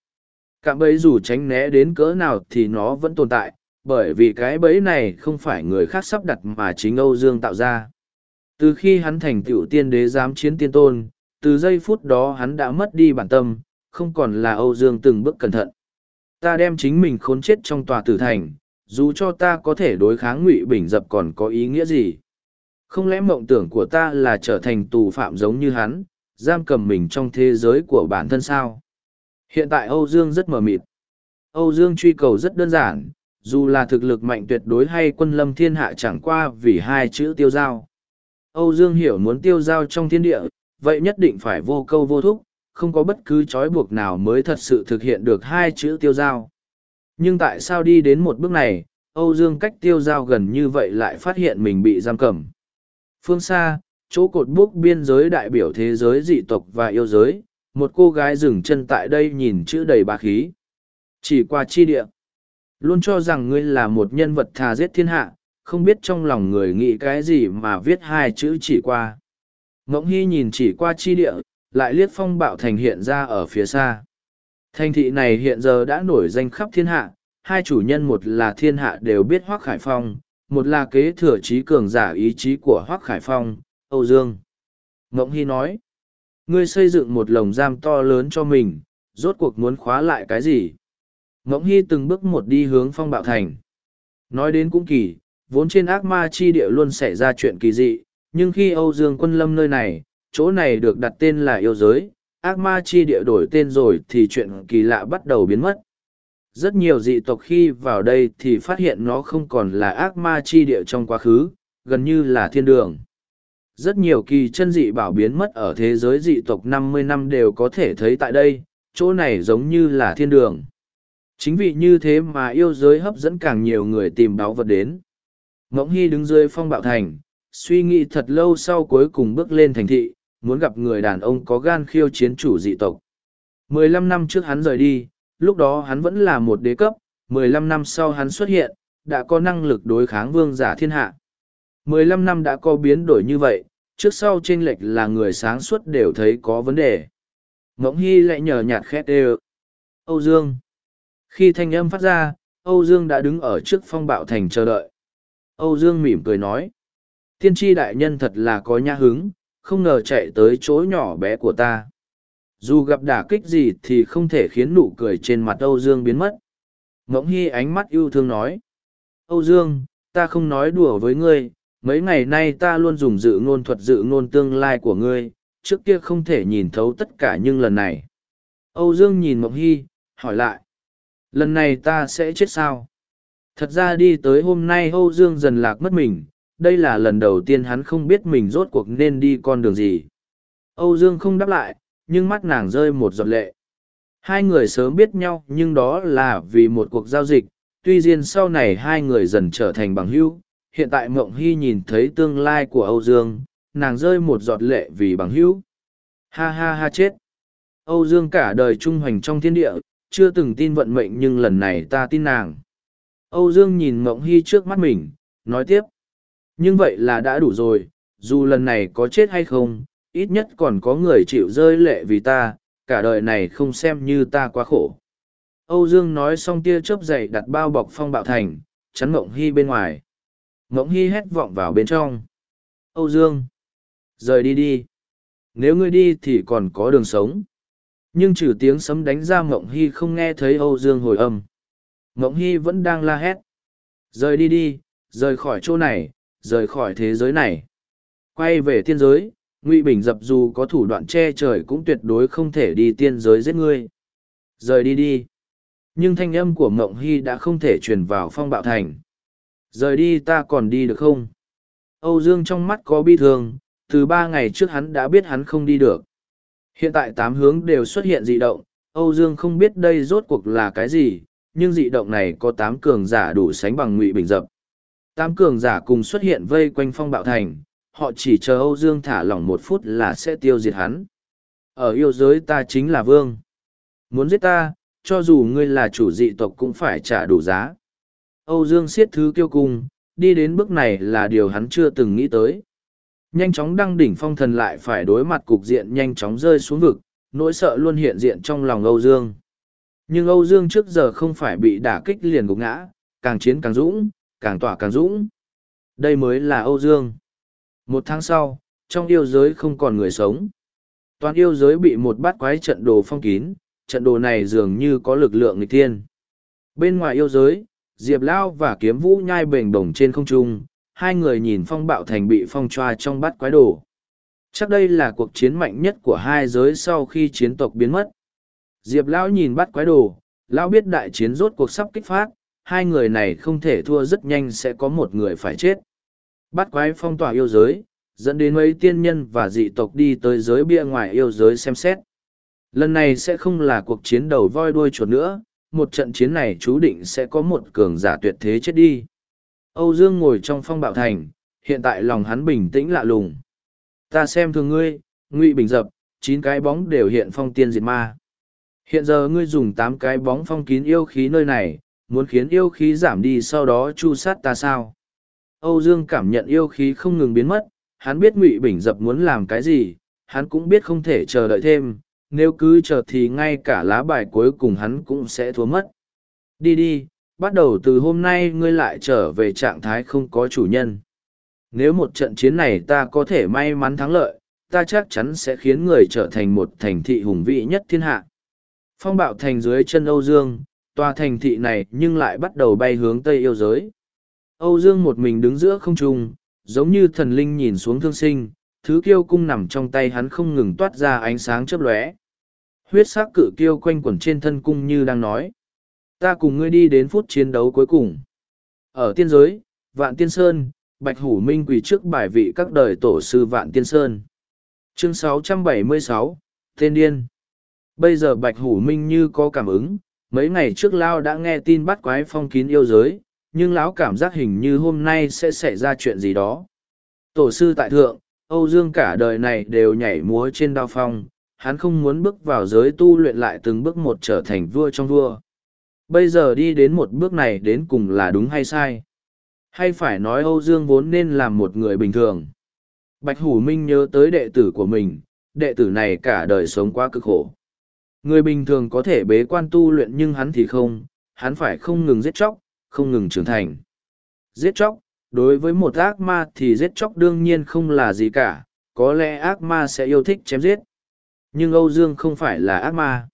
Cạm bẫy dù tránh né đến cỡ nào thì nó vẫn tồn tại, bởi vì cái bẫy này không phải người khác sắp đặt mà chính Âu Dương tạo ra. Từ khi hắn thành tựu tiên đế giám chiến tiên tôn, từ giây phút đó hắn đã mất đi bản tâm, không còn là Âu Dương từng bước cẩn thận. Ta đem chính mình khốn chết trong tòa tử thành, dù cho ta có thể đối kháng ngụy bình dập còn có ý nghĩa gì. Không lẽ mộng tưởng của ta là trở thành tù phạm giống như hắn, giam cầm mình trong thế giới của bản thân sao? Hiện tại Âu Dương rất mờ mịt. Âu Dương truy cầu rất đơn giản, dù là thực lực mạnh tuyệt đối hay quân lâm thiên hạ chẳng qua vì hai chữ tiêu giao. Âu Dương hiểu muốn tiêu giao trong thiên địa, vậy nhất định phải vô câu vô thúc, không có bất cứ trói buộc nào mới thật sự thực hiện được hai chữ tiêu giao. Nhưng tại sao đi đến một bước này, Âu Dương cách tiêu giao gần như vậy lại phát hiện mình bị giam cầm. Phương xa, chỗ cột búc biên giới đại biểu thế giới dị tộc và yêu giới, một cô gái dừng chân tại đây nhìn chữ đầy bà khí. Chỉ qua chi địa. Luôn cho rằng ngươi là một nhân vật thà giết thiên hạ, không biết trong lòng người nghĩ cái gì mà viết hai chữ chỉ qua. Ngỗng Hy nhìn chỉ qua chi địa, lại liếc phong bạo thành hiện ra ở phía xa. Thành thị này hiện giờ đã nổi danh khắp thiên hạ, hai chủ nhân một là thiên hạ đều biết Hoác Khải Phong, một là kế thừa trí cường giả ý chí của Hoác Khải Phong, Âu Dương. Ngỗng Hy nói, ngươi xây dựng một lồng giam to lớn cho mình, rốt cuộc muốn khóa lại cái gì? Ngỗng Hy từng bước một đi hướng phong bạo thành. Nói đến cũng kỳ, vốn trên ác ma chi địa luôn xảy ra chuyện kỳ dị, nhưng khi Âu Dương quân lâm nơi này, chỗ này được đặt tên là yêu giới, ác ma chi địa đổi tên rồi thì chuyện kỳ lạ bắt đầu biến mất. Rất nhiều dị tộc khi vào đây thì phát hiện nó không còn là ác ma chi địa trong quá khứ, gần như là thiên đường. Rất nhiều kỳ chân dị bảo biến mất ở thế giới dị tộc năm mươi năm đều có thể thấy tại đây, chỗ này giống như là thiên đường. Chính vì như thế mà yêu giới hấp dẫn càng nhiều người tìm đáo vật đến. Ngỗng Hy đứng dưới phong bạo thành, suy nghĩ thật lâu sau cuối cùng bước lên thành thị, muốn gặp người đàn ông có gan khiêu chiến chủ dị tộc. Mười lăm năm trước hắn rời đi, lúc đó hắn vẫn là một đế cấp, mười lăm năm sau hắn xuất hiện, đã có năng lực đối kháng vương giả thiên hạ. Mười lăm năm đã có biến đổi như vậy, trước sau chênh lệch là người sáng suốt đều thấy có vấn đề. Ngỗng Hy lại nhờ nhạt khét đều. Âu Dương. Khi thanh âm phát ra, Âu Dương đã đứng ở trước phong bạo thành chờ đợi. Âu Dương mỉm cười nói. Tiên tri đại nhân thật là có nhã hứng, không ngờ chạy tới chỗ nhỏ bé của ta. Dù gặp đả kích gì thì không thể khiến nụ cười trên mặt Âu Dương biến mất. Ngỗng Hy ánh mắt yêu thương nói. Âu Dương, ta không nói đùa với ngươi, mấy ngày nay ta luôn dùng dự ngôn thuật dự ngôn tương lai của ngươi, trước kia không thể nhìn thấu tất cả nhưng lần này. Âu Dương nhìn Mộng Hy, hỏi lại. Lần này ta sẽ chết sao? Thật ra đi tới hôm nay Âu Dương dần lạc mất mình, đây là lần đầu tiên hắn không biết mình rốt cuộc nên đi con đường gì. Âu Dương không đáp lại, nhưng mắt nàng rơi một giọt lệ. Hai người sớm biết nhau nhưng đó là vì một cuộc giao dịch, tuy nhiên sau này hai người dần trở thành bằng hữu. Hiện tại Mộng Hy nhìn thấy tương lai của Âu Dương, nàng rơi một giọt lệ vì bằng hữu. Ha ha ha chết. Âu Dương cả đời trung hoành trong thiên địa, chưa từng tin vận mệnh nhưng lần này ta tin nàng. Âu Dương nhìn Mộng Hy trước mắt mình, nói tiếp. Nhưng vậy là đã đủ rồi, dù lần này có chết hay không, ít nhất còn có người chịu rơi lệ vì ta, cả đời này không xem như ta quá khổ. Âu Dương nói xong tia chớp dậy đặt bao bọc phong bạo thành, chắn Mộng Hy bên ngoài. Mộng Hy hét vọng vào bên trong. Âu Dương! Rời đi đi! Nếu ngươi đi thì còn có đường sống. Nhưng trừ tiếng sấm đánh ra Mộng Hy không nghe thấy Âu Dương hồi âm. Mộng Hy vẫn đang la hét. Rời đi đi, rời khỏi chỗ này, rời khỏi thế giới này. Quay về tiên giới, Ngụy Bình dập dù có thủ đoạn che trời cũng tuyệt đối không thể đi tiên giới giết ngươi. Rời đi đi. Nhưng thanh âm của Mộng Hy đã không thể truyền vào phong bạo thành. Rời đi ta còn đi được không? Âu Dương trong mắt có bi thương, từ ba ngày trước hắn đã biết hắn không đi được. Hiện tại tám hướng đều xuất hiện dị động, Âu Dương không biết đây rốt cuộc là cái gì, nhưng dị động này có tám cường giả đủ sánh bằng ngụy bình dập. Tám cường giả cùng xuất hiện vây quanh phong bạo thành, họ chỉ chờ Âu Dương thả lỏng một phút là sẽ tiêu diệt hắn. Ở yêu giới ta chính là vương. Muốn giết ta, cho dù ngươi là chủ dị tộc cũng phải trả đủ giá. Âu Dương siết thứ kiêu cung, đi đến bước này là điều hắn chưa từng nghĩ tới. Nhanh chóng đăng đỉnh phong thần lại phải đối mặt cục diện nhanh chóng rơi xuống vực, nỗi sợ luôn hiện diện trong lòng Âu Dương. Nhưng Âu Dương trước giờ không phải bị đả kích liền gục ngã, càng chiến càng dũng, càng tỏa càng dũng. Đây mới là Âu Dương. Một tháng sau, trong yêu giới không còn người sống. Toàn yêu giới bị một bát quái trận đồ phong kín, trận đồ này dường như có lực lượng nghịch thiên. Bên ngoài yêu giới, Diệp Lao và Kiếm Vũ nhai bềnh bổng trên không trung, hai người nhìn phong bạo thành bị phong choa trong bát quái đồ. Chắc đây là cuộc chiến mạnh nhất của hai giới sau khi chiến tộc biến mất. Diệp Lão nhìn bát quái đồ, Lão biết đại chiến rốt cuộc sắp kích phát, hai người này không thể thua rất nhanh sẽ có một người phải chết. Bắt quái phong tỏa yêu giới, dẫn đến mấy tiên nhân và dị tộc đi tới giới bia ngoài yêu giới xem xét. Lần này sẽ không là cuộc chiến đầu voi đuôi chuột nữa, một trận chiến này chú định sẽ có một cường giả tuyệt thế chết đi. Âu Dương ngồi trong phong bạo thành, hiện tại lòng hắn bình tĩnh lạ lùng. Ta xem thường ngươi, ngụy bình dập, chín cái bóng đều hiện phong tiên diệt ma. Hiện giờ ngươi dùng tám cái bóng phong kín yêu khí nơi này, muốn khiến yêu khí giảm đi sau đó chu sát ta sao? Âu Dương cảm nhận yêu khí không ngừng biến mất, hắn biết Ngụy Bình Dập muốn làm cái gì, hắn cũng biết không thể chờ đợi thêm, nếu cứ chờ thì ngay cả lá bài cuối cùng hắn cũng sẽ thua mất. Đi đi, bắt đầu từ hôm nay ngươi lại trở về trạng thái không có chủ nhân. Nếu một trận chiến này ta có thể may mắn thắng lợi, ta chắc chắn sẽ khiến người trở thành một thành thị hùng vĩ nhất thiên hạ. Phong bạo thành dưới chân Âu Dương, tòa thành thị này nhưng lại bắt đầu bay hướng Tây yêu giới. Âu Dương một mình đứng giữa không trung, giống như thần linh nhìn xuống thương sinh, thứ kiêu cung nằm trong tay hắn không ngừng toát ra ánh sáng chớp lóe. Huyết sắc cự kiêu quanh quẩn trên thân cung như đang nói. Ta cùng ngươi đi đến phút chiến đấu cuối cùng. Ở tiên giới, Vạn Tiên Sơn, Bạch Hủ Minh quỳ trước bài vị các đời tổ sư Vạn Tiên Sơn. Chương 676, Tên Điên. Bây giờ Bạch Hủ Minh như có cảm ứng, mấy ngày trước Lao đã nghe tin bắt quái phong kín yêu giới, nhưng lão cảm giác hình như hôm nay sẽ xảy ra chuyện gì đó. Tổ sư tại thượng, Âu Dương cả đời này đều nhảy múa trên đao phong, hắn không muốn bước vào giới tu luyện lại từng bước một trở thành vua trong vua. Bây giờ đi đến một bước này đến cùng là đúng hay sai? Hay phải nói Âu Dương vốn nên là một người bình thường? Bạch Hủ Minh nhớ tới đệ tử của mình, đệ tử này cả đời sống quá cực khổ. Người bình thường có thể bế quan tu luyện nhưng hắn thì không, hắn phải không ngừng giết chóc, không ngừng trưởng thành. Giết chóc, đối với một ác ma thì giết chóc đương nhiên không là gì cả, có lẽ ác ma sẽ yêu thích chém giết. Nhưng Âu Dương không phải là ác ma.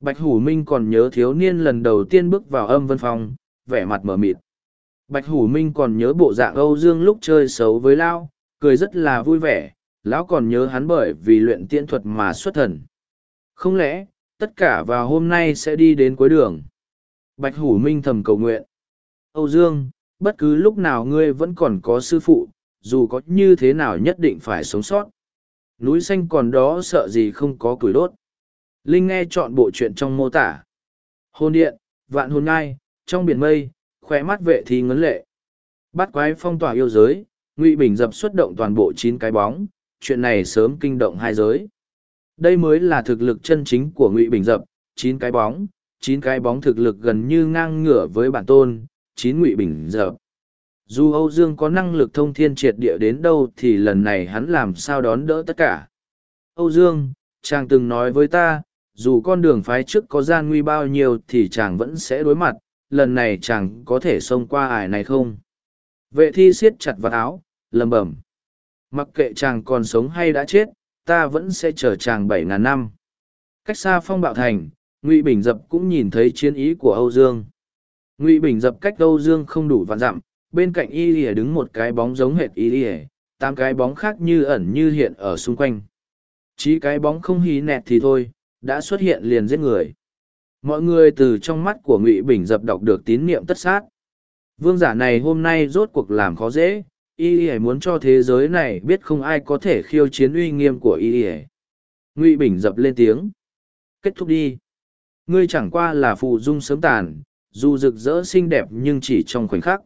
Bạch Hủ Minh còn nhớ thiếu niên lần đầu tiên bước vào âm vân phòng, vẻ mặt mở mịt. Bạch Hủ Minh còn nhớ bộ dạng Âu Dương lúc chơi xấu với Lao, cười rất là vui vẻ, lão còn nhớ hắn bởi vì luyện tiễn thuật mà xuất thần. Không lẽ, tất cả vào hôm nay sẽ đi đến cuối đường? Bạch Hủ Minh thầm cầu nguyện. Âu Dương, bất cứ lúc nào ngươi vẫn còn có sư phụ, dù có như thế nào nhất định phải sống sót. Núi xanh còn đó sợ gì không có củi đốt. Linh nghe chọn bộ chuyện trong mô tả. Hôn điện, vạn hồn ngai, trong biển mây, khóe mắt vệ thì ngấn lệ. Bắt quái phong tỏa yêu giới, Ngụy Bình dập xuất động toàn bộ chín cái bóng, chuyện này sớm kinh động hai giới. Đây mới là thực lực chân chính của Ngụy Bình dập, chín cái bóng, chín cái bóng thực lực gần như ngang ngửa với bản tôn, chín Ngụy Bình dập. Dù Âu Dương có năng lực thông thiên triệt địa đến đâu thì lần này hắn làm sao đón đỡ tất cả. Âu Dương, chàng từng nói với ta, dù con đường phái trước có gian nguy bao nhiêu thì chàng vẫn sẽ đối mặt, lần này chàng có thể xông qua ải này không? Vệ thi siết chặt vào áo, lầm bẩm. Mặc kệ chàng còn sống hay đã chết, ta vẫn sẽ chờ chàng bảy ngàn năm. Cách xa phong bạo thành, Ngụy Bình Dập cũng nhìn thấy chiến ý của Âu Dương. Ngụy Bình Dập cách Âu Dương không đủ vạn dặm, bên cạnh y lìa đứng một cái bóng giống hệt y lìa, tám cái bóng khác như ẩn như hiện ở xung quanh. Chỉ cái bóng không hí nẹt thì thôi, đã xuất hiện liền giết người. Mọi người từ trong mắt của Ngụy Bình Dập đọc được tín niệm tất sát. Vương giả này hôm nay rốt cuộc làm khó dễ, y y muốn cho thế giới này biết không ai có thể khiêu chiến uy nghiêm của y y ngụy bình dập lên tiếng. Kết thúc đi. Ngươi chẳng qua là phụ dung sớm tàn, dù rực rỡ xinh đẹp nhưng chỉ trong khoảnh khắc.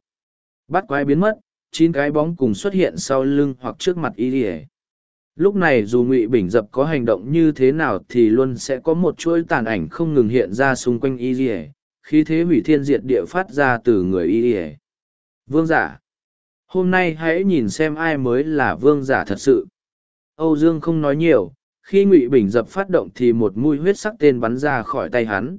Bắt quái biến mất, chín cái bóng cùng xuất hiện sau lưng hoặc trước mặt y y lúc này dù ngụy bình dập có hành động như thế nào thì luôn sẽ có một chuỗi tàn ảnh không ngừng hiện ra xung quanh y y khí thế hủy thiên diệt địa phát ra từ người y y vương giả hôm nay hãy nhìn xem ai mới là vương giả thật sự. Âu dương không nói nhiều, khi ngụy bình dập phát động thì một mũi huyết sắc tên bắn ra khỏi tay hắn.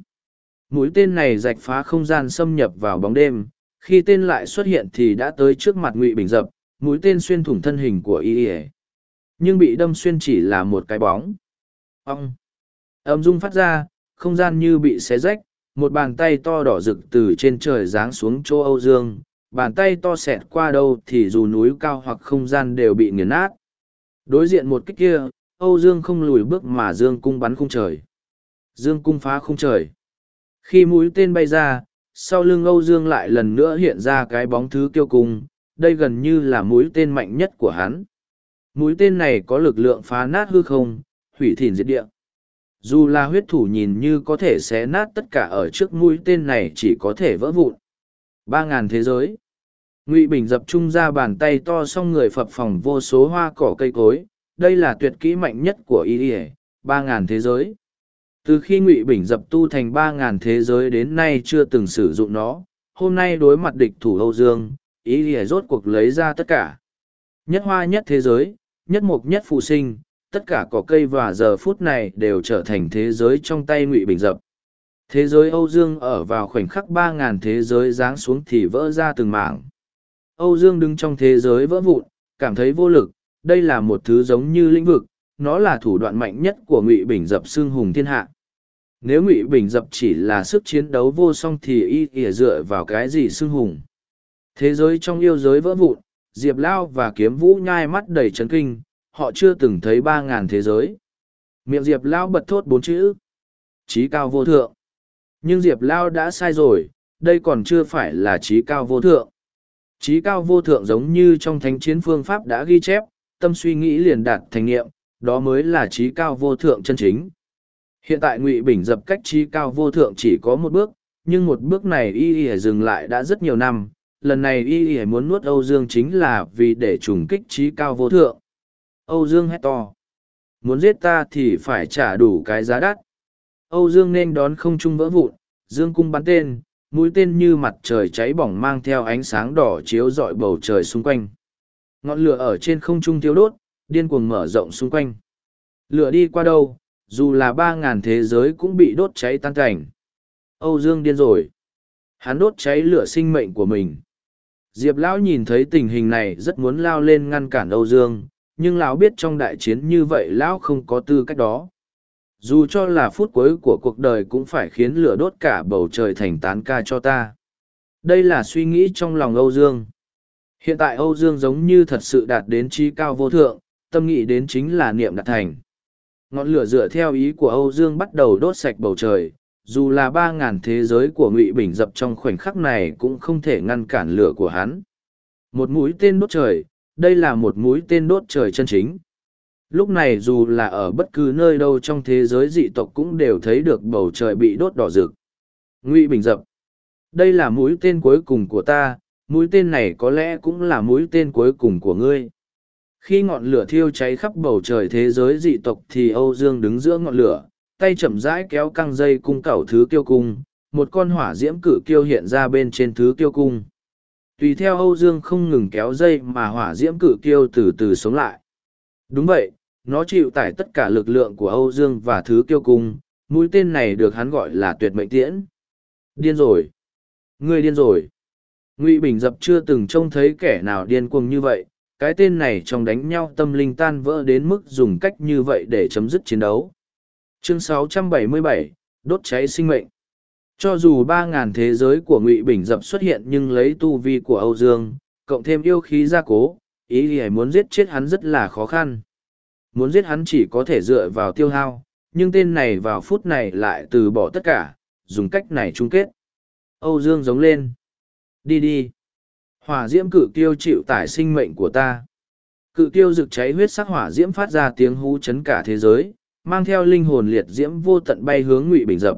Mũi tên này rạch phá không gian xâm nhập vào bóng đêm, khi tên lại xuất hiện thì đã tới trước mặt ngụy bình dập, mũi tên xuyên thủng thân hình của y ỉa nhưng bị đâm xuyên chỉ là một cái bóng. Ong. Âm dung phát ra, không gian như bị xé rách, một bàn tay to đỏ rực từ trên trời giáng xuống chỗ âu dương bàn tay to xẹt qua đâu thì dù núi cao hoặc không gian đều bị nghiền nát. Đối diện một kích kia, Âu Dương không lùi bước mà Dương cung bắn khung trời. Dương cung phá khung trời. Khi mũi tên bay ra, sau lưng Âu Dương lại lần nữa hiện ra cái bóng thứ kiêu cung, đây gần như là mũi tên mạnh nhất của hắn. Mũi tên này có lực lượng phá nát hư không, hủy thìn diệt địa. Dù là huyết thủ nhìn như có thể xé nát tất cả ở trước mũi tên này chỉ có thể vỡ vụn. Ba ngàn thế giới. Ngụy Bình dập trung ra bàn tay to xong người phập phòng vô số hoa cỏ cây cối. Đây là tuyệt kỹ mạnh nhất của y ba ngàn thế giới. Từ khi Ngụy Bình dập tu thành ba ngàn thế giới đến nay chưa từng sử dụng nó, hôm nay đối mặt địch thủ Âu Dương, y rốt cuộc lấy ra tất cả. Nhất hoa nhất thế giới, nhất mục nhất phụ sinh, tất cả cỏ cây và giờ phút này đều trở thành thế giới trong tay ngụy bình dập thế giới âu dương ở vào khoảnh khắc ba ngàn thế giới giáng xuống thì vỡ ra từng mảng âu dương đứng trong thế giới vỡ vụn cảm thấy vô lực đây là một thứ giống như lĩnh vực nó là thủ đoạn mạnh nhất của ngụy bình dập xương hùng thiên hạ nếu ngụy bình dập chỉ là sức chiến đấu vô song thì y ỉa dựa vào cái gì xương hùng thế giới trong yêu giới vỡ vụn diệp lao và kiếm vũ nhai mắt đầy chấn kinh họ chưa từng thấy ba ngàn thế giới. Miệng Diệp Lao bật thốt bốn chữ. Trí cao vô thượng. Nhưng Diệp Lao đã sai rồi, đây còn chưa phải là trí cao vô thượng. Trí cao vô thượng giống như trong thánh chiến phương pháp đã ghi chép, tâm suy nghĩ liền đạt thành nghiệm, đó mới là trí cao vô thượng chân chính. Hiện tại Ngụy Bình dập cách trí cao vô thượng chỉ có một bước, nhưng một bước này y y dừng lại đã rất nhiều năm, lần này y y muốn nuốt Âu Dương chính là vì để trùng kích trí cao vô thượng. Âu Dương hét to. Muốn giết ta thì phải trả đủ cái giá đắt. Âu Dương nên đón không trung vỡ vụn, Dương cung bắn tên, mũi tên như mặt trời cháy bỏng mang theo ánh sáng đỏ chiếu rọi bầu trời xung quanh. Ngọn lửa ở trên không trung thiêu đốt, điên cuồng mở rộng xung quanh. Lửa đi qua đâu, dù là ba ngàn thế giới cũng bị đốt cháy tan cảnh. Âu Dương điên rồi. Hắn đốt cháy lửa sinh mệnh của mình. Diệp Lão nhìn thấy tình hình này rất muốn lao lên ngăn cản Âu Dương, nhưng lão biết trong đại chiến như vậy lão không có tư cách đó dù cho là phút cuối của cuộc đời cũng phải khiến lửa đốt cả bầu trời thành tán ca cho ta. Đây là suy nghĩ trong lòng âu dương. Hiện tại âu dương giống như thật sự đạt đến trí cao vô thượng, tâm nghĩ đến chính là niệm đạt thành. Ngọn lửa dựa theo ý của âu dương bắt đầu đốt sạch bầu trời, dù là ba ngàn thế giới của ngụy bình dập trong khoảnh khắc này cũng không thể ngăn cản lửa của hắn. Một mũi tên đốt trời, đây là một mũi tên đốt trời chân chính lúc này dù là ở bất cứ nơi đâu trong thế giới dị tộc cũng đều thấy được bầu trời bị đốt đỏ rực. Ngụy bình dập, đây là mũi tên cuối cùng của ta, mũi tên này có lẽ cũng là mũi tên cuối cùng của ngươi. Khi ngọn lửa thiêu cháy khắp bầu trời thế giới dị tộc thì âu dương đứng giữa ngọn lửa, tay chậm rãi kéo căng dây cung cẩu thứ kiêu cung, một con hỏa diễm cử kiêu hiện ra bên trên thứ kiêu cung. Tùy theo âu dương không ngừng kéo dây mà hỏa diễm cử kiêu từ từ sống lại đúng vậy nó chịu tải tất cả lực lượng của âu dương và thứ kiêu cung mũi tên này được hắn gọi là tuyệt mệnh tiễn. Điên rồi. Ngươi điên rồi. Ngụy bình dập chưa từng trông thấy kẻ nào điên cuồng như vậy cái tên này trong đánh nhau tâm linh tan vỡ đến mức dùng cách như vậy để chấm dứt chiến đấu. Chương 677, đốt cháy sinh mệnh. Cho dù ba ngàn thế giới của Ngụy Bình Dập xuất hiện nhưng lấy tu vi của Âu Dương, cộng thêm yêu khí gia cố, ý thì muốn giết chết hắn rất là khó khăn. Muốn giết hắn chỉ có thể dựa vào tiêu hao, nhưng tên này vào phút này lại từ bỏ tất cả, dùng cách này chung kết. Âu Dương giống lên. Đi đi. Hỏa diễm cự tiêu chịu tải sinh mệnh của ta. Cự tiêu rực cháy huyết sắc hỏa diễm phát ra tiếng hú chấn cả thế giới, mang theo linh hồn liệt diễm vô tận bay hướng Ngụy Bình Dập.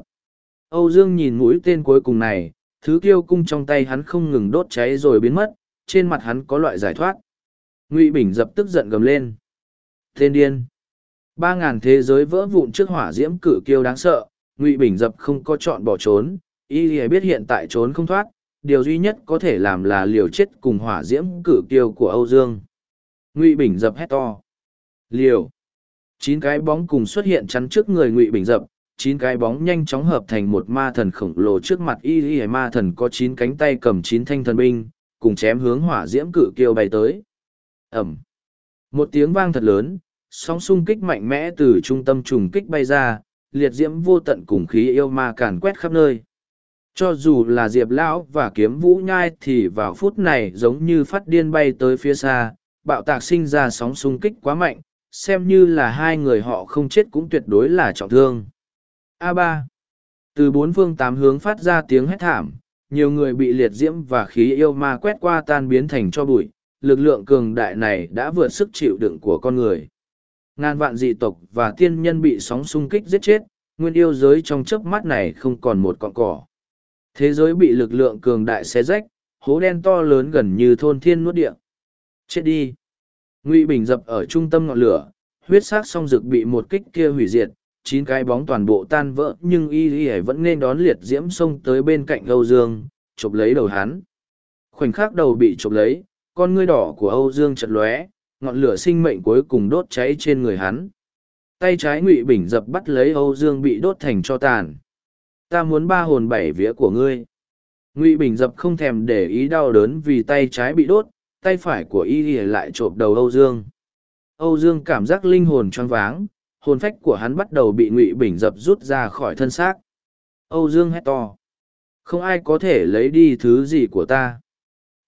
Âu Dương nhìn mũi tên cuối cùng này, thứ tiêu cung trong tay hắn không ngừng đốt cháy rồi biến mất, trên mặt hắn có loại giải thoát. Ngụy Bình dập tức giận gầm lên. Tên điên. Ba ngàn thế giới vỡ vụn trước hỏa diễm cử kiêu đáng sợ, Ngụy Bình dập không có chọn bỏ trốn, y biết hiện tại trốn không thoát, điều duy nhất có thể làm là liều chết cùng hỏa diễm cử kiêu của Âu Dương. Ngụy Bình dập hét to. Liều. Chín cái bóng cùng xuất hiện chắn trước người Ngụy Bình dập, chín cái bóng nhanh chóng hợp thành một ma thần khổng lồ trước mặt y y ma thần có chín cánh tay cầm chín thanh thần binh cùng chém hướng hỏa diễm cự kiêu bay tới ẩm. Một tiếng vang thật lớn, sóng xung kích mạnh mẽ từ trung tâm trùng kích bay ra, liệt diễm vô tận cùng khí yêu ma càn quét khắp nơi. Cho dù là diệp lão và kiếm vũ nhai thì vào phút này giống như phát điên bay tới phía xa, bạo tạc sinh ra sóng xung kích quá mạnh, xem như là hai người họ không chết cũng tuyệt đối là trọng thương. A ba. Từ bốn phương tám hướng phát ra tiếng hét thảm, nhiều người bị liệt diễm và khí yêu ma quét qua tan biến thành cho bụi lực lượng cường đại này đã vượt sức chịu đựng của con người. Ngàn vạn dị tộc và tiên nhân bị sóng xung kích giết chết, nguyên yêu giới trong chớp mắt này không còn một cọng cỏ. Thế giới bị lực lượng cường đại xé rách, hố đen to lớn gần như thôn thiên nuốt địa. Chết đi! Ngụy Bình dập ở trung tâm ngọn lửa, huyết sắc song rực bị một kích kia hủy diệt, chín cái bóng toàn bộ tan vỡ nhưng y y vẫn nên đón liệt diễm xông tới bên cạnh Âu Dương, chụp lấy đầu hắn. Khoảnh khắc đầu bị chụp lấy, con ngươi đỏ của Âu Dương chật lóe, ngọn lửa sinh mệnh cuối cùng đốt cháy trên người hắn. Tay trái Ngụy Bình dập bắt lấy Âu Dương bị đốt thành cho tàn. Ta muốn ba hồn bảy vía của ngươi. Ngụy Bình dập không thèm để ý đau đớn vì tay trái bị đốt, tay phải của y ỉa lại chộp đầu Âu Dương. Âu Dương cảm giác linh hồn choáng váng, hồn phách của hắn bắt đầu bị Ngụy Bình dập rút ra khỏi thân xác. Âu Dương hét to. Không ai có thể lấy đi thứ gì của ta.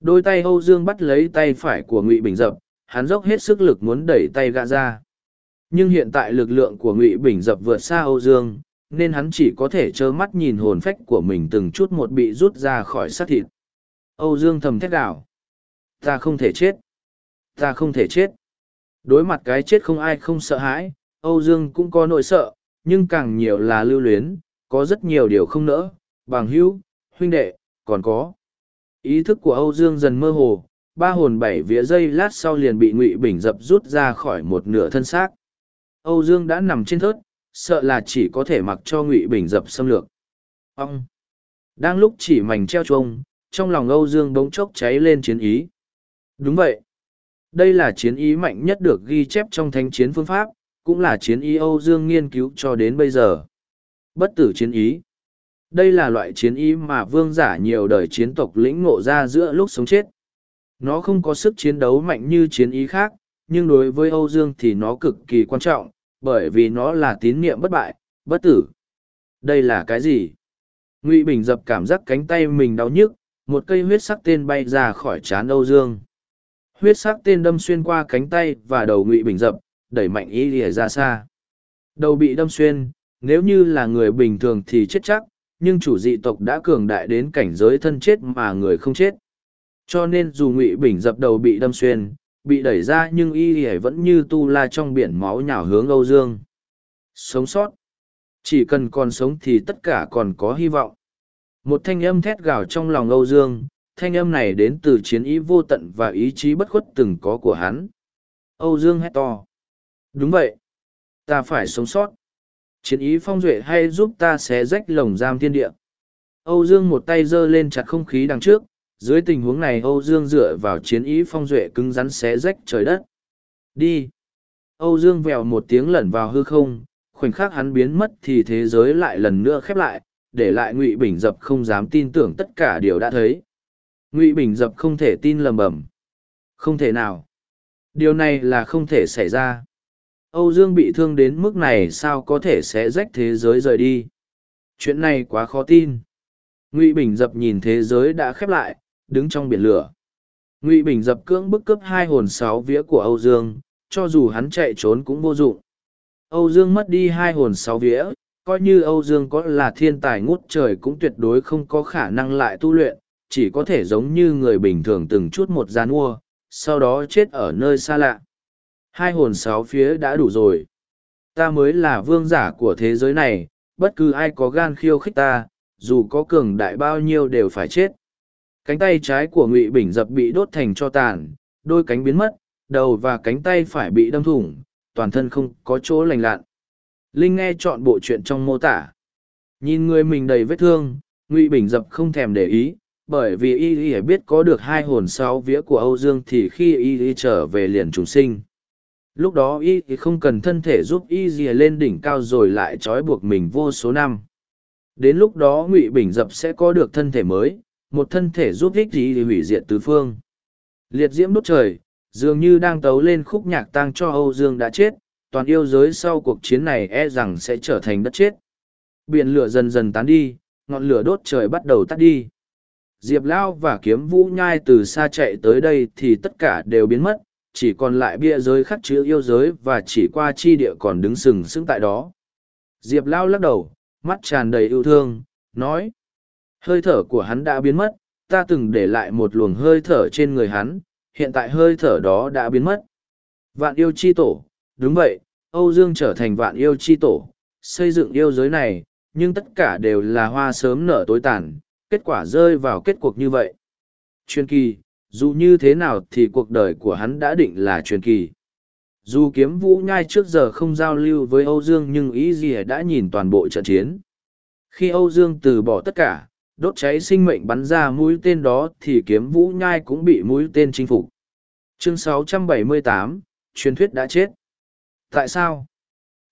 Đôi tay Âu Dương bắt lấy tay phải của Ngụy Bình dập, hắn dốc hết sức lực muốn đẩy tay gã ra. Nhưng hiện tại lực lượng của Ngụy Bình dập vượt xa Âu Dương, nên hắn chỉ có thể trơ mắt nhìn hồn phách của mình từng chút một bị rút ra khỏi xác thịt. Âu Dương thầm thét đảo. Ta không thể chết. Ta không thể chết. Đối mặt cái chết không ai không sợ hãi, Âu Dương cũng có nỗi sợ, nhưng càng nhiều là lưu luyến, có rất nhiều điều không nỡ, bằng hữu, huynh đệ, còn có. Ý thức của Âu Dương dần mơ hồ, ba hồn bảy vía dây lát sau liền bị Ngụy Bình dập rút ra khỏi một nửa thân xác. Âu Dương đã nằm trên thớt, sợ là chỉ có thể mặc cho Ngụy Bình dập xâm lược. Ông! Đang lúc chỉ mảnh treo chuông, trong lòng Âu Dương bỗng chốc cháy lên chiến ý. Đúng vậy. Đây là chiến ý mạnh nhất được ghi chép trong thánh chiến phương pháp, cũng là chiến ý Âu Dương nghiên cứu cho đến bây giờ. Bất tử chiến ý. Đây là loại chiến ý mà vương giả nhiều đời chiến tộc lĩnh ngộ ra giữa lúc sống chết. Nó không có sức chiến đấu mạnh như chiến ý khác, nhưng đối với Âu Dương thì nó cực kỳ quan trọng, bởi vì nó là tín niệm bất bại, bất tử. Đây là cái gì? Ngụy Bình dập cảm giác cánh tay mình đau nhức, một cây huyết sắc tên bay ra khỏi trán Âu Dương. Huyết sắc tên đâm xuyên qua cánh tay và đầu Ngụy Bình dập, đẩy mạnh ý lìa ra xa. Đầu bị đâm xuyên, nếu như là người bình thường thì chết chắc, nhưng chủ dị tộc đã cường đại đến cảnh giới thân chết mà người không chết. Cho nên dù Ngụy Bình dập đầu bị đâm xuyên, bị đẩy ra nhưng y ỉa vẫn như tu la trong biển máu nhào hướng Âu Dương. Sống sót. Chỉ cần còn sống thì tất cả còn có hy vọng. Một thanh âm thét gào trong lòng Âu Dương, thanh âm này đến từ chiến ý vô tận và ý chí bất khuất từng có của hắn. Âu Dương hét to. Đúng vậy. Ta phải sống sót. Chiến ý phong duệ hay giúp ta xé rách lồng giam thiên địa. Âu Dương một tay giơ lên chặt không khí đằng trước, dưới tình huống này Âu Dương dựa vào chiến ý phong duệ cứng rắn xé rách trời đất. Đi! Âu Dương vèo một tiếng lẩn vào hư không, khoảnh khắc hắn biến mất thì thế giới lại lần nữa khép lại, để lại Ngụy Bình Dập không dám tin tưởng tất cả điều đã thấy. Ngụy Bình Dập không thể tin lầm bầm. Không thể nào. Điều này là không thể xảy ra. Âu Dương bị thương đến mức này sao có thể sẽ rách thế giới rời đi. Chuyện này quá khó tin. Ngụy Bình Dập nhìn thế giới đã khép lại, đứng trong biển lửa. Ngụy Bình Dập cưỡng bức cướp hai hồn sáu vía của Âu Dương, cho dù hắn chạy trốn cũng vô dụng. Âu Dương mất đi hai hồn sáu vía, coi như Âu Dương có là thiên tài ngút trời cũng tuyệt đối không có khả năng lại tu luyện, chỉ có thể giống như người bình thường từng chút một gian mua, sau đó chết ở nơi xa lạ. Hai hồn sáu phía đã đủ rồi. Ta mới là vương giả của thế giới này, bất cứ ai có gan khiêu khích ta, dù có cường đại bao nhiêu đều phải chết. Cánh tay trái của Ngụy Bình dập bị đốt thành cho tàn, đôi cánh biến mất, đầu và cánh tay phải bị đâm thủng, toàn thân không có chỗ lành lặn. Linh nghe chọn bộ chuyện trong mô tả. Nhìn người mình đầy vết thương, Ngụy Bình dập không thèm để ý, bởi vì y y biết có được hai hồn sáu vía của Âu Dương thì khi y y trở về liền trùng sinh. Lúc đó y thì không cần thân thể giúp y dìa lên đỉnh cao rồi lại trói buộc mình vô số năm. Đến lúc đó Ngụy Bình Dập sẽ có được thân thể mới, một thân thể giúp ích gì thì hủy diệt tứ phương. Liệt diễm đốt trời, dường như đang tấu lên khúc nhạc tang cho Âu Dương đã chết, toàn yêu giới sau cuộc chiến này e rằng sẽ trở thành đất chết. Biển lửa dần dần tán đi, ngọn lửa đốt trời bắt đầu tắt đi. Diệp Lao và kiếm vũ nhai từ xa chạy tới đây thì tất cả đều biến mất, chỉ còn lại bia giới khắc chữ yêu giới và chỉ qua chi địa còn đứng sừng sững tại đó. Diệp Lao lắc đầu, mắt tràn đầy yêu thương, nói. Hơi thở của hắn đã biến mất, ta từng để lại một luồng hơi thở trên người hắn, hiện tại hơi thở đó đã biến mất. Vạn yêu chi tổ, đúng vậy, Âu Dương trở thành vạn yêu chi tổ, xây dựng yêu giới này, nhưng tất cả đều là hoa sớm nở tối tàn, kết quả rơi vào kết cuộc như vậy. chuyên kỳ, dù như thế nào thì cuộc đời của hắn đã định là truyền kỳ. Dù kiếm vũ nhai trước giờ không giao lưu với Âu Dương nhưng ý gì đã nhìn toàn bộ trận chiến. Khi Âu Dương từ bỏ tất cả, đốt cháy sinh mệnh bắn ra mũi tên đó thì kiếm vũ nhai cũng bị mũi tên chinh phục. Chương 678, truyền thuyết đã chết. Tại sao?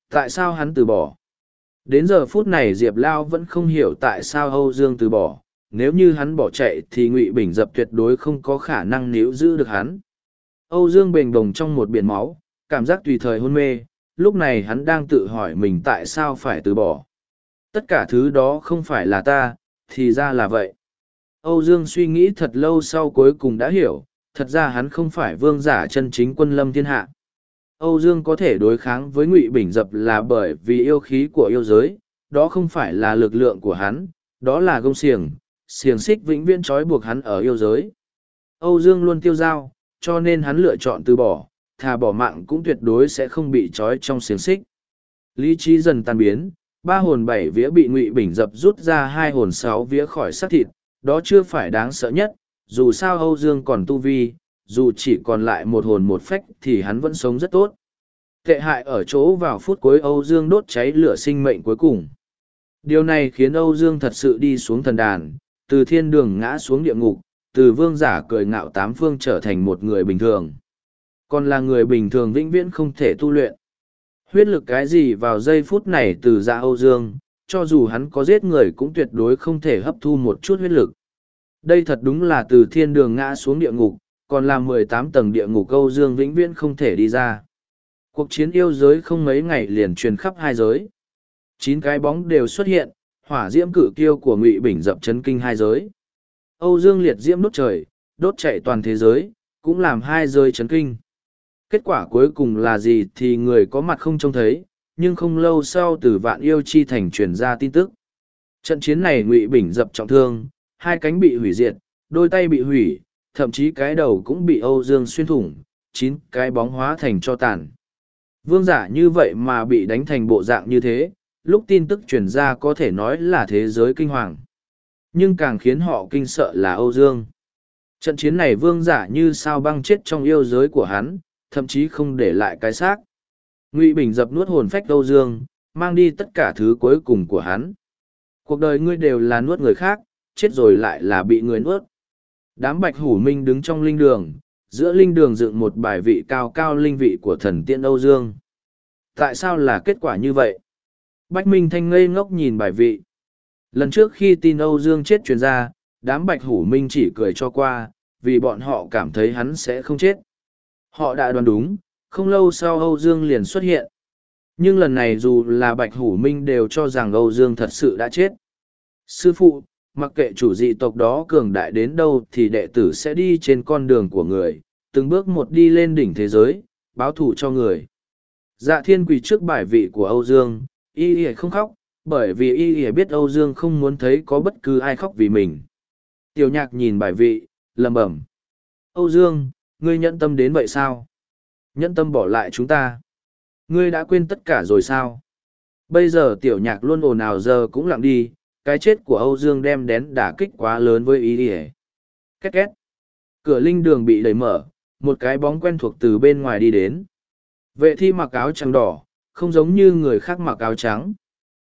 Tại sao hắn từ bỏ? Đến giờ phút này Diệp Lao vẫn không hiểu tại sao Âu Dương từ bỏ. Nếu như hắn bỏ chạy thì Ngụy Bình dập tuyệt đối không có khả năng níu giữ được hắn. Âu Dương bềnh đồng trong một biển máu, cảm giác tùy thời hôn mê, lúc này hắn đang tự hỏi mình tại sao phải từ bỏ. Tất cả thứ đó không phải là ta, thì ra là vậy. Âu Dương suy nghĩ thật lâu sau cuối cùng đã hiểu, thật ra hắn không phải vương giả chân chính quân lâm thiên hạ. Âu Dương có thể đối kháng với Ngụy Bình Dập là bởi vì yêu khí của yêu giới, đó không phải là lực lượng của hắn, đó là gông xiềng, xiềng xích vĩnh viễn trói buộc hắn ở yêu giới. Âu Dương luôn tiêu dao, cho nên hắn lựa chọn từ bỏ, thà bỏ mạng cũng tuyệt đối sẽ không bị trói trong xiềng xích. Lý trí dần tan biến, ba hồn bảy vía bị Ngụy Bình Dập rút ra hai hồn sáu vía khỏi xác thịt, đó chưa phải đáng sợ nhất, dù sao Âu Dương còn tu vi, dù chỉ còn lại một hồn một phách thì hắn vẫn sống rất tốt. Tệ hại ở chỗ vào phút cuối Âu Dương đốt cháy lửa sinh mệnh cuối cùng. Điều này khiến Âu Dương thật sự đi xuống thần đàn, từ thiên đường ngã xuống địa ngục, từ vương giả cười ngạo tám phương trở thành một người bình thường. Còn là người bình thường vĩnh viễn không thể tu luyện. Huyết lực cái gì vào giây phút này từ dạ Âu Dương, cho dù hắn có giết người cũng tuyệt đối không thể hấp thu một chút huyết lực. Đây thật đúng là từ thiên đường ngã xuống địa ngục, còn là mười tám tầng địa ngục Âu Dương vĩnh viễn không thể đi ra. Cuộc chiến yêu giới không mấy ngày liền truyền khắp hai giới. Chín cái bóng đều xuất hiện, hỏa diễm cử kiêu của Ngụy Bình dập chấn kinh hai giới. Âu Dương liệt diễm đốt trời, đốt chạy toàn thế giới, cũng làm hai giới chấn kinh. Kết quả cuối cùng là gì thì người có mặt không trông thấy, nhưng không lâu sau từ vạn yêu chi thành truyền ra tin tức. Trận chiến này Ngụy Bình dập trọng thương, hai cánh bị hủy diệt, đôi tay bị hủy, thậm chí cái đầu cũng bị Âu Dương xuyên thủng, chín cái bóng hóa thành cho tàn. Vương giả như vậy mà bị đánh thành bộ dạng như thế, lúc tin tức truyền ra có thể nói là thế giới kinh hoàng. Nhưng càng khiến họ kinh sợ là Âu Dương. Trận chiến này vương giả như sao băng chết trong yêu giới của hắn, thậm chí không để lại cái xác. Ngụy Bình dập nuốt hồn phách Âu Dương, mang đi tất cả thứ cuối cùng của hắn. Cuộc đời ngươi đều là nuốt người khác, chết rồi lại là bị người nuốt. Đám bạch hủ minh đứng trong linh đường, giữa linh đường dựng một bài vị cao cao linh vị của thần tiên Âu Dương. Tại sao là kết quả như vậy? Bạch Minh Thanh ngây ngốc nhìn bài vị. Lần trước khi tin Âu Dương chết truyền ra, đám bạch hủ minh chỉ cười cho qua, vì bọn họ cảm thấy hắn sẽ không chết. Họ đã đoán đúng, không lâu sau Âu Dương liền xuất hiện. Nhưng lần này dù là bạch hủ minh đều cho rằng Âu Dương thật sự đã chết. Sư phụ, mặc kệ chủ dị tộc đó cường đại đến đâu thì đệ tử sẽ đi trên con đường của người, từng bước một đi lên đỉnh thế giới, báo thù cho người. Dạ thiên quỳ trước bài vị của Âu Dương, y y không khóc, bởi vì y y biết Âu Dương không muốn thấy có bất cứ ai khóc vì mình. Tiểu nhạc nhìn bài vị, lầm bẩm. Âu Dương, ngươi nhận tâm đến vậy sao? Nhẫn tâm bỏ lại chúng ta. Ngươi đã quên tất cả rồi sao? Bây giờ tiểu nhạc luôn ồn ào giờ cũng lặng đi, cái chết của Âu Dương đem đến đả kích quá lớn với Y Y. Két két. Cửa linh đường bị đẩy mở, một cái bóng quen thuộc từ bên ngoài đi đến. Vệ thi mặc áo trắng đỏ, không giống như người khác mặc áo trắng.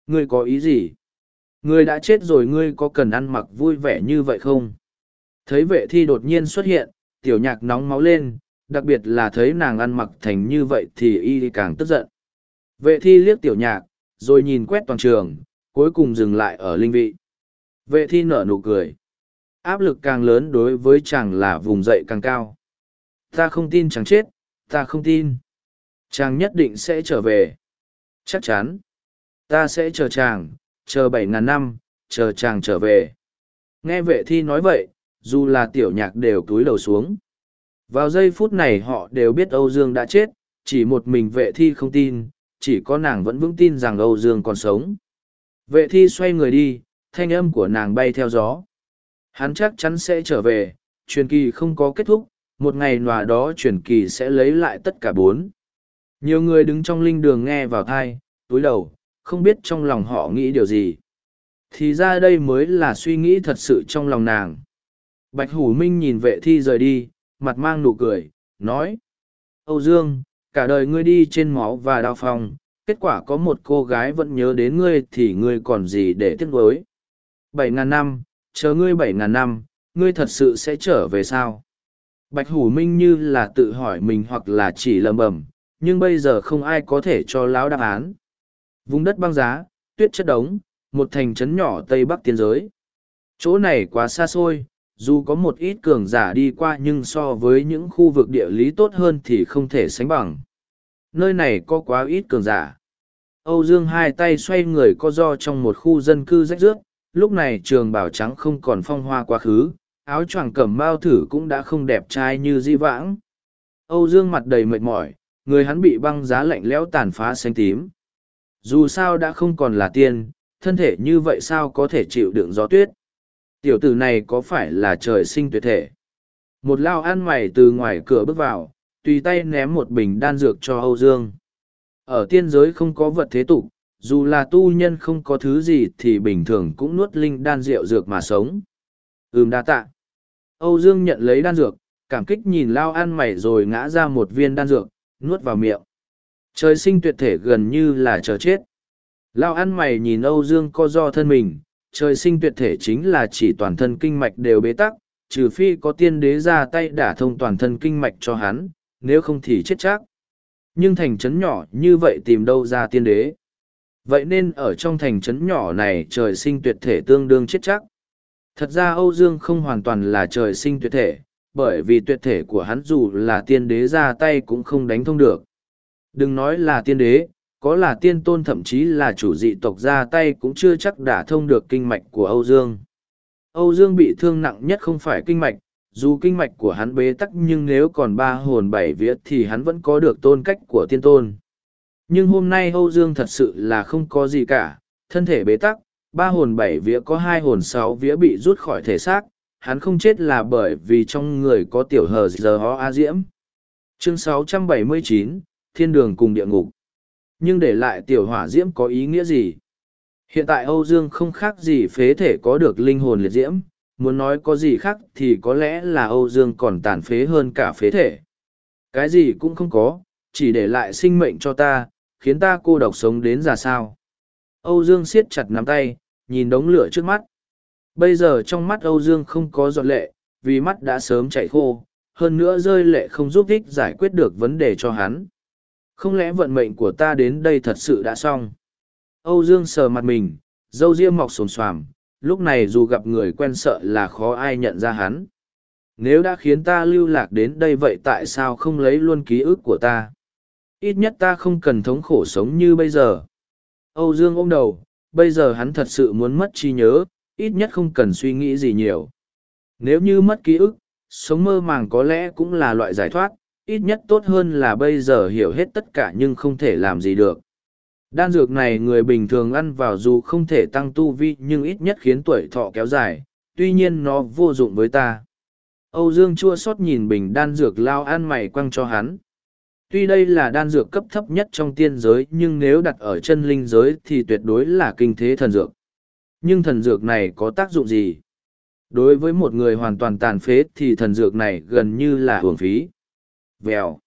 Ngươi có ý gì? Ngươi đã chết rồi ngươi có cần ăn mặc vui vẻ như vậy không? Thấy vệ thi đột nhiên xuất hiện, tiểu nhạc nóng máu lên, đặc biệt là thấy nàng ăn mặc thành như vậy thì y càng tức giận. Vệ thi liếc tiểu nhạc, rồi nhìn quét toàn trường, cuối cùng dừng lại ở linh vị. Vệ thi nở nụ cười. Áp lực càng lớn đối với chàng là vùng dậy càng cao. Ta không tin chàng chết, ta không tin. Chàng nhất định sẽ trở về. Chắc chắn. Ta sẽ chờ chàng, chờ bảy ngàn năm, chờ chàng trở về. Nghe vệ thi nói vậy, dù là tiểu nhạc đều túi đầu xuống. Vào giây phút này họ đều biết Âu Dương đã chết, chỉ một mình vệ thi không tin, chỉ có nàng vẫn vững tin rằng Âu Dương còn sống. Vệ thi xoay người đi, thanh âm của nàng bay theo gió. Hắn chắc chắn sẽ trở về, truyền kỳ không có kết thúc, một ngày nòa đó truyền kỳ sẽ lấy lại tất cả bốn. Nhiều người đứng trong linh đường nghe vào thai, túi đầu, không biết trong lòng họ nghĩ điều gì. Thì ra đây mới là suy nghĩ thật sự trong lòng nàng. Bạch Hủ Minh nhìn vệ thi rời đi, mặt mang nụ cười, nói. Âu Dương, cả đời ngươi đi trên máu và đao phong, kết quả có một cô gái vẫn nhớ đến ngươi thì ngươi còn gì để tiếc nuối. Bảy ngàn năm, chờ ngươi bảy ngàn năm, ngươi thật sự sẽ trở về sao? Bạch Hủ Minh như là tự hỏi mình hoặc là chỉ lầm bầm, nhưng bây giờ không ai có thể cho lão đáp án. Vùng đất băng giá, tuyết chất đống, một thành trấn nhỏ Tây Bắc tiên giới. Chỗ này quá xa xôi, dù có một ít cường giả đi qua nhưng so với những khu vực địa lý tốt hơn thì không thể sánh bằng. Nơi này có quá ít cường giả. Âu Dương hai tay xoay người co do trong một khu dân cư rách rước, lúc này trường Bảo trắng không còn phong hoa quá khứ, áo choàng cẩm bao thử cũng đã không đẹp trai như di vãng. Âu Dương mặt đầy mệt mỏi, người hắn bị băng giá lạnh lẽo tàn phá xanh tím. Dù sao đã không còn là tiên, thân thể như vậy sao có thể chịu đựng gió tuyết. Tiểu tử này có phải là trời sinh tuyệt thể? Một lao ăn mày từ ngoài cửa bước vào, tùy tay ném một bình đan dược cho Âu Dương. Ở tiên giới không có vật thế tục, dù là tu nhân không có thứ gì thì bình thường cũng nuốt linh đan rượu dược mà sống. Ừm đa tạ. Âu Dương nhận lấy đan dược, cảm kích nhìn lao ăn mày rồi ngã ra một viên đan dược, nuốt vào miệng. Trời sinh tuyệt thể gần như là chờ chết. Lao ăn mày nhìn Âu Dương co do thân mình, trời sinh tuyệt thể chính là chỉ toàn thân kinh mạch đều bế tắc, trừ phi có tiên đế ra tay đả thông toàn thân kinh mạch cho hắn, nếu không thì chết chắc. Nhưng thành trấn nhỏ như vậy tìm đâu ra tiên đế. Vậy nên ở trong thành trấn nhỏ này trời sinh tuyệt thể tương đương chết chắc. Thật ra Âu Dương không hoàn toàn là trời sinh tuyệt thể, bởi vì tuyệt thể của hắn dù là tiên đế ra tay cũng không đánh thông được. Đừng nói là tiên đế, có là tiên tôn thậm chí là chủ dị tộc ra tay cũng chưa chắc đã thông được kinh mạch của Âu Dương. Âu Dương bị thương nặng nhất không phải kinh mạch, dù kinh mạch của hắn bế tắc nhưng nếu còn ba hồn bảy vía thì hắn vẫn có được tôn cách của tiên tôn. Nhưng hôm nay Âu Dương thật sự là không có gì cả, thân thể bế tắc, ba hồn bảy vía có hai hồn sáu vía bị rút khỏi thể xác, hắn không chết là bởi vì trong người có tiểu hờ giờ ho a diễm. Chương 679, Thiên đường cùng địa ngục. Nhưng để lại tiểu hỏa diễm có ý nghĩa gì? Hiện tại Âu Dương không khác gì phế thể có được linh hồn liệt diễm, muốn nói có gì khác thì có lẽ là Âu Dương còn tàn phế hơn cả phế thể. Cái gì cũng không có, chỉ để lại sinh mệnh cho ta, khiến ta cô độc sống đến già sao. Âu Dương siết chặt nắm tay, nhìn đống lửa trước mắt. Bây giờ trong mắt Âu Dương không có giọt lệ, vì mắt đã sớm chảy khô, hơn nữa rơi lệ không giúp ích giải quyết được vấn đề cho hắn. Không lẽ vận mệnh của ta đến đây thật sự đã xong? Âu Dương sờ mặt mình, dâu ria mọc xồm xoàm, lúc này dù gặp người quen sợ là khó ai nhận ra hắn. Nếu đã khiến ta lưu lạc đến đây vậy tại sao không lấy luôn ký ức của ta? Ít nhất ta không cần thống khổ sống như bây giờ. Âu Dương ôm đầu, bây giờ hắn thật sự muốn mất trí nhớ, ít nhất không cần suy nghĩ gì nhiều. Nếu như mất ký ức, sống mơ màng có lẽ cũng là loại giải thoát, ít nhất tốt hơn là bây giờ hiểu hết tất cả nhưng không thể làm gì được. Đan dược này người bình thường ăn vào dù không thể tăng tu vi nhưng ít nhất khiến tuổi thọ kéo dài, tuy nhiên nó vô dụng với ta. Âu Dương chua xót nhìn bình đan dược lao ăn mày quăng cho hắn. Tuy đây là đan dược cấp thấp nhất trong tiên giới nhưng nếu đặt ở chân linh giới thì tuyệt đối là kinh thế thần dược. Nhưng thần dược này có tác dụng gì? Đối với một người hoàn toàn tàn phế thì thần dược này gần như là hưởng phí. Vèo.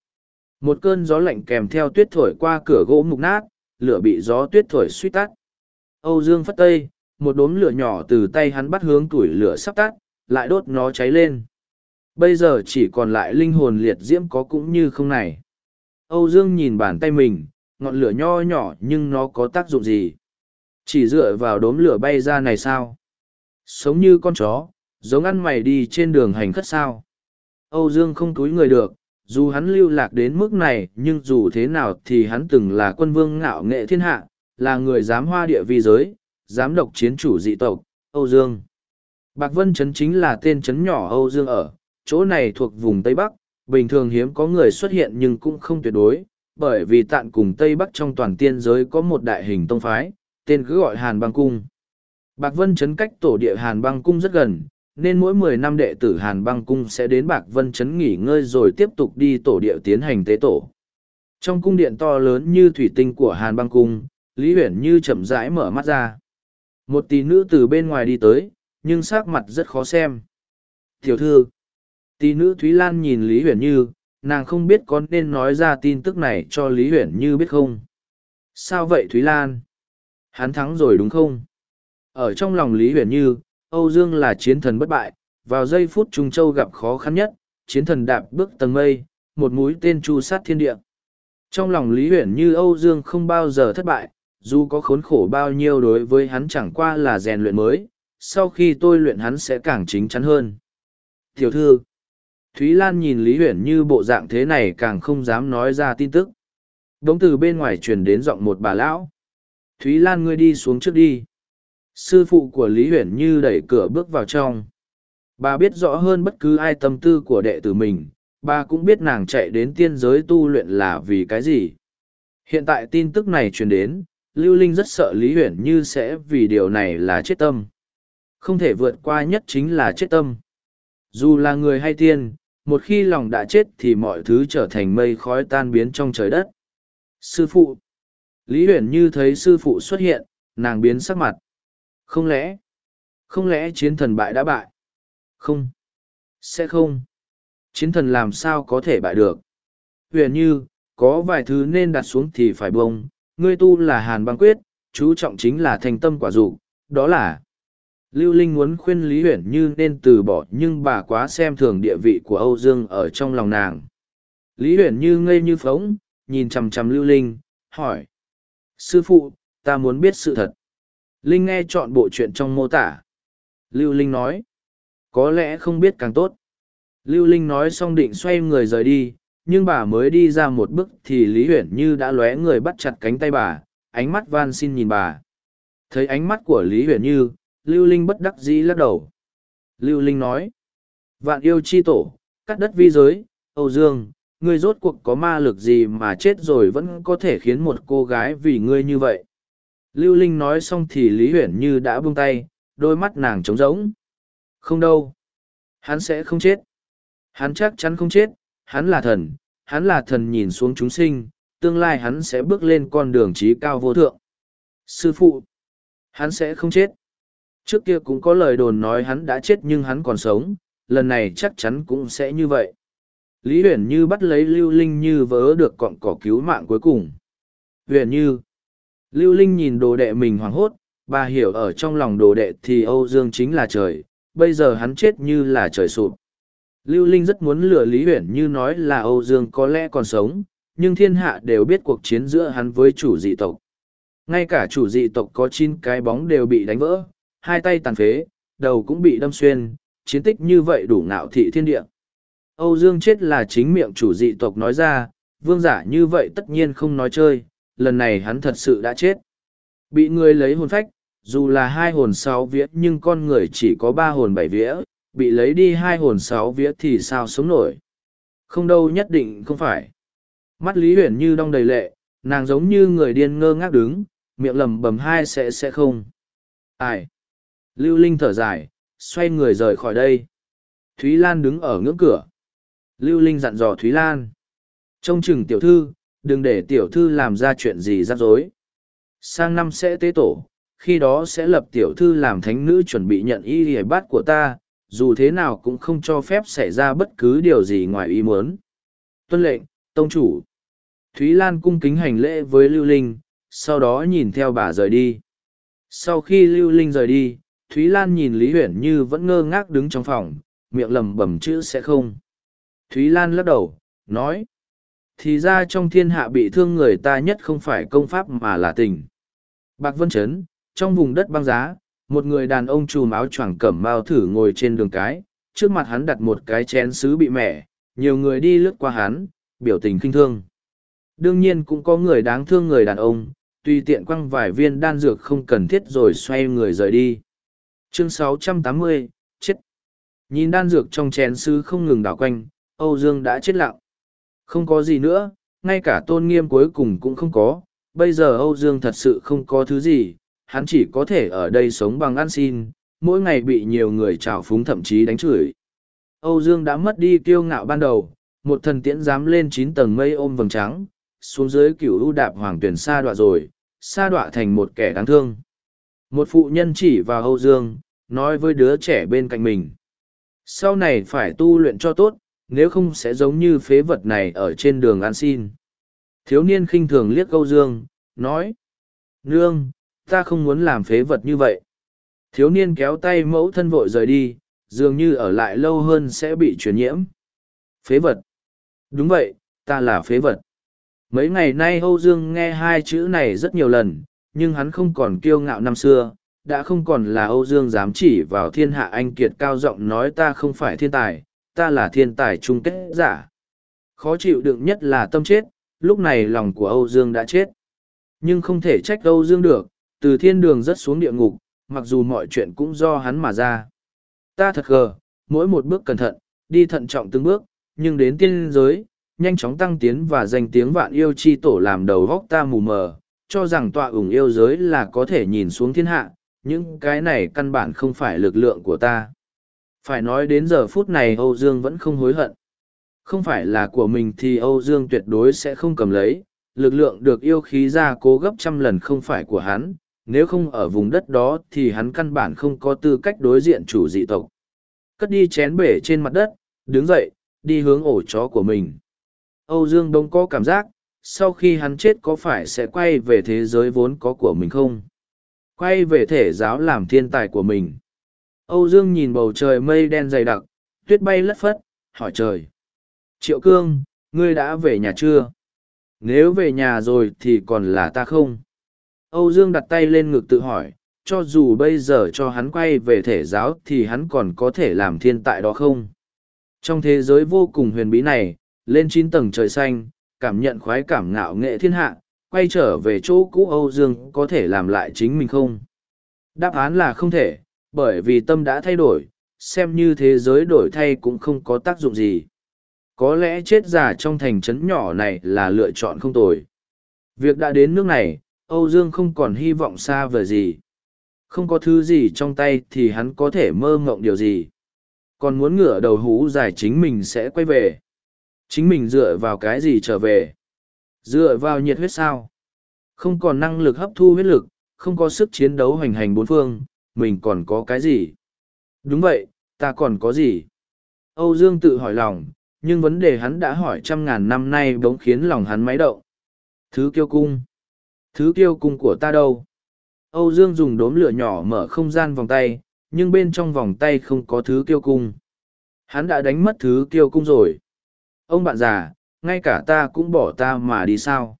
Một cơn gió lạnh kèm theo tuyết thổi qua cửa gỗ mục nát, lửa bị gió tuyết thổi suýt tắt. Âu Dương phất tây, một đốm lửa nhỏ từ tay hắn bắt hướng tuổi lửa sắp tắt, lại đốt nó cháy lên. Bây giờ chỉ còn lại linh hồn liệt diễm có cũng như không này. Âu Dương nhìn bàn tay mình, ngọn lửa nho nhỏ nhưng nó có tác dụng gì? Chỉ dựa vào đốm lửa bay ra này sao? Sống như con chó, giống ăn mày đi trên đường hành khất sao? Âu Dương không túi người được, dù hắn lưu lạc đến mức này nhưng dù thế nào thì hắn từng là quân vương ngạo nghệ thiên hạ, là người dám hoa địa vi giới, dám độc chiến chủ dị tộc, Âu Dương. Bạc Vân Trấn chính là tên trấn nhỏ Âu Dương ở, chỗ này thuộc vùng Tây Bắc, bình thường hiếm có người xuất hiện nhưng cũng không tuyệt đối, bởi vì tạn cùng Tây Bắc trong toàn tiên giới có một đại hình tông phái, tên cứ gọi Hàn Băng Cung. Bạc Vân Trấn cách tổ địa Hàn Băng Cung rất gần, nên mỗi mười năm đệ tử Hàn băng cung sẽ đến Bạc Vân Trấn nghỉ ngơi rồi tiếp tục đi tổ địa tiến hành tế tổ. Trong cung điện to lớn như thủy tinh của Hàn băng cung, Lý Huyển như chậm rãi mở mắt ra. Một tỷ nữ từ bên ngoài đi tới, nhưng sắc mặt rất khó xem. Tiểu thư, tỷ nữ Thúy Lan nhìn Lý Huyển như, nàng không biết có nên nói ra tin tức này cho Lý Huyển như biết không. Sao vậy Thúy Lan? Hắn thắng rồi đúng không? Ở trong lòng Lý Huyền Như, Âu Dương là chiến thần bất bại, vào giây phút Trung Châu gặp khó khăn nhất, chiến thần đạp bước tầng mây, một mũi tên chu sát thiên địa. Trong lòng Lý Huyền Như Âu Dương không bao giờ thất bại, dù có khốn khổ bao nhiêu đối với hắn chẳng qua là rèn luyện mới, sau khi tôi luyện hắn sẽ càng chính chắn hơn. Tiểu thư, Thúy Lan nhìn Lý Huyền Như bộ dạng thế này càng không dám nói ra tin tức. Đống từ bên ngoài truyền đến giọng một bà lão. Thúy Lan ngươi đi xuống trước đi. Sư phụ của Lý Huyền Như đẩy cửa bước vào trong. Bà biết rõ hơn bất cứ ai tâm tư của đệ tử mình, bà cũng biết nàng chạy đến tiên giới tu luyện là vì cái gì. Hiện tại tin tức này truyền đến, Lưu Linh rất sợ Lý Huyền Như sẽ vì điều này là chết tâm. Không thể vượt qua nhất chính là chết tâm. Dù là người hay tiên, một khi lòng đã chết thì mọi thứ trở thành mây khói tan biến trong trời đất. Sư phụ. Lý Huyền Như thấy sư phụ xuất hiện, nàng biến sắc mặt. Không lẽ, không lẽ chiến thần bại đã bại? Không, sẽ không. Chiến thần làm sao có thể bại được? Huyền Như, có vài thứ nên đặt xuống thì phải bông. Ngươi tu là hàn băng quyết, chú trọng chính là thành tâm quả dục đó là Lưu Linh muốn khuyên Lý Huyền Như nên từ bỏ nhưng bà quá xem thường địa vị của Âu Dương ở trong lòng nàng. Lý Huyền Như ngây như phóng, nhìn chằm chằm Lưu Linh, hỏi. Sư phụ, ta muốn biết sự thật. Linh nghe chọn bộ chuyện trong mô tả. Lưu Linh nói. Có lẽ không biết càng tốt. Lưu Linh nói xong định xoay người rời đi, nhưng bà mới đi ra một bước thì Lý Huyển Như đã lóe người bắt chặt cánh tay bà, ánh mắt van xin nhìn bà. Thấy ánh mắt của Lý Huyển Như, Lưu Linh bất đắc dĩ lắc đầu. Lưu Linh nói. Vạn yêu chi tổ, cắt đất vi giới, Âu Dương, ngươi rốt cuộc có ma lực gì mà chết rồi vẫn có thể khiến một cô gái vì ngươi như vậy? Lưu linh nói xong thì lý huyển như đã buông tay, đôi mắt nàng trống rỗng. Không đâu. Hắn sẽ không chết. Hắn chắc chắn không chết. Hắn là thần. Hắn là thần nhìn xuống chúng sinh. Tương lai hắn sẽ bước lên con đường trí cao vô thượng. Sư phụ. Hắn sẽ không chết. Trước kia cũng có lời đồn nói hắn đã chết nhưng hắn còn sống. Lần này chắc chắn cũng sẽ như vậy. Lý Huyền Như bắt lấy Lưu Linh như vớ được cọng cỏ cứu mạng cuối cùng. Huyền Như. Lưu Linh nhìn đồ đệ mình hoảng hốt, bà hiểu ở trong lòng đồ đệ thì Âu Dương chính là trời, bây giờ hắn chết như là trời sụp. Lưu Linh rất muốn lừa Lý Huyền Như nói là Âu Dương có lẽ còn sống, nhưng thiên hạ đều biết cuộc chiến giữa hắn với chủ dị tộc. Ngay cả chủ dị tộc có chín cái bóng đều bị đánh vỡ, hai tay tàn phế, đầu cũng bị đâm xuyên, chiến tích như vậy đủ ngạo thị thiên địa. Âu Dương chết là chính miệng chủ dị tộc nói ra, vương giả như vậy tất nhiên không nói chơi, lần này hắn thật sự đã chết. Bị người lấy hồn phách, dù là hai hồn sáu vía nhưng con người chỉ có ba hồn bảy vía, bị lấy đi hai hồn sáu vía thì sao sống nổi. Không đâu nhất định không phải. Mắt Lý Huyền như đong đầy lệ, nàng giống như người điên ngơ ngác đứng, miệng lầm bầm hai sẽ sẽ không. Ai? Lưu Linh thở dài, xoay người rời khỏi đây. Thúy Lan đứng ở ngưỡng cửa. Lưu Linh dặn dò Thúy Lan. Trông chừng tiểu thư, đừng để tiểu thư làm ra chuyện gì rắc rối. Sang năm sẽ tế tổ, khi đó sẽ lập tiểu thư làm thánh nữ chuẩn bị nhận y hề bát của ta, dù thế nào cũng không cho phép xảy ra bất cứ điều gì ngoài ý muốn. Tuân lệnh, tông chủ. Thúy Lan cung kính hành lễ với Lưu Linh, sau đó nhìn theo bà rời đi. Sau khi Lưu Linh rời đi, Thúy Lan nhìn Lý Huyển Như vẫn ngơ ngác đứng trong phòng, miệng lầm bẩm chữ sẽ không. Thúy Lan lắc đầu, nói. Thì ra trong thiên hạ bị thương người ta nhất không phải công pháp mà là tình. Bạc Vân Trấn, trong vùng đất băng giá, một người đàn ông trùm áo choàng cẩm mao thử ngồi trên đường cái, trước mặt hắn đặt một cái chén sứ bị mẻ, nhiều người đi lướt qua hắn, biểu tình kinh thương. Đương nhiên cũng có người đáng thương người đàn ông, tùy tiện quăng vài viên đan dược không cần thiết rồi xoay người rời đi. Chương 680, chết. Nhìn đan dược trong chén sứ không ngừng đảo quanh, Âu Dương đã chết lặng. Không có gì nữa, ngay cả tôn nghiêm cuối cùng cũng không có. Bây giờ Âu Dương thật sự không có thứ gì, hắn chỉ có thể ở đây sống bằng ăn xin, mỗi ngày bị nhiều người trào phúng thậm chí đánh chửi. Âu Dương đã mất đi kiêu ngạo ban đầu, một thần tiễn dám lên chín tầng mây ôm vầng trắng, xuống dưới cửu ưu đạp hoàng tuyển sa đọa rồi, sa đọa thành một kẻ đáng thương. Một phụ nhân chỉ vào Âu Dương, nói với đứa trẻ bên cạnh mình. Sau này phải tu luyện cho tốt, nếu không sẽ giống như phế vật này ở trên đường ăn xin. Thiếu niên khinh thường liếc Âu Dương, nói. Nương, ta không muốn làm phế vật như vậy. Thiếu niên kéo tay mẫu thân vội rời đi, dường như ở lại lâu hơn sẽ bị truyền nhiễm. Phế vật. Đúng vậy, ta là phế vật. Mấy ngày nay Âu Dương nghe hai chữ này rất nhiều lần, nhưng hắn không còn kiêu ngạo năm xưa, đã không còn là Âu Dương dám chỉ vào thiên hạ anh kiệt cao giọng nói ta không phải thiên tài, ta là thiên tài chung kết giả. Khó chịu đựng nhất là tâm chết, lúc này lòng của Âu Dương đã chết. Nhưng không thể trách Âu Dương được, từ thiên đường rất xuống địa ngục, mặc dù mọi chuyện cũng do hắn mà ra. Ta thật gờ, mỗi một bước cẩn thận, đi thận trọng từng bước, nhưng đến tiên giới, nhanh chóng tăng tiến và danh tiếng vạn yêu chi tổ làm đầu góc ta mù mờ, cho rằng tọa ủng yêu giới là có thể nhìn xuống thiên hạ, những cái này căn bản không phải lực lượng của ta. Phải nói đến giờ phút này Âu Dương vẫn không hối hận. Không phải là của mình thì Âu Dương tuyệt đối sẽ không cầm lấy, lực lượng được yêu khí ra cố gấp trăm lần không phải của hắn, nếu không ở vùng đất đó thì hắn căn bản không có tư cách đối diện chủ dị tộc. Cất đi chén bể trên mặt đất, đứng dậy, đi hướng ổ chó của mình. Âu Dương Đông có cảm giác, sau khi hắn chết có phải sẽ quay về thế giới vốn có của mình không? Quay về thể giáo làm thiên tài của mình. Âu Dương nhìn bầu trời mây đen dày đặc, tuyết bay lất phất, hỏi trời. Triệu Cương, ngươi đã về nhà chưa? Nếu về nhà rồi thì còn là ta không? Âu Dương đặt tay lên ngực tự hỏi, cho dù bây giờ cho hắn quay về thể giáo thì hắn còn có thể làm thiên tại đó không? Trong thế giới vô cùng huyền bí này, lên chín tầng trời xanh, cảm nhận khoái cảm ngạo nghệ thiên hạ, quay trở về chỗ cũ Âu Dương có thể làm lại chính mình không? Đáp án là không thể, bởi vì tâm đã thay đổi, xem như thế giới đổi thay cũng không có tác dụng gì. Có lẽ chết già trong thành trấn nhỏ này là lựa chọn không tồi. Việc đã đến nước này, Âu Dương không còn hy vọng xa vời gì. Không có thứ gì trong tay thì hắn có thể mơ ngộng điều gì. Còn muốn ngửa đầu hú giải chính mình sẽ quay về. Chính mình dựa vào cái gì trở về? Dựa vào nhiệt huyết sao? Không còn năng lực hấp thu huyết lực, không có sức chiến đấu hoành hành bốn phương, mình còn có cái gì? Đúng vậy, ta còn có gì? Âu Dương tự hỏi lòng, nhưng vấn đề hắn đã hỏi trăm ngàn năm nay bỗng khiến lòng hắn máy động. Thứ kiêu cung. Thứ kiêu cung của ta đâu? Âu Dương dùng đốm lửa nhỏ mở không gian vòng tay, nhưng bên trong vòng tay không có thứ kiêu cung. Hắn đã đánh mất thứ kiêu cung rồi. Ông bạn già, ngay cả ta cũng bỏ ta mà đi sao?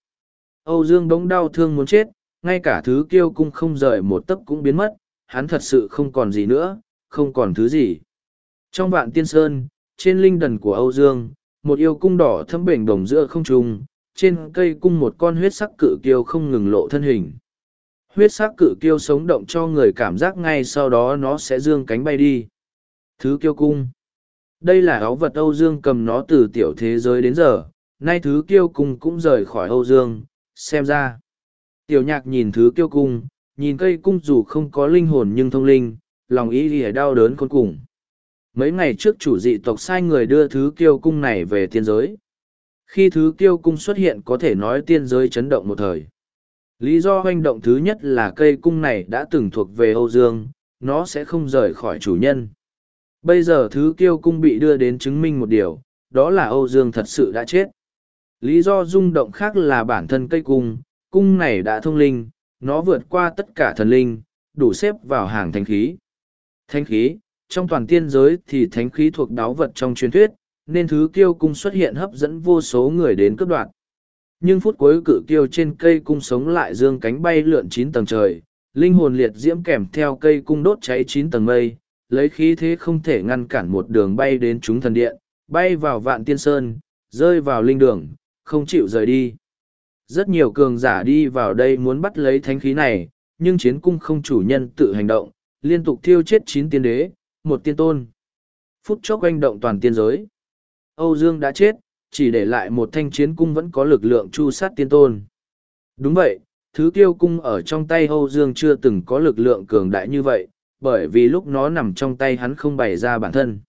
Âu Dương bỗng đau thương muốn chết, ngay cả thứ kiêu cung không rời một tấc cũng biến mất, hắn thật sự không còn gì nữa, không còn thứ gì. Trong vạn tiên sơn, trên linh đần của Âu Dương, một yêu cung đỏ thâm bệnh đồng giữa không trung, trên cây cung một con huyết sắc cự kiêu không ngừng lộ thân hình. Huyết sắc cự kiêu sống động cho người cảm giác ngay sau đó nó sẽ dương cánh bay đi. Thứ kiêu cung. Đây là áo vật Âu Dương cầm nó từ tiểu thế giới đến giờ, nay thứ kiêu cung cũng rời khỏi Âu Dương, xem ra. Tiểu nhạc nhìn thứ kiêu cung, nhìn cây cung dù không có linh hồn nhưng thông linh, lòng ý lìa đau đớn con cùng. Mấy ngày trước chủ dị tộc sai người đưa thứ kiêu cung này về tiên giới. Khi thứ kiêu cung xuất hiện có thể nói tiên giới chấn động một thời. Lý do hoành động thứ nhất là cây cung này đã từng thuộc về Âu Dương, nó sẽ không rời khỏi chủ nhân. Bây giờ thứ kiêu cung bị đưa đến chứng minh một điều, đó là Âu Dương thật sự đã chết. Lý do rung động khác là bản thân cây cung, cung này đã thông linh, nó vượt qua tất cả thần linh, đủ xếp vào hàng thánh khí. Thánh khí, trong toàn tiên giới thì thánh khí thuộc đáo vật trong truyền thuyết, nên thứ kiêu cung xuất hiện hấp dẫn vô số người đến cướp đoạt. Nhưng phút cuối cự kiêu trên cây cung sống lại dương cánh bay lượn chín tầng trời, linh hồn liệt diễm kèm theo cây cung đốt cháy chín tầng mây, lấy khí thế không thể ngăn cản một đường bay đến chúng thần điện, bay vào vạn tiên sơn, rơi vào linh đường, không chịu rời đi. Rất nhiều cường giả đi vào đây muốn bắt lấy thánh khí này, nhưng chiến cung không chủ nhân tự hành động, liên tục thiêu chết chín tiên đế, một tiên tôn. Phút chốc oanh động toàn tiên giới. Âu Dương đã chết, chỉ để lại một thanh chiến cung vẫn có lực lượng chu sát tiên tôn. Đúng vậy, thứ tiêu cung ở trong tay Âu Dương chưa từng có lực lượng cường đại như vậy, bởi vì lúc nó nằm trong tay hắn không bày ra bản thân.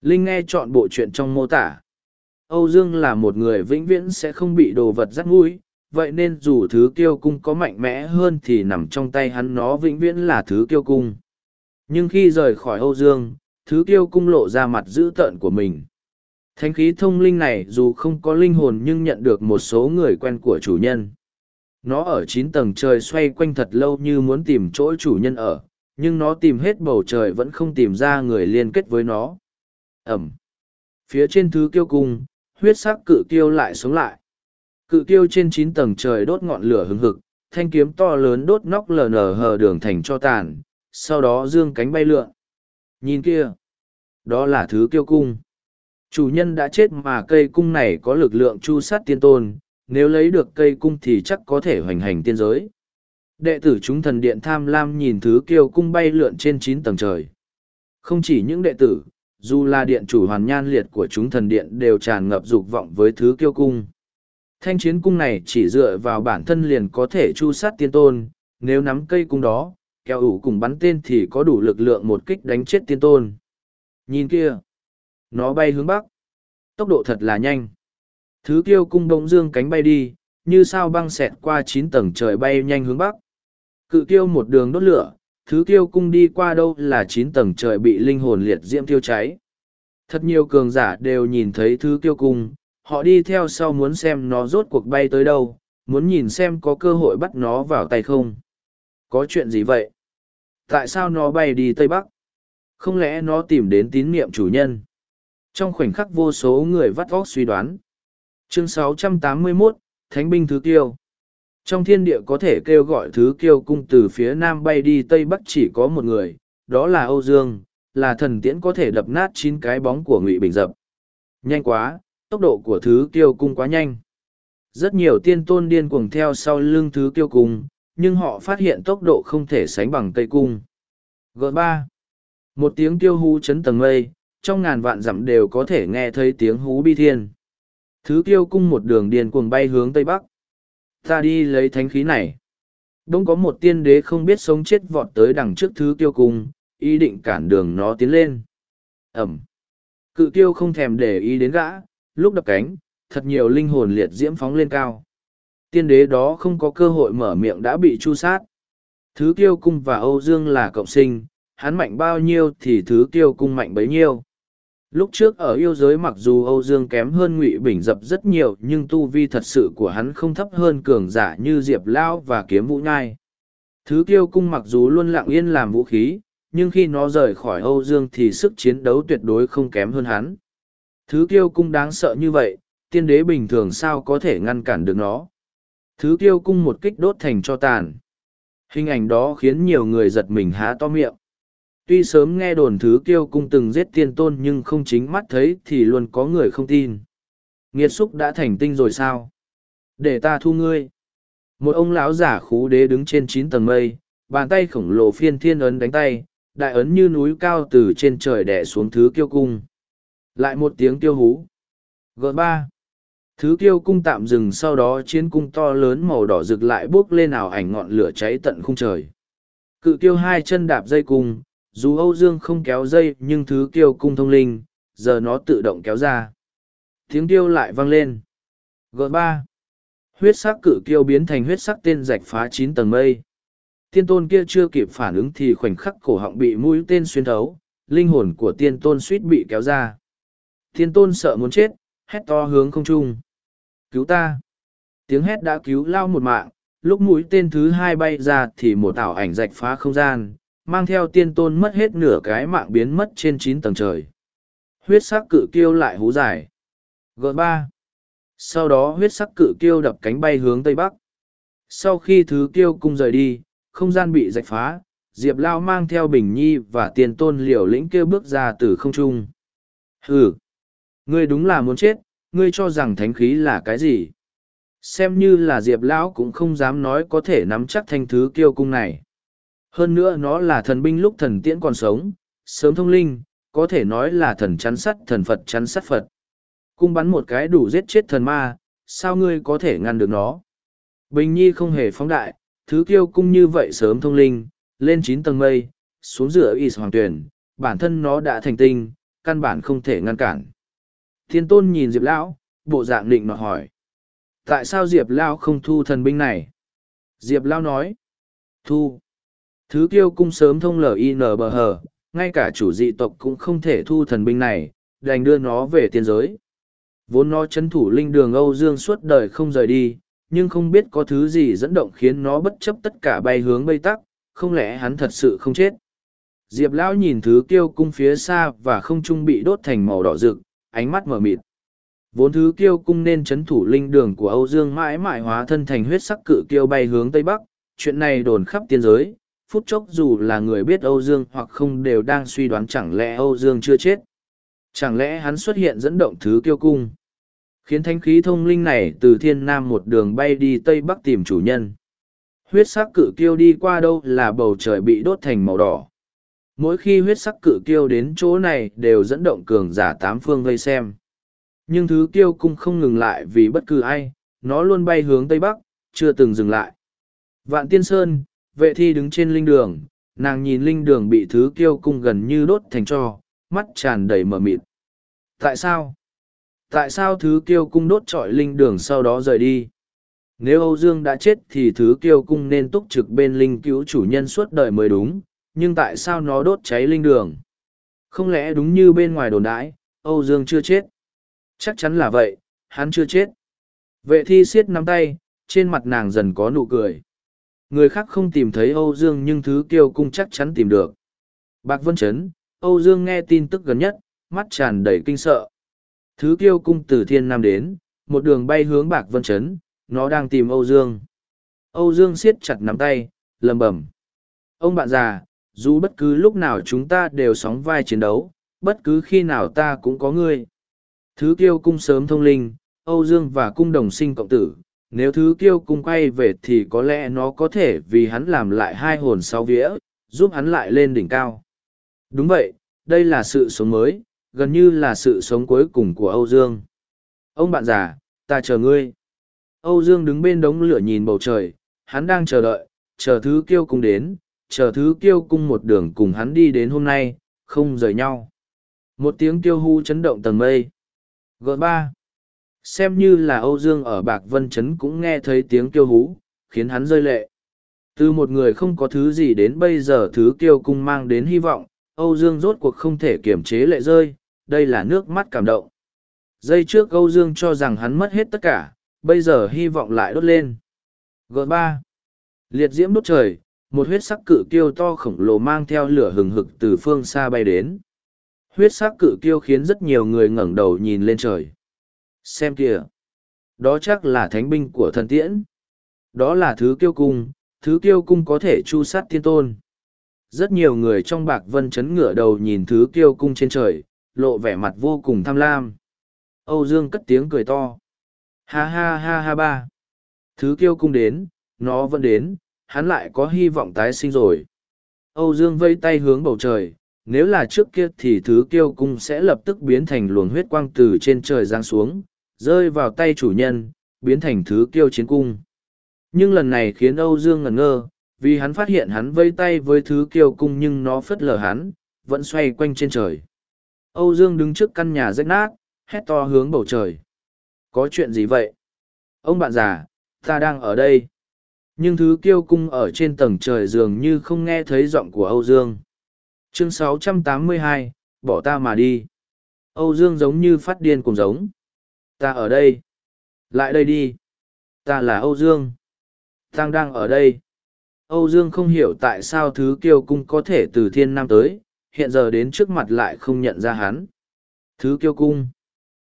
Linh nghe chọn bộ chuyện trong mô tả. Âu Dương là một người vĩnh viễn sẽ không bị đồ vật dắt mũi, vậy nên dù thứ kiêu cung có mạnh mẽ hơn thì nằm trong tay hắn nó vĩnh viễn là thứ kiêu cung. Nhưng khi rời khỏi Âu Dương, thứ kiêu cung lộ ra mặt dữ tợn của mình. Thánh khí thông linh này dù không có linh hồn nhưng nhận được một số người quen của chủ nhân. Nó ở chín tầng trời xoay quanh thật lâu như muốn tìm chỗ chủ nhân ở, nhưng nó tìm hết bầu trời vẫn không tìm ra người liên kết với nó. Ẩm. Phía trên thứ kiêu cung, huyết sắc cự kiêu lại sống lại. Cự kiêu trên chín tầng trời đốt ngọn lửa hừng hực, thanh kiếm to lớn đốt nóc lờ nở hờ đường thành cho tàn, sau đó dương cánh bay lượn. Nhìn kia, đó là thứ kiêu cung. Chủ nhân đã chết mà cây cung này có lực lượng chu sát tiên tôn, nếu lấy được cây cung thì chắc có thể hoành hành tiên giới. Đệ tử chúng thần điện tham lam nhìn thứ kiêu cung bay lượn trên chín tầng trời. Không chỉ những đệ tử, dù là điện chủ hoàn nhan liệt của chúng thần điện đều tràn ngập dục vọng với thứ kiêu cung. Thanh chiến cung này chỉ dựa vào bản thân liền có thể chu sát tiên tôn, nếu nắm cây cung đó, kéo ủ cùng bắn tên thì có đủ lực lượng một kích đánh chết tiên tôn. Nhìn kia, nó bay hướng bắc. Tốc độ thật là nhanh. Thứ kiêu cung đông dương cánh bay đi, như sao băng xẹt qua chín tầng trời bay nhanh hướng bắc. Cự kiêu một đường đốt lửa, thứ kiêu cung đi qua đâu là chín tầng trời bị linh hồn liệt diễm thiêu cháy. Thật nhiều cường giả đều nhìn thấy thứ kiêu cung, họ đi theo sau muốn xem nó rốt cuộc bay tới đâu, muốn nhìn xem có cơ hội bắt nó vào tay không. Có chuyện gì vậy? Tại sao nó bay đi Tây Bắc? Không lẽ nó tìm đến tín niệm chủ nhân? Trong khoảnh khắc vô số người vắt óc suy đoán. Chương 681, Thánh binh thứ kiêu. Trong thiên địa có thể kêu gọi thứ kiêu cung từ phía nam bay đi tây bắc chỉ có một người, đó là Âu Dương, là thần tiễn có thể đập nát chín cái bóng của Ngụy Bình Dập. Nhanh quá, tốc độ của thứ kiêu cung quá nhanh. Rất nhiều tiên tôn điên cuồng theo sau lưng thứ kiêu cung, nhưng họ phát hiện tốc độ không thể sánh bằng cây cung. g ba Một tiếng tiêu hú chấn tầng mây, trong ngàn vạn dặm đều có thể nghe thấy tiếng hú bi thiên. Thứ kiêu cung một đường điên cuồng bay hướng tây bắc. Ta đi lấy thánh khí này. Đông có một tiên đế không biết sống chết vọt tới đằng trước thứ kiêu cung, ý định cản đường nó tiến lên. Ẩm. Cự kiêu không thèm để ý đến gã, lúc đập cánh, thật nhiều linh hồn liệt diễm phóng lên cao. Tiên đế đó không có cơ hội mở miệng đã bị chu sát. Thứ kiêu cung và Âu Dương là cộng sinh, hắn mạnh bao nhiêu thì thứ kiêu cung mạnh bấy nhiêu. Lúc trước ở yêu giới mặc dù Âu Dương kém hơn Ngụy Bình Dập rất nhiều nhưng tu vi thật sự của hắn không thấp hơn cường giả như Diệp Lao và Kiếm Vũ Nhai. Thứ kiêu cung mặc dù luôn lặng yên làm vũ khí, nhưng khi nó rời khỏi Âu Dương thì sức chiến đấu tuyệt đối không kém hơn hắn. Thứ kiêu cung đáng sợ như vậy, tiên đế bình thường sao có thể ngăn cản được nó. Thứ kiêu cung một kích đốt thành cho tàn. Hình ảnh đó khiến nhiều người giật mình há to miệng. Tuy sớm nghe đồn thứ kiêu cung từng giết tiên tôn nhưng không chính mắt thấy thì luôn có người không tin. Nghiệt xúc đã thành tinh rồi sao? Để ta thu ngươi. Một ông lão giả khú đế đứng trên chín tầng mây, bàn tay khổng lồ phiên thiên ấn đánh tay, đại ấn như núi cao từ trên trời đẻ xuống thứ kiêu cung. Lại một tiếng tiêu hú. g ba Thứ kiêu cung tạm dừng sau đó chiến cung to lớn màu đỏ rực lại bốc lên ảo ảnh ngọn lửa cháy tận khung trời. Cự kiêu hai chân đạp dây cung, dù Âu Dương không kéo dây nhưng thứ kiêu cung thông linh, giờ nó tự động kéo ra. Tiếng tiêu lại vang lên. g ba Huyết sắc cự kiêu biến thành huyết sắc tên rạch phá chín tầng mây. Tiên tôn kia chưa kịp phản ứng thì khoảnh khắc cổ họng bị mũi tên xuyên thấu, linh hồn của tiên tôn suýt bị kéo ra. Tiên tôn sợ muốn chết, hét to hướng không trung. Cứu ta! Tiếng hét đã cứu lao một mạng, lúc mũi tên thứ hai bay ra thì một ảo ảnh rạch phá không gian, mang theo tiên tôn mất hết nửa cái mạng biến mất trên chín tầng trời. Huyết sắc cự kiêu lại hú dài. g ba Sau đó huyết sắc cự kiêu đập cánh bay hướng tây bắc. Sau khi thứ kiêu cung rời đi, không gian bị rạch phá, Diệp Lao mang theo Bình Nhi và tiên tôn liều lĩnh kêu bước ra từ không trung. Hừ! Ngươi đúng là muốn chết, ngươi cho rằng thánh khí là cái gì? Xem như là Diệp Lão cũng không dám nói có thể nắm chắc thanh thứ kiêu cung này. Hơn nữa nó là thần binh lúc thần tiễn còn sống, sớm thông linh, có thể nói là thần chắn sắt thần Phật chắn sắt Phật. Cung bắn một cái đủ giết chết thần ma, sao ngươi có thể ngăn được nó? Bình Nhi không hề phóng đại, thứ kiêu cung như vậy sớm thông linh, lên chín tầng mây, xuống rửa y hoàng tuyển, bản thân nó đã thành tinh, căn bản không thể ngăn cản. Thiên tôn nhìn Diệp Lão, bộ dạng định nọ hỏi. Tại sao Diệp Lão không thu thần binh này? Diệp Lão nói. Thu. Thứ kiêu cung sớm thông LIN bờ hờ, ngay cả chủ dị tộc cũng không thể thu thần binh này, đành đưa nó về tiên giới. Vốn nó chấn thủ linh đường Âu Dương suốt đời không rời đi, nhưng không biết có thứ gì dẫn động khiến nó bất chấp tất cả bay hướng bay tắc, không lẽ hắn thật sự không chết. Diệp Lão nhìn thứ kiêu cung phía xa và không trung bị đốt thành màu đỏ rực, ánh mắt mở mịt. Vốn thứ kiêu cung nên chấn thủ linh đường của Âu Dương mãi mãi hóa thân thành huyết sắc cự kiêu bay hướng Tây Bắc, chuyện này đồn khắp tiên giới, phút chốc dù là người biết Âu Dương hoặc không đều đang suy đoán chẳng lẽ Âu Dương chưa chết. Chẳng lẽ hắn xuất hiện dẫn động thứ kiêu cung, khiến thanh khí thông linh này từ thiên nam một đường bay đi Tây Bắc tìm chủ nhân. Huyết sắc cự kiêu đi qua đâu là bầu trời bị đốt thành màu đỏ mỗi khi huyết sắc cự kiêu đến chỗ này đều dẫn động cường giả tám phương vây xem nhưng thứ kiêu cung không ngừng lại vì bất cứ ai nó luôn bay hướng tây bắc chưa từng dừng lại vạn tiên sơn vệ thi đứng trên linh đường nàng nhìn linh đường bị thứ kiêu cung gần như đốt thành cho mắt tràn đầy mờ mịt tại sao tại sao thứ kiêu cung đốt trọi linh đường sau đó rời đi nếu âu dương đã chết thì thứ kiêu cung nên túc trực bên linh cứu chủ nhân suốt đời mới đúng nhưng tại sao nó đốt cháy linh đường? Không lẽ đúng như bên ngoài đồn đãi, Âu Dương chưa chết? Chắc chắn là vậy, hắn chưa chết. Vệ thi siết nắm tay, trên mặt nàng dần có nụ cười. Người khác không tìm thấy Âu Dương nhưng thứ kiêu cung chắc chắn tìm được. Bạc Vân Trấn, Âu Dương nghe tin tức gần nhất, mắt tràn đầy kinh sợ. Thứ kiêu cung từ thiên nam đến, một đường bay hướng Bạc Vân Trấn, nó đang tìm Âu Dương. Âu Dương siết chặt nắm tay, lầm bẩm. Ông bạn già, dù bất cứ lúc nào chúng ta đều sóng vai chiến đấu, bất cứ khi nào ta cũng có ngươi. Thứ kiêu cung sớm thông linh, Âu Dương và cung đồng sinh cộng tử, nếu thứ kiêu cung quay về thì có lẽ nó có thể vì hắn làm lại hai hồn sáu vía, giúp hắn lại lên đỉnh cao. Đúng vậy, đây là sự sống mới, gần như là sự sống cuối cùng của Âu Dương. Ông bạn già, ta chờ ngươi. Âu Dương đứng bên đống lửa nhìn bầu trời, hắn đang chờ đợi, chờ thứ kiêu cung đến, chờ thứ kiêu cung một đường cùng hắn đi đến hôm nay, không rời nhau. Một tiếng kiêu hu chấn động tầng mây. g ba Xem như là Âu Dương ở Bạc Vân Trấn cũng nghe thấy tiếng kêu hú, khiến hắn rơi lệ. Từ một người không có thứ gì đến bây giờ thứ kiêu cung mang đến hy vọng, Âu Dương rốt cuộc không thể kiềm chế lệ rơi, đây là nước mắt cảm động. Giây trước Âu Dương cho rằng hắn mất hết tất cả, bây giờ hy vọng lại đốt lên. g ba Liệt diễm đốt trời, một huyết sắc cự kiêu to khổng lồ mang theo lửa hừng hực từ phương xa bay đến huyết sắc cự kiêu khiến rất nhiều người ngẩng đầu nhìn lên trời xem kìa. Đó chắc là thánh binh của thần tiễn. Đó là thứ kiêu cung thứ kiêu cung có thể chu sát thiên tôn. Rất nhiều người trong bạc vân chấn ngửa đầu nhìn thứ kiêu cung trên trời lộ vẻ mặt vô cùng tham lam. Âu dương cất tiếng cười to. Ha ha ha ha ba. Thứ kiêu cung đến nó vẫn đến hắn lại có hy vọng tái sinh rồi. Âu Dương vây tay hướng bầu trời, nếu là trước kia thì thứ kiêu cung sẽ lập tức biến thành luồng huyết quang từ trên trời giáng xuống, rơi vào tay chủ nhân, biến thành thứ kiêu chiến cung. Nhưng lần này khiến Âu Dương ngẩn ngơ, vì hắn phát hiện hắn vây tay với thứ kiêu cung nhưng nó phất lờ hắn, vẫn xoay quanh trên trời. Âu Dương đứng trước căn nhà rách nát, hét to hướng bầu trời. Có chuyện gì vậy? Ông bạn già, ta đang ở đây nhưng thứ kiêu cung ở trên tầng trời dường như không nghe thấy giọng của âu dương chương 682, bỏ ta mà đi âu dương giống như phát điên cùng giống ta ở đây. Lại đây đi. Ta là âu dương. Tăng đang ở đây. Âu dương không hiểu tại sao thứ kiêu cung có thể từ thiên nam tới hiện giờ đến trước mặt lại không nhận ra hắn. Thứ kiêu cung.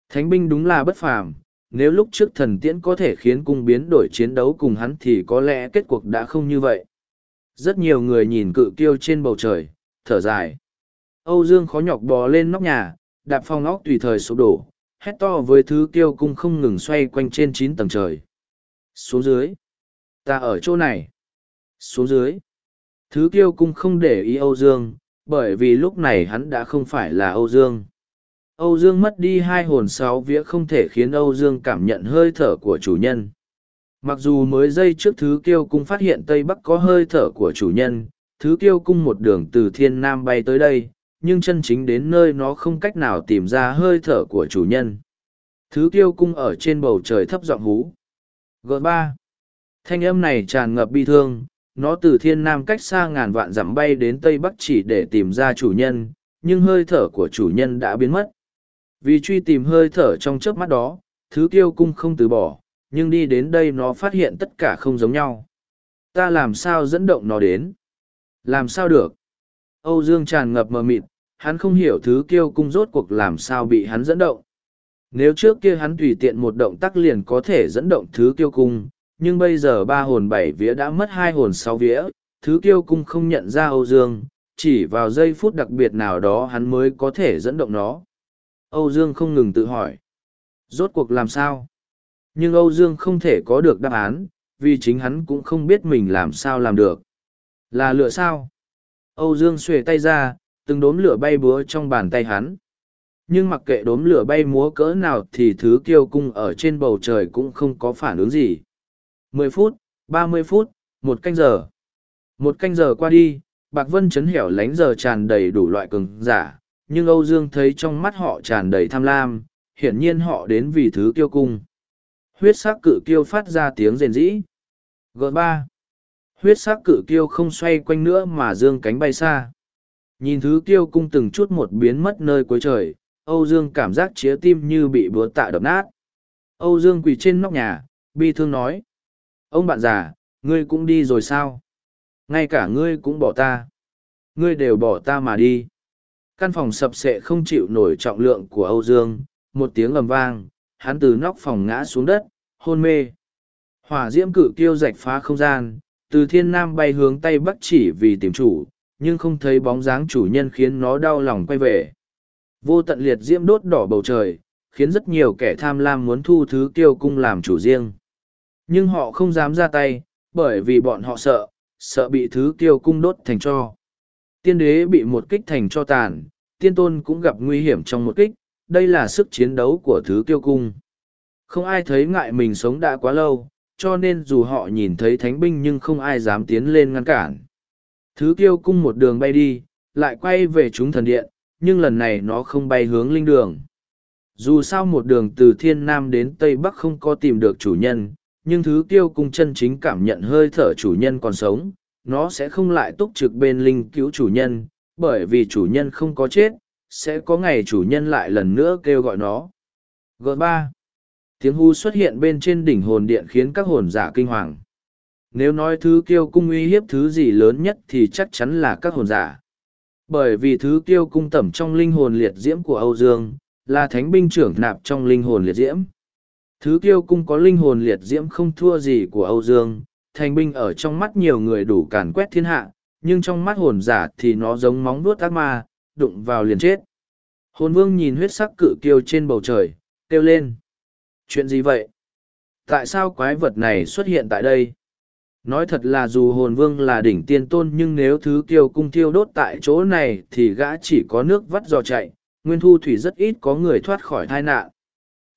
Thánh binh đúng là bất phàm. Nếu lúc trước thần tiễn có thể khiến cung biến đổi chiến đấu cùng hắn thì có lẽ kết cuộc đã không như vậy. Rất nhiều người nhìn cự kiêu trên bầu trời, thở dài. Âu Dương khó nhọc bò lên nóc nhà, đạp phong óc tùy thời sụp đổ, hét to với thứ kiêu cung không ngừng xoay quanh trên chín tầng trời. Xuống dưới. Ta ở chỗ này. Xuống dưới. Thứ kiêu cung không để ý Âu Dương, bởi vì lúc này hắn đã không phải là Âu Dương. Âu Dương mất đi hai hồn sáu vía không thể khiến Âu Dương cảm nhận hơi thở của chủ nhân. Mặc dù mới giây trước thứ kiêu cung phát hiện Tây Bắc có hơi thở của chủ nhân, thứ kiêu cung một đường từ thiên nam bay tới đây, nhưng chân chính đến nơi nó không cách nào tìm ra hơi thở của chủ nhân. Thứ kiêu cung ở trên bầu trời thấp giọng hú. Gợt ba. Thanh âm này tràn ngập bi thương, nó từ thiên nam cách xa ngàn vạn dặm bay đến tây bắc chỉ để tìm ra chủ nhân, nhưng hơi thở của chủ nhân đã biến mất. Vì truy tìm hơi thở trong chớp mắt đó, thứ kiêu cung không từ bỏ, nhưng đi đến đây nó phát hiện tất cả không giống nhau. Ta làm sao dẫn động nó đến? Làm sao được? Âu Dương tràn ngập mờ mịt, hắn không hiểu thứ kiêu cung rốt cuộc làm sao bị hắn dẫn động. Nếu trước kia hắn tùy tiện một động tác liền có thể dẫn động thứ kiêu cung, nhưng bây giờ ba hồn bảy vía đã mất hai hồn sáu vía, thứ kiêu cung không nhận ra Âu Dương, chỉ vào giây phút đặc biệt nào đó hắn mới có thể dẫn động nó. Âu Dương không ngừng tự hỏi. Rốt cuộc làm sao? Nhưng Âu Dương không thể có được đáp án, vì chính hắn cũng không biết mình làm sao làm được. Là lựa sao? Âu Dương xuề tay ra, từng đốm lửa bay búa trong bàn tay hắn. Nhưng mặc kệ đốm lửa bay múa cỡ nào thì thứ kiêu cung ở trên bầu trời cũng không có phản ứng gì. Mười phút, ba mươi phút, một canh giờ. Một canh giờ qua đi, Bạc Vân chấn hẻo lánh giờ tràn đầy đủ loại cường giả, nhưng Âu Dương thấy trong mắt họ tràn đầy tham lam, hiển nhiên họ đến vì thứ kiêu cung. Huyết sắc cự kiêu phát ra tiếng rền rĩ. g ba Huyết sắc cự kiêu không xoay quanh nữa mà dương cánh bay xa. Nhìn thứ kiêu cung từng chút một biến mất nơi cuối trời, Âu Dương cảm giác chía tim như bị búa tạ đập nát. Âu Dương quỳ trên nóc nhà, bi thương nói. Ông bạn già, ngươi cũng đi rồi sao? Ngay cả ngươi cũng bỏ ta. Ngươi đều bỏ ta mà đi. Căn phòng sập sệ không chịu nổi trọng lượng của Âu Dương, một tiếng ầm vang, hắn từ nóc phòng ngã xuống đất, hôn mê. Hỏa diễm cự kiêu rạch phá không gian, từ thiên nam bay hướng tây bắc chỉ vì tìm chủ, nhưng không thấy bóng dáng chủ nhân khiến nó đau lòng quay về. Vô tận liệt diễm đốt đỏ bầu trời, khiến rất nhiều kẻ tham lam muốn thu thứ kiêu cung làm chủ riêng. Nhưng họ không dám ra tay, bởi vì bọn họ sợ, sợ bị thứ kiêu cung đốt thành cho. Tiên đế bị một kích thành cho tàn, tiên tôn cũng gặp nguy hiểm trong một kích, đây là sức chiến đấu của thứ kiêu cung. Không ai thấy ngại mình sống đã quá lâu, cho nên dù họ nhìn thấy thánh binh nhưng không ai dám tiến lên ngăn cản. Thứ kiêu cung một đường bay đi, lại quay về chúng thần điện, nhưng lần này nó không bay hướng linh đường. Dù sao một đường từ thiên nam đến tây bắc không có tìm được chủ nhân, nhưng thứ kiêu cung chân chính cảm nhận hơi thở chủ nhân còn sống, nó sẽ không lại túc trực bên linh cứu chủ nhân, bởi vì chủ nhân không có chết, sẽ có ngày chủ nhân lại lần nữa kêu gọi nó. g ba Tiếng hu xuất hiện bên trên đỉnh hồn điện khiến các hồn giả kinh hoàng. Nếu nói thứ kiêu cung uy hiếp thứ gì lớn nhất thì chắc chắn là các hồn giả. Bởi vì thứ kiêu cung tẩm trong linh hồn liệt diễm của Âu Dương, là thánh binh trưởng nạp trong linh hồn liệt diễm. Thứ kiêu cung có linh hồn liệt diễm không thua gì của Âu Dương, thành binh ở trong mắt nhiều người đủ càn quét thiên hạ, nhưng trong mắt hồn giả thì nó giống móng vuốt ác ma, đụng vào liền chết. Hồn vương nhìn huyết sắc cự kiêu trên bầu trời, kêu lên. Chuyện gì vậy? Tại sao quái vật này xuất hiện tại đây? Nói thật là dù hồn vương là đỉnh tiên tôn nhưng nếu thứ kiêu cung thiêu đốt tại chỗ này thì gã chỉ có nước vắt dò chạy, nguyên thu thủy rất ít có người thoát khỏi tai nạn.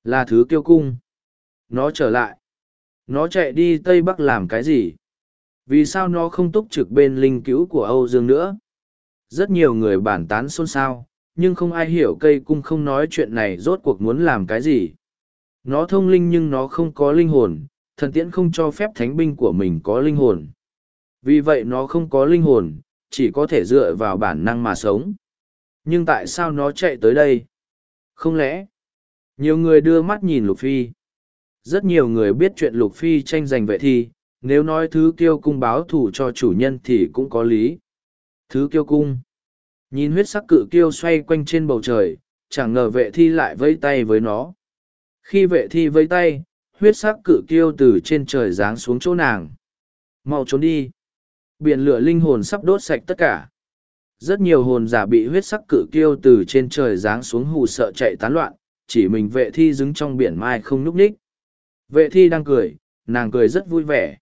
Là thứ kiêu cung. Nó trở lại. Nó chạy đi Tây Bắc làm cái gì? Vì sao nó không túc trực bên linh cứu của Âu Dương nữa? Rất nhiều người bản tán xôn xao, nhưng không ai hiểu cây cung không nói chuyện này rốt cuộc muốn làm cái gì. Nó thông linh nhưng nó không có linh hồn, thần tiễn không cho phép thánh binh của mình có linh hồn. Vì vậy nó không có linh hồn, chỉ có thể dựa vào bản năng mà sống. Nhưng tại sao nó chạy tới đây? Không lẽ? Nhiều người đưa mắt nhìn Lục Phi. Rất nhiều người biết chuyện Lục Phi tranh giành vệ thi, nếu nói thứ kiêu cung báo thù cho chủ nhân thì cũng có lý. Thứ kiêu cung. Nhìn huyết sắc cự kiêu xoay quanh trên bầu trời, chẳng ngờ vệ thi lại vây tay với nó. Khi vệ thi vây tay, huyết sắc cự kiêu từ trên trời giáng xuống chỗ nàng. Mau trốn đi. Biển lửa linh hồn sắp đốt sạch tất cả. Rất nhiều hồn giả bị huyết sắc cự kiêu từ trên trời giáng xuống hù sợ chạy tán loạn, chỉ mình vệ thi đứng trong biển mai không nhúc ních. Vệ thi đang cười, nàng cười rất vui vẻ.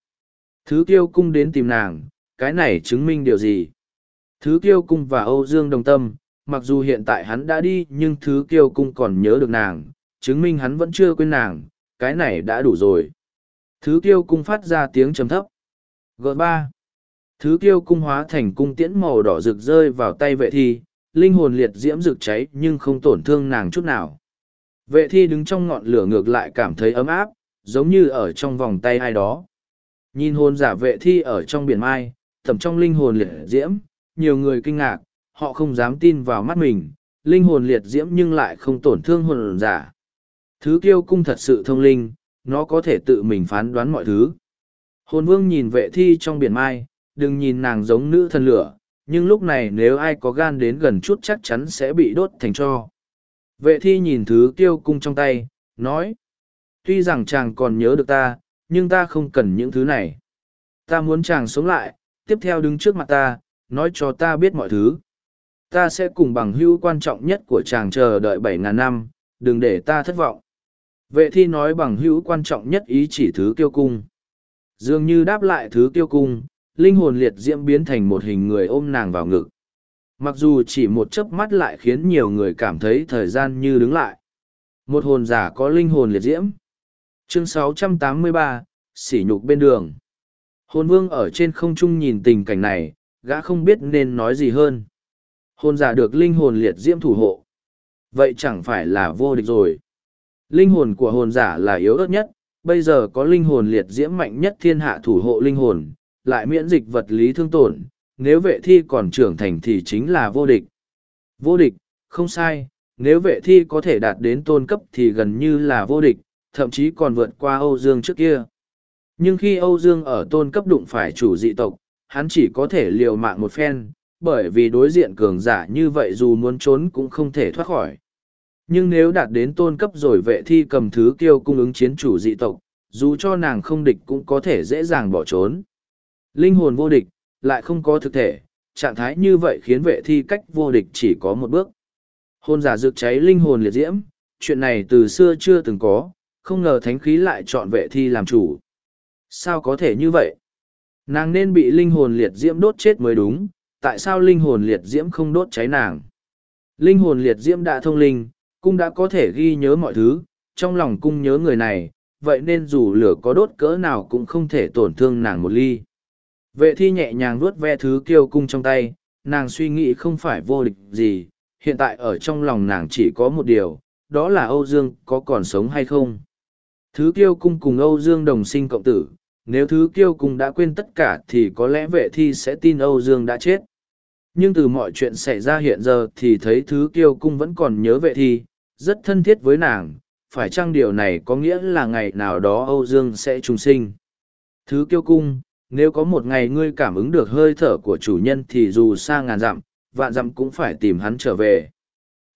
Thứ kiêu cung đến tìm nàng, cái này chứng minh điều gì? Thứ kiêu cung và Âu Dương đồng tâm, mặc dù hiện tại hắn đã đi nhưng thứ kiêu cung còn nhớ được nàng, chứng minh hắn vẫn chưa quên nàng, cái này đã đủ rồi. Thứ kiêu cung phát ra tiếng trầm thấp. g ba Thứ kiêu cung hóa thành cung tiễn màu đỏ rực rơi vào tay vệ thi, linh hồn liệt diễm rực cháy nhưng không tổn thương nàng chút nào. Vệ thi đứng trong ngọn lửa ngược lại cảm thấy ấm áp, giống như ở trong vòng tay ai đó. Nhìn hồn giả vệ thi ở trong biển mai, thẩm trong linh hồn liệt diễm, nhiều người kinh ngạc, họ không dám tin vào mắt mình, linh hồn liệt diễm nhưng lại không tổn thương hồn giả. Thứ kiêu cung thật sự thông linh, nó có thể tự mình phán đoán mọi thứ. Hồn vương nhìn vệ thi trong biển mai, đừng nhìn nàng giống nữ thần lửa, nhưng lúc này nếu ai có gan đến gần chút chắc chắn sẽ bị đốt thành cho. Vệ thi nhìn thứ kiêu cung trong tay, nói. Tuy rằng chàng còn nhớ được ta, nhưng ta không cần những thứ này. Ta muốn chàng sống lại, tiếp theo đứng trước mặt ta, nói cho ta biết mọi thứ. Ta sẽ cùng bằng hữu quan trọng nhất của chàng chờ đợi bảy ngàn năm, đừng để ta thất vọng. Vệ thi nói bằng hữu quan trọng nhất ý chỉ thứ kiêu cung. Dường như đáp lại thứ kiêu cung, linh hồn liệt diễm biến thành một hình người ôm nàng vào ngực. Mặc dù chỉ một chớp mắt lại khiến nhiều người cảm thấy thời gian như đứng lại. Một hồn giả có linh hồn liệt diễm. Chương 683, sỉ nhục bên đường. Hồn vương ở trên không trung nhìn tình cảnh này, gã không biết nên nói gì hơn. Hồn giả được linh hồn liệt diễm thủ hộ. Vậy chẳng phải là vô địch rồi. Linh hồn của hồn giả là yếu ớt nhất, bây giờ có linh hồn liệt diễm mạnh nhất thiên hạ thủ hộ linh hồn, lại miễn dịch vật lý thương tổn, nếu vệ thi còn trưởng thành thì chính là vô địch. Vô địch, không sai, nếu vệ thi có thể đạt đến tôn cấp thì gần như là vô địch, thậm chí còn vượt qua Âu Dương trước kia. Nhưng khi Âu Dương ở tôn cấp đụng phải chủ dị tộc, hắn chỉ có thể liều mạng một phen, bởi vì đối diện cường giả như vậy dù muốn trốn cũng không thể thoát khỏi. Nhưng nếu đạt đến tôn cấp rồi vệ thi cầm thứ kiêu cung ứng chiến chủ dị tộc, dù cho nàng không địch cũng có thể dễ dàng bỏ trốn. Linh hồn vô địch, lại không có thực thể, trạng thái như vậy khiến vệ thi cách vô địch chỉ có một bước. hôn giả rực cháy linh hồn liệt diễm, chuyện này từ xưa chưa từng có, không ngờ thánh khí lại chọn vệ thi làm chủ. Sao có thể như vậy? Nàng nên bị linh hồn liệt diễm đốt chết mới đúng, tại sao linh hồn liệt diễm không đốt cháy nàng? Linh hồn liệt diễm đã thông linh, cung đã có thể ghi nhớ mọi thứ, trong lòng cung nhớ người này, vậy nên dù lửa có đốt cỡ nào cũng không thể tổn thương nàng một ly. Vệ thi nhẹ nhàng vuốt ve thứ kiêu cung trong tay, nàng suy nghĩ không phải vô địch gì, hiện tại ở trong lòng nàng chỉ có một điều, đó là Âu Dương có còn sống hay không. Thứ kiêu cung cùng Âu Dương đồng sinh cộng tử, nếu thứ kiêu cung đã quên tất cả thì có lẽ vệ thi sẽ tin Âu Dương đã chết. Nhưng từ mọi chuyện xảy ra hiện giờ thì thấy thứ kiêu cung vẫn còn nhớ vệ thi, rất thân thiết với nàng, phải chăng điều này có nghĩa là ngày nào đó Âu Dương sẽ trùng sinh. Thứ kiêu cung, nếu có một ngày ngươi cảm ứng được hơi thở của chủ nhân thì dù xa ngàn dặm, vạn dặm cũng phải tìm hắn trở về.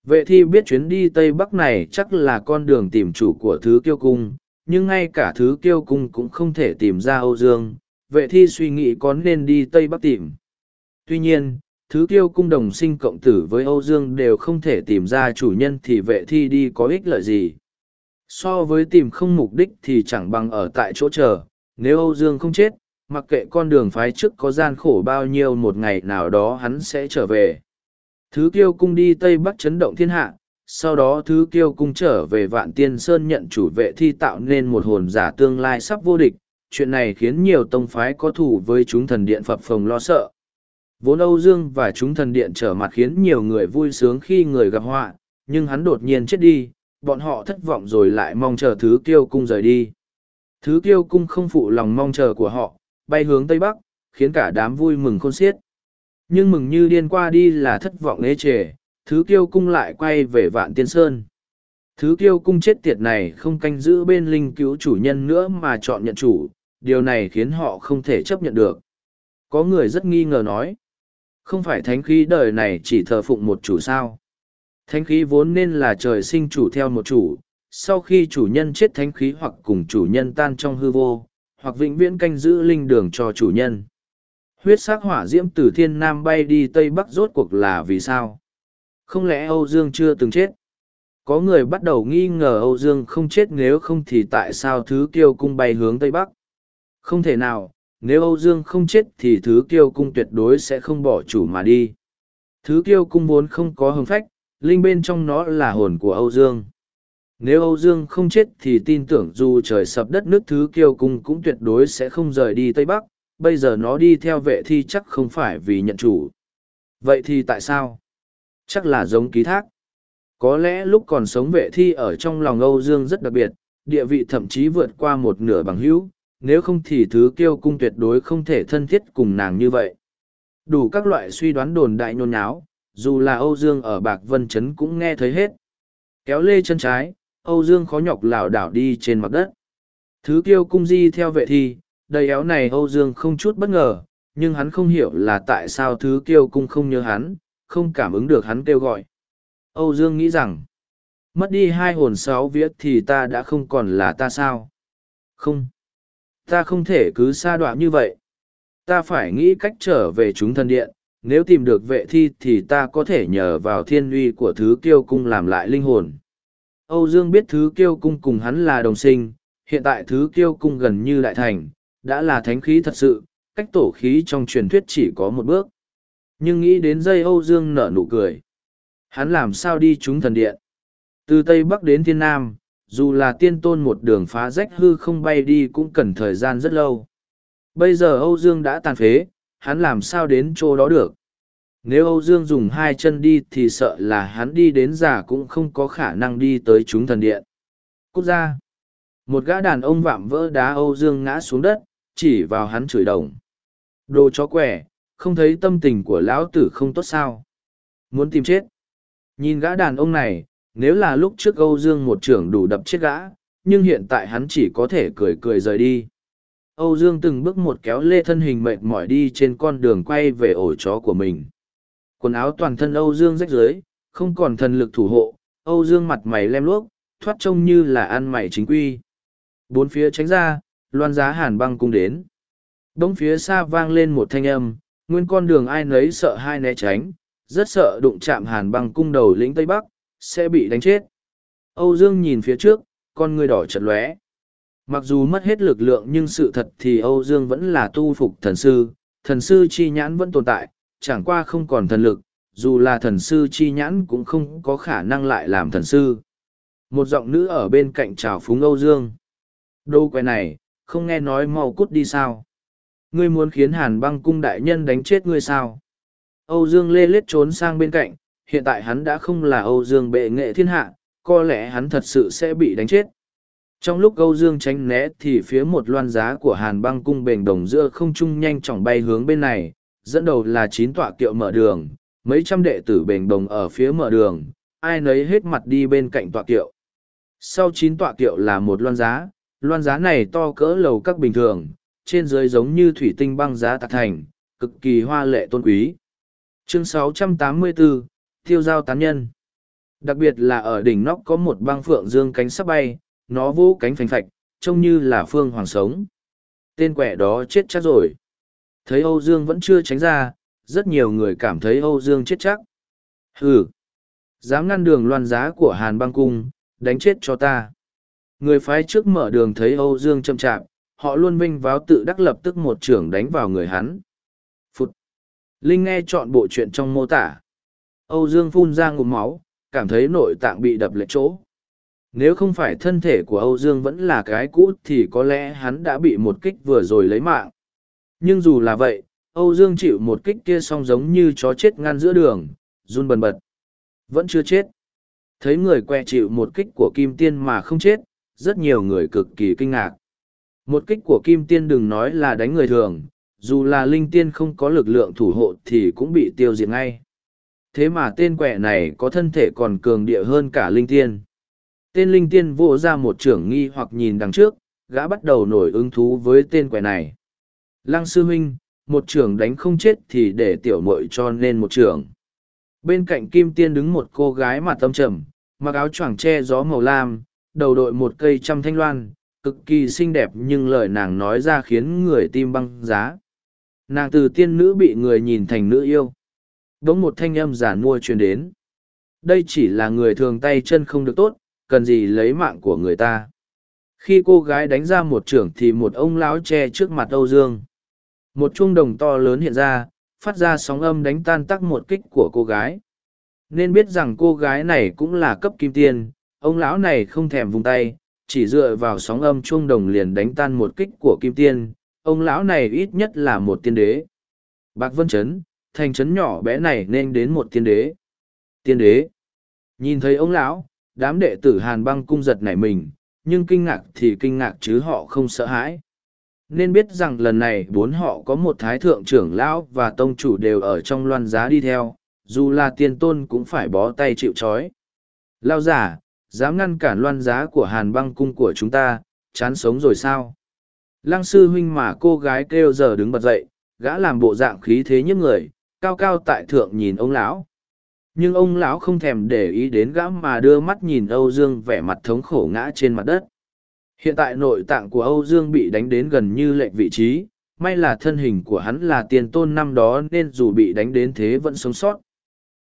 Vệ thi biết chuyến đi Tây Bắc này chắc là con đường tìm chủ của thứ kiêu cung, nhưng ngay cả thứ kiêu cung cũng không thể tìm ra Âu Dương, vệ thi suy nghĩ có nên đi Tây Bắc tìm. Tuy nhiên, thứ kiêu cung đồng sinh cộng tử với Âu Dương đều không thể tìm ra chủ nhân thì vệ thi đi có ích lợi gì. So với tìm không mục đích thì chẳng bằng ở tại chỗ chờ, nếu Âu Dương không chết, mặc kệ con đường phái trước có gian khổ bao nhiêu một ngày nào đó hắn sẽ trở về. Thứ kiêu cung đi Tây Bắc chấn động thiên hạ, sau đó thứ kiêu cung trở về vạn tiên sơn nhận chủ vệ thi tạo nên một hồn giả tương lai sắp vô địch. Chuyện này khiến nhiều tông phái có thủ với chúng thần điện phật phồng lo sợ. Vốn Âu Dương và chúng thần điện trở mặt khiến nhiều người vui sướng khi người gặp họa, nhưng hắn đột nhiên chết đi, bọn họ thất vọng rồi lại mong chờ thứ kiêu cung rời đi. Thứ kiêu cung không phụ lòng mong chờ của họ, bay hướng tây bắc khiến cả đám vui mừng khôn xiết. Nhưng mừng như điên qua đi là thất vọng ế trề thứ kiêu cung lại quay về vạn tiên sơn. Thứ kiêu cung chết tiệt này không canh giữ bên linh cứu chủ nhân nữa mà chọn nhận chủ điều này khiến họ không thể chấp nhận được. Có người rất nghi ngờ nói không phải thánh khí đời này chỉ thờ phụng một chủ sao thánh khí vốn nên là trời sinh chủ theo một chủ sau khi chủ nhân chết thánh khí hoặc cùng chủ nhân tan trong hư vô hoặc vĩnh viễn canh giữ linh đường cho chủ nhân. Huyết sắc hỏa diễm từ thiên nam bay đi tây bắc rốt cuộc là vì sao? Không lẽ Âu Dương chưa từng chết? Có người bắt đầu nghi ngờ Âu Dương không chết nếu không thì tại sao thứ kiêu cung bay hướng tây bắc? Không thể nào, nếu Âu Dương không chết thì thứ kiêu cung tuyệt đối sẽ không bỏ chủ mà đi. Thứ kiêu cung vốn không có hồng phách, linh bên trong nó là hồn của Âu Dương. Nếu Âu Dương không chết thì tin tưởng dù trời sập đất nước thứ kiêu cung cũng tuyệt đối sẽ không rời đi Tây Bắc, bây giờ nó đi theo vệ thi chắc không phải vì nhận chủ. Vậy thì tại sao? Chắc là giống ký thác. Có lẽ lúc còn sống vệ thi ở trong lòng Âu Dương rất đặc biệt, địa vị thậm chí vượt qua một nửa bằng hữu, nếu không thì thứ kiêu cung tuyệt đối không thể thân thiết cùng nàng như vậy. Đủ các loại suy đoán đồn đại nhôn nháo, dù là Âu Dương ở Bạc Vân Trấn cũng nghe thấy hết. Kéo lê chân trái, Âu Dương khó nhọc lảo đảo đi trên mặt đất. Thứ kiêu cung di theo vệ thi, đầy éo này Âu Dương không chút bất ngờ, nhưng hắn không hiểu là tại sao thứ kiêu cung không nhớ hắn, không cảm ứng được hắn kêu gọi. Âu Dương nghĩ rằng, mất đi hai hồn sáu viết thì ta đã không còn là ta sao? Không. Ta không thể cứ xa đoạn như vậy. Ta phải nghĩ cách trở về chúng thần điện, nếu tìm được vệ thi thì ta có thể nhờ vào thiên uy của thứ kiêu cung làm lại linh hồn. Âu Dương biết thứ kiêu cung cùng hắn là đồng sinh, hiện tại thứ kiêu cung gần như đại thành, đã là thánh khí thật sự, cách tổ khí trong truyền thuyết chỉ có một bước. Nhưng nghĩ đến dây Âu Dương nở nụ cười. Hắn làm sao đi chúng thần điện? Từ Tây Bắc đến Thiên Nam, dù là tiên tôn một đường phá rách hư không bay đi cũng cần thời gian rất lâu. Bây giờ Âu Dương đã tàn phế, hắn làm sao đến chỗ đó được? Nếu Âu Dương dùng hai chân đi thì sợ là hắn đi đến già cũng không có khả năng đi tới chúng thần điện. Cút ra! Một gã đàn ông vạm vỡ đá Âu Dương ngã xuống đất, chỉ vào hắn chửi đồng. Đồ chó quẻ, không thấy tâm tình của lão tử không tốt sao? Muốn tìm chết? Nhìn gã đàn ông này, nếu là lúc trước Âu Dương một trưởng đủ đập chết gã, nhưng hiện tại hắn chỉ có thể cười cười rời đi. Âu Dương từng bước một kéo lê thân hình mệt mỏi đi trên con đường quay về ổ chó của mình. Quần áo toàn thân Âu Dương rách rưới, không còn thần lực thủ hộ, Âu Dương mặt mày lem luốc, thoát trông như là ăn mày chính quy. Bốn phía tránh ra, loan giá hàn băng cung đến. Đông phía xa vang lên một thanh âm, nguyên con đường ai nấy sợ hai né tránh, rất sợ đụng chạm hàn băng cung đầu lĩnh Tây Bắc, sẽ bị đánh chết. Âu Dương nhìn phía trước, con người đỏ chật lóe. Mặc dù mất hết lực lượng nhưng sự thật thì Âu Dương vẫn là tu phục thần sư, thần sư chi nhãn vẫn tồn tại, chẳng qua không còn thần lực, dù là thần sư chi nhãn cũng không có khả năng lại làm thần sư. Một giọng nữ ở bên cạnh chào phúng Âu Dương. Đâu quay này, không nghe nói mau cút đi sao? Ngươi muốn khiến hàn băng cung đại nhân đánh chết ngươi sao? Âu Dương lê lết trốn sang bên cạnh, hiện tại hắn đã không là Âu Dương bệ nghệ thiên hạ, có lẽ hắn thật sự sẽ bị đánh chết. Trong lúc Âu Dương tránh né thì phía một loan giá của hàn băng cung bền đồng giữa không trung nhanh chóng bay hướng bên này, dẫn đầu là chín tọa kiệu mở đường, mấy trăm đệ tử bền đồng ở phía mở đường, ai nấy hết mặt đi bên cạnh tọa kiệu. Sau chín tọa kiệu là một loan giá, loan giá này to cỡ lầu các bình thường, trên dưới giống như thủy tinh băng giá tạc thành, cực kỳ hoa lệ tôn quý. Chương 684, Tiêu giao tán nhân. Đặc biệt là ở đỉnh nóc có một băng phượng dương cánh sắp bay, nó vỗ cánh phành phạch, trông như là phương hoàng sống. Tên quẻ đó chết chắc rồi. Thấy Âu Dương vẫn chưa tránh ra, rất nhiều người cảm thấy Âu Dương chết chắc. Hừ! Dám ngăn đường loan giá của Hàn băng cung, đánh chết cho ta. Người phái trước mở đường thấy Âu Dương chậm chạm, họ luôn vinh váo tự đắc lập tức một trưởng đánh vào người hắn. Phụt! Linh nghe chọn bộ chuyện trong mô tả. Âu Dương phun ra ngụm máu, cảm thấy nội tạng bị đập lệch chỗ. Nếu không phải thân thể của Âu Dương vẫn là cái cũ thì có lẽ hắn đã bị một kích vừa rồi lấy mạng. Nhưng dù là vậy, Âu Dương chịu một kích kia song giống như chó chết ngăn giữa đường, run bần bật. Vẫn chưa chết. Thấy người que chịu một kích của Kim Tiên mà không chết, rất nhiều người cực kỳ kinh ngạc. Một kích của Kim Tiên đừng nói là đánh người thường, dù là Linh Tiên không có lực lượng thủ hộ thì cũng bị tiêu diệt ngay. Thế mà tên quẻ này có thân thể còn cường địa hơn cả Linh Tiên. Tên Linh Tiên vỗ ra một trưởng nghi hoặc nhìn đằng trước, gã bắt đầu nổi ứng thú với tên quẻ này. Lăng sư huynh, một trưởng đánh không chết thì để tiểu muội cho nên một trưởng. Bên cạnh Kim Tiên đứng một cô gái mặt tâm trầm, mặc áo choàng che gió màu lam, đầu đội một cây trăm thanh loan, cực kỳ xinh đẹp nhưng lời nàng nói ra khiến người tim băng giá. Nàng từ tiên nữ bị người nhìn thành nữ yêu. Đống một thanh âm giản mua truyền đến. Đây chỉ là người thường tay chân không được tốt, cần gì lấy mạng của người ta. Khi cô gái đánh ra một trưởng thì một ông lão che trước mặt Âu Dương. Một chuông đồng to lớn hiện ra, phát ra sóng âm đánh tan tắc một kích của cô gái. Nên biết rằng cô gái này cũng là cấp kim tiên, ông lão này không thèm vùng tay, chỉ dựa vào sóng âm chuông đồng liền đánh tan một kích của kim tiên, ông lão này ít nhất là một tiên đế. Bạc Vân Trấn, thành trấn nhỏ bé này nên đến một tiên đế. Tiên đế. Nhìn thấy ông lão, đám đệ tử Hàn băng cung giật nảy mình, nhưng kinh ngạc thì kinh ngạc chứ họ không sợ hãi. Nên biết rằng lần này bốn họ có một thái thượng trưởng lão và tông chủ đều ở trong loan giá đi theo, dù là tiên tôn cũng phải bó tay chịu trói. Lao giả, dám ngăn cản loan giá của hàn băng cung của chúng ta, chán sống rồi sao? Lăng sư huynh mà cô gái kêu giờ đứng bật dậy, gã làm bộ dạng khí thế nhức người, cao cao tại thượng nhìn ông lão. Nhưng ông lão không thèm để ý đến gã mà đưa mắt nhìn Âu Dương vẻ mặt thống khổ ngã trên mặt đất. Hiện tại nội tạng của Âu Dương bị đánh đến gần như lệnh vị trí, may là thân hình của hắn là tiền tôn năm đó nên dù bị đánh đến thế vẫn sống sót.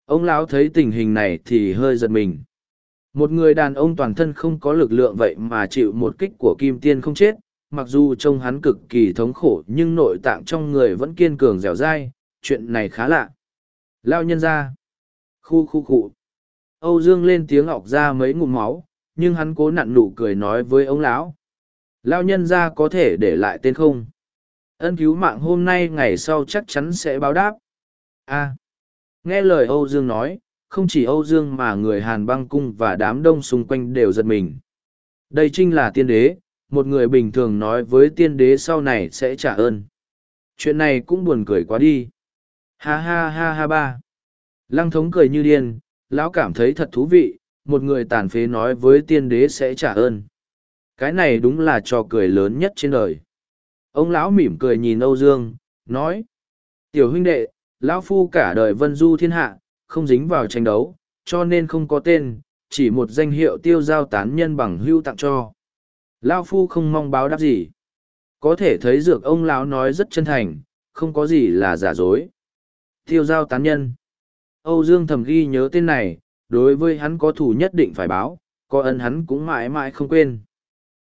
Ông lão thấy tình hình này thì hơi giật mình. Một người đàn ông toàn thân không có lực lượng vậy mà chịu một kích của kim tiên không chết, mặc dù trông hắn cực kỳ thống khổ nhưng nội tạng trong người vẫn kiên cường dẻo dai, chuyện này khá lạ. Lao nhân ra. Khu khu khu. Âu Dương lên tiếng ọc ra mấy ngụm máu, nhưng hắn cố nặn nụ cười nói với ông lão. Lao nhân ra có thể để lại tên không? Ân cứu mạng hôm nay ngày sau chắc chắn sẽ báo đáp. A. Nghe lời Âu Dương nói, không chỉ Âu Dương mà người Hàn băng cung và đám đông xung quanh đều giật mình. Đây chính là tiên đế, một người bình thường nói với tiên đế sau này sẽ trả ơn. Chuyện này cũng buồn cười quá đi. Ha ha ha ha ba. Lăng thống cười như điên, lão cảm thấy thật thú vị, một người tàn phế nói với tiên đế sẽ trả ơn. Cái này đúng là trò cười lớn nhất trên đời. Ông lão mỉm cười nhìn Âu Dương, nói. Tiểu huynh đệ, lão phu cả đời vân du thiên hạ, không dính vào tranh đấu, cho nên không có tên, chỉ một danh hiệu tiêu giao tán nhân bằng hưu tặng cho. Lão phu không mong báo đáp gì. Có thể thấy dược ông lão nói rất chân thành, không có gì là giả dối. Tiêu giao tán nhân. Âu Dương thầm ghi nhớ tên này, đối với hắn có thủ nhất định phải báo, có ân hắn cũng mãi mãi không quên.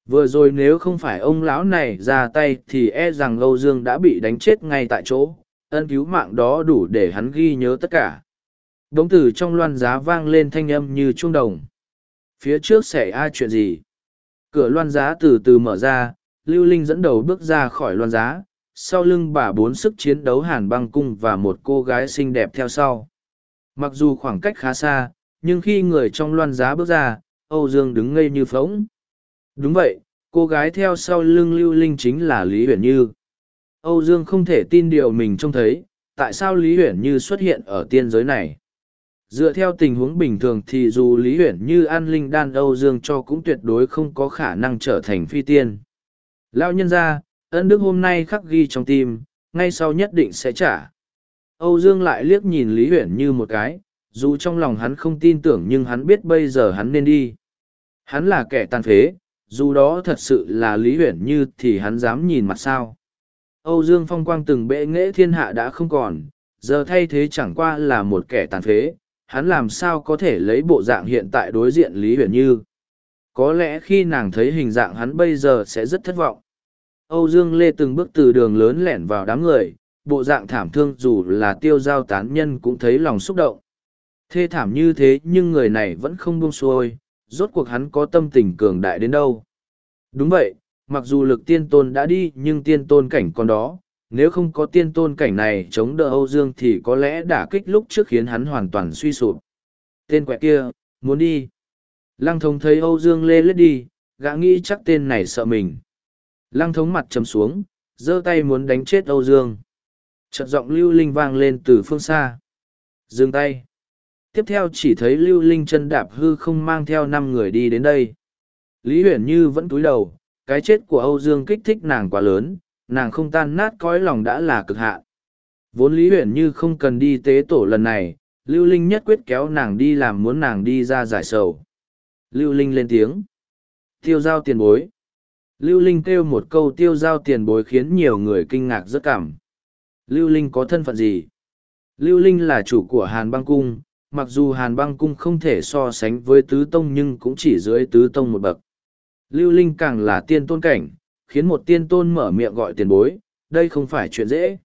Vừa rồi nếu không phải ông lão này ra tay thì e rằng Âu Dương đã bị đánh chết ngay tại chỗ, ân cứu mạng đó đủ để hắn ghi nhớ tất cả. Đống tử trong loan giá vang lên thanh âm như chuông đồng. Phía trước xảy ra chuyện gì? Cửa loan giá từ từ mở ra, Lưu Linh dẫn đầu bước ra khỏi loan giá, sau lưng bà bốn sức chiến đấu hàn băng cung và một cô gái xinh đẹp theo sau. Mặc dù khoảng cách khá xa, nhưng khi người trong loan giá bước ra, Âu Dương đứng ngây như phóng. Đúng vậy, cô gái theo sau lưng Lưu Linh chính là Lý Huyền Như. Âu Dương không thể tin điều mình trông thấy, tại sao Lý Huyền Như xuất hiện ở tiên giới này. Dựa theo tình huống bình thường thì dù Lý Huyền Như an linh đan Âu Dương cho cũng tuyệt đối không có khả năng trở thành phi tiên. Lão nhân ra, ân đức hôm nay khắc ghi trong tim, ngay sau nhất định sẽ trả. Âu Dương lại liếc nhìn Lý Huyền Như một cái, dù trong lòng hắn không tin tưởng nhưng hắn biết bây giờ hắn nên đi. Hắn là kẻ tàn phế, dù đó thật sự là Lý Huyền Như thì hắn dám nhìn mặt sao. Âu Dương Phong Quang từng bệ nghễ thiên hạ đã không còn, giờ thay thế chẳng qua là một kẻ tàn phế, hắn làm sao có thể lấy bộ dạng hiện tại đối diện Lý Huyền Như. Có lẽ khi nàng thấy hình dạng hắn bây giờ sẽ rất thất vọng. Âu Dương Lê từng bước từ đường lớn lẻn vào đám người, bộ dạng thảm thương dù là tiêu giao tán nhân cũng thấy lòng xúc động. Thê thảm như thế nhưng người này vẫn không buông xuôi, rốt cuộc hắn có tâm tình cường đại đến đâu. Đúng vậy, mặc dù lực tiên tôn đã đi nhưng tiên tôn cảnh còn đó, nếu không có tiên tôn cảnh này chống đỡ Âu Dương thì có lẽ đả kích lúc trước khiến hắn hoàn toàn suy sụp. Tên quẹ kia, muốn đi. Lăng Thông thấy Âu Dương lê lết đi, gã nghĩ chắc tên này sợ mình. Lăng thống mặt trầm xuống, giơ tay muốn đánh chết Âu Dương. Chợt giọng lưu linh vang lên từ phương xa. Dừng tay. Tiếp theo chỉ thấy lưu linh chân đạp hư không mang theo năm người đi đến đây. Lý huyền như vẫn cúi đầu, cái chết của Âu Dương kích thích nàng quá lớn, nàng không tan nát cõi lòng đã là cực hạn. Vốn Lý huyền như không cần đi tế tổ lần này, Lưu Linh nhất quyết kéo nàng đi làm muốn nàng đi ra giải sầu. Lưu Linh lên tiếng. Tiêu giao tiền bối. Lưu Linh kêu một câu tiêu giao tiền bối khiến nhiều người kinh ngạc rất cảm. Lưu Linh có thân phận gì? Lưu Linh là chủ của Hàn băng cung, mặc dù Hàn băng cung không thể so sánh với tứ tông nhưng cũng chỉ dưới tứ tông một bậc. Lưu Linh càng là tiên tôn cảnh, khiến một tiên tôn mở miệng gọi tiền bối, đây không phải chuyện dễ.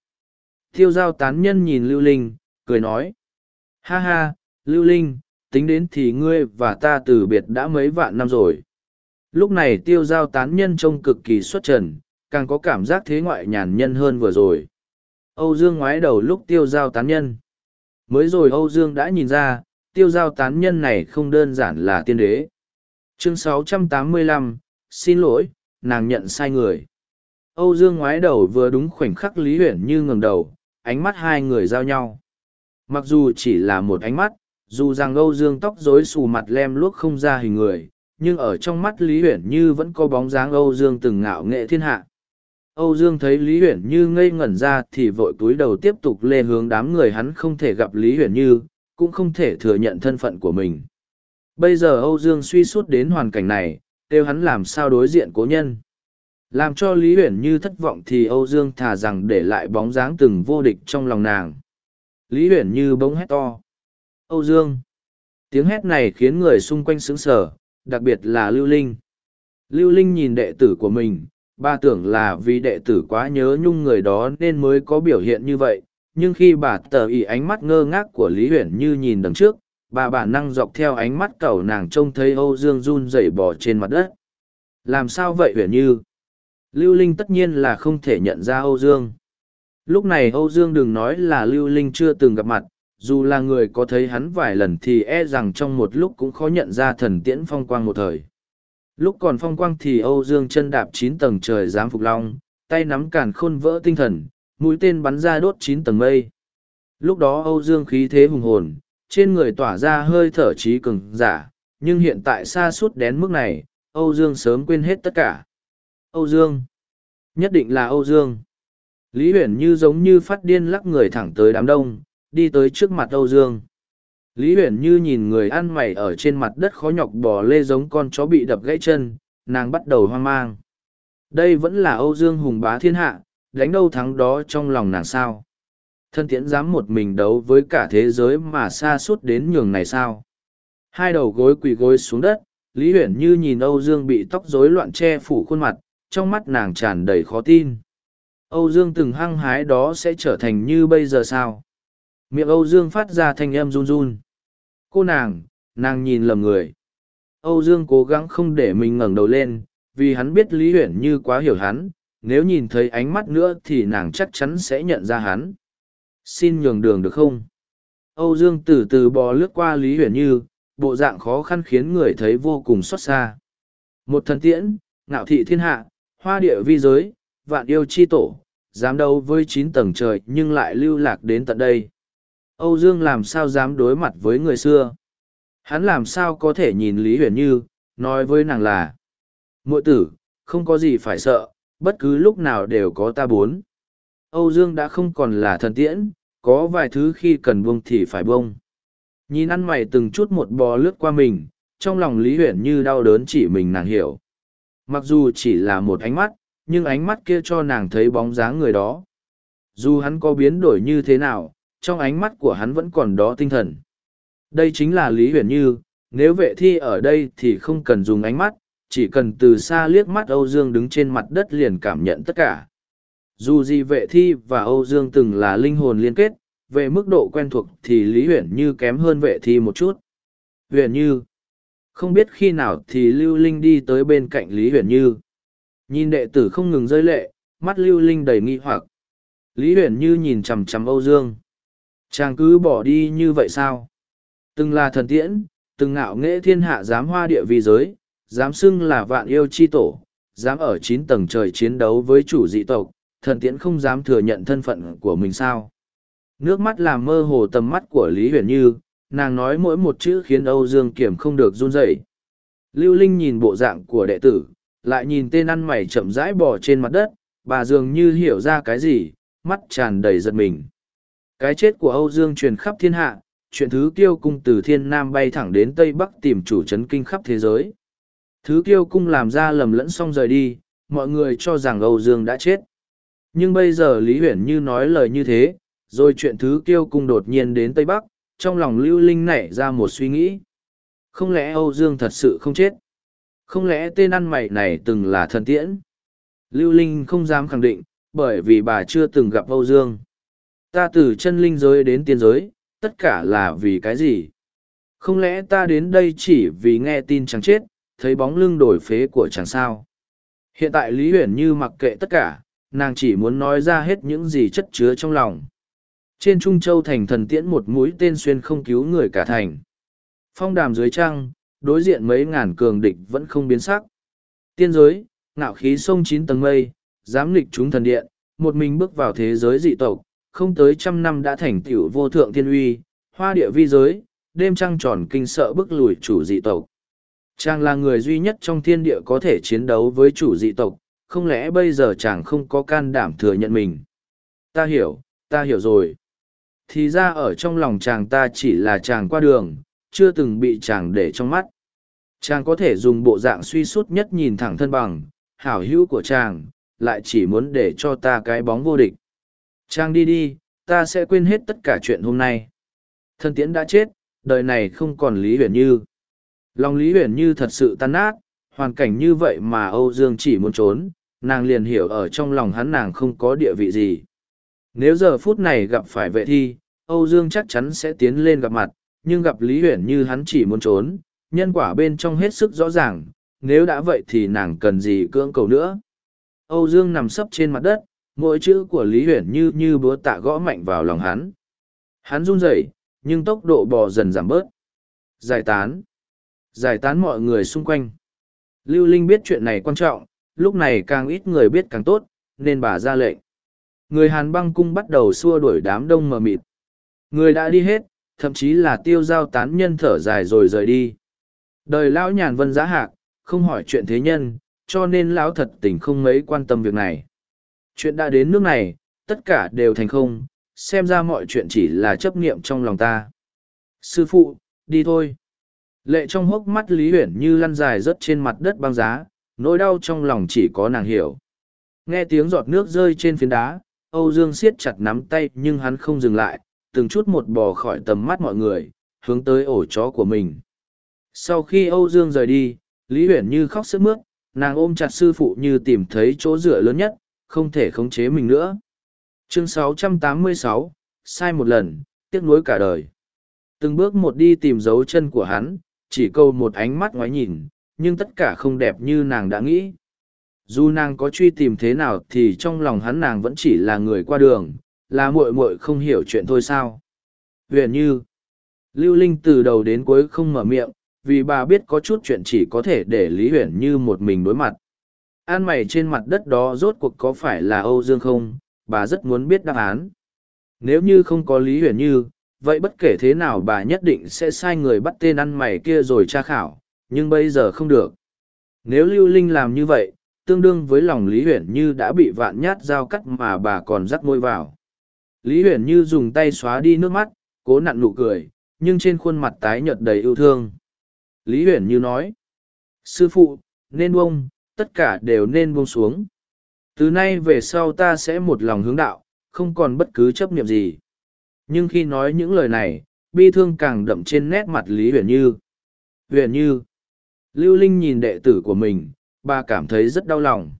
Tiêu giao tán nhân nhìn Lưu Linh, cười nói. Ha ha, Lưu Linh, tính đến thì ngươi và ta từ biệt đã mấy vạn năm rồi. Lúc này tiêu giao tán nhân trông cực kỳ xuất trần, càng có cảm giác thế ngoại nhàn nhân hơn vừa rồi. Âu Dương ngoái đầu lúc tiêu giao tán nhân. Mới rồi Âu Dương đã nhìn ra, tiêu giao tán nhân này không đơn giản là tiên đế. Chương 685, xin lỗi, nàng nhận sai người. Âu Dương ngoái đầu vừa đúng khoảnh khắc Lý Huyển Như ngẩng đầu, ánh mắt hai người giao nhau. Mặc dù chỉ là một ánh mắt, dù rằng Âu Dương tóc rối xù mặt lem luốc không ra hình người, nhưng ở trong mắt Lý Huyển Như vẫn có bóng dáng Âu Dương từng ngạo nghệ thiên hạ. Âu Dương thấy Lý Huyển Như ngây ngẩn ra thì vội túi đầu tiếp tục lê hướng đám người hắn không thể gặp Lý Huyển Như, cũng không thể thừa nhận thân phận của mình. Bây giờ Âu Dương suy sút đến hoàn cảnh này, kêu hắn làm sao đối diện cố nhân. Làm cho Lý Huyển Như thất vọng thì Âu Dương thà rằng để lại bóng dáng từng vô địch trong lòng nàng. Lý Huyển Như bỗng hét to. Âu Dương! Tiếng hét này khiến người xung quanh sững sờ, đặc biệt là Lưu Linh. Lưu Linh nhìn đệ tử của mình, bà tưởng là vì đệ tử quá nhớ nhung người đó nên mới có biểu hiện như vậy nhưng khi bà tờ ý ánh mắt ngơ ngác của lý huyển như nhìn đằng trước bà bản năng dọc theo ánh mắt cầu nàng trông thấy âu dương run rẩy bò trên mặt đất. Làm sao vậy huyển như? Lưu linh tất nhiên là không thể nhận ra âu dương. Lúc này âu dương đừng nói là lưu linh chưa từng gặp mặt dù là người có thấy hắn vài lần thì e rằng trong một lúc cũng khó nhận ra thần tiễn phong quang một thời Lúc còn phong quang thì Âu Dương chân đạp chín tầng trời giám phục long, tay nắm càn khôn vỡ tinh thần, mũi tên bắn ra đốt chín tầng mây. Lúc đó Âu Dương khí thế hùng hồn, trên người tỏa ra hơi thở trí cường giả, nhưng hiện tại xa suốt đến mức này, Âu Dương sớm quên hết tất cả. Âu Dương. Nhất định là Âu Dương. Lý Huyền như giống như phát điên lắc người thẳng tới đám đông, đi tới trước mặt Âu Dương. Lý Huyền như nhìn người ăn mày ở trên mặt đất khó nhọc bò lê giống con chó bị đập gãy chân, nàng bắt đầu hoang mang. Đây vẫn là Âu Dương hùng bá thiên hạ, đánh đâu thắng đó trong lòng nàng sao. Thân tiễn dám một mình đấu với cả thế giới mà xa suốt đến nhường này sao. Hai đầu gối quỳ gối xuống đất, Lý Huyền như nhìn Âu Dương bị tóc rối loạn che phủ khuôn mặt, trong mắt nàng tràn đầy khó tin. Âu Dương từng hăng hái đó sẽ trở thành như bây giờ sao? Miệng Âu Dương phát ra thanh âm run run. Cô nàng nàng nhìn lầm người. Âu dương cố gắng không để mình ngẩng đầu lên, vì hắn biết lý huyển như quá hiểu hắn, nếu nhìn thấy ánh mắt nữa thì nàng chắc chắn sẽ nhận ra hắn. Xin nhường đường được không? Âu dương từ từ bò lướt qua lý huyển như, bộ dạng khó khăn khiến người thấy vô cùng xót xa. Một thần tiễn, ngạo thị thiên hạ, hoa địa vi giới, vạn yêu chi tổ, dám đấu với chín tầng trời nhưng lại lưu lạc đến tận đây. Âu Dương làm sao dám đối mặt với người xưa? Hắn làm sao có thể nhìn Lý Huyền Như, nói với nàng là muội tử, không có gì phải sợ, bất cứ lúc nào đều có ta bốn. Âu Dương đã không còn là thần tiễn, có vài thứ khi cần buông thì phải buông. Nhìn ăn mày từng chút một bò lướt qua mình, trong lòng Lý Huyền Như đau đớn chỉ mình nàng hiểu. Mặc dù chỉ là một ánh mắt, nhưng ánh mắt kia cho nàng thấy bóng dáng người đó. Dù hắn có biến đổi như thế nào, trong ánh mắt của hắn vẫn còn đó tinh thần. Đây chính là Lý Huyền Như, nếu vệ thi ở đây thì không cần dùng ánh mắt, chỉ cần từ xa liếc mắt Âu Dương đứng trên mặt đất liền cảm nhận tất cả. Dù gì vệ thi và Âu Dương từng là linh hồn liên kết, về mức độ quen thuộc thì Lý Huyền Như kém hơn vệ thi một chút. Huyền Như Không biết khi nào thì Lưu Linh đi tới bên cạnh Lý Huyền Như. Nhìn đệ tử không ngừng rơi lệ, mắt Lưu Linh đầy nghi hoặc. Lý Huyền Như nhìn chằm chằm Âu Dương chàng cứ bỏ đi như vậy sao? Từng là thần tiễn, từng ngạo nghễ thiên hạ dám hoa địa vi giới dám xưng là vạn yêu chi tổ dám ở chín tầng trời chiến đấu với chủ dị tộc, thần tiễn không dám thừa nhận thân phận của mình sao? Nước mắt làm mơ hồ tầm mắt của lý huyền như, nàng nói mỗi một chữ khiến âu dương kiểm không được run rẩy. Lưu linh nhìn bộ dạng của đệ tử, lại nhìn tên ăn mày chậm rãi bỏ trên mặt đất, bà dường như hiểu ra cái gì, mắt tràn đầy giật mình cái chết của Âu Dương truyền khắp thiên hạ, chuyện thứ kiêu cung từ thiên nam bay thẳng đến tây bắc tìm chủ chấn kinh khắp thế giới. Thứ kiêu cung làm ra lầm lẫn xong rời đi, mọi người cho rằng Âu Dương đã chết. Nhưng bây giờ Lý Huyển như nói lời như thế, rồi chuyện thứ kiêu cung đột nhiên đến tây bắc, trong lòng Lưu Linh nảy ra một suy nghĩ. Không lẽ Âu Dương thật sự không chết? Không lẽ tên ăn mày này từng là thần tiễn? Lưu Linh không dám khẳng định, bởi vì bà chưa từng gặp Âu Dương. Ta từ chân linh giới đến tiên giới, tất cả là vì cái gì? Không lẽ ta đến đây chỉ vì nghe tin chàng chết, thấy bóng lưng đổi phế của chàng sao? Hiện tại Lý Huyền Như mặc kệ tất cả, nàng chỉ muốn nói ra hết những gì chất chứa trong lòng. Trên Trung Châu thành thần tiễn một mũi tên xuyên không cứu người cả thành. Phong đàm dưới trăng, đối diện mấy ngàn cường địch vẫn không biến sắc. Tiên giới, ngạo khí sông chín tầng mây, dám nghịch chúng thần điện, một mình bước vào thế giới dị tộc, không tới trăm năm đã thành tựu vô thượng thiên uy, hoa địa vi giới, đêm trăng tròn kinh sợ bức lùi chủ dị tộc. Chàng là người duy nhất trong thiên địa có thể chiến đấu với chủ dị tộc, không lẽ bây giờ chàng không có can đảm thừa nhận mình? Ta hiểu, ta hiểu rồi. Thì ra ở trong lòng chàng ta chỉ là chàng qua đường, chưa từng bị chàng để trong mắt. Chàng có thể dùng bộ dạng suy sút nhất nhìn thẳng thân bằng, hảo hữu của chàng, lại chỉ muốn để cho ta cái bóng vô địch. Trang đi đi, ta sẽ quên hết tất cả chuyện hôm nay. Thân tiễn đã chết, đời này không còn Lý Huyền Như. Lòng Lý Huyền Như thật sự tan nát, hoàn cảnh như vậy mà Âu Dương chỉ muốn trốn, nàng liền hiểu ở trong lòng hắn nàng không có địa vị gì. Nếu giờ phút này gặp phải vệ thi, Âu Dương chắc chắn sẽ tiến lên gặp mặt, nhưng gặp Lý Huyền Như hắn chỉ muốn trốn, nhân quả bên trong hết sức rõ ràng, nếu đã vậy thì nàng cần gì cưỡng cầu nữa. Âu Dương nằm sấp trên mặt đất, mỗi chữ của Lý Huyền Như như búa tạ gõ mạnh vào lòng hắn. Hắn run rẩy, nhưng tốc độ bò dần giảm bớt. Giải tán. Giải tán mọi người xung quanh. Lưu Linh biết chuyện này quan trọng, lúc này càng ít người biết càng tốt, nên bà ra lệnh. Người Hàn băng cung bắt đầu xua đuổi đám đông mờ mịt. Người đã đi hết, thậm chí là tiêu giao tán nhân thở dài rồi rời đi. Đời lão nhàn vân giá hạc, không hỏi chuyện thế nhân, cho nên lão thật tình không mấy quan tâm việc này. Chuyện đã đến nước này, tất cả đều thành không, xem ra mọi chuyện chỉ là chấp niệm trong lòng ta. Sư phụ, đi thôi. Lệ trong hốc mắt Lý Huyển như lăn dài rớt trên mặt đất băng giá, nỗi đau trong lòng chỉ có nàng hiểu. Nghe tiếng giọt nước rơi trên phiến đá, Âu Dương siết chặt nắm tay nhưng hắn không dừng lại, từng chút một bò khỏi tầm mắt mọi người, hướng tới ổ chó của mình. Sau khi Âu Dương rời đi, Lý Huyển như khóc sức mướt, nàng ôm chặt sư phụ như tìm thấy chỗ dựa lớn nhất, không thể khống chế mình nữa. Chương 686, sai một lần, tiếc nuối cả đời. Từng bước một đi tìm dấu chân của hắn, chỉ câu một ánh mắt ngoái nhìn, nhưng tất cả không đẹp như nàng đã nghĩ. Dù nàng có truy tìm thế nào thì trong lòng hắn nàng vẫn chỉ là người qua đường, là muội muội không hiểu chuyện thôi sao. Huyền như, Lưu Linh từ đầu đến cuối không mở miệng, vì bà biết có chút chuyện chỉ có thể để Lý Huyền như một mình đối mặt. An mày trên mặt đất đó rốt cuộc có phải là Âu Dương không, bà rất muốn biết đáp án. Nếu như không có Lý Huyền như, vậy bất kể thế nào bà nhất định sẽ sai người bắt tên ăn mày kia rồi tra khảo, nhưng bây giờ không được. Nếu Lưu Linh làm như vậy, tương đương với lòng Lý Huyền Như đã bị vạn nhát dao cắt mà bà còn rắc môi vào. Lý Huyền Như dùng tay xóa đi nước mắt, cố nặn nụ cười, nhưng trên khuôn mặt tái nhợt đầy yêu thương. Lý Huyền Như nói, Sư phụ, nên buông, tất cả đều nên buông xuống. Từ nay về sau ta sẽ một lòng hướng đạo, không còn bất cứ chấp niệm gì. Nhưng khi nói những lời này, bi thương càng đậm trên nét mặt Lý Huyền Như. Huyền Như. Lưu Linh nhìn đệ tử của mình, bà cảm thấy rất đau lòng.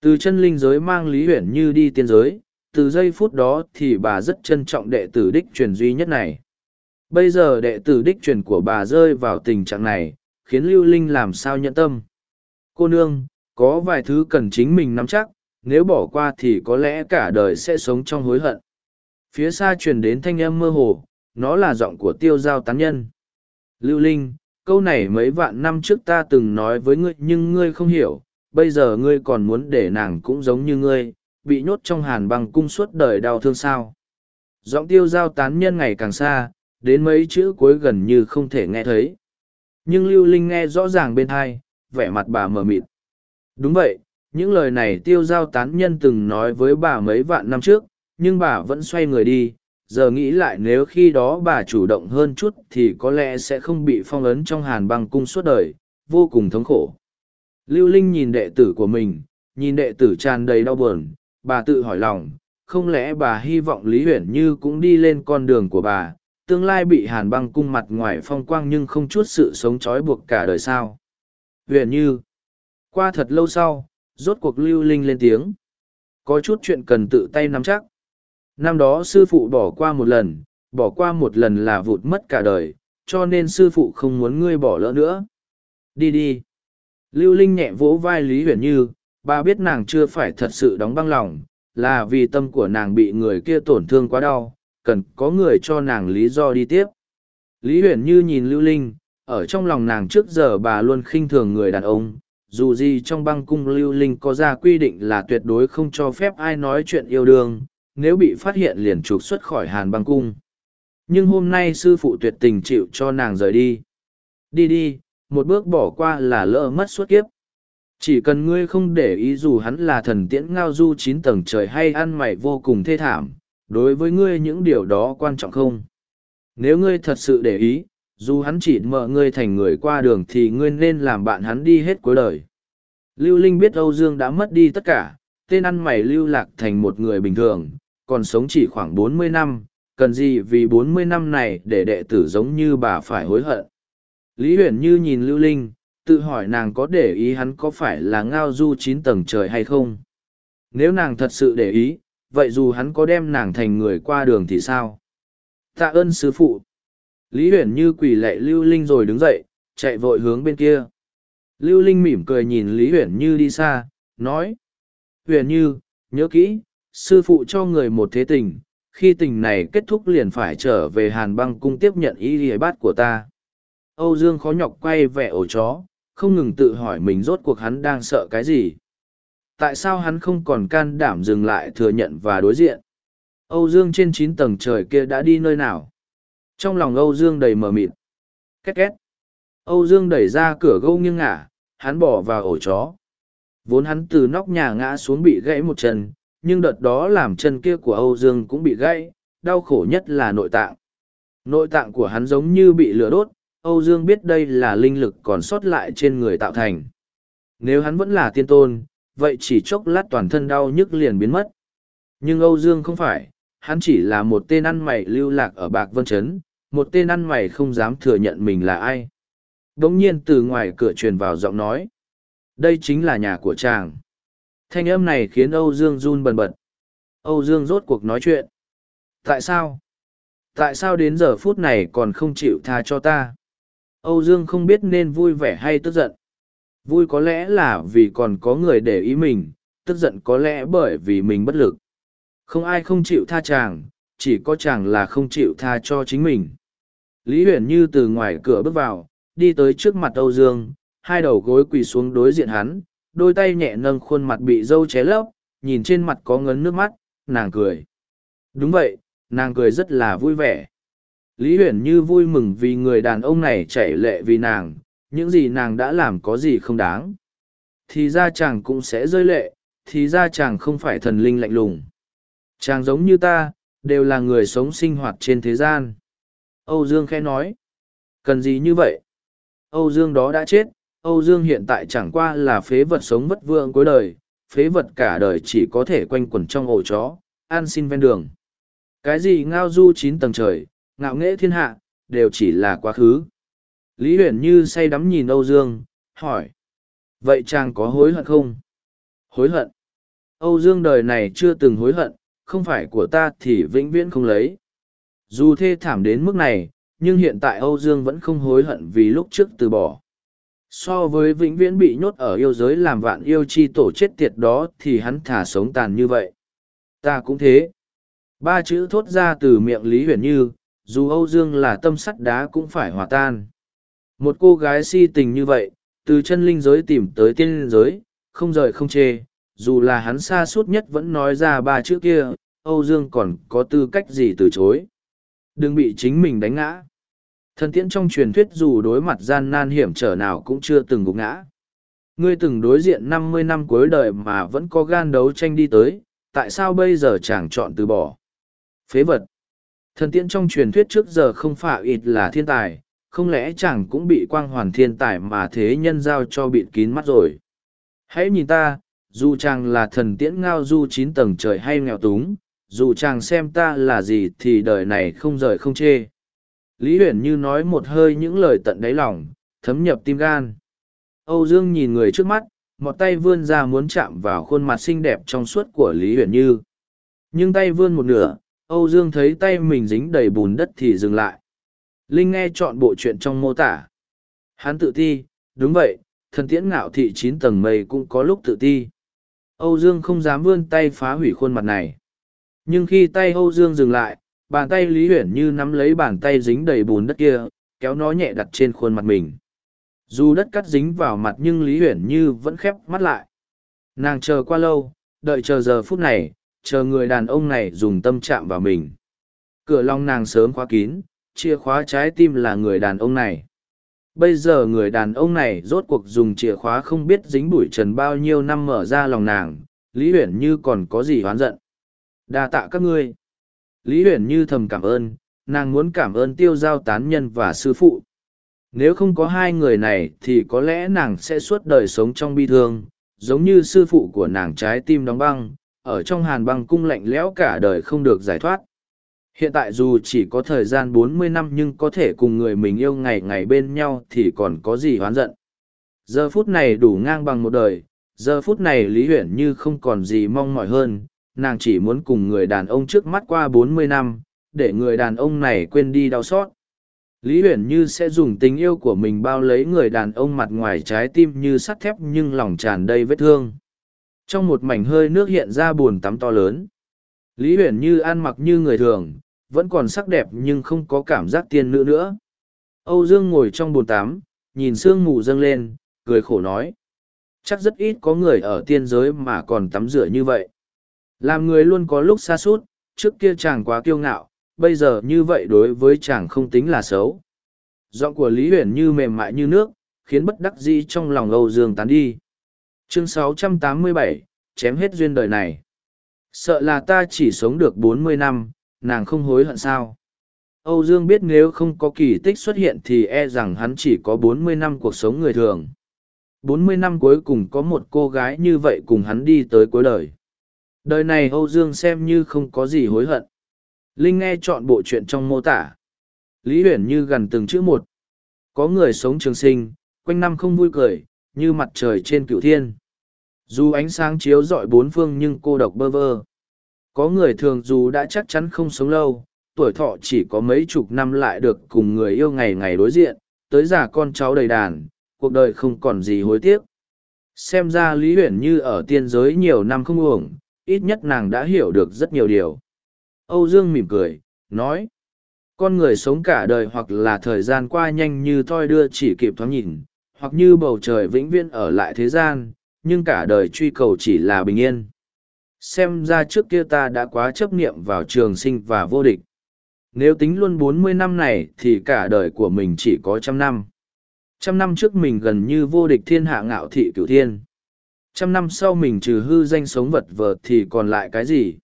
Từ chân linh giới mang Lý Huyền Như đi tiên giới, từ giây phút đó thì bà rất trân trọng đệ tử đích truyền duy nhất này. Bây giờ đệ tử đích truyền của bà rơi vào tình trạng này, khiến Lưu Linh làm sao nhẫn tâm. Cô nương, có vài thứ cần chính mình nắm chắc, nếu bỏ qua thì có lẽ cả đời sẽ sống trong hối hận. Phía xa truyền đến thanh âm mơ hồ, nó là giọng của tiêu giao tán nhân. Lưu Linh, câu này mấy vạn năm trước ta từng nói với ngươi nhưng ngươi không hiểu, bây giờ ngươi còn muốn để nàng cũng giống như ngươi, bị nhốt trong hàn băng cung suốt đời đau thương sao. Giọng tiêu giao tán nhân ngày càng xa, đến mấy chữ cuối gần như không thể nghe thấy. Nhưng Lưu Linh nghe rõ ràng bên hai, vẻ mặt bà mờ mịt. Đúng vậy, những lời này tiêu giao tán nhân từng nói với bà mấy vạn năm trước, nhưng bà vẫn xoay người đi giờ nghĩ lại nếu khi đó bà chủ động hơn chút thì có lẽ sẽ không bị phong ấn trong hàn băng cung suốt đời vô cùng thống khổ lưu linh nhìn đệ tử của mình nhìn đệ tử tràn đầy đau buồn bà tự hỏi lòng không lẽ bà hy vọng lý huyền như cũng đi lên con đường của bà tương lai bị hàn băng cung mặt ngoài phong quang nhưng không chút sự sống trói buộc cả đời sao huyền như qua thật lâu sau rốt cuộc lưu linh lên tiếng có chút chuyện cần tự tay nắm chắc Năm đó sư phụ bỏ qua một lần, bỏ qua một lần là vụt mất cả đời, cho nên sư phụ không muốn ngươi bỏ lỡ nữa. Đi đi. Lưu Linh nhẹ vỗ vai Lý Huyền Như, bà biết nàng chưa phải thật sự đóng băng lòng, là vì tâm của nàng bị người kia tổn thương quá đau, cần có người cho nàng lý do đi tiếp. Lý Huyền Như nhìn Lưu Linh, ở trong lòng nàng trước giờ bà luôn khinh thường người đàn ông, dù gì trong băng cung Lưu Linh có ra quy định là tuyệt đối không cho phép ai nói chuyện yêu đương, nếu bị phát hiện liền trục xuất khỏi hàn băng cung. Nhưng hôm nay sư phụ tuyệt tình chịu cho nàng rời đi. Đi đi, một bước bỏ qua là lỡ mất suốt kiếp. Chỉ cần ngươi không để ý dù hắn là thần tiễn ngao du chín tầng trời hay ăn mày vô cùng thê thảm, đối với ngươi những điều đó quan trọng không? Nếu ngươi thật sự để ý, dù hắn chỉ mợ ngươi thành người qua đường thì ngươi nên làm bạn hắn đi hết cuối đời. Lưu Linh biết Âu Dương đã mất đi tất cả, tên ăn mày lưu lạc thành một người bình thường, còn sống chỉ khoảng bốn mươi năm, cần gì vì bốn mươi năm này để đệ tử giống như bà phải hối hận. Lý Huyền Như nhìn Lưu Linh, tự hỏi nàng có để ý hắn có phải là ngao du chín tầng trời hay không. Nếu nàng thật sự để ý, vậy dù hắn có đem nàng thành người qua đường thì sao? Tạ ơn sư phụ. Lý Huyền Như quỳ lệ Lưu Linh rồi đứng dậy, chạy vội hướng bên kia. Lưu Linh mỉm cười nhìn Lý Huyền Như đi xa, nói. Huyền Như, nhớ kỹ, sư phụ cho người một thế tình, khi tình này kết thúc liền phải trở về Hàn băng cung tiếp nhận ý ghi bát của ta. Âu Dương khó nhọc quay vẻ ổ chó, không ngừng tự hỏi mình rốt cuộc hắn đang sợ cái gì. Tại sao hắn không còn can đảm dừng lại thừa nhận và đối diện? Âu Dương trên chín tầng trời kia đã đi nơi nào? Trong lòng Âu Dương đầy mờ mịt. Két két. Âu Dương đẩy ra cửa gâu nghiêng ngả, hắn bỏ vào ổ chó. Vốn hắn từ nóc nhà ngã xuống bị gãy một chân, nhưng đợt đó làm chân kia của Âu Dương cũng bị gãy, đau khổ nhất là nội tạng. Nội tạng của hắn giống như bị lửa đốt, Âu Dương biết đây là linh lực còn sót lại trên người tạo thành. Nếu hắn vẫn là tiên tôn, vậy chỉ chốc lát toàn thân đau nhức liền biến mất. Nhưng Âu Dương không phải, hắn chỉ là một tên ăn mày lưu lạc ở Bạc Vân Trấn, một tên ăn mày không dám thừa nhận mình là ai. Đống nhiên từ ngoài cửa truyền vào giọng nói. Đây chính là nhà của chàng. Thanh âm này khiến Âu Dương run bần bật. Âu Dương rốt cuộc nói chuyện. Tại sao? Tại sao đến giờ phút này còn không chịu tha cho ta? Âu Dương không biết nên vui vẻ hay tức giận. Vui có lẽ là vì còn có người để ý mình, tức giận có lẽ bởi vì mình bất lực. Không ai không chịu tha chàng, chỉ có chàng là không chịu tha cho chính mình. Lý Huyền Như từ ngoài cửa bước vào, đi tới trước mặt Âu Dương, hai đầu gối quỳ xuống đối diện hắn, đôi tay nhẹ nâng khuôn mặt bị dâu ché lấp, nhìn trên mặt có ngấn nước mắt, nàng cười. Đúng vậy, nàng cười rất là vui vẻ. Lý Huyền Như vui mừng vì người đàn ông này chảy lệ vì nàng, những gì nàng đã làm có gì không đáng. Thì ra chàng cũng sẽ rơi lệ, thì ra chàng không phải thần linh lạnh lùng. Chàng giống như ta, đều là người sống sinh hoạt trên thế gian. Âu Dương khẽ nói. Cần gì như vậy? Âu Dương đó đã chết, Âu Dương hiện tại chẳng qua là phế vật sống vất vượng cuối đời, phế vật cả đời chỉ có thể quanh quẩn trong ổ chó, An xin ven đường. Cái gì ngao du chín tầng trời, ngạo nghễ thiên hạ, đều chỉ là quá khứ. Lý Huyền Như say đắm nhìn Âu Dương, hỏi. Vậy chàng có hối hận không? Hối hận. Âu Dương đời này chưa từng hối hận, không phải của ta thì vĩnh viễn không lấy. Dù thê thảm đến mức này, nhưng hiện tại Âu Dương vẫn không hối hận vì lúc trước từ bỏ. So với vĩnh viễn bị nhốt ở yêu giới làm vạn yêu chi tổ chết tiệt đó thì hắn thả sống tàn như vậy. Ta cũng thế. Ba chữ thốt ra từ miệng Lý Huyền Như, dù Âu Dương là tâm sắt đá cũng phải hòa tan. Một cô gái si tình như vậy, từ chân linh giới tìm tới tiên linh giới, không rời không chê, dù là hắn xa suốt nhất vẫn nói ra ba chữ kia, Âu Dương còn có tư cách gì từ chối. Đừng bị chính mình đánh ngã. Thần tiễn trong truyền thuyết dù đối mặt gian nan hiểm trở nào cũng chưa từng gục ngã. Ngươi từng đối diện năm mươi năm cuối đời mà vẫn có gan đấu tranh đi tới, tại sao bây giờ chàng chọn từ bỏ? Phế vật. Thần tiễn trong truyền thuyết trước giờ không phải ít là thiên tài, không lẽ chàng cũng bị quang hoàn thiên tài mà thế nhân giao cho bịt kín mắt rồi? Hãy nhìn ta, dù chàng là thần tiễn ngao du chín tầng trời hay nghèo túng, dù chàng xem ta là gì thì đời này không rời không chê. Lý Huyền như nói một hơi những lời tận đáy lòng, thấm nhập tim gan. Âu Dương nhìn người trước mắt, một tay vươn ra muốn chạm vào khuôn mặt xinh đẹp trong suốt của Lý Huyền Như. Nhưng tay vươn một nửa, Âu Dương thấy tay mình dính đầy bùn đất thì dừng lại. Linh nghe chọn bộ chuyện trong mô tả. Hắn tự ti, đúng vậy, thần tiễn ngạo thị chín tầng mây cũng có lúc tự ti. Âu Dương không dám vươn tay phá hủy khuôn mặt này. Nhưng khi tay Âu Dương dừng lại, bàn tay Lý Huyển như nắm lấy bàn tay dính đầy bùn đất kia, kéo nó nhẹ đặt trên khuôn mặt mình. Dù đất cắt dính vào mặt nhưng Lý Huyển như vẫn khép mắt lại. Nàng chờ qua lâu, đợi chờ giờ phút này, chờ người đàn ông này dùng tâm chạm vào mình. Cửa lòng nàng sớm khóa kín, chìa khóa trái tim là người đàn ông này. Bây giờ người đàn ông này rốt cuộc dùng chìa khóa không biết dính bụi trần bao nhiêu năm mở ra lòng nàng, Lý Huyển như còn có gì oán giận đa tạ các ngươi. Lý Huyển như thầm cảm ơn, nàng muốn cảm ơn tiêu giao tán nhân và sư phụ. Nếu không có hai người này thì có lẽ nàng sẽ suốt đời sống trong bi thương, giống như sư phụ của nàng trái tim đóng băng, ở trong hàn băng cung lạnh lẽo cả đời không được giải thoát. Hiện tại dù chỉ có thời gian bốn mươi năm nhưng có thể cùng người mình yêu ngày ngày bên nhau thì còn có gì hoán giận. Giờ phút này đủ ngang bằng một đời, giờ phút này Lý Huyển như không còn gì mong mỏi hơn, nàng chỉ muốn cùng người đàn ông trước mắt qua bốn mươi năm, để người đàn ông này quên đi đau xót. Lý Huyền Như sẽ dùng tình yêu của mình bao lấy người đàn ông mặt ngoài trái tim như sắt thép nhưng lòng tràn đầy vết thương. Trong một mảnh hơi nước hiện ra buồn tắm to lớn. Lý Huyền Như ăn mặc như người thường, vẫn còn sắc đẹp nhưng không có cảm giác tiên nữ nữa. Âu Dương ngồi trong bồn tắm, nhìn sương mù dâng lên, cười khổ nói. Chắc rất ít có người ở tiên giới mà còn tắm rửa như vậy. Làm người luôn có lúc xa suốt, trước kia chàng quá kiêu ngạo, bây giờ như vậy đối với chàng không tính là xấu. Giọng của Lý Huyền như mềm mại như nước, khiến bất đắc dĩ trong lòng Âu Dương tán đi. Chương 687, chém hết duyên đời này. Sợ là ta chỉ sống được bốn mươi năm, nàng không hối hận sao. Âu Dương biết nếu không có kỳ tích xuất hiện thì e rằng hắn chỉ có bốn mươi năm cuộc sống người thường. Bốn mươi năm cuối cùng có một cô gái như vậy cùng hắn đi tới cuối đời. Đời này Âu Dương xem như không có gì hối hận. Linh nghe chọn bộ chuyện trong mô tả. Lý Huyền như gần từng chữ một. Có người sống trường sinh, quanh năm không vui cười, như mặt trời trên cửu thiên. Dù ánh sáng chiếu rọi bốn phương nhưng cô độc bơ vơ. Có người thường dù đã chắc chắn không sống lâu, tuổi thọ chỉ có mấy chục năm lại được cùng người yêu ngày ngày đối diện, tới già con cháu đầy đàn, cuộc đời không còn gì hối tiếc. Xem ra Lý Huyền như ở tiên giới nhiều năm không uổng, ít nhất nàng đã hiểu được rất nhiều điều. Âu Dương mỉm cười, nói, con người sống cả đời hoặc là thời gian qua nhanh như thoi đưa chỉ kịp thoáng nhìn, hoặc như bầu trời vĩnh viễn ở lại thế gian, nhưng cả đời truy cầu chỉ là bình yên. Xem ra trước kia ta đã quá chấp niệm vào trường sinh và vô địch. Nếu tính luôn bốn mươi năm này thì cả đời của mình chỉ có trăm năm. Trăm năm trước mình gần như vô địch thiên hạ ngạo thị cửu thiên. Trăm năm sau mình trừ hư danh sống vật vờ thì còn lại cái gì?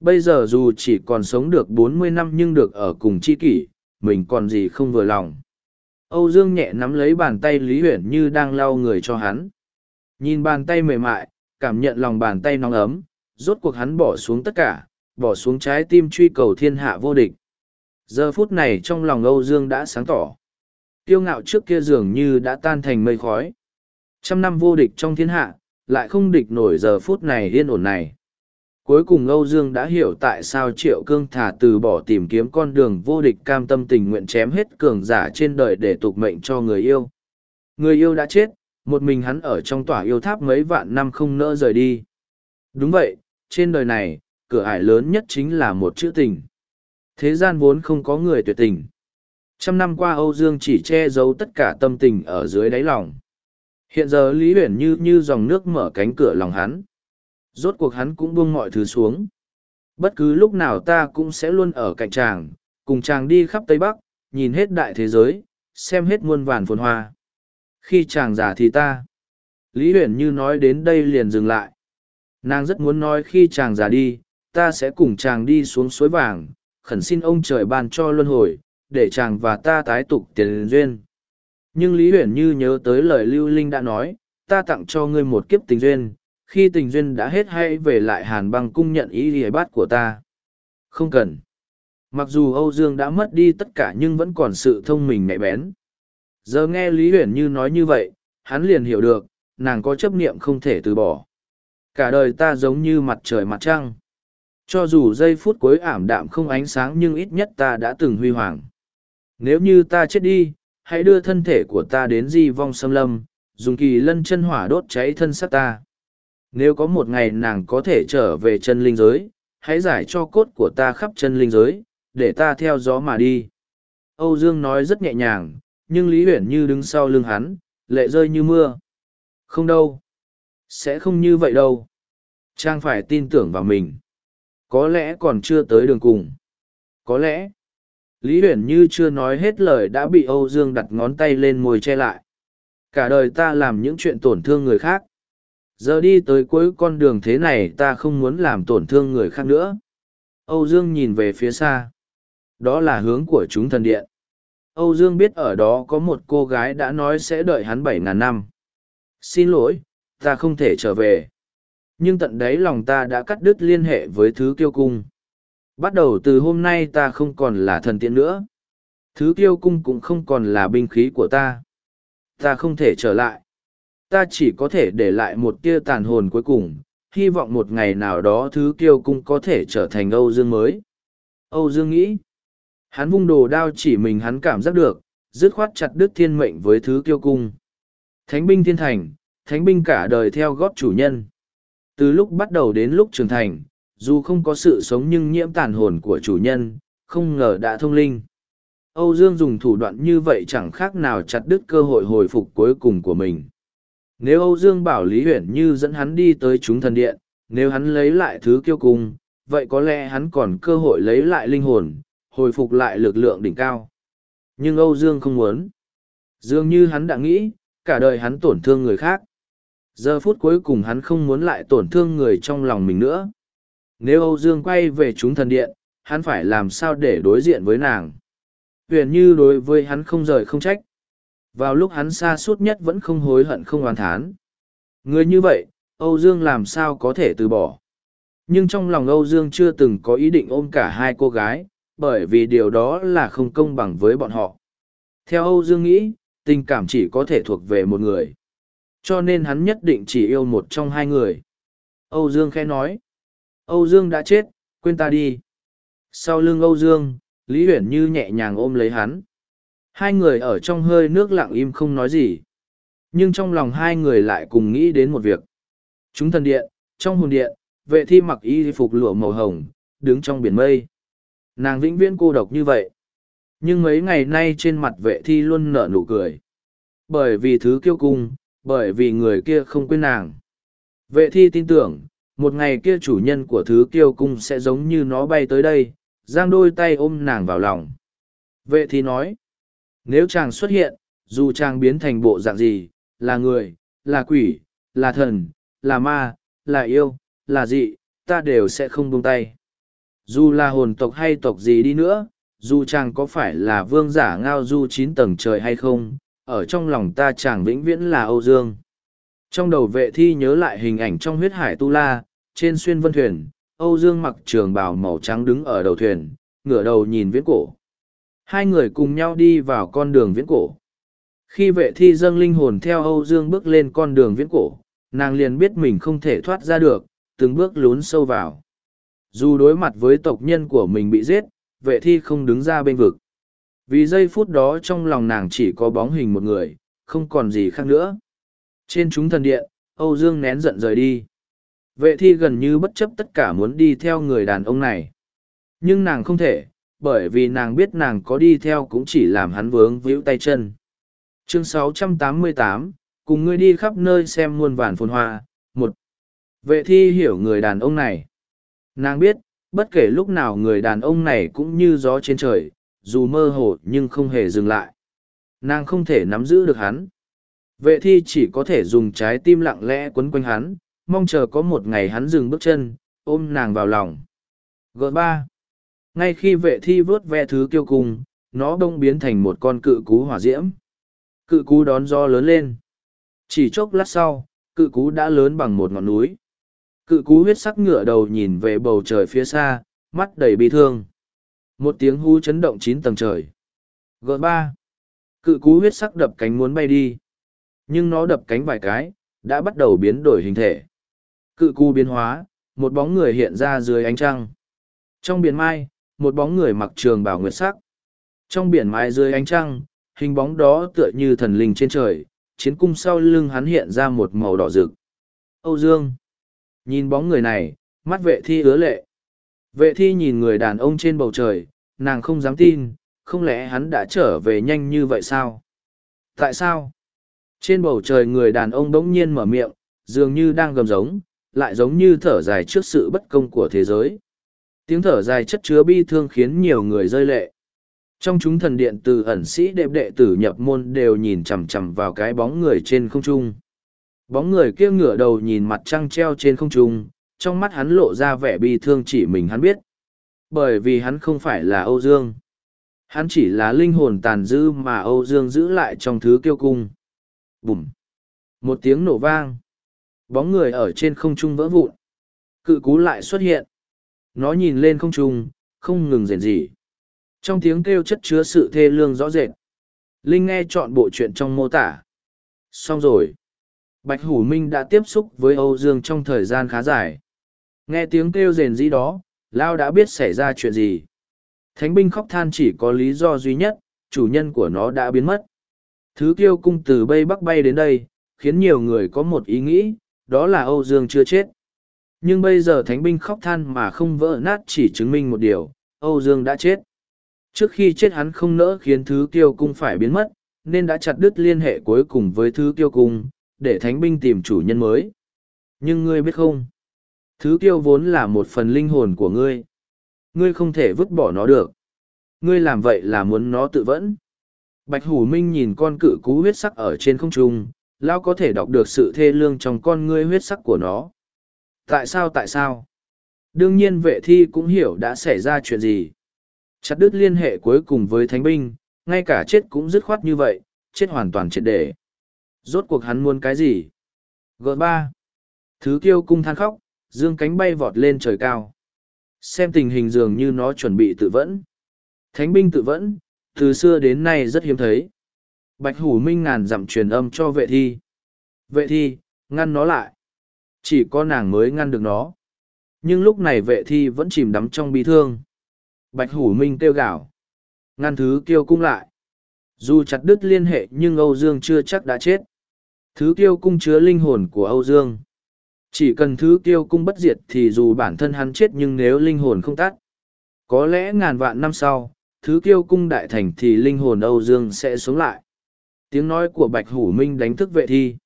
Bây giờ dù chỉ còn sống được bốn mươi năm nhưng được ở cùng chi kỷ, mình còn gì không vừa lòng. Âu Dương nhẹ nắm lấy bàn tay Lý Huyền như đang lau người cho hắn. Nhìn bàn tay mềm mại, cảm nhận lòng bàn tay nóng ấm, rốt cuộc hắn bỏ xuống tất cả, bỏ xuống trái tim truy cầu thiên hạ vô địch. Giờ phút này trong lòng Âu Dương đã sáng tỏ. Tiêu ngạo trước kia dường như đã tan thành mây khói. Trăm năm vô địch trong thiên hạ, lại không địch nổi giờ phút này yên ổn này. Cuối cùng Âu Dương đã hiểu tại sao Triệu Cương thả từ bỏ tìm kiếm con đường vô địch cam tâm tình nguyện chém hết cường giả trên đời để tục mệnh cho người yêu. Người yêu đã chết, một mình hắn ở trong tòa yêu tháp mấy vạn năm không nỡ rời đi. Đúng vậy, trên đời này, cửa ải lớn nhất chính là một chữ tình. Thế gian vốn không có người tuyệt tình. Trăm năm qua Âu Dương chỉ che giấu tất cả tâm tình ở dưới đáy lòng. Hiện giờ Lý Huyền như như dòng nước mở cánh cửa lòng hắn. Rốt cuộc hắn cũng buông mọi thứ xuống. Bất cứ lúc nào ta cũng sẽ luôn ở cạnh chàng, cùng chàng đi khắp Tây Bắc, nhìn hết đại thế giới, xem hết muôn vàn phồn hoa. Khi chàng già thì ta. Lý Huyền như nói đến đây liền dừng lại. Nàng rất muốn nói khi chàng già đi, ta sẽ cùng chàng đi xuống suối vàng, khẩn xin ông trời ban cho luân hồi, để chàng và ta tái tục tiền duyên. Nhưng Lý Huyền như nhớ tới lời Lưu Linh đã nói, ta tặng cho ngươi một kiếp tình duyên, khi tình duyên đã hết hãy về lại hàn băng cung nhận ý lìa bát của ta. Không cần. Mặc dù âu dương đã mất đi tất cả nhưng vẫn còn sự thông minh nhạy bén. Giờ nghe lý huyền như nói như vậy hắn liền hiểu được nàng có chấp niệm không thể từ bỏ. Cả đời ta giống như mặt trời mặt trăng. Cho dù giây phút cuối ảm đạm không ánh sáng nhưng ít nhất ta đã từng huy hoàng. Nếu như ta chết đi hãy đưa thân thể của ta đến di vong xâm lâm dùng kỳ lân chân hỏa đốt cháy thân xác ta Nếu có một ngày nàng có thể trở về chân linh giới, hãy giải cho cốt của ta khắp chân linh giới, để ta theo gió mà đi. Âu Dương nói rất nhẹ nhàng, nhưng Lý Huyển như đứng sau lưng hắn, lệ rơi như mưa. Không đâu. Sẽ không như vậy đâu. Trang phải tin tưởng vào mình. Có lẽ còn chưa tới đường cùng. Có lẽ. Lý Huyền như chưa nói hết lời đã bị Âu Dương đặt ngón tay lên môi che lại. Cả đời ta làm những chuyện tổn thương người khác. Giờ đi tới cuối con đường thế này ta không muốn làm tổn thương người khác nữa. Âu Dương nhìn về phía xa. Đó là hướng của chúng thần điện. Âu Dương biết ở đó có một cô gái đã nói sẽ đợi hắn bảy ngàn năm. Xin lỗi, ta không thể trở về. Nhưng tận đáy lòng ta đã cắt đứt liên hệ với thứ kiêu cung. Bắt đầu từ hôm nay ta không còn là thần tiện nữa. Thứ tiêu cung cũng không còn là binh khí của ta. Ta không thể trở lại. Ta chỉ có thể để lại một tia tàn hồn cuối cùng, hy vọng một ngày nào đó thứ kiêu cung có thể trở thành Âu Dương mới. Âu Dương nghĩ. Hắn vung đồ đao chỉ mình hắn cảm giác được, dứt khoát chặt đứt thiên mệnh với thứ kiêu cung. Thánh binh thiên thành, thánh binh cả đời theo gót chủ nhân. Từ lúc bắt đầu đến lúc trưởng thành, dù không có sự sống nhưng nhiễm tàn hồn của chủ nhân, không ngờ đã thông linh. Âu Dương dùng thủ đoạn như vậy chẳng khác nào chặt đứt cơ hội hồi phục cuối cùng của mình. Nếu Âu Dương bảo Lý Huyển như dẫn hắn đi tới chúng thần điện, nếu hắn lấy lại thứ kiêu cung, vậy có lẽ hắn còn cơ hội lấy lại linh hồn, hồi phục lại lực lượng đỉnh cao. Nhưng Âu Dương không muốn. Dường như hắn đã nghĩ, cả đời hắn tổn thương người khác. Giờ phút cuối cùng hắn không muốn lại tổn thương người trong lòng mình nữa. Nếu Âu Dương quay về chúng thần điện, hắn phải làm sao để đối diện với nàng. Huyền như đối với hắn không rời không trách. Vào lúc hắn xa suốt nhất vẫn không hối hận không hoàn thán. Người như vậy, Âu Dương làm sao có thể từ bỏ. Nhưng trong lòng Âu Dương chưa từng có ý định ôm cả hai cô gái, bởi vì điều đó là không công bằng với bọn họ. Theo Âu Dương nghĩ, tình cảm chỉ có thể thuộc về một người. Cho nên hắn nhất định chỉ yêu một trong hai người. Âu Dương khẽ nói. Âu Dương đã chết, quên ta đi. Sau lưng Âu Dương, Lý Huyển Như nhẹ nhàng ôm lấy hắn. Hai người ở trong hơi nước lặng im không nói gì. Nhưng trong lòng hai người lại cùng nghĩ đến một việc. Chúng thần điện, trong hồn điện, vệ thi mặc y phục lụa màu hồng, đứng trong biển mây. Nàng vĩnh viễn cô độc như vậy. Nhưng mấy ngày nay trên mặt vệ thi luôn nở nụ cười. Bởi vì thứ kiêu cung, bởi vì người kia không quên nàng. Vệ thi tin tưởng, một ngày kia chủ nhân của thứ kiêu cung sẽ giống như nó bay tới đây, giang đôi tay ôm nàng vào lòng. Vệ thi nói, nếu chàng xuất hiện, dù chàng biến thành bộ dạng gì, là người, là quỷ, là thần, là ma, là yêu, là dị, ta đều sẽ không buông tay. Dù là hồn tộc hay tộc gì đi nữa, dù chàng có phải là vương giả ngao du chín tầng trời hay không, ở trong lòng ta chàng vĩnh viễn là Âu Dương. Trong đầu vệ thi nhớ lại hình ảnh trong huyết hải tu la, trên xuyên vân thuyền, Âu Dương mặc trường bào màu trắng đứng ở đầu thuyền, ngửa đầu nhìn viễn cổ. Hai người cùng nhau đi vào con đường viễn cổ. Khi vệ thi dâng linh hồn theo Âu Dương bước lên con đường viễn cổ, nàng liền biết mình không thể thoát ra được, từng bước lún sâu vào. Dù đối mặt với tộc nhân của mình bị giết, vệ thi không đứng ra bên vực. Vì giây phút đó trong lòng nàng chỉ có bóng hình một người, không còn gì khác nữa. Trên chúng thần điện, Âu Dương nén giận rời đi. Vệ thi gần như bất chấp tất cả muốn đi theo người đàn ông này. Nhưng nàng không thể, bởi vì nàng biết nàng có đi theo cũng chỉ làm hắn vướng víu tay chân. Chương 688, cùng ngươi đi khắp nơi xem muôn vàn phồn hoa. một Vệ thi hiểu người đàn ông này. Nàng biết, bất kể lúc nào người đàn ông này cũng như gió trên trời, dù mơ hồ nhưng không hề dừng lại. Nàng không thể nắm giữ được hắn. Vệ thi chỉ có thể dùng trái tim lặng lẽ quấn quanh hắn, mong chờ có một ngày hắn dừng bước chân, ôm nàng vào lòng. g ba Ngay khi vệ thi vớt ve thứ kiêu cung, nó đông biến thành một con cự cú hỏa diễm. Cự cú đón do lớn lên. Chỉ chốc lát sau, cự cú đã lớn bằng một ngọn núi. Cự cú huyết sắc ngựa đầu nhìn về bầu trời phía xa, mắt đầy bi thương. Một tiếng hú chấn động chín tầng trời. g ba Cự cú huyết sắc đập cánh muốn bay đi. Nhưng nó đập cánh vài cái, đã bắt đầu biến đổi hình thể. Cự cu biến hóa, một bóng người hiện ra dưới ánh trăng. Trong biển mai, một bóng người mặc trường bảo nguyệt sắc. Trong biển mai dưới ánh trăng, hình bóng đó tựa như thần linh trên trời, chiến cung sau lưng hắn hiện ra một màu đỏ rực. Âu Dương. Nhìn bóng người này, mắt vệ thi ứa lệ. Vệ thi nhìn người đàn ông trên bầu trời, nàng không dám tin, không lẽ hắn đã trở về nhanh như vậy sao? Tại sao? Trên bầu trời người đàn ông bỗng nhiên mở miệng, dường như đang gầm giống, lại giống như thở dài trước sự bất công của thế giới. Tiếng thở dài chất chứa bi thương khiến nhiều người rơi lệ. Trong chúng thần điện từ ẩn sĩ đẹp đệ tử nhập môn đều nhìn chằm chằm vào cái bóng người trên không trung. Bóng người kia ngửa đầu nhìn mặt trăng treo trên không trung, trong mắt hắn lộ ra vẻ bi thương chỉ mình hắn biết. Bởi vì hắn không phải là Âu Dương. Hắn chỉ là linh hồn tàn dư mà Âu Dương giữ lại trong thứ kiêu cung. Bùm! Một tiếng nổ vang. Bóng người ở trên không trung vỡ vụn. Cự cú lại xuất hiện. Nó nhìn lên không trung, không ngừng rền rỉ. Trong tiếng kêu chất chứa sự thê lương rõ rệt. Linh nghe chọn bộ chuyện trong mô tả. Xong rồi. Bạch Hủ Minh đã tiếp xúc với Âu Dương trong thời gian khá dài. Nghe tiếng kêu rền rỉ đó, Lao đã biết xảy ra chuyện gì. Thánh binh khóc than chỉ có lý do duy nhất, chủ nhân của nó đã biến mất. Thứ kiêu cung từ Bay Bắc bay đến đây, khiến nhiều người có một ý nghĩ, đó là Âu Dương chưa chết. Nhưng bây giờ thánh binh khóc than mà không vỡ nát chỉ chứng minh một điều, Âu Dương đã chết. Trước khi chết hắn không nỡ khiến thứ kiêu cung phải biến mất, nên đã chặt đứt liên hệ cuối cùng với thứ kiêu cung, để thánh binh tìm chủ nhân mới. Nhưng ngươi biết không? Thứ kiêu vốn là một phần linh hồn của ngươi. Ngươi không thể vứt bỏ nó được. Ngươi làm vậy là muốn nó tự vẫn. Bạch Hủ Minh nhìn con cự cú huyết sắc ở trên không trung, lão có thể đọc được sự thê lương trong con ngươi huyết sắc của nó. Tại sao tại sao? Đương nhiên vệ thi cũng hiểu đã xảy ra chuyện gì. Chặt đứt liên hệ cuối cùng với thánh binh, ngay cả chết cũng dứt khoát như vậy, chết hoàn toàn triệt để. Rốt cuộc hắn muốn cái gì? g ba. Thứ kiêu cung than khóc, dương cánh bay vọt lên trời cao. Xem tình hình dường như nó chuẩn bị tự vẫn. Thánh binh tự vẫn, từ xưa đến nay rất hiếm thấy. Bạch Hủ Minh ngàn dặm truyền âm cho vệ thi. Vệ thi, ngăn nó lại. Chỉ có nàng mới ngăn được nó. Nhưng lúc này vệ thi vẫn chìm đắm trong bi thương. Bạch Hủ Minh kêu gào. Ngăn thứ kêu cung lại. Dù chặt đứt liên hệ nhưng Âu Dương chưa chắc đã chết. Thứ tiêu cung chứa linh hồn của Âu Dương. Chỉ cần thứ tiêu cung bất diệt thì dù bản thân hắn chết nhưng nếu linh hồn không tắt. Có lẽ ngàn vạn năm sau, thứ tiêu cung đại thành thì linh hồn Âu Dương sẽ sống lại. Tiếng nói của Bạch Hủ Minh đánh thức vệ thi.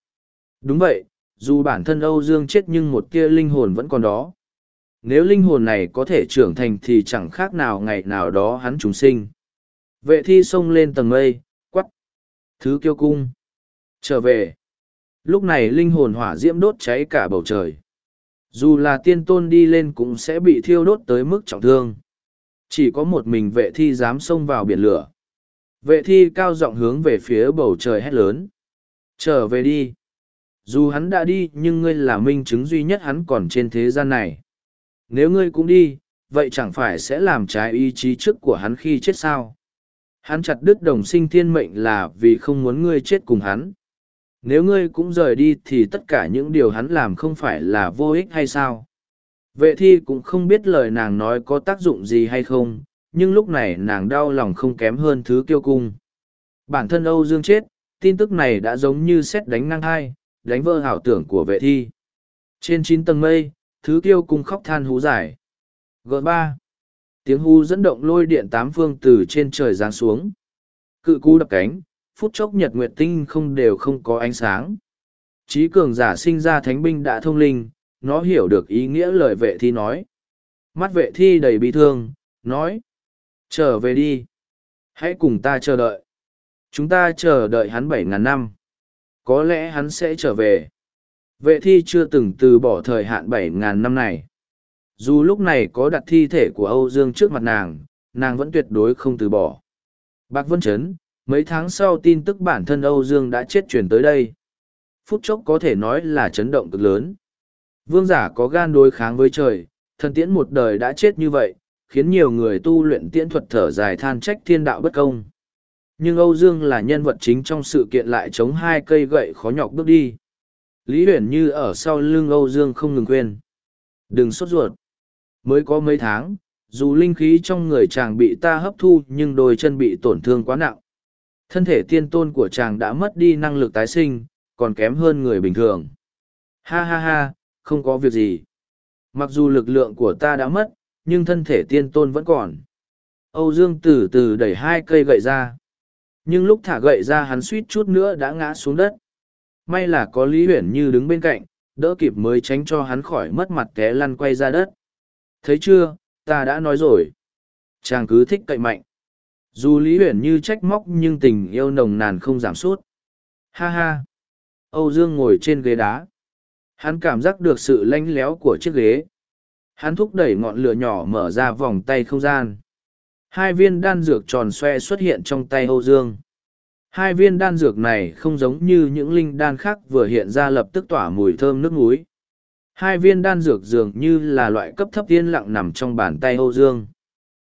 Đúng vậy, dù bản thân Âu Dương chết nhưng một kia linh hồn vẫn còn đó. Nếu linh hồn này có thể trưởng thành thì chẳng khác nào ngày nào đó hắn trùng sinh. Vệ thi xông lên tầng mây, quắt. Thứ kiêu cung. Trở về. Lúc này linh hồn hỏa diễm đốt cháy cả bầu trời. Dù là tiên tôn đi lên cũng sẽ bị thiêu đốt tới mức trọng thương. Chỉ có một mình vệ thi dám xông vào biển lửa. Vệ thi cao giọng hướng về phía bầu trời hét lớn. Trở về đi. Dù hắn đã đi nhưng ngươi là minh chứng duy nhất hắn còn trên thế gian này. Nếu ngươi cũng đi, vậy chẳng phải sẽ làm trái ý chí trước của hắn khi chết sao? Hắn chặt đứt đồng sinh thiên mệnh là vì không muốn ngươi chết cùng hắn. Nếu ngươi cũng rời đi thì tất cả những điều hắn làm không phải là vô ích hay sao? Vệ thi cũng không biết lời nàng nói có tác dụng gì hay không, nhưng lúc này nàng đau lòng không kém hơn thứ kiêu cung. Bản thân Âu Dương chết, tin tức này đã giống như xét đánh ngang hai, đánh vỡ ảo tưởng của vệ thi. Trên chín tầng mây, thứ kiêu cung khóc than hú giải. g ba Tiếng hú dẫn động lôi điện tám phương từ trên trời giáng xuống. Cự cú đập cánh, phút chốc nhật nguyệt tinh không đều không có ánh sáng. Trí cường giả sinh ra thánh binh đã thông linh, nó hiểu được ý nghĩa lời vệ thi nói. Mắt vệ thi đầy bi thương, nói. Trở về đi. Hãy cùng ta chờ đợi. Chúng ta chờ đợi hắn bảy ngàn năm. Có lẽ hắn sẽ trở về. Vệ thi chưa từng từ bỏ thời hạn bảy ngàn năm này. Dù lúc này có đặt thi thể của Âu Dương trước mặt nàng, nàng vẫn tuyệt đối không từ bỏ. Bạc Vân chấn, mấy tháng sau tin tức bản thân Âu Dương đã chết chuyển tới đây. Phút chốc có thể nói là chấn động cực lớn. Vương giả có gan đối kháng với trời, thần tiễn một đời đã chết như vậy, khiến nhiều người tu luyện tiễn thuật thở dài than trách thiên đạo bất công. Nhưng Âu Dương là nhân vật chính trong sự kiện lại chống hai cây gậy khó nhọc bước đi. Lý Huyền Như ở sau lưng Âu Dương không ngừng quên. Đừng sốt ruột. Mới có mấy tháng, dù linh khí trong người chàng bị ta hấp thu nhưng đôi chân bị tổn thương quá nặng. Thân thể tiên tôn của chàng đã mất đi năng lực tái sinh, còn kém hơn người bình thường. Ha ha ha, không có việc gì. Mặc dù lực lượng của ta đã mất, nhưng thân thể tiên tôn vẫn còn. Âu Dương từ từ đẩy hai cây gậy ra. Nhưng lúc thả gậy ra hắn suýt chút nữa đã ngã xuống đất. May là có Lý Huyển Như đứng bên cạnh, đỡ kịp mới tránh cho hắn khỏi mất mặt té lăn quay ra đất. Thấy chưa, ta đã nói rồi. Chàng cứ thích cậy mạnh. Dù Lý Huyển Như trách móc nhưng tình yêu nồng nàn không giảm sút. Ha ha. Âu Dương ngồi trên ghế đá. Hắn cảm giác được sự lanh léo của chiếc ghế. Hắn thúc đẩy ngọn lửa nhỏ mở ra vòng tay không gian. Hai viên đan dược tròn xoe xuất hiện trong tay Âu Dương. Hai viên đan dược này không giống như những linh đan khác vừa hiện ra lập tức tỏa mùi thơm nước núi. Hai viên đan dược dường như là loại cấp thấp tiên lặng nằm trong bàn tay Âu Dương.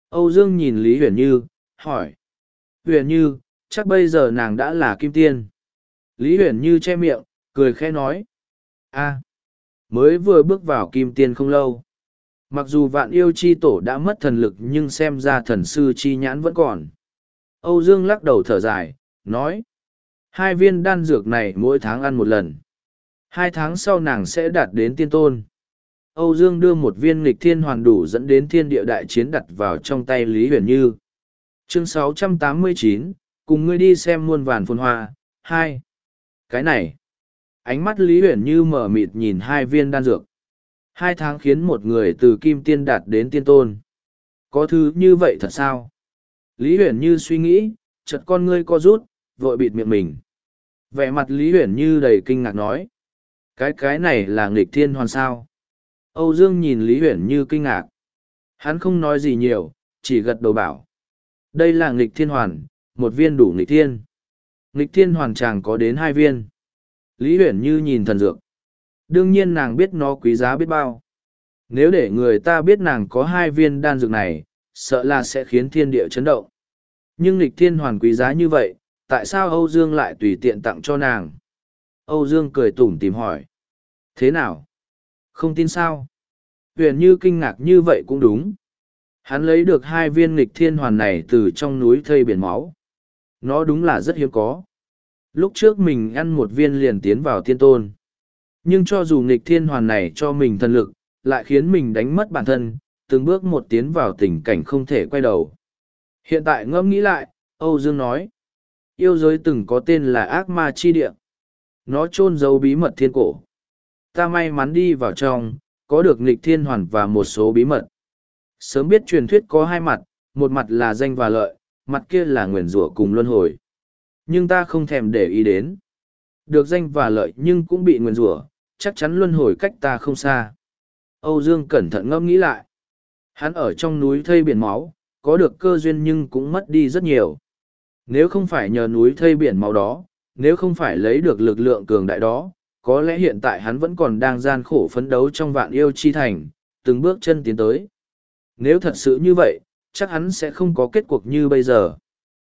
Âu Dương nhìn Lý Huyền Như, hỏi. Huyền Như, chắc bây giờ nàng đã là kim tiên. Lý Huyền Như che miệng, cười khẽ nói. a mới vừa bước vào kim tiên không lâu. Mặc dù vạn yêu chi tổ đã mất thần lực nhưng xem ra thần sư chi nhãn vẫn còn. Âu Dương lắc đầu thở dài, nói. Hai viên đan dược này mỗi tháng ăn một lần. Hai tháng sau nàng sẽ đạt đến tiên tôn. Âu Dương đưa một viên nghịch thiên hoàn đủ dẫn đến thiên địa đại chiến đặt vào trong tay Lý Huyền Như. Chương 689, cùng ngươi đi xem muôn vàn phồn hoa, hai. Cái này. Ánh mắt Lý Huyền Như mở mịt nhìn hai viên đan dược. Hai tháng khiến một người từ kim tiên đạt đến tiên tôn. Có thứ như vậy thật sao? Lý Huyền Như suy nghĩ, chợt con ngươi co rút, vội bịt miệng mình. Vẻ mặt Lý Huyền Như đầy kinh ngạc nói. Cái cái này là nghịch thiên hoàn sao? Âu Dương nhìn Lý Huyền Như kinh ngạc. Hắn không nói gì nhiều, chỉ gật đầu bảo. Đây là nghịch thiên hoàn, một viên đủ nghịch thiên. Nghịch thiên hoàn chàng có đến hai viên. Lý Huyền Như nhìn thần dược. Đương nhiên nàng biết nó quý giá biết bao. Nếu để người ta biết nàng có hai viên đan dược này, sợ là sẽ khiến thiên địa chấn động. Nhưng lịch thiên hoàn quý giá như vậy, tại sao Âu Dương lại tùy tiện tặng cho nàng? Âu Dương cười tủm tìm hỏi. Thế nào? Không tin sao? Huyền như kinh ngạc như vậy cũng đúng. Hắn lấy được hai viên nghịch thiên hoàn này từ trong núi thây biển máu. Nó đúng là rất hiếm có. Lúc trước mình ăn một viên liền tiến vào tiên tôn. Nhưng cho dù nghịch thiên hoàn này cho mình thần lực, lại khiến mình đánh mất bản thân, từng bước một tiến vào tình cảnh không thể quay đầu. Hiện tại ngẫm nghĩ lại, Âu Dương nói, yêu giới từng có tên là ác ma chi địa. Nó chôn giấu bí mật thiên cổ. Ta may mắn đi vào trong, có được nghịch thiên hoàn và một số bí mật. Sớm biết truyền thuyết có hai mặt, một mặt là danh và lợi, mặt kia là nguyền rủa cùng luân hồi. Nhưng ta không thèm để ý đến. Được danh và lợi nhưng cũng bị nguyền rủa, chắc chắn luân hồi cách ta không xa. Âu Dương cẩn thận ngẫm nghĩ lại. Hắn ở trong núi thây biển máu, có được cơ duyên nhưng cũng mất đi rất nhiều. Nếu không phải nhờ núi thây biển máu đó, nếu không phải lấy được lực lượng cường đại đó, có lẽ hiện tại hắn vẫn còn đang gian khổ phấn đấu trong vạn yêu chi thành, từng bước chân tiến tới. Nếu thật sự như vậy, chắc hắn sẽ không có kết cuộc như bây giờ.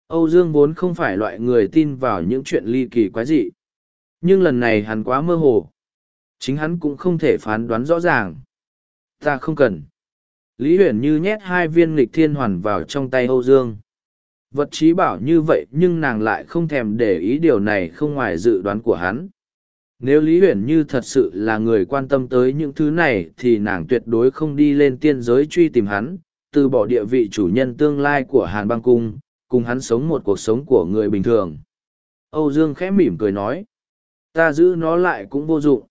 Âu Dương vốn không phải loại người tin vào những chuyện ly kỳ quái dị. Nhưng lần này hắn quá mơ hồ. Chính hắn cũng không thể phán đoán rõ ràng. Ta không cần. Lý huyền như nhét hai viên nghịch thiên hoàn vào trong tay Âu Dương. Vật trí bảo như vậy nhưng nàng lại không thèm để ý điều này không ngoài dự đoán của hắn. Nếu Lý Huyền Như thật sự là người quan tâm tới những thứ này thì nàng tuyệt đối không đi lên tiên giới truy tìm hắn, từ bỏ địa vị chủ nhân tương lai của Hàn băng cung, cùng hắn sống một cuộc sống của người bình thường. Âu Dương khẽ mỉm cười nói, ta giữ nó lại cũng vô dụng.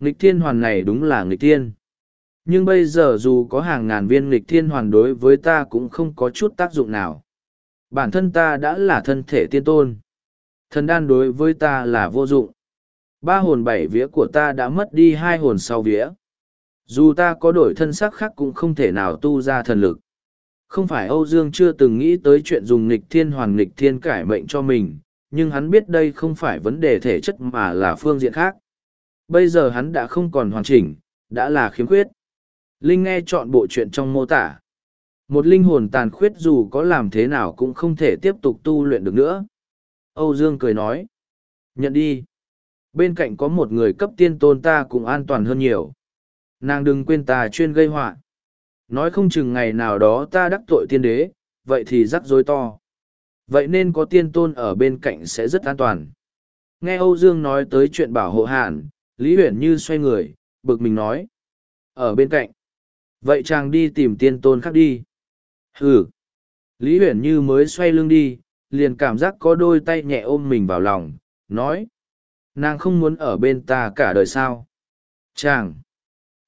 Nghịch thiên hoàn này đúng là nghịch thiên. Nhưng bây giờ dù có hàng ngàn viên nghịch thiên hoàn đối với ta cũng không có chút tác dụng nào. Bản thân ta đã là thân thể tiên tôn. Thần đan đối với ta là vô dụng. Ba hồn bảy vía của ta đã mất đi hai hồn sau vía. Dù ta có đổi thân sắc khác cũng không thể nào tu ra thần lực. Không phải Âu Dương chưa từng nghĩ tới chuyện dùng nghịch thiên hoàn nghịch thiên cải mệnh cho mình, nhưng hắn biết đây không phải vấn đề thể chất mà là phương diện khác. Bây giờ hắn đã không còn hoàn chỉnh, đã là khiếm khuyết. Linh nghe chọn bộ chuyện trong mô tả. Một linh hồn tàn khuyết dù có làm thế nào cũng không thể tiếp tục tu luyện được nữa. Âu Dương cười nói. Nhận đi. Bên cạnh có một người cấp tiên tôn ta cũng an toàn hơn nhiều. Nàng đừng quên ta chuyên gây họa Nói không chừng ngày nào đó ta đắc tội tiên đế, vậy thì rắc rối to. Vậy nên có tiên tôn ở bên cạnh sẽ rất an toàn. Nghe Âu Dương nói tới chuyện bảo hộ hàn, Lý Huyền Như xoay người, bực mình nói. Ở bên cạnh. Vậy chàng đi tìm tiên tôn khác đi. Hừ. Lý Huyền Như mới xoay lưng đi, liền cảm giác có đôi tay nhẹ ôm mình vào lòng, nói. Nàng không muốn ở bên ta cả đời sao. Chàng.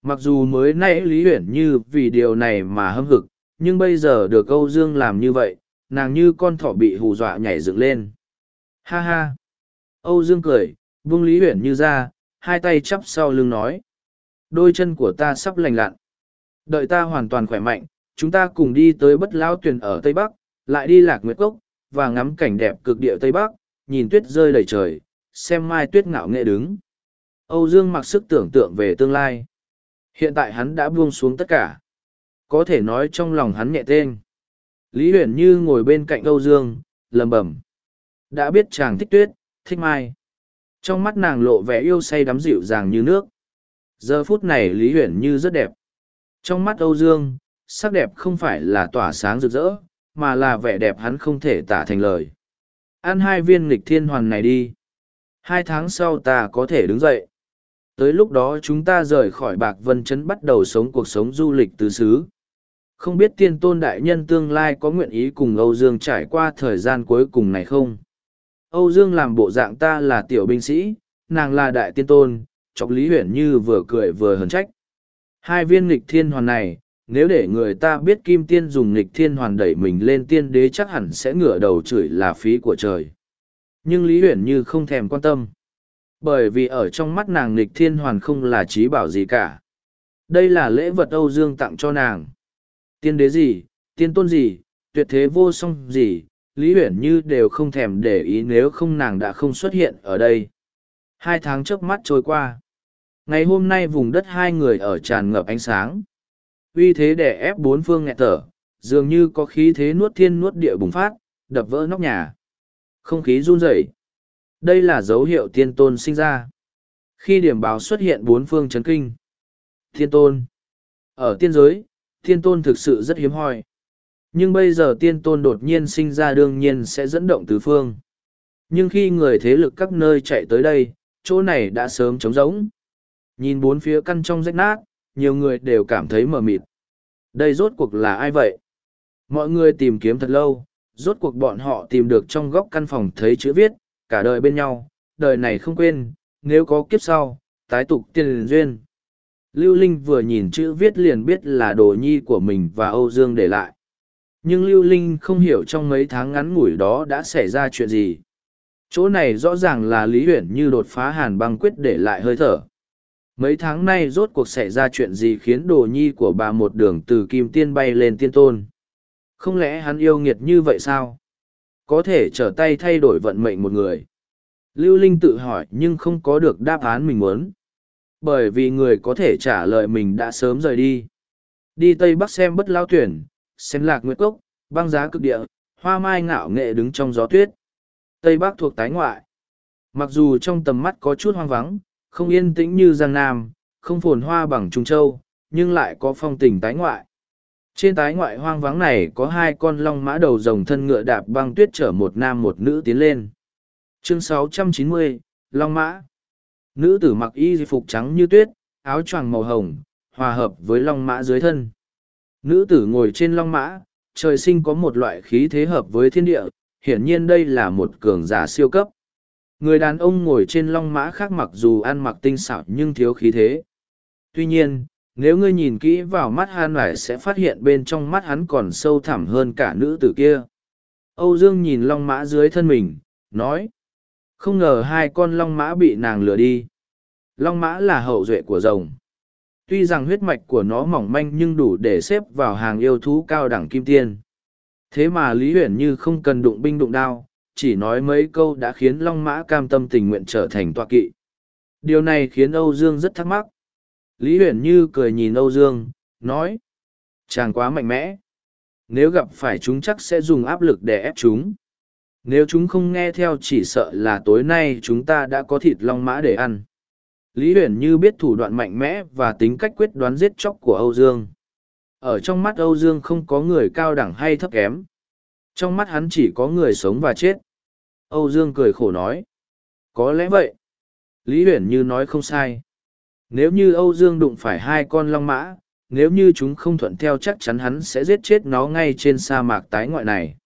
Mặc dù mới nãy Lý Huyền Như vì điều này mà hâm hực, nhưng bây giờ được Âu Dương làm như vậy, nàng như con thỏ bị hù dọa nhảy dựng lên. Ha ha! Âu Dương cười, vung Lý Huyền Như ra, hai tay chắp sau lưng nói. Đôi chân của ta sắp lành lặn. Đợi ta hoàn toàn khỏe mạnh, chúng ta cùng đi tới bất lao tuyển ở Tây Bắc, lại đi lạc nguyệt cốc, và ngắm cảnh đẹp cực địa Tây Bắc, nhìn tuyết rơi đầy trời, xem mai tuyết ngạo nghệ đứng. Âu Dương mặc sức tưởng tượng về tương lai. Hiện tại hắn đã buông xuống tất cả. Có thể nói trong lòng hắn nhẹ tên. Lý Huyền Như ngồi bên cạnh Âu Dương, lầm bẩm. Đã biết chàng thích tuyết, thích mai. Trong mắt nàng lộ vẻ yêu say đắm dịu dàng như nước. Giờ phút này Lý Huyền Như rất đẹp. Trong mắt Âu Dương, sắc đẹp không phải là tỏa sáng rực rỡ, mà là vẻ đẹp hắn không thể tả thành lời. Ăn hai viên nghịch thiên hoàn này đi. Hai tháng sau ta có thể đứng dậy. Tới lúc đó chúng ta rời khỏi Bạc Vân Trấn bắt đầu sống cuộc sống du lịch tứ xứ. Không biết tiên tôn đại nhân tương lai có nguyện ý cùng Âu Dương trải qua thời gian cuối cùng này không? Âu Dương làm bộ dạng ta là tiểu binh sĩ, nàng là đại tiên tôn, chọc Lý Huyển Như vừa cười vừa hờn trách. Hai viên nghịch thiên hoàn này, nếu để người ta biết kim tiên dùng nghịch thiên hoàn đẩy mình lên tiên đế chắc hẳn sẽ ngửa đầu chửi là phí của trời. Nhưng Lý Huyển Như không thèm quan tâm. Bởi vì ở trong mắt nàng nghịch thiên hoàn không là trí bảo gì cả. Đây là lễ vật Âu Dương tặng cho nàng. Tiên đế gì, tiên tôn gì, tuyệt thế vô song gì, Lý Huyển Như đều không thèm để ý nếu không nàng đã không xuất hiện ở đây. Hai tháng trước mắt trôi qua. Ngày hôm nay vùng đất hai người ở tràn ngập ánh sáng. Uy thế đè ép bốn phương nghẹt thở, dường như có khí thế nuốt thiên nuốt địa bùng phát, đập vỡ nóc nhà. Không khí run rẩy. Đây là dấu hiệu tiên tôn sinh ra. Khi điểm báo xuất hiện bốn phương chấn kinh. Thiên tôn. Ở tiên giới, thiên tôn thực sự rất hiếm hoi. Nhưng bây giờ tiên tôn đột nhiên sinh ra đương nhiên sẽ dẫn động tứ phương. Nhưng khi người thế lực các nơi chạy tới đây, chỗ này đã sớm trống rỗng. Nhìn bốn phía căn trong rách nát, nhiều người đều cảm thấy mờ mịt. Đây rốt cuộc là ai vậy? Mọi người tìm kiếm thật lâu, rốt cuộc bọn họ tìm được trong góc căn phòng thấy chữ viết, cả đời bên nhau, đời này không quên, nếu có kiếp sau, tái tục tiền duyên. Lưu Linh vừa nhìn chữ viết liền biết là đồ nhi của mình và Âu Dương để lại. Nhưng Lưu Linh không hiểu trong mấy tháng ngắn ngủi đó đã xảy ra chuyện gì. Chỗ này rõ ràng là Lý Huyền như đột phá hàn băng quyết để lại hơi thở. Mấy tháng nay rốt cuộc xảy ra chuyện gì khiến đồ nhi của bà một đường từ kim tiên bay lên tiên tôn. Không lẽ hắn yêu nghiệt như vậy sao? Có thể trở tay thay đổi vận mệnh một người. Lưu Linh tự hỏi nhưng không có được đáp án mình muốn. Bởi vì người có thể trả lời mình đã sớm rời đi. Đi Tây Bắc xem bất lao tuyển, xem lạc nguyệt cốc, băng giá cực địa, hoa mai ngạo nghệ đứng trong gió tuyết. Tây Bắc thuộc tái ngoại. Mặc dù trong tầm mắt có chút hoang vắng, không yên tĩnh như Giang Nam, không phồn hoa bằng Trung Châu, nhưng lại có phong tình tái ngoại. Trên tái ngoại hoang vắng này có hai con long mã đầu rồng thân ngựa đạp băng tuyết chở một nam một nữ tiến lên. Chương 690, Long Mã Nữ tử mặc y phục trắng như tuyết, áo choàng màu hồng, hòa hợp với long mã dưới thân. Nữ tử ngồi trên long mã, trời sinh có một loại khí thế hợp với thiên địa, hiển nhiên đây là một cường giả siêu cấp. Người đàn ông ngồi trên long mã khác mặc dù ăn mặc tinh xảo nhưng thiếu khí thế. Tuy nhiên, nếu ngươi nhìn kỹ vào mắt hắn lại sẽ phát hiện bên trong mắt hắn còn sâu thẳm hơn cả nữ tử kia. Âu Dương nhìn long mã dưới thân mình, nói. Không ngờ hai con long mã bị nàng lừa đi. Long mã là hậu duệ của rồng. Tuy rằng huyết mạch của nó mỏng manh nhưng đủ để xếp vào hàng yêu thú cao đẳng kim tiên. Thế mà Lý Huyền như không cần đụng binh đụng đao, chỉ nói mấy câu đã khiến Long Mã cam tâm tình nguyện trở thành tọa kỵ. Điều này khiến Âu Dương rất thắc mắc. Lý Huyền Như cười nhìn Âu Dương, nói. Chàng quá mạnh mẽ. Nếu gặp phải chúng chắc sẽ dùng áp lực để ép chúng. Nếu chúng không nghe theo chỉ sợ là tối nay chúng ta đã có thịt long mã để ăn. Lý Huyền Như biết thủ đoạn mạnh mẽ và tính cách quyết đoán giết chóc của Âu Dương. Ở trong mắt Âu Dương không có người cao đẳng hay thấp kém. Trong mắt hắn chỉ có người sống và chết. Âu Dương cười khổ nói. Có lẽ vậy. Lý Huyền Như nói không sai. Nếu như Âu Dương đụng phải hai con long mã, nếu như chúng không thuận theo chắc chắn hắn sẽ giết chết nó ngay trên sa mạc tái ngoại này.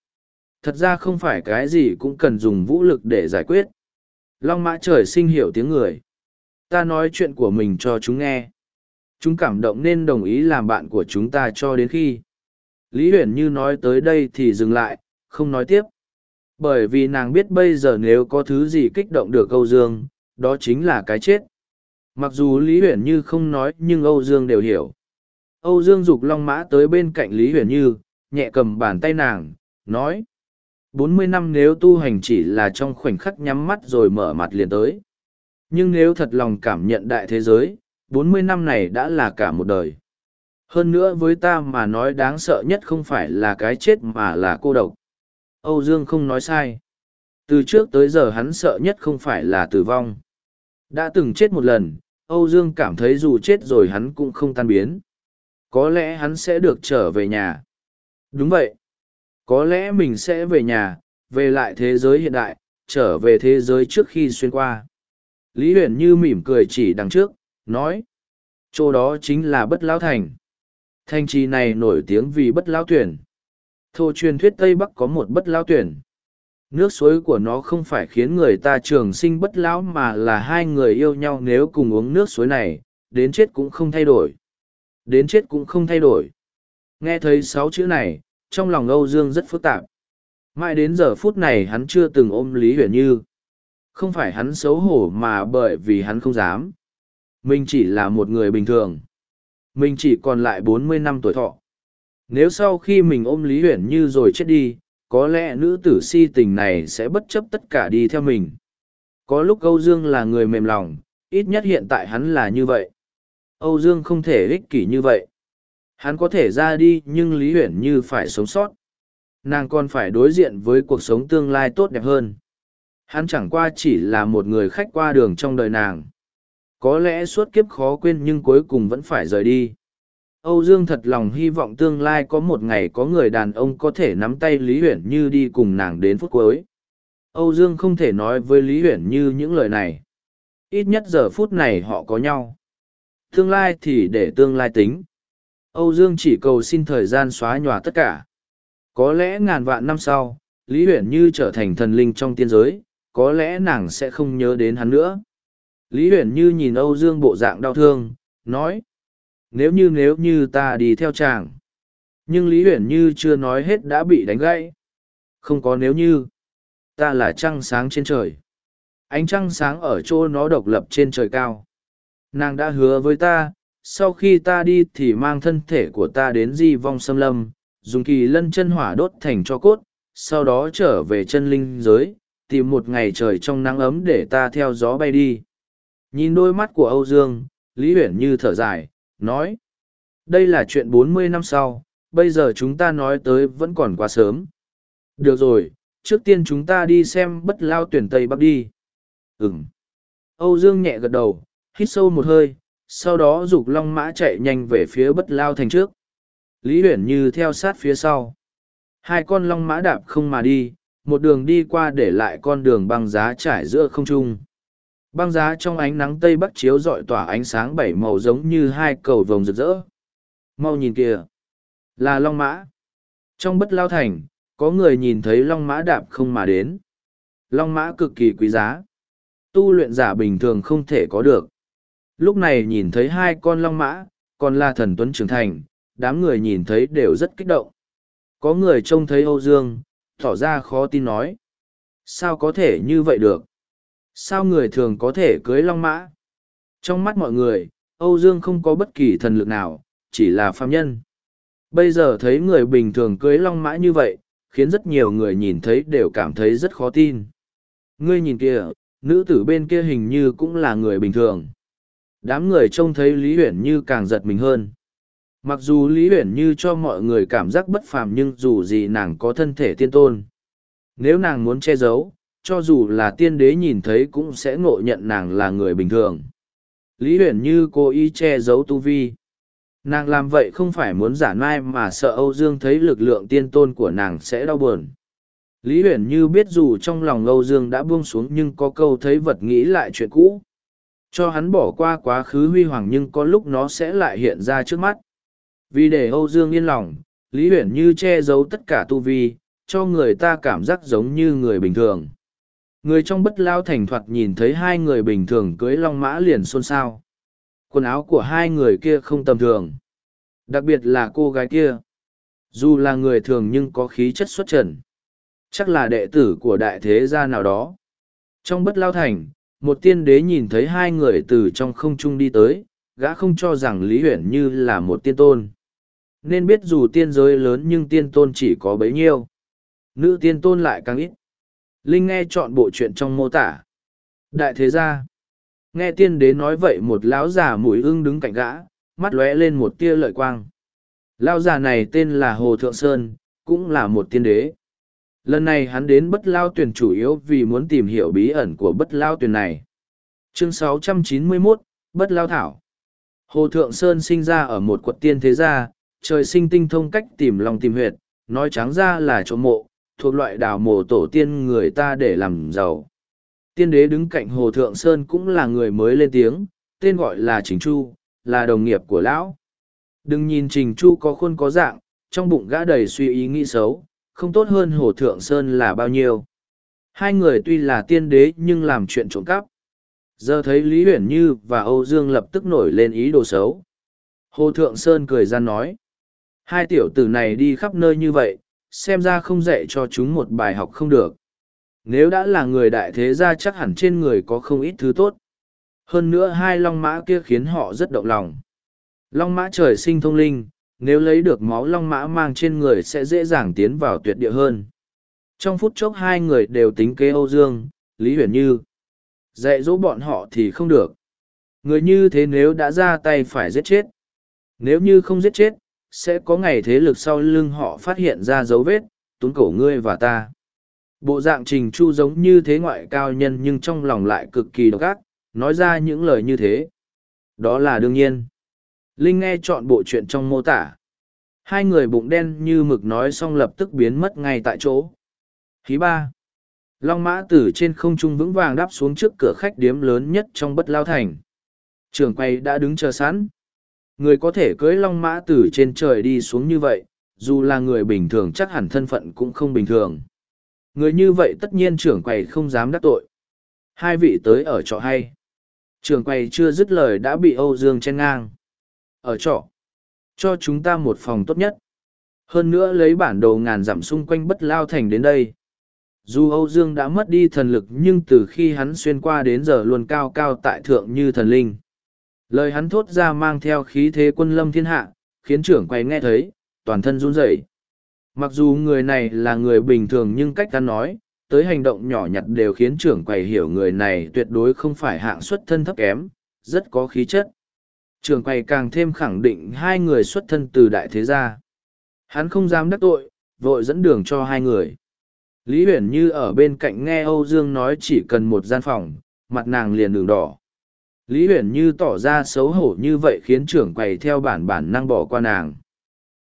Thật ra không phải cái gì cũng cần dùng vũ lực để giải quyết. Long mã trời sinh hiểu tiếng người. Ta nói chuyện của mình cho chúng nghe. Chúng cảm động nên đồng ý làm bạn của chúng ta cho đến khi. Lý Huyền Như nói tới đây thì dừng lại, không nói tiếp. Bởi vì nàng biết bây giờ nếu có thứ gì kích động được Âu Dương, đó chính là cái chết. Mặc dù Lý Huyền Như không nói nhưng Âu Dương đều hiểu. Âu Dương dục long mã tới bên cạnh Lý Huyền Như, nhẹ cầm bàn tay nàng, nói. bốn mươi năm nếu tu hành chỉ là trong khoảnh khắc nhắm mắt rồi mở mặt liền tới. Nhưng nếu thật lòng cảm nhận đại thế giới, bốn mươi năm này đã là cả một đời. Hơn nữa với ta mà nói đáng sợ nhất không phải là cái chết mà là cô độc. Âu Dương không nói sai. Từ trước tới giờ hắn sợ nhất không phải là tử vong. Đã từng chết một lần, Âu Dương cảm thấy dù chết rồi hắn cũng không tan biến. Có lẽ hắn sẽ được trở về nhà. Đúng vậy. Có lẽ mình sẽ về nhà, về lại thế giới hiện đại, trở về thế giới trước khi xuyên qua. Lý Huyền Như mỉm cười chỉ đằng trước, nói. Chỗ đó chính là Bất Lão Thành. Thành trì này nổi tiếng vì Bất Lão Tuyển. Thô truyền thuyết Tây Bắc có một Bất Lão Tuyển. Nước suối của nó không phải khiến người ta trường sinh bất lão mà là hai người yêu nhau nếu cùng uống nước suối này, đến chết cũng không thay đổi. Đến chết cũng không thay đổi. Nghe thấy sáu chữ này, trong lòng Âu Dương rất phức tạp. Mãi đến giờ phút này hắn chưa từng ôm Lý Huyền Như. Không phải hắn xấu hổ mà bởi vì hắn không dám. Mình chỉ là một người bình thường. Mình chỉ còn lại bốn mươi năm tuổi thọ. Nếu sau khi mình ôm Lý Huyền Như rồi chết đi, có lẽ nữ tử si tình này sẽ bất chấp tất cả đi theo mình. Có lúc Âu Dương là người mềm lòng, ít nhất hiện tại hắn là như vậy. Âu Dương không thể ích kỷ như vậy. Hắn có thể ra đi nhưng Lý Huyển như phải sống sót. Nàng còn phải đối diện với cuộc sống tương lai tốt đẹp hơn. Hắn chẳng qua chỉ là một người khách qua đường trong đời nàng. Có lẽ suốt kiếp khó quên nhưng cuối cùng vẫn phải rời đi. Âu Dương thật lòng hy vọng tương lai có một ngày có người đàn ông có thể nắm tay Lý Huyển Như đi cùng nàng đến phút cuối. Âu Dương không thể nói với Lý Huyển Như những lời này. Ít nhất giờ phút này họ có nhau. Tương lai thì để tương lai tính. Âu Dương chỉ cầu xin thời gian xóa nhòa tất cả. Có lẽ ngàn vạn năm sau, Lý Huyển Như trở thành thần linh trong tiên giới, có lẽ nàng sẽ không nhớ đến hắn nữa. Lý Huyển Như nhìn Âu Dương bộ dạng đau thương, nói nếu như nếu như ta đi theo chàng. Nhưng lý huyền như chưa nói hết đã bị đánh gãy. Không có nếu như. Ta là trăng sáng trên trời. Ánh trăng sáng ở chỗ nó độc lập trên trời cao. Nàng đã hứa với ta sau khi ta đi thì mang thân thể của ta đến di vong xâm lâm dùng kỳ lân chân hỏa đốt thành cho cốt sau đó trở về chân linh giới tìm một ngày trời trong nắng ấm để ta theo gió bay đi. Nhìn đôi mắt của âu dương, lý huyền như thở dài, nói, đây là chuyện bốn mươi năm sau, bây giờ chúng ta nói tới vẫn còn quá sớm. Được rồi, trước tiên chúng ta đi xem bất lao tuyển tây bắc đi. Ừm. âu dương nhẹ gật đầu, hít sâu một hơi, sau đó giục long mã chạy nhanh về phía bất lao thành trước. Lý huyền như theo sát phía sau. Hai con long mã đạp không mà đi một đường đi qua để lại con đường băng giá trải giữa không trung. Băng giá trong ánh nắng tây bắc chiếu rọi tỏa ánh sáng bảy màu giống như hai cầu vồng rực rỡ. Mau nhìn kìa. Là long mã. Trong bất lao thành, có người nhìn thấy long mã đạp không mà đến. Long mã cực kỳ quý giá. Tu luyện giả bình thường không thể có được. Lúc này nhìn thấy hai con long mã, còn là thần tuấn trưởng thành, đám người nhìn thấy đều rất kích động. Có người trông thấy âu dương tỏ ra khó tin nói sao có thể như vậy được Sao người thường có thể cưới long mã? Trong mắt mọi người, Âu Dương không có bất kỳ thần lực nào, chỉ là phàm nhân. Bây giờ thấy người bình thường cưới long mã như vậy, khiến rất nhiều người nhìn thấy đều cảm thấy rất khó tin. Ngươi nhìn kìa, nữ tử bên kia hình như cũng là người bình thường. Đám người trông thấy Lý Huyển Như càng giật mình hơn. Mặc dù Lý Huyển Như cho mọi người cảm giác bất phàm nhưng dù gì nàng có thân thể tiên tôn. Nếu nàng muốn che giấu, cho dù là tiên đế nhìn thấy cũng sẽ ngộ nhận nàng là người bình thường. Lý huyền như cố ý che giấu tu vi. Nàng làm vậy không phải muốn giả nai mà sợ Âu Dương thấy lực lượng tiên tôn của nàng sẽ đau buồn. Lý huyền như biết dù trong lòng Âu Dương đã buông xuống nhưng có câu thấy vật nghĩ lại chuyện cũ. Cho hắn bỏ qua quá khứ huy hoàng nhưng có lúc nó sẽ lại hiện ra trước mắt. Vì để Âu Dương yên lòng, Lý Huyền như che giấu tất cả tu vi, cho người ta cảm giác giống như người bình thường. Người trong bất lao thành thoạt nhìn thấy hai người bình thường cưới long mã liền xôn xao. Quần áo của hai người kia không tầm thường. Đặc biệt là cô gái kia. Dù là người thường nhưng có khí chất xuất trần. Chắc là đệ tử của đại thế gia nào đó. Trong bất lao thành, một tiên đế nhìn thấy hai người từ trong không trung đi tới, gã không cho rằng Lý Huyển như là một tiên tôn. Nên biết dù tiên giới lớn nhưng tiên tôn chỉ có bấy nhiêu. Nữ tiên tôn lại càng ít. Linh nghe chọn bộ chuyện trong mô tả. Đại thế gia. Nghe tiên đế nói vậy một lão già mũi ưng đứng cạnh gã, mắt lóe lên một tia lợi quang. Lão già này tên là Hồ Thượng Sơn, cũng là một tiên đế. Lần này hắn đến bất lao tuyển chủ yếu vì muốn tìm hiểu bí ẩn của bất lao tuyển này. Chương 691, Bất Lao Thảo Hồ Thượng Sơn sinh ra ở một quận tiên thế gia, trời sinh tinh thông cách tìm lòng tìm huyệt, nói trắng ra là chỗ mộ, thuộc loại đào mộ tổ tiên người ta để làm giàu. Tiên đế đứng cạnh Hồ Thượng Sơn cũng là người mới lên tiếng, tên gọi là Trình Chu, là đồng nghiệp của lão. Đừng nhìn Trình Chu có khuôn có dạng, trong bụng gã đầy suy ý nghĩ xấu, không tốt hơn Hồ Thượng Sơn là bao nhiêu. Hai người tuy là tiên đế nhưng làm chuyện trộm cắp. Giờ thấy Lý Huyển Như và Âu Dương lập tức nổi lên ý đồ xấu. Hồ Thượng Sơn cười ra nói. Hai tiểu tử này đi khắp nơi như vậy, xem ra không dạy cho chúng một bài học không được. Nếu đã là người đại thế gia chắc hẳn trên người có không ít thứ tốt. Hơn nữa hai long mã kia khiến họ rất động lòng. Long mã trời sinh thông linh, nếu lấy được máu long mã mang trên người sẽ dễ dàng tiến vào tuyệt địa hơn. Trong phút chốc hai người đều tính kế Âu Dương, Lý Huyền Như. Dạy dỗ bọn họ thì không được. Người như thế nếu đã ra tay phải giết chết. Nếu như không giết chết, sẽ có ngày thế lực sau lưng họ phát hiện ra dấu vết, tốn cổ ngươi và ta. Bộ dạng trình chu giống như thế ngoại cao nhân nhưng trong lòng lại cực kỳ độc ác, nói ra những lời như thế. Đó là đương nhiên. Linh nghe chọn bộ chuyện trong mô tả. Hai người bụng đen như mực nói xong lập tức biến mất ngay tại chỗ. Khí ba. Long mã tử trên không trung vững vàng đáp xuống trước cửa khách điếm lớn nhất trong bất lao thành. Trường quay đã đứng chờ sẵn. Người có thể cưới long mã từ trên trời đi xuống như vậy, dù là người bình thường chắc hẳn thân phận cũng không bình thường. Người như vậy tất nhiên trưởng quầy không dám đắc tội. Hai vị tới ở trọ hay. Trưởng quầy chưa dứt lời đã bị Âu Dương chen ngang. Ở trọ. Cho chúng ta một phòng tốt nhất. Hơn nữa lấy bản đồ ngàn dặm xung quanh bất lao thành đến đây. Dù Âu Dương đã mất đi thần lực nhưng từ khi hắn xuyên qua đến giờ luôn cao cao tại thượng như thần linh. Lời hắn thốt ra mang theo khí thế quân lâm thiên hạ, khiến trưởng quầy nghe thấy, toàn thân run rẩy. Mặc dù người này là người bình thường nhưng cách hắn nói, tới hành động nhỏ nhặt đều khiến trưởng quầy hiểu người này tuyệt đối không phải hạng xuất thân thấp kém, rất có khí chất. Trưởng quầy càng thêm khẳng định hai người xuất thân từ đại thế gia. Hắn không dám đắc tội, vội dẫn đường cho hai người. Lý Huyền Như ở bên cạnh nghe Âu Dương nói chỉ cần một gian phòng, mặt nàng liền đường đỏ. Lý Huyền Như tỏ ra xấu hổ như vậy khiến trưởng quầy theo bản bản năng bỏ qua nàng.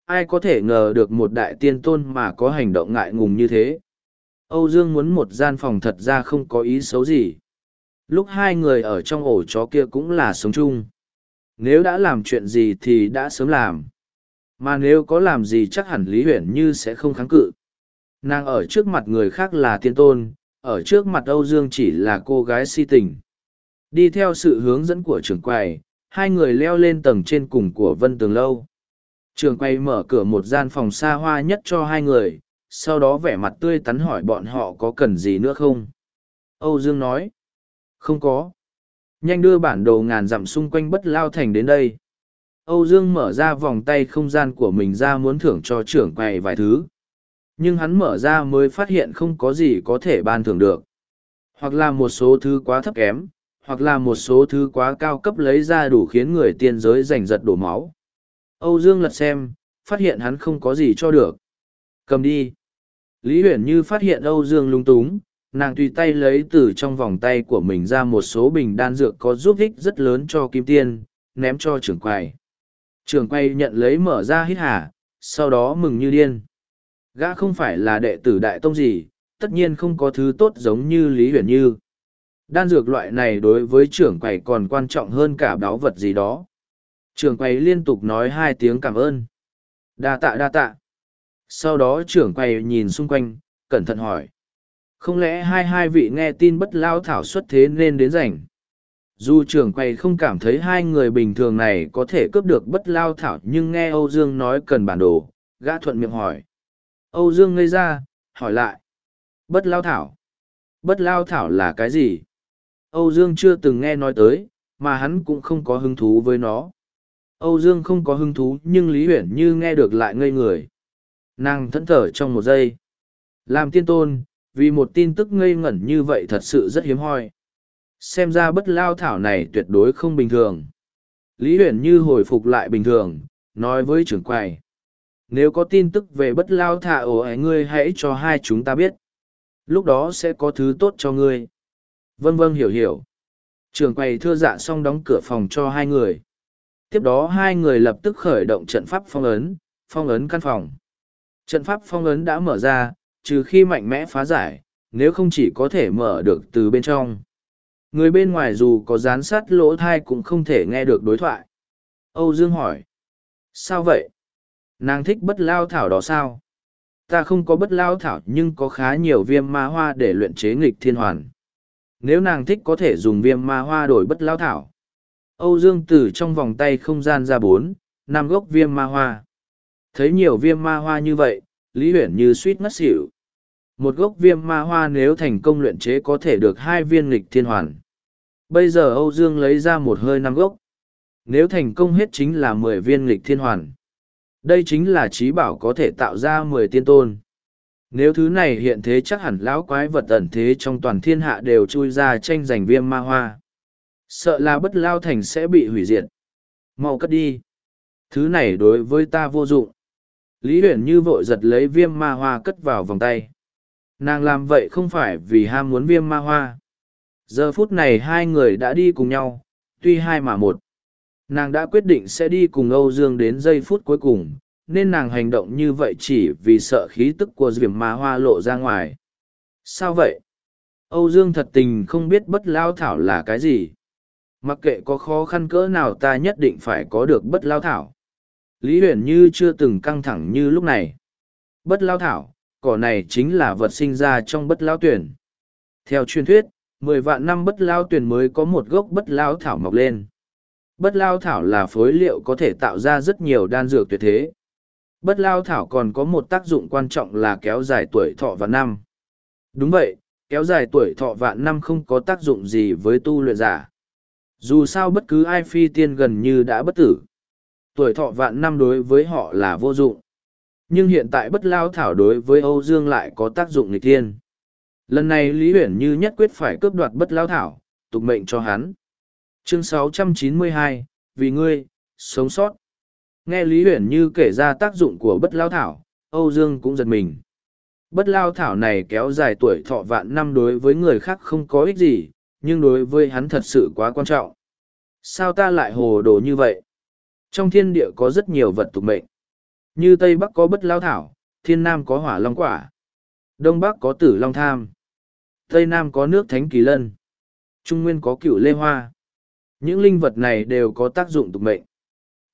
Ai có thể ngờ được một đại tiên tôn mà có hành động ngại ngùng như thế. Âu Dương muốn một gian phòng thật ra không có ý xấu gì. Lúc hai người ở trong ổ chó kia cũng là sống chung. Nếu đã làm chuyện gì thì đã sớm làm. Mà nếu có làm gì chắc hẳn Lý Huyền Như sẽ không kháng cự. Nàng ở trước mặt người khác là tiên tôn, ở trước mặt Âu Dương chỉ là cô gái si tình. Đi theo sự hướng dẫn của trưởng quầy, hai người leo lên tầng trên cùng của Vân Tường Lâu. Trường quay mở cửa một gian phòng xa hoa nhất cho hai người, sau đó vẻ mặt tươi tắn hỏi bọn họ có cần gì nữa không. Âu Dương nói, không có. Nhanh đưa bản đồ ngàn dặm xung quanh bất lao thành đến đây. Âu Dương mở ra vòng tay không gian của mình ra muốn thưởng cho trưởng quầy vài thứ. Nhưng hắn mở ra mới phát hiện không có gì có thể ban thưởng được. Hoặc là một số thứ quá thấp kém, hoặc là một số thứ quá cao cấp lấy ra đủ khiến người tiên giới giành giật đổ máu. Âu Dương lật xem, phát hiện hắn không có gì cho được. Cầm đi. Lý Huyền Như phát hiện Âu Dương lung túng, nàng tùy tay lấy từ trong vòng tay của mình ra một số bình đan dược có giúp ích rất lớn cho Kim Tiên, ném cho trưởng quầy. Trưởng quầy nhận lấy mở ra hít hà, sau đó mừng như điên. Gã không phải là đệ tử đại tông gì, tất nhiên không có thứ tốt giống như Lý Huyền Như. Đan dược loại này đối với trưởng quầy còn quan trọng hơn cả báu vật gì đó. Trưởng quầy liên tục nói hai tiếng cảm ơn. Đa tạ đa tạ. Sau đó trưởng quầy nhìn xung quanh, cẩn thận hỏi. Không lẽ hai hai vị nghe tin bất lao thảo xuất thế nên đến rảnh? Dù trưởng quầy không cảm thấy hai người bình thường này có thể cướp được bất lao thảo nhưng nghe Âu Dương nói cần bản đồ, gã thuận miệng hỏi. Âu Dương ngây ra, hỏi lại. Bất lao thảo. Bất lao thảo là cái gì? Âu Dương chưa từng nghe nói tới, mà hắn cũng không có hứng thú với nó. Âu Dương không có hứng thú nhưng Lý Huyển như nghe được lại ngây người. Nàng thẫn thở trong một giây. Làm tiên tôn, vì một tin tức ngây ngẩn như vậy thật sự rất hiếm hoi. Xem ra bất lao thảo này tuyệt đối không bình thường. Lý Huyển như hồi phục lại bình thường, nói với trưởng quầy. Nếu có tin tức về bất lao thả ổ ấy ngươi hãy cho hai chúng ta biết. Lúc đó sẽ có thứ tốt cho ngươi. Vâng vâng hiểu hiểu. Trường quầy thưa dạ xong đóng cửa phòng cho hai người. Tiếp đó hai người lập tức khởi động trận pháp phong ấn, phong ấn căn phòng. Trận pháp phong ấn đã mở ra, trừ khi mạnh mẽ phá giải, nếu không chỉ có thể mở được từ bên trong. Người bên ngoài dù có dán sát lỗ thai cũng không thể nghe được đối thoại. Âu Dương hỏi. Sao vậy? Nàng thích bất lao thảo đó sao? Ta không có bất lao thảo nhưng có khá nhiều viêm ma hoa để luyện chế nghịch thiên hoàn. Nếu nàng thích có thể dùng viêm ma hoa đổi bất lao thảo. Âu Dương từ trong vòng tay không gian ra bốn, năm gốc viêm ma hoa. Thấy nhiều viêm ma hoa như vậy, Lý Huyển như suýt ngất xỉu. Một gốc viêm ma hoa nếu thành công luyện chế có thể được hai viên nghịch thiên hoàn. Bây giờ Âu Dương lấy ra một hơi năm gốc. Nếu thành công hết chính là mười viên nghịch thiên hoàn. Đây chính là trí bảo có thể tạo ra mười tiên tôn. Nếu thứ này hiện thế chắc hẳn lão quái vật ẩn thế trong toàn thiên hạ đều chui ra tranh giành viêm ma hoa. Sợ là bất lao thành sẽ bị hủy diệt. Mau cất đi. Thứ này đối với ta vô dụng. Lý huyền như vội giật lấy viêm ma hoa cất vào vòng tay. Nàng làm vậy không phải vì ham muốn viêm ma hoa. Giờ phút này hai người đã đi cùng nhau, tuy hai mà một. Nàng đã quyết định sẽ đi cùng Âu Dương đến giây phút cuối cùng, nên nàng hành động như vậy chỉ vì sợ khí tức của diệm ma hoa lộ ra ngoài. Sao vậy? Âu Dương thật tình không biết bất lao thảo là cái gì. Mặc kệ có khó khăn cỡ nào ta nhất định phải có được bất lao thảo. Lý huyền như chưa từng căng thẳng như lúc này. Bất lao thảo, cỏ này chính là vật sinh ra trong bất lao tuyển. Theo truyền thuyết, mười vạn năm bất lao tuyển mới có một gốc bất lao thảo mọc lên. Bất lao thảo là phối liệu có thể tạo ra rất nhiều đan dược tuyệt thế. Bất lao thảo còn có một tác dụng quan trọng là kéo dài tuổi thọ vạn năm. Đúng vậy, kéo dài tuổi thọ vạn năm không có tác dụng gì với tu luyện giả. Dù sao bất cứ ai phi tiên gần như đã bất tử. Tuổi thọ vạn năm đối với họ là vô dụng. Nhưng hiện tại bất lao thảo đối với Âu Dương lại có tác dụng nghịch tiên. Lần này Lý Huyển như nhất quyết phải cướp đoạt bất lao thảo, tục mệnh cho hắn chương 692, vì ngươi sống sót nghe lý huyền như kể ra tác dụng của bất lao thảo, âu dương cũng giật mình. Bất lao thảo này kéo dài tuổi thọ vạn năm đối với người khác không có ích gì, nhưng đối với hắn thật sự quá quan trọng. Sao ta lại hồ đồ như vậy? Trong thiên địa có rất nhiều vật tục mệnh. Như tây bắc có bất lao thảo, thiên nam có hỏa long quả. Đông bắc có tử long tham. Tây nam có nước thánh kỳ lân. Trung nguyên có cựu lê hoa. Những linh vật này đều có tác dụng tục mệnh.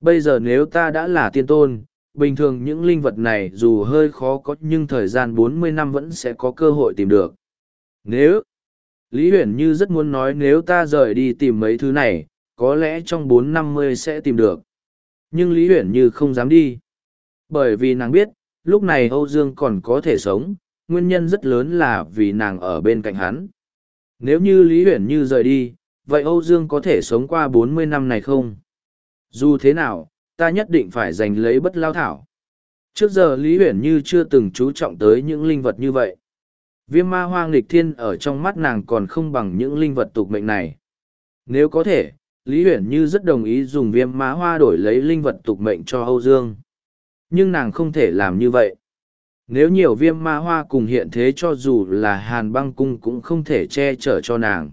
Bây giờ nếu ta đã là tiên tôn, bình thường những linh vật này dù hơi khó có nhưng thời gian bốn mươi năm vẫn sẽ có cơ hội tìm được. Nếu, Lý Huyền Như rất muốn nói nếu ta rời đi tìm mấy thứ này, có lẽ trong bốn năm mươi sẽ tìm được. Nhưng Lý Huyền Như không dám đi. Bởi vì nàng biết, lúc này Âu Dương còn có thể sống, nguyên nhân rất lớn là vì nàng ở bên cạnh hắn. Nếu như Lý Huyền Như rời đi, vậy Âu Dương có thể sống qua bốn mươi năm này không? Dù thế nào, ta nhất định phải giành lấy bất lao thảo. Trước giờ Lý Huyền Như chưa từng chú trọng tới những linh vật như vậy. Viêm ma hoang lịch thiên ở trong mắt nàng còn không bằng những linh vật tục mệnh này. Nếu có thể, Lý Huyền Như rất đồng ý dùng viêm ma hoa đổi lấy linh vật tục mệnh cho Âu Dương. Nhưng nàng không thể làm như vậy. Nếu nhiều viêm ma hoa cùng hiện thế cho dù là hàn băng cung cũng không thể che chở cho nàng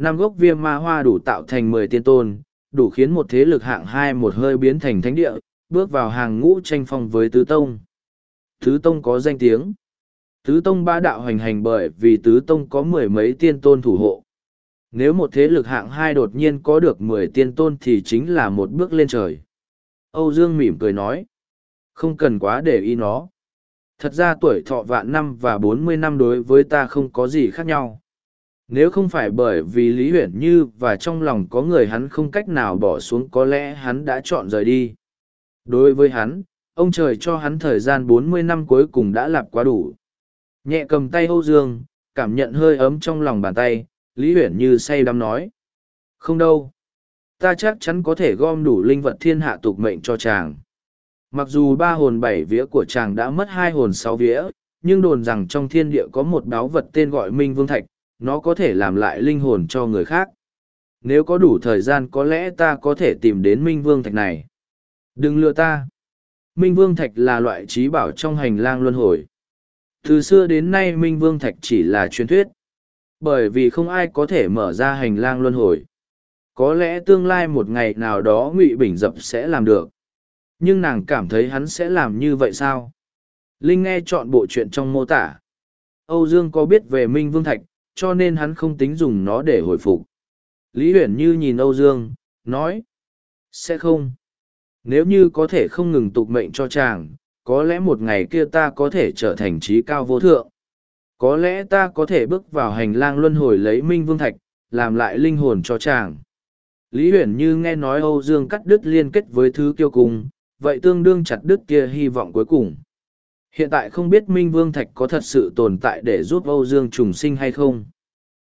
năm gốc viêm ma hoa đủ tạo thành mười tiên tôn, đủ khiến một thế lực hạng hai một hơi biến thành thánh địa, bước vào hàng ngũ tranh phong với tứ tông. Tứ tông có danh tiếng. Tứ tông ba đạo hoành hành bởi vì tứ tông có mười mấy tiên tôn thủ hộ. Nếu một thế lực hạng hai đột nhiên có được mười tiên tôn thì chính là một bước lên trời. Âu Dương mỉm cười nói. Không cần quá để ý nó. Thật ra tuổi thọ vạn năm và bốn mươi năm đối với ta không có gì khác nhau. Nếu không phải bởi vì Lý Huyển Như và trong lòng có người hắn không cách nào bỏ xuống có lẽ hắn đã chọn rời đi. Đối với hắn, ông trời cho hắn thời gian bốn mươi năm cuối cùng đã lặp quá đủ. Nhẹ cầm tay Âu Dương, cảm nhận hơi ấm trong lòng bàn tay, Lý Huyển Như say đắm nói. Không đâu. Ta chắc chắn có thể gom đủ linh vật thiên hạ tục mệnh cho chàng. Mặc dù ba hồn bảy vía của chàng đã mất hai hồn sáu vía, nhưng đồn rằng trong thiên địa có một đáo vật tên gọi Minh Vương Thạch, nó có thể làm lại linh hồn cho người khác. Nếu có đủ thời gian có lẽ ta có thể tìm đến Minh Vương Thạch này. Đừng lừa ta. Minh Vương Thạch là loại trí bảo trong hành lang luân hồi. Từ xưa đến nay Minh Vương Thạch chỉ là truyền thuyết. Bởi vì không ai có thể mở ra hành lang luân hồi. Có lẽ tương lai một ngày nào đó Ngụy Bình Dập sẽ làm được. Nhưng nàng cảm thấy hắn sẽ làm như vậy sao? Linh nghe chọn bộ chuyện trong mô tả. Âu Dương có biết về Minh Vương Thạch, cho nên hắn không tính dùng nó để hồi phục. Lý Huyền Như nhìn Âu Dương, nói. Sẽ không. Nếu như có thể không ngừng tục mệnh cho chàng, có lẽ một ngày kia ta có thể trở thành trí cao vô thượng. Có lẽ ta có thể bước vào hành lang luân hồi lấy Minh Vương Thạch, làm lại linh hồn cho chàng. Lý Huyền Như nghe nói Âu Dương cắt đứt liên kết với thứ kiêu cùng, vậy tương đương chặt đứt kia hy vọng cuối cùng. Hiện tại không biết Minh Vương Thạch có thật sự tồn tại để giúp Âu Dương trùng sinh hay không.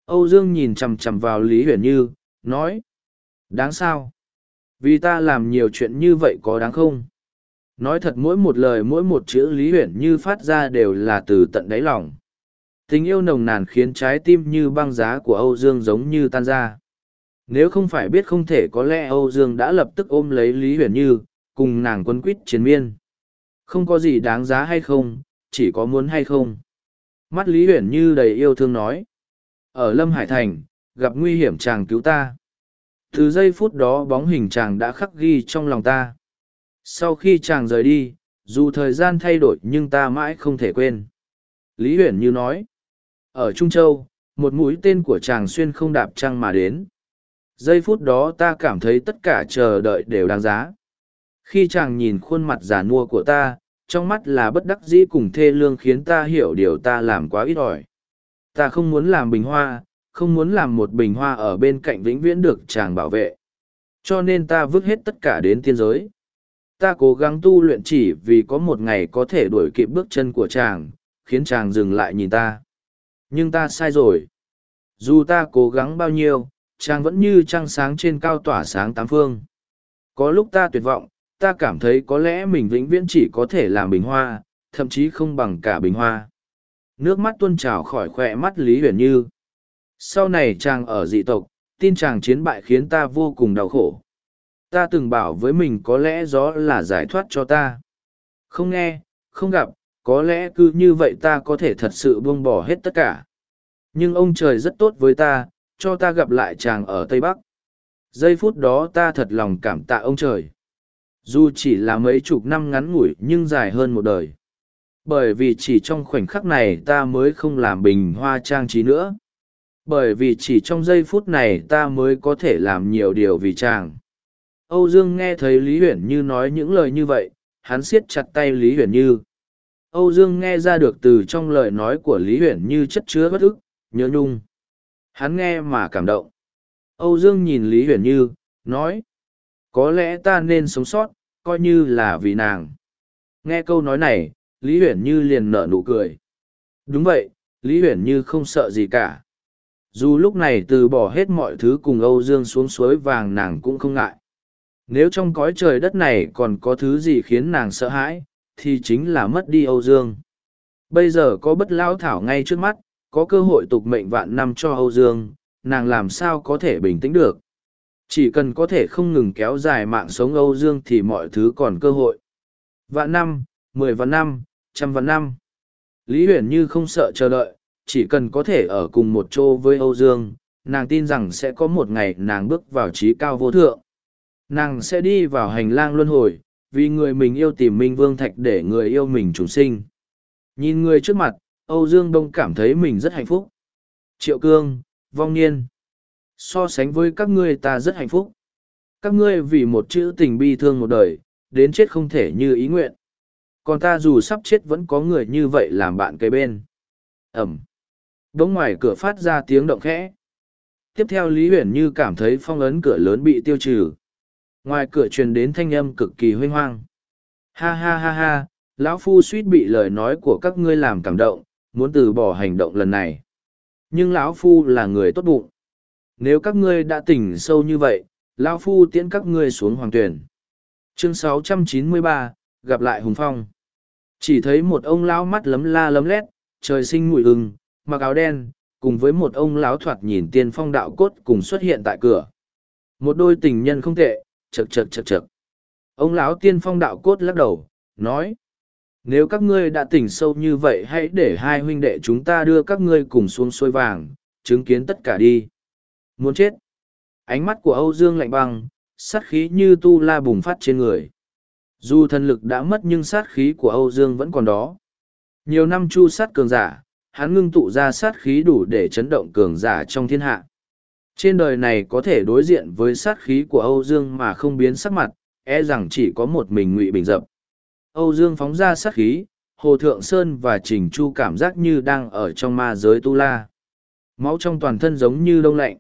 Âu Dương nhìn chằm chằm vào Lý Huyền Như, nói. Đáng sao? Vì ta làm nhiều chuyện như vậy có đáng không? Nói thật mỗi một lời mỗi một chữ Lý Huyền Như phát ra đều là từ tận đáy lòng. Tình yêu nồng nàn khiến trái tim như băng giá của Âu Dương giống như tan ra. Nếu không phải biết không thể có lẽ Âu Dương đã lập tức ôm lấy Lý Huyền Như, cùng nàng quân quýt chiến miên. Không có gì đáng giá hay không, chỉ có muốn hay không. Mắt Lý Huyền Như đầy yêu thương nói. Ở Lâm Hải Thành, gặp nguy hiểm chàng cứu ta. Từ giây phút đó bóng hình chàng đã khắc ghi trong lòng ta. Sau khi chàng rời đi, dù thời gian thay đổi nhưng ta mãi không thể quên. Lý Huyền Như nói. Ở Trung Châu, một mũi tên của chàng xuyên không đạp trăng mà đến. Giây phút đó ta cảm thấy tất cả chờ đợi đều đáng giá khi chàng nhìn khuôn mặt già nua của ta trong mắt là bất đắc dĩ cùng thê lương khiến ta hiểu điều ta làm quá ít ỏi. Ta không muốn làm bình hoa, không muốn làm một bình hoa ở bên cạnh vĩnh viễn được chàng bảo vệ. Cho nên ta vứt hết tất cả đến tiên giới. Ta cố gắng tu luyện chỉ vì có một ngày có thể đuổi kịp bước chân của chàng, khiến chàng dừng lại nhìn ta. Nhưng ta sai rồi. Dù ta cố gắng bao nhiêu, chàng vẫn như trăng sáng trên cao tỏa sáng tám phương. Có lúc ta tuyệt vọng ta cảm thấy có lẽ mình vĩnh viễn chỉ có thể làm bình hoa, thậm chí không bằng cả bình hoa. Nước mắt tuôn trào khỏi khỏe mắt Lý Huyền Như. Sau này chàng ở dị tộc, tin chàng chiến bại khiến ta vô cùng đau khổ. Ta từng bảo với mình có lẽ gió là giải thoát cho ta. Không nghe, không gặp, có lẽ cứ như vậy ta có thể thật sự buông bỏ hết tất cả. Nhưng ông trời rất tốt với ta, cho ta gặp lại chàng ở Tây Bắc. Giây phút đó ta thật lòng cảm tạ ông trời dù chỉ là mấy chục năm ngắn ngủi nhưng dài hơn một đời. Bởi vì chỉ trong khoảnh khắc này ta mới không làm bình hoa trang trí nữa. Bởi vì chỉ trong giây phút này ta mới có thể làm nhiều điều vì chàng. Âu dương nghe thấy lý huyền như nói những lời như vậy, hắn siết chặt tay lý huyền như. Âu dương nghe ra được từ trong lời nói của lý huyền như chất chứa bất ức, nhớ nhung. Hắn nghe mà cảm động. Âu dương nhìn lý huyền như, nói có lẽ ta nên sống sót, coi như là vì nàng. Nghe câu nói này, lý huyền như liền nở nụ cười. Đúng vậy, lý huyền như không sợ gì cả. Dù lúc này từ bỏ hết mọi thứ cùng âu dương xuống suối vàng nàng cũng không ngại. Nếu trong cõi trời đất này còn có thứ gì khiến nàng sợ hãi, thì chính là mất đi âu dương. Bây giờ có bất lao thảo ngay trước mắt, có cơ hội tục mệnh vạn năm cho âu dương, nàng làm sao có thể bình tĩnh được? Chỉ cần có thể không ngừng kéo dài mạng sống Âu Dương thì mọi thứ còn cơ hội. Vạn năm, mười vạn năm, trăm vạn năm. Lý Huyền Như không sợ chờ đợi, chỉ cần có thể ở cùng một chỗ với Âu Dương, nàng tin rằng sẽ có một ngày nàng bước vào trí cao vô thượng. Nàng sẽ đi vào hành lang luân hồi, vì người mình yêu tìm Minh Vương Thạch để người yêu mình trùng sinh. Nhìn người trước mặt, Âu Dương Đông cảm thấy mình rất hạnh phúc. Triệu Cương, Vong Niên So sánh với các ngươi ta rất hạnh phúc. Các ngươi vì một chữ tình bi thương một đời, đến chết không thể như ý nguyện. Còn ta dù sắp chết vẫn có người như vậy làm bạn kế bên. Ẩm. Đống ngoài cửa phát ra tiếng động khẽ. Tiếp theo Lý Huyền như cảm thấy phong ấn cửa lớn bị tiêu trừ. Ngoài cửa truyền đến thanh âm cực kỳ huynh hoang. Ha ha ha ha, lão phu suýt bị lời nói của các ngươi làm cảm động, muốn từ bỏ hành động lần này. Nhưng lão phu là người tốt bụng. Nếu các ngươi đã tỉnh sâu như vậy, lão phu tiễn các ngươi xuống hoàng tuyển. Chương 693, gặp lại Hùng Phong. Chỉ thấy một ông lão mắt lấm la lấm lét, trời sinh mùi ưng, mặc áo đen, cùng với một ông lão thoạt nhìn tiên phong đạo cốt cùng xuất hiện tại cửa. Một đôi tình nhân không tệ, chật chật chật chật. Ông lão tiên phong đạo cốt lắc đầu, nói. Nếu các ngươi đã tỉnh sâu như vậy hãy để hai huynh đệ chúng ta đưa các ngươi cùng xuống suối vàng, chứng kiến tất cả đi. Muốn chết. Ánh mắt của Âu Dương lạnh băng, sát khí như tu la bùng phát trên người. Dù thần lực đã mất nhưng sát khí của Âu Dương vẫn còn đó. Nhiều năm chu sát cường giả, hắn ngưng tụ ra sát khí đủ để chấn động cường giả trong thiên hạ. Trên đời này có thể đối diện với sát khí của Âu Dương mà không biến sắc mặt, e rằng chỉ có một mình Ngụy Bình Dập. Âu Dương phóng ra sát khí, Hồ Thượng Sơn và Trình Chu cảm giác như đang ở trong ma giới tu la. Máu trong toàn thân giống như đông lạnh.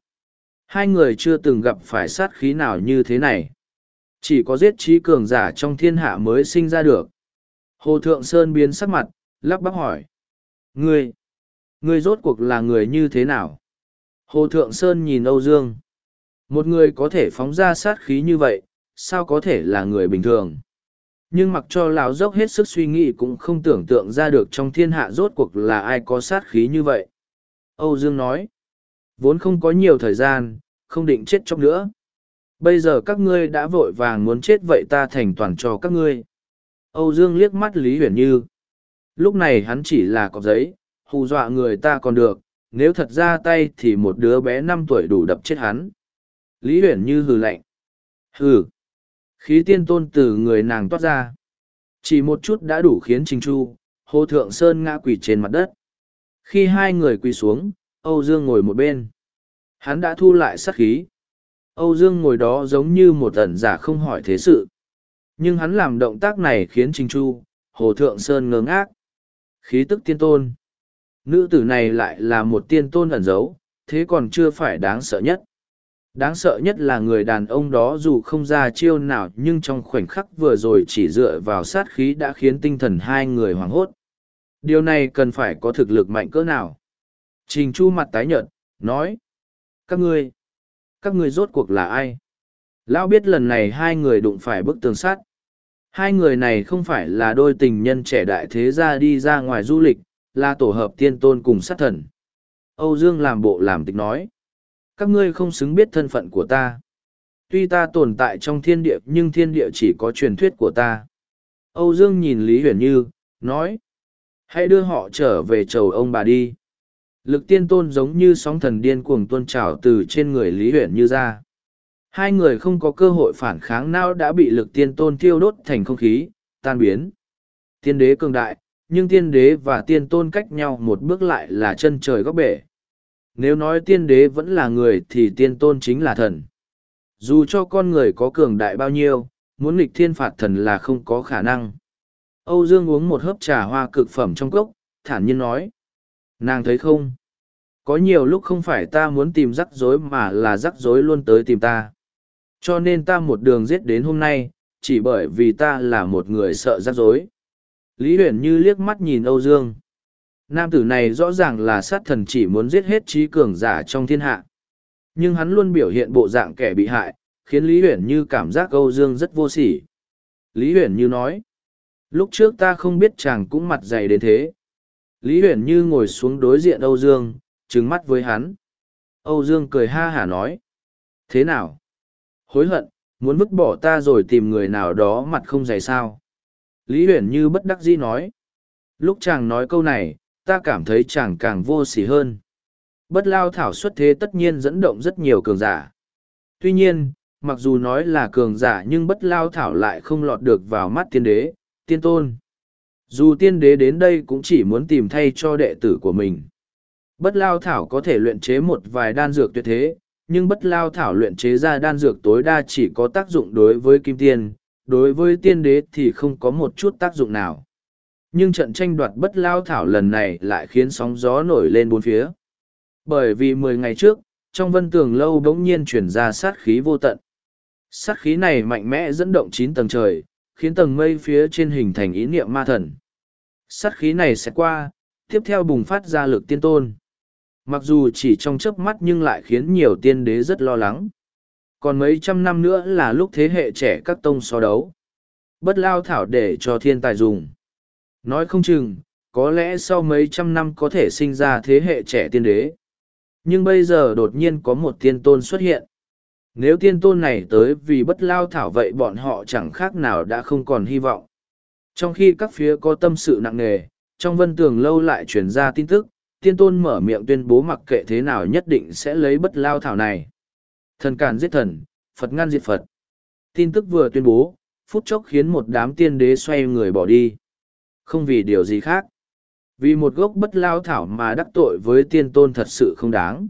Hai người chưa từng gặp phải sát khí nào như thế này. Chỉ có giết trí cường giả trong thiên hạ mới sinh ra được. Hồ Thượng Sơn biến sắc mặt, lắp bắp hỏi. Ngươi, ngươi rốt cuộc là người như thế nào? Hồ Thượng Sơn nhìn Âu Dương. Một người có thể phóng ra sát khí như vậy, sao có thể là người bình thường? Nhưng mặc cho lão dốc hết sức suy nghĩ cũng không tưởng tượng ra được trong thiên hạ rốt cuộc là ai có sát khí như vậy. Âu Dương nói, vốn không có nhiều thời gian, không định chết chóc nữa. Bây giờ các ngươi đã vội vàng muốn chết vậy ta thành toàn cho các ngươi. Âu Dương liếc mắt Lý Huyền Như. Lúc này hắn chỉ là cọc giấy, hù dọa người ta còn được, nếu thật ra tay thì một đứa bé năm tuổi đủ đập chết hắn. Lý Huyền Như hừ lạnh. Hừ. Khí tiên tôn từ người nàng toát ra. Chỉ một chút đã đủ khiến Trình Chu, Hồ Thượng Sơn ngã quỳ trên mặt đất. Khi hai người quỳ xuống, Âu Dương ngồi một bên. Hắn đã thu lại sát khí. Âu Dương ngồi đó giống như một ẩn giả không hỏi thế sự. Nhưng hắn làm động tác này khiến Trình Chu, Hồ Thượng Sơn ngơ ngác. Khí tức tiên tôn. Nữ tử này lại là một tiên tôn ẩn giấu, thế còn chưa phải đáng sợ nhất. Đáng sợ nhất là người đàn ông đó dù không ra chiêu nào nhưng trong khoảnh khắc vừa rồi chỉ dựa vào sát khí đã khiến tinh thần hai người hoảng hốt. Điều này cần phải có thực lực mạnh cỡ nào. Trình Chu mặt tái nhợt, nói. Các ngươi, các ngươi rốt cuộc là ai? Lão biết lần này hai người đụng phải bức tường sắt. Hai người này không phải là đôi tình nhân trẻ đại thế gia đi ra ngoài du lịch, là tổ hợp tiên tôn cùng sát thần. Âu Dương làm bộ làm tịch nói các ngươi không xứng biết thân phận của ta. Tuy ta tồn tại trong thiên địa nhưng thiên địa chỉ có truyền thuyết của ta. Âu Dương nhìn Lý Huyền Như, nói. Hãy đưa họ trở về chầu ông bà đi. Lực tiên tôn giống như sóng thần điên cuồng tuôn trào từ trên người Lý Huyền Như ra. Hai người không có cơ hội phản kháng nào đã bị lực tiên tôn thiêu đốt thành không khí, tan biến. Tiên đế cường đại, nhưng tiên đế và tiên tôn cách nhau một bước lại là chân trời góc bể nếu nói tiên đế vẫn là người thì tiên tôn chính là thần. Dù cho con người có cường đại bao nhiêu, muốn nghịch thiên phạt thần là không có khả năng. Âu Dương uống một hớp trà hoa cực phẩm trong cốc, thản nhiên nói. Nàng thấy không? Có nhiều lúc không phải ta muốn tìm rắc rối mà là rắc rối luôn tới tìm ta. Cho nên ta một đường giết đến hôm nay, chỉ bởi vì ta là một người sợ rắc rối. Lý Huyền như liếc mắt nhìn Âu Dương. Nam tử này rõ ràng là sát thần chỉ muốn giết hết trí cường giả trong thiên hạ. Nhưng hắn luôn biểu hiện bộ dạng kẻ bị hại, khiến Lý Huyền Như cảm giác Âu Dương rất vô sỉ. Lý Huyền Như nói, lúc trước ta không biết chàng cũng mặt dày đến thế. Lý Huyền Như ngồi xuống đối diện Âu Dương, trừng mắt với hắn. Âu Dương cười ha hả nói, thế nào? Hối hận, muốn vứt bỏ ta rồi tìm người nào đó mặt không dày sao? Lý Huyền Như bất đắc dĩ nói. Lúc chàng nói câu này, ta cảm thấy chàng càng vô sỉ hơn. Bất lao thảo xuất thế tất nhiên dẫn động rất nhiều cường giả. Tuy nhiên, mặc dù nói là cường giả nhưng bất lao thảo lại không lọt được vào mắt tiên đế, tiên tôn. Dù tiên đế đến đây cũng chỉ muốn tìm thay cho đệ tử của mình. Bất lao thảo có thể luyện chế một vài đan dược tuyệt thế, nhưng bất lao thảo luyện chế ra đan dược tối đa chỉ có tác dụng đối với kim tiên, đối với tiên đế thì không có một chút tác dụng nào. Nhưng trận tranh đoạt bất lao thảo lần này lại khiến sóng gió nổi lên bốn phía. Bởi vì mười ngày trước, trong vân tường lâu bỗng nhiên chuyển ra sát khí vô tận. Sát khí này mạnh mẽ dẫn động chín tầng trời, khiến tầng mây phía trên hình thành ý niệm ma thần. Sát khí này sẽ qua, tiếp theo bùng phát ra lực tiên tôn. Mặc dù chỉ trong chớp mắt nhưng lại khiến nhiều tiên đế rất lo lắng. Còn mấy trăm năm nữa là lúc thế hệ trẻ các tông so đấu. Bất lao thảo để cho thiên tài dùng. Nói không chừng, có lẽ sau mấy trăm năm có thể sinh ra thế hệ trẻ tiên đế. Nhưng bây giờ đột nhiên có một tiên tôn xuất hiện. Nếu tiên tôn này tới vì bất lao thảo vậy bọn họ chẳng khác nào đã không còn hy vọng. Trong khi các phía có tâm sự nặng nề, trong vân tường lâu lại truyền ra tin tức, tiên tôn mở miệng tuyên bố mặc kệ thế nào nhất định sẽ lấy bất lao thảo này. Thần càn giết thần, Phật ngăn diệt Phật. Tin tức vừa tuyên bố, phút chốc khiến một đám tiên đế xoay người bỏ đi. Không vì điều gì khác. Vì một gốc bất lao thảo mà đắc tội với tiên tôn thật sự không đáng.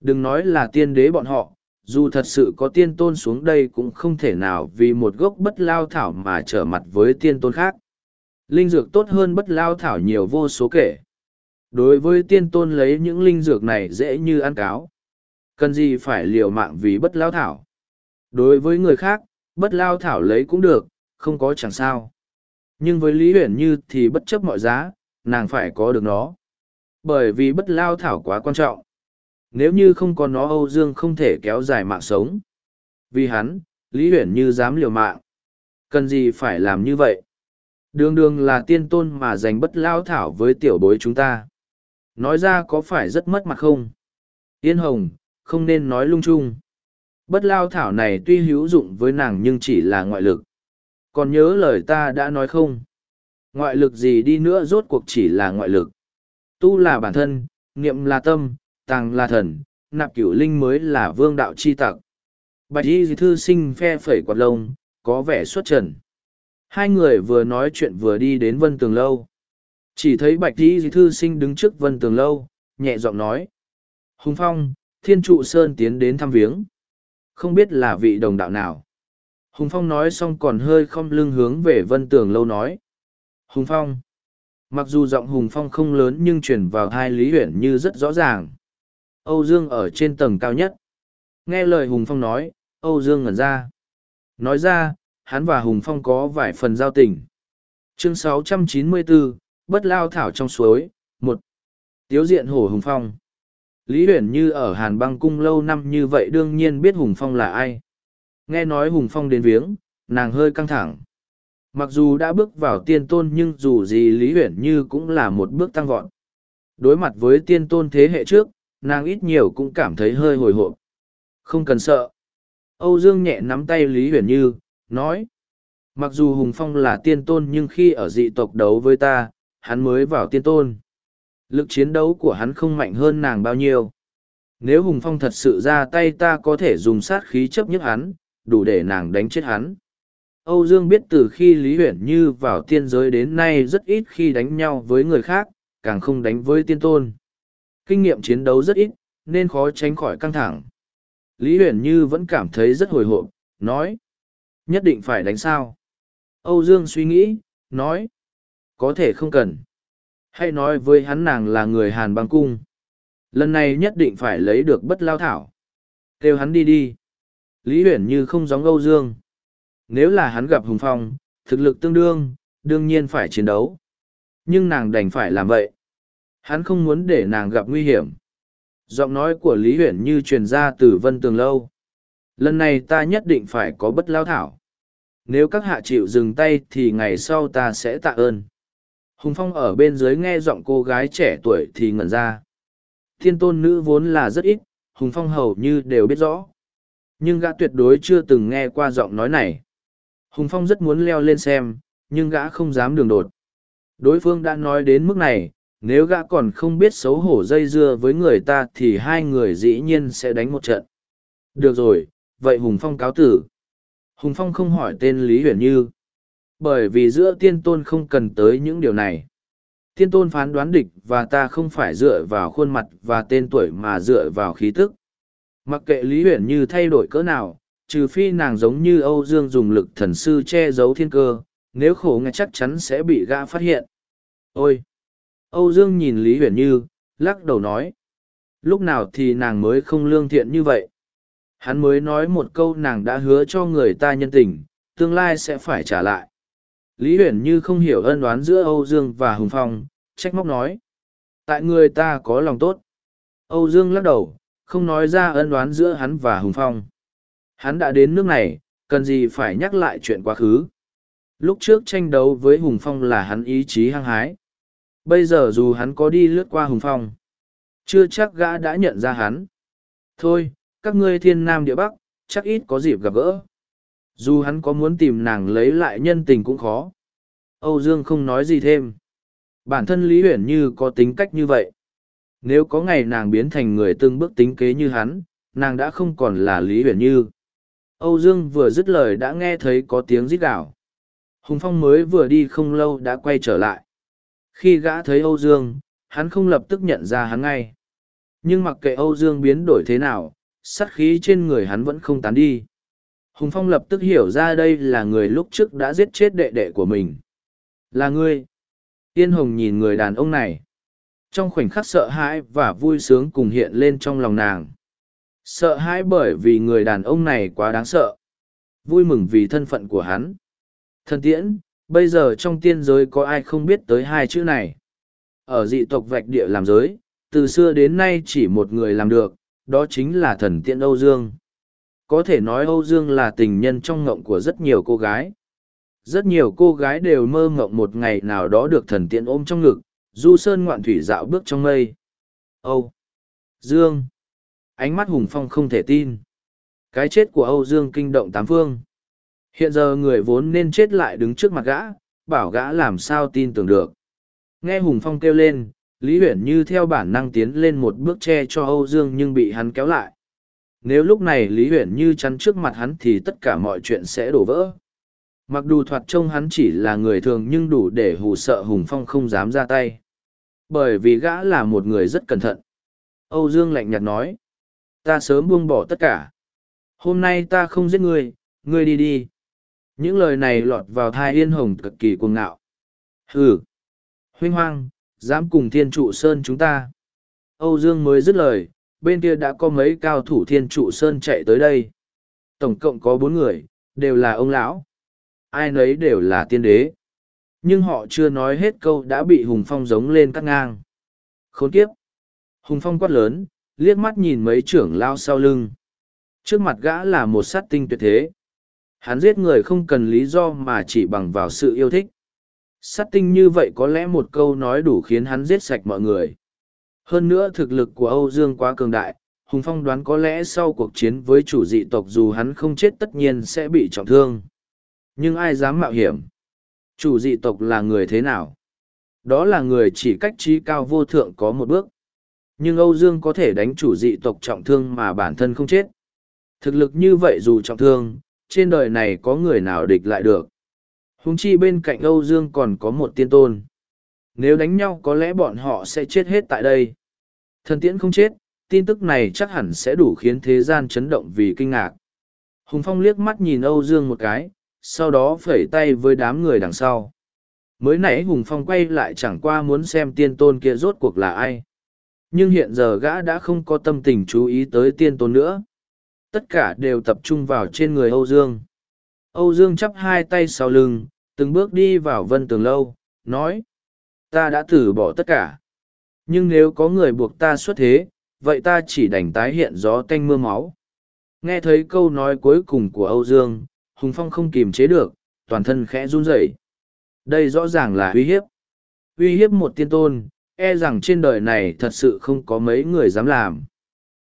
Đừng nói là tiên đế bọn họ, dù thật sự có tiên tôn xuống đây cũng không thể nào vì một gốc bất lao thảo mà trở mặt với tiên tôn khác. Linh dược tốt hơn bất lao thảo nhiều vô số kể. Đối với tiên tôn lấy những linh dược này dễ như ăn cáo. Cần gì phải liều mạng vì bất lao thảo. Đối với người khác, bất lao thảo lấy cũng được, không có chẳng sao. Nhưng với Lý Huyền Như thì bất chấp mọi giá, nàng phải có được nó. Bởi vì bất lao thảo quá quan trọng. Nếu như không có nó Âu Dương không thể kéo dài mạng sống. Vì hắn, Lý Huyền Như dám liều mạng. Cần gì phải làm như vậy? Đường đường là tiên tôn mà giành bất lao thảo với tiểu bối chúng ta. Nói ra có phải rất mất mặt không? Yên hồng, không nên nói lung chung. Bất lao thảo này tuy hữu dụng với nàng nhưng chỉ là ngoại lực. Còn nhớ lời ta đã nói không? Ngoại lực gì đi nữa rốt cuộc chỉ là ngoại lực. Tu là bản thân, niệm là tâm, tàng là thần, nạp cửu linh mới là vương đạo chi tặc. Bạch y thư sinh phe phẩy quạt lông, có vẻ xuất trần. Hai người vừa nói chuyện vừa đi đến vân tường lâu. Chỉ thấy bạch di thư sinh đứng trước vân tường lâu, nhẹ giọng nói. Hùng Phong, Thiên Trụ Sơn tiến đến thăm viếng. Không biết là vị đồng đạo nào. Hùng Phong nói xong còn hơi không lưng hướng về vân tường lâu nói. Hùng Phong. Mặc dù giọng Hùng Phong không lớn nhưng truyền vào hai Lý huyện như rất rõ ràng. Âu Dương ở trên tầng cao nhất. Nghe lời Hùng Phong nói, Âu Dương ngẩn ra. Nói ra, hắn và Hùng Phong có vài phần giao tình. Chương 694, Bất Lao Thảo trong suối, một Tiếu diện hổ Hùng Phong. Lý Huyền Như ở Hàn băng cung lâu năm như vậy đương nhiên biết Hùng Phong là ai. Nghe nói Hùng Phong đến viếng, nàng hơi căng thẳng. Mặc dù đã bước vào tiên tôn nhưng dù gì Lý Huyền Như cũng là một bước tăng vọt. Đối mặt với tiên tôn thế hệ trước, nàng ít nhiều cũng cảm thấy hơi hồi hộp. Không cần sợ. Âu Dương nhẹ nắm tay Lý Huyền Như, nói. Mặc dù Hùng Phong là tiên tôn nhưng khi ở dị tộc đấu với ta, hắn mới vào tiên tôn. Lực chiến đấu của hắn không mạnh hơn nàng bao nhiêu. Nếu Hùng Phong thật sự ra tay ta có thể dùng sát khí chấp nhất hắn, đủ để nàng đánh chết hắn. Âu Dương biết từ khi Lý Huyển Như vào tiên giới đến nay rất ít khi đánh nhau với người khác, càng không đánh với tiên tôn. Kinh nghiệm chiến đấu rất ít, nên khó tránh khỏi căng thẳng. Lý Huyền Như vẫn cảm thấy rất hồi hộp, nói. Nhất định phải đánh sao? Âu Dương suy nghĩ, nói. Có thể không cần. Hãy nói với hắn nàng là người Hàn băng cung. Lần này nhất định phải lấy được bất lao thảo. Kêu hắn đi đi. Lý Huyền Như không giống Âu Dương. Nếu là hắn gặp Hùng Phong, thực lực tương đương, đương nhiên phải chiến đấu. Nhưng nàng đành phải làm vậy. Hắn không muốn để nàng gặp nguy hiểm. Giọng nói của Lý Huyển như truyền ra từ vân tường lâu. Lần này ta nhất định phải có bất lao thảo. Nếu các hạ chịu dừng tay thì ngày sau ta sẽ tạ ơn. Hùng Phong ở bên dưới nghe giọng cô gái trẻ tuổi thì ngẩn ra. Thiên tôn nữ vốn là rất ít, Hùng Phong hầu như đều biết rõ. Nhưng gã tuyệt đối chưa từng nghe qua giọng nói này. Hùng Phong rất muốn leo lên xem, nhưng gã không dám đường đột. Đối phương đã nói đến mức này, nếu gã còn không biết xấu hổ dây dưa với người ta thì hai người dĩ nhiên sẽ đánh một trận. Được rồi, vậy Hùng Phong cáo tử. Hùng Phong không hỏi tên Lý Huyền Như. Bởi vì giữa tiên tôn không cần tới những điều này. Tiên tôn phán đoán địch và ta không phải dựa vào khuôn mặt và tên tuổi mà dựa vào khí tức. Mặc kệ Lý Huyền Như thay đổi cỡ nào, trừ phi nàng giống như Âu Dương dùng lực thần sư che giấu thiên cơ, nếu khổ nghe chắc chắn sẽ bị gã phát hiện. Ôi! Âu Dương nhìn Lý Huyền Như, lắc đầu nói. Lúc nào thì nàng mới không lương thiện như vậy? Hắn mới nói một câu nàng đã hứa cho người ta nhân tình, tương lai sẽ phải trả lại. Lý Huyền Như không hiểu ân đoán giữa Âu Dương và Hùng Phong, trách móc nói. Tại người ta có lòng tốt. Âu Dương lắc đầu, không nói ra ân đoán giữa hắn và Hùng Phong. Hắn đã đến nước này, cần gì phải nhắc lại chuyện quá khứ. Lúc trước tranh đấu với Hùng Phong là hắn ý chí hăng hái. Bây giờ dù hắn có đi lướt qua Hùng Phong, chưa chắc gã đã nhận ra hắn. Thôi, các ngươi thiên nam địa bắc, chắc ít có dịp gặp gỡ. Dù hắn có muốn tìm nàng lấy lại nhân tình cũng khó. Âu Dương không nói gì thêm. Bản thân Lý huyền Như có tính cách như vậy. Nếu có ngày nàng biến thành người tương bước tính kế như hắn, nàng đã không còn là Lý huyền Như. Âu Dương vừa dứt lời đã nghe thấy có tiếng rít gạo Hùng Phong mới vừa đi không lâu đã quay trở lại. Khi gã thấy Âu Dương, hắn không lập tức nhận ra hắn ngay. Nhưng mặc kệ Âu Dương biến đổi thế nào, sát khí trên người hắn vẫn không tán đi. Hùng Phong lập tức hiểu ra đây là người lúc trước đã giết chết đệ đệ của mình. Là ngươi. Tiên Hồng nhìn người đàn ông này. Trong khoảnh khắc sợ hãi và vui sướng cùng hiện lên trong lòng nàng. Sợ hãi bởi vì người đàn ông này quá đáng sợ. Vui mừng vì thân phận của hắn. Thân tiễn, bây giờ trong tiên giới có ai không biết tới hai chữ này. Ở dị tộc vạch địa làm giới, từ xưa đến nay chỉ một người làm được, đó chính là thần tiễn Âu Dương. Có thể nói Âu Dương là tình nhân trong ngộng của rất nhiều cô gái. Rất nhiều cô gái đều mơ ngộng một ngày nào đó được thần tiện ôm trong ngực, du sơn ngoạn thủy dạo bước trong mây. Âu! Dương! Ánh mắt Hùng Phong không thể tin. Cái chết của Âu Dương kinh động tám phương. Hiện giờ người vốn nên chết lại đứng trước mặt gã, bảo gã làm sao tin tưởng được. Nghe Hùng Phong kêu lên, Lý Huyển như theo bản năng tiến lên một bước che cho Âu Dương nhưng bị hắn kéo lại. Nếu lúc này Lý Huyền như chắn trước mặt hắn thì tất cả mọi chuyện sẽ đổ vỡ. Mặc dù thoạt trông hắn chỉ là người thường nhưng đủ để hù sợ Hùng Phong không dám ra tay. Bởi vì gã là một người rất cẩn thận. Âu Dương lạnh nhạt nói. Ta sớm buông bỏ tất cả. Hôm nay ta không giết ngươi, ngươi đi đi. Những lời này lọt vào thai yên hồng cực kỳ cuồng ngạo. Hừ! Huynh hoang, dám cùng thiên trụ sơn chúng ta. Âu Dương mới dứt lời, bên kia đã có mấy cao thủ thiên trụ sơn chạy tới đây. Tổng cộng có bốn người, đều là ông lão. Ai nấy đều là tiên đế. Nhưng họ chưa nói hết câu đã bị Hùng Phong giống lên cắt ngang. Khốn kiếp! Hùng Phong quát lớn, liếc mắt nhìn mấy trưởng lao sau lưng. Trước mặt gã là một sát tinh tuyệt thế. Hắn giết người không cần lý do mà chỉ bằng vào sự yêu thích. Sát tinh như vậy có lẽ một câu nói đủ khiến hắn giết sạch mọi người. Hơn nữa thực lực của Âu Dương quá cường đại, Hùng Phong đoán có lẽ sau cuộc chiến với chủ dị tộc dù hắn không chết tất nhiên sẽ bị trọng thương. Nhưng ai dám mạo hiểm? Chủ dị tộc là người thế nào? Đó là người chỉ cách trí cao vô thượng có một bước. Nhưng Âu Dương có thể đánh chủ dị tộc trọng thương mà bản thân không chết. Thực lực như vậy dù trọng thương, trên đời này có người nào địch lại được. Húng chi bên cạnh Âu Dương còn có một tiên tôn. Nếu đánh nhau có lẽ bọn họ sẽ chết hết tại đây. Thần tiễn không chết, tin tức này chắc hẳn sẽ đủ khiến thế gian chấn động vì kinh ngạc. Hùng Phong liếc mắt nhìn Âu Dương một cái, sau đó phẩy tay với đám người đằng sau. Mới nãy Hùng Phong quay lại chẳng qua muốn xem tiên tôn kia rốt cuộc là ai. Nhưng hiện giờ gã đã không có tâm tình chú ý tới tiên tôn nữa. Tất cả đều tập trung vào trên người Âu Dương. Âu Dương chắp hai tay sau lưng, từng bước đi vào vân tường lâu, nói. Ta đã thử bỏ tất cả. Nhưng nếu có người buộc ta xuất thế, vậy ta chỉ đành tái hiện gió tanh mưa máu. Nghe thấy câu nói cuối cùng của Âu Dương, Hùng Phong không kìm chế được, toàn thân khẽ run rẩy. Đây rõ ràng là uy hiếp. Uy hiếp một tiên tôn, e rằng trên đời này thật sự không có mấy người dám làm.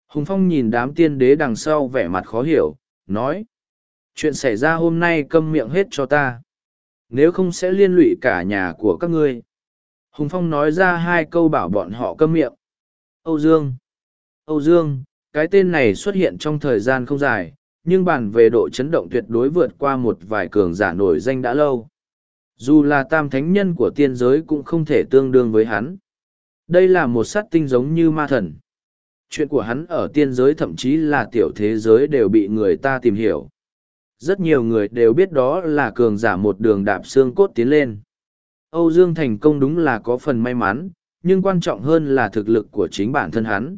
Hùng Phong nhìn đám tiên đế đằng sau vẻ mặt khó hiểu, nói. Chuyện xảy ra hôm nay câm miệng hết cho ta. Nếu không sẽ liên lụy cả nhà của các ngươi. Hùng Phong nói ra hai câu bảo bọn họ câm miệng. Âu Dương. Âu Dương, cái tên này xuất hiện trong thời gian không dài, nhưng bàn về độ chấn động tuyệt đối vượt qua một vài cường giả nổi danh đã lâu. Dù là tam thánh nhân của tiên giới cũng không thể tương đương với hắn. Đây là một sát tinh giống như ma thần. Chuyện của hắn ở tiên giới thậm chí là tiểu thế giới đều bị người ta tìm hiểu. Rất nhiều người đều biết đó là cường giả một đường đạp xương cốt tiến lên. Âu Dương thành công đúng là có phần may mắn, nhưng quan trọng hơn là thực lực của chính bản thân hắn.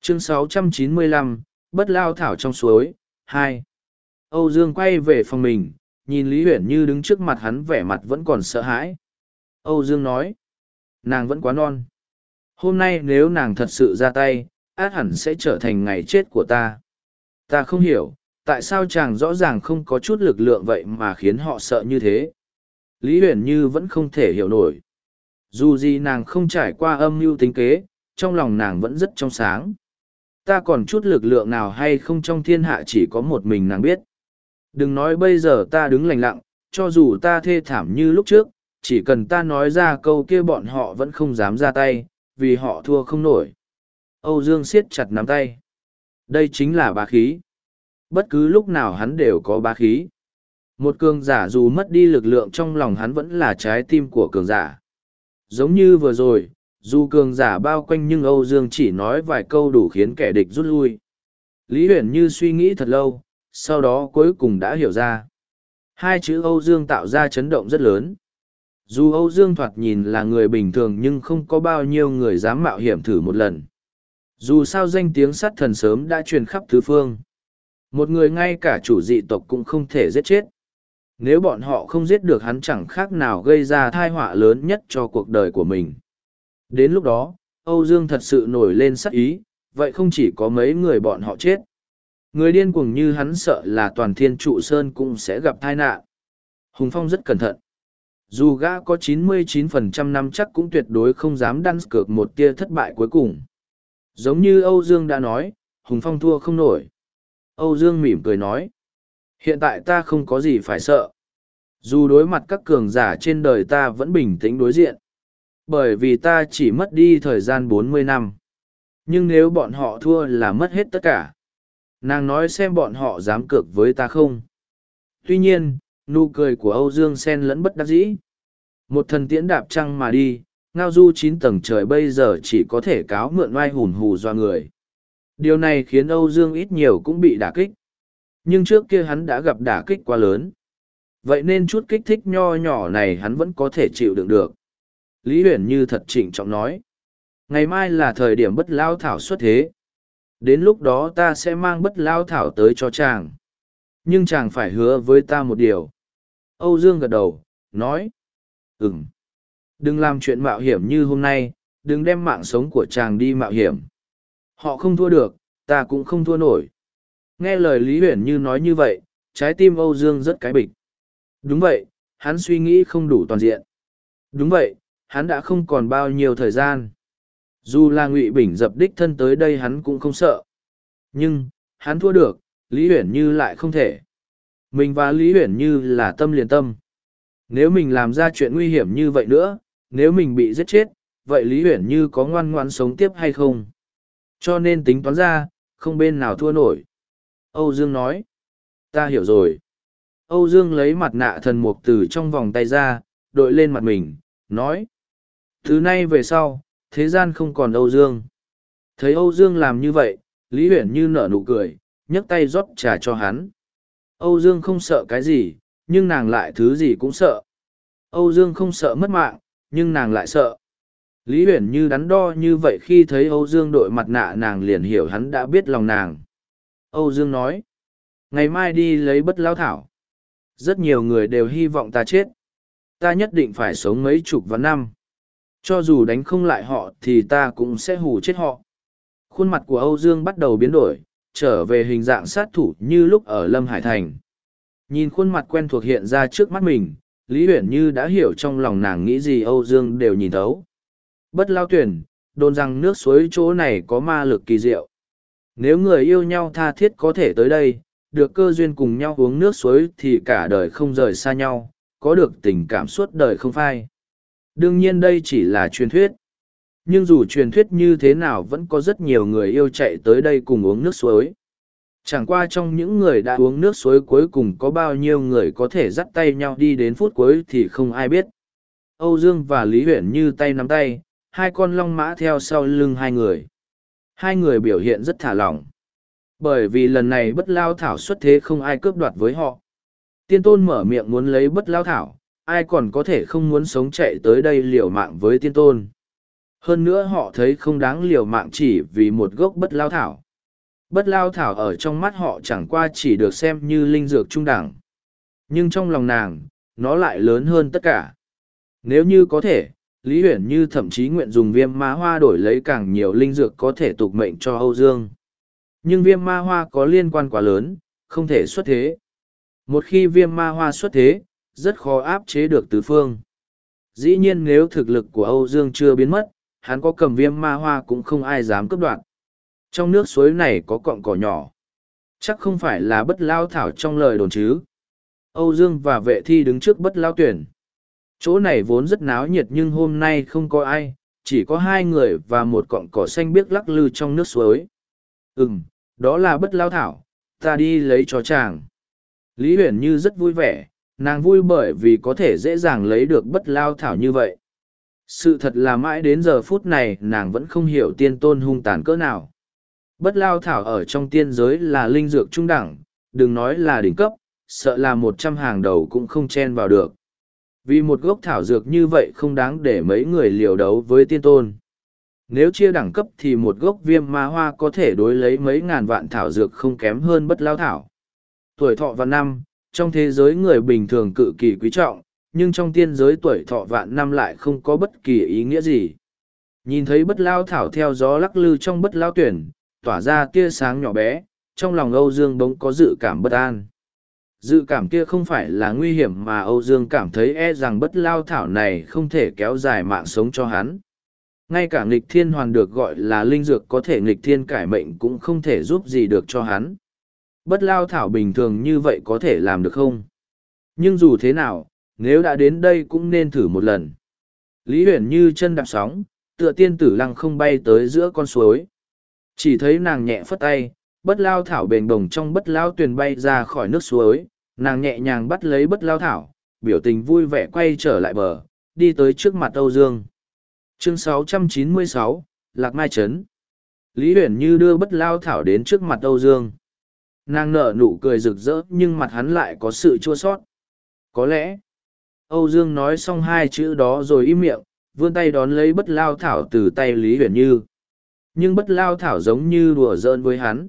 Chương 695, Bất lao thảo trong suối, 2. Âu Dương quay về phòng mình, nhìn Lý Huyển Như đứng trước mặt hắn vẻ mặt vẫn còn sợ hãi. Âu Dương nói, nàng vẫn quá non. Hôm nay nếu nàng thật sự ra tay, át hẳn sẽ trở thành ngày chết của ta. Ta không hiểu, tại sao chàng rõ ràng không có chút lực lượng vậy mà khiến họ sợ như thế. Lý Huyền Như vẫn không thể hiểu nổi. Dù gì nàng không trải qua âm mưu tính kế, trong lòng nàng vẫn rất trong sáng. Ta còn chút lực lượng nào hay không trong thiên hạ chỉ có một mình nàng biết. Đừng nói bây giờ ta đứng lành lặng, cho dù ta thê thảm như lúc trước, chỉ cần ta nói ra câu kia bọn họ vẫn không dám ra tay, vì họ thua không nổi. Âu Dương siết chặt nắm tay. Đây chính là bá khí. Bất cứ lúc nào hắn đều có bá khí. Một cường giả dù mất đi lực lượng trong lòng hắn vẫn là trái tim của cường giả. Giống như vừa rồi, dù cường giả bao quanh nhưng Âu Dương chỉ nói vài câu đủ khiến kẻ địch rút lui. Lý Huyền như suy nghĩ thật lâu, sau đó cuối cùng đã hiểu ra. Hai chữ Âu Dương tạo ra chấn động rất lớn. Dù Âu Dương thoạt nhìn là người bình thường nhưng không có bao nhiêu người dám mạo hiểm thử một lần. Dù sao danh tiếng sát thần sớm đã truyền khắp tứ phương. Một người ngay cả chủ dị tộc cũng không thể giết chết. Nếu bọn họ không giết được hắn chẳng khác nào gây ra thai họa lớn nhất cho cuộc đời của mình. Đến lúc đó, Âu Dương thật sự nổi lên sắc ý, vậy không chỉ có mấy người bọn họ chết. Người điên cuồng như hắn sợ là toàn thiên trụ sơn cũng sẽ gặp tai nạn. Hùng Phong rất cẩn thận. Dù gã có 99% năm chắc cũng tuyệt đối không dám đăn cược một tia thất bại cuối cùng. Giống như Âu Dương đã nói, Hùng Phong thua không nổi. Âu Dương mỉm cười nói. Hiện tại ta không có gì phải sợ. Dù đối mặt các cường giả trên đời ta vẫn bình tĩnh đối diện. Bởi vì ta chỉ mất đi thời gian bốn mươi năm. Nhưng nếu bọn họ thua là mất hết tất cả. Nàng nói xem bọn họ dám cược với ta không. Tuy nhiên, nụ cười của Âu Dương sen lẫn bất đắc dĩ. Một thần tiễn đạp trăng mà đi, ngao du chín tầng trời bây giờ chỉ có thể cáo mượn oai hùn hù do người. Điều này khiến Âu Dương ít nhiều cũng bị đả kích. Nhưng trước kia hắn đã gặp đả kích quá lớn. Vậy nên chút kích thích nho nhỏ này hắn vẫn có thể chịu đựng được. Lý Huyền như thật trịnh trọng nói. Ngày mai là thời điểm bất lao thảo xuất thế. Đến lúc đó ta sẽ mang bất lao thảo tới cho chàng. Nhưng chàng phải hứa với ta một điều. Âu Dương gật đầu, nói. Ừm. Đừng làm chuyện mạo hiểm như hôm nay, đừng đem mạng sống của chàng đi mạo hiểm. Họ không thua được, ta cũng không thua nổi. Nghe lời Lý Huyền như nói như vậy, trái tim Âu Dương rất cái bịch. Đúng vậy, hắn suy nghĩ không đủ toàn diện. Đúng vậy, hắn đã không còn bao nhiêu thời gian. Dù là Ngụy Bình dập đích thân tới đây hắn cũng không sợ. Nhưng, hắn thua được, Lý Huyền Như lại không thể. Mình và Lý Huyền Như là tâm liền tâm. Nếu mình làm ra chuyện nguy hiểm như vậy nữa, nếu mình bị giết chết, vậy Lý Huyền Như có ngoan ngoan sống tiếp hay không? Cho nên tính toán ra, không bên nào thua nổi. Âu Dương nói. Ta hiểu rồi. Âu Dương lấy mặt nạ thần mục từ trong vòng tay ra, đội lên mặt mình, nói. Thứ nay về sau, thế gian không còn Âu Dương. Thấy Âu Dương làm như vậy, Lý Huyển như nở nụ cười, nhấc tay rót trà cho hắn. Âu Dương không sợ cái gì, nhưng nàng lại thứ gì cũng sợ. Âu Dương không sợ mất mạng, nhưng nàng lại sợ. Lý Huyển như đắn đo như vậy khi thấy Âu Dương đội mặt nạ nàng liền hiểu hắn đã biết lòng nàng. Âu Dương nói, ngày mai đi lấy bất lao thảo. Rất nhiều người đều hy vọng ta chết. Ta nhất định phải sống mấy chục vạn năm. Cho dù đánh không lại họ thì ta cũng sẽ hù chết họ. Khuôn mặt của Âu Dương bắt đầu biến đổi, trở về hình dạng sát thủ như lúc ở Lâm Hải Thành. Nhìn khuôn mặt quen thuộc hiện ra trước mắt mình, Lý Huyển Như đã hiểu trong lòng nàng nghĩ gì Âu Dương đều nhìn thấu. Bất lao tuyển, đồn rằng nước suối chỗ này có ma lực kỳ diệu. Nếu người yêu nhau tha thiết có thể tới đây, được cơ duyên cùng nhau uống nước suối thì cả đời không rời xa nhau, có được tình cảm suốt đời không phai. Đương nhiên đây chỉ là truyền thuyết. Nhưng dù truyền thuyết như thế nào vẫn có rất nhiều người yêu chạy tới đây cùng uống nước suối. Chẳng qua trong những người đã uống nước suối cuối cùng có bao nhiêu người có thể dắt tay nhau đi đến phút cuối thì không ai biết. Âu Dương và Lý Huyển như tay nắm tay, hai con long mã theo sau lưng hai người. Hai người biểu hiện rất thả lỏng. Bởi vì lần này bất lao thảo xuất thế không ai cướp đoạt với họ. Tiên tôn mở miệng muốn lấy bất lao thảo, ai còn có thể không muốn sống chạy tới đây liều mạng với tiên tôn. Hơn nữa họ thấy không đáng liều mạng chỉ vì một gốc bất lao thảo. Bất lao thảo ở trong mắt họ chẳng qua chỉ được xem như linh dược trung đẳng. Nhưng trong lòng nàng, nó lại lớn hơn tất cả. Nếu như có thể, Lý Huyền Như thậm chí nguyện dùng viêm ma hoa đổi lấy càng nhiều linh dược có thể tục mệnh cho Âu Dương. Nhưng viêm ma hoa có liên quan quá lớn, không thể xuất thế. Một khi viêm ma hoa xuất thế, rất khó áp chế được tứ phương. Dĩ nhiên nếu thực lực của Âu Dương chưa biến mất, hắn có cầm viêm ma hoa cũng không ai dám cướp đoạt. Trong nước suối này có cọng cỏ nhỏ. Chắc không phải là bất lao thảo trong lời đồn chứ. Âu Dương và vệ thi đứng trước bất lao tuyển. Chỗ này vốn rất náo nhiệt nhưng hôm nay không có ai, chỉ có hai người và một cọng cỏ xanh biếc lắc lư trong nước suối. Ừm, đó là bất lao thảo, ta đi lấy cho chàng. Lý huyền như rất vui vẻ, nàng vui bởi vì có thể dễ dàng lấy được bất lao thảo như vậy. Sự thật là mãi đến giờ phút này nàng vẫn không hiểu tiên tôn hung tàn cỡ nào. Bất lao thảo ở trong tiên giới là linh dược trung đẳng, đừng nói là đỉnh cấp, sợ là một trăm hàng đầu cũng không chen vào được. Vì một gốc thảo dược như vậy không đáng để mấy người liều đấu với tiên tôn. Nếu chia đẳng cấp thì một gốc viêm ma hoa có thể đối lấy mấy ngàn vạn thảo dược không kém hơn bất lao thảo. Tuổi thọ vạn năm, trong thế giới người bình thường cự kỳ quý trọng, nhưng trong tiên giới tuổi thọ vạn năm lại không có bất kỳ ý nghĩa gì. Nhìn thấy bất lao thảo theo gió lắc lư trong bất lao tuyển, tỏa ra tia sáng nhỏ bé, trong lòng Âu Dương bỗng có dự cảm bất an. Dự cảm kia không phải là nguy hiểm mà Âu Dương cảm thấy e rằng bất lao thảo này không thể kéo dài mạng sống cho hắn. Ngay cả nghịch thiên hoàn được gọi là linh dược có thể nghịch thiên cải mệnh cũng không thể giúp gì được cho hắn. Bất lao thảo bình thường như vậy có thể làm được không? Nhưng dù thế nào, nếu đã đến đây cũng nên thử một lần. Lý huyền như chân đạp sóng, tựa tiên tử lăng không bay tới giữa con suối. Chỉ thấy nàng nhẹ phất tay, bất lao thảo bền bồng trong bất lao tuyền bay ra khỏi nước suối, nàng nhẹ nhàng bắt lấy bất lao thảo, biểu tình vui vẻ quay trở lại bờ, đi tới trước mặt Âu Dương. Chương 696, Lạc Mai Trấn Lý Huyền Như đưa bất lao thảo đến trước mặt Âu Dương. Nàng nở nụ cười rực rỡ nhưng mặt hắn lại có sự chua sót. Có lẽ, Âu Dương nói xong hai chữ đó rồi im miệng, vươn tay đón lấy bất lao thảo từ tay Lý Huyền Như. Nhưng bất lao thảo giống như đùa giỡn với hắn.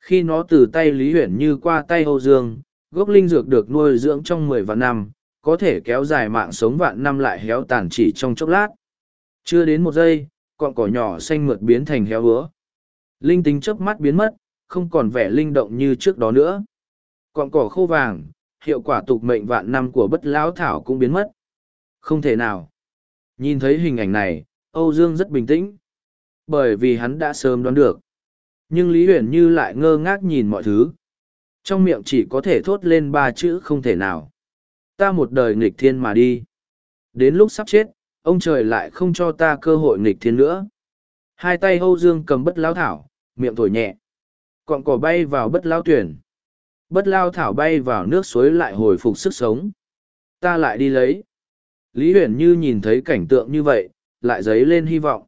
Khi nó từ tay Lý Huyền Như qua tay Âu Dương, gốc linh dược được nuôi dưỡng trong mười vạn năm, có thể kéo dài mạng sống vạn năm lại héo tàn chỉ trong chốc lát. Chưa đến một giây, cọn cỏ nhỏ xanh mượt biến thành héo hứa. Linh tính chớp mắt biến mất, không còn vẻ linh động như trước đó nữa. Cọn cỏ khô vàng, hiệu quả tục mệnh vạn năm của bất lão thảo cũng biến mất. Không thể nào. Nhìn thấy hình ảnh này, Âu Dương rất bình tĩnh. Bởi vì hắn đã sớm đoán được. Nhưng Lý Huyền Như lại ngơ ngác nhìn mọi thứ. Trong miệng chỉ có thể thốt lên ba chữ không thể nào. Ta một đời nghịch thiên mà đi. Đến lúc sắp chết, ông trời lại không cho ta cơ hội nghịch thiên nữa. Hai tay Âu Dương cầm bất lao thảo, miệng thổi nhẹ. Cọn cỏ bay vào bất lao tuyển. Bất lao thảo bay vào nước suối lại hồi phục sức sống. Ta lại đi lấy. Lý huyền như nhìn thấy cảnh tượng như vậy, lại dấy lên hy vọng.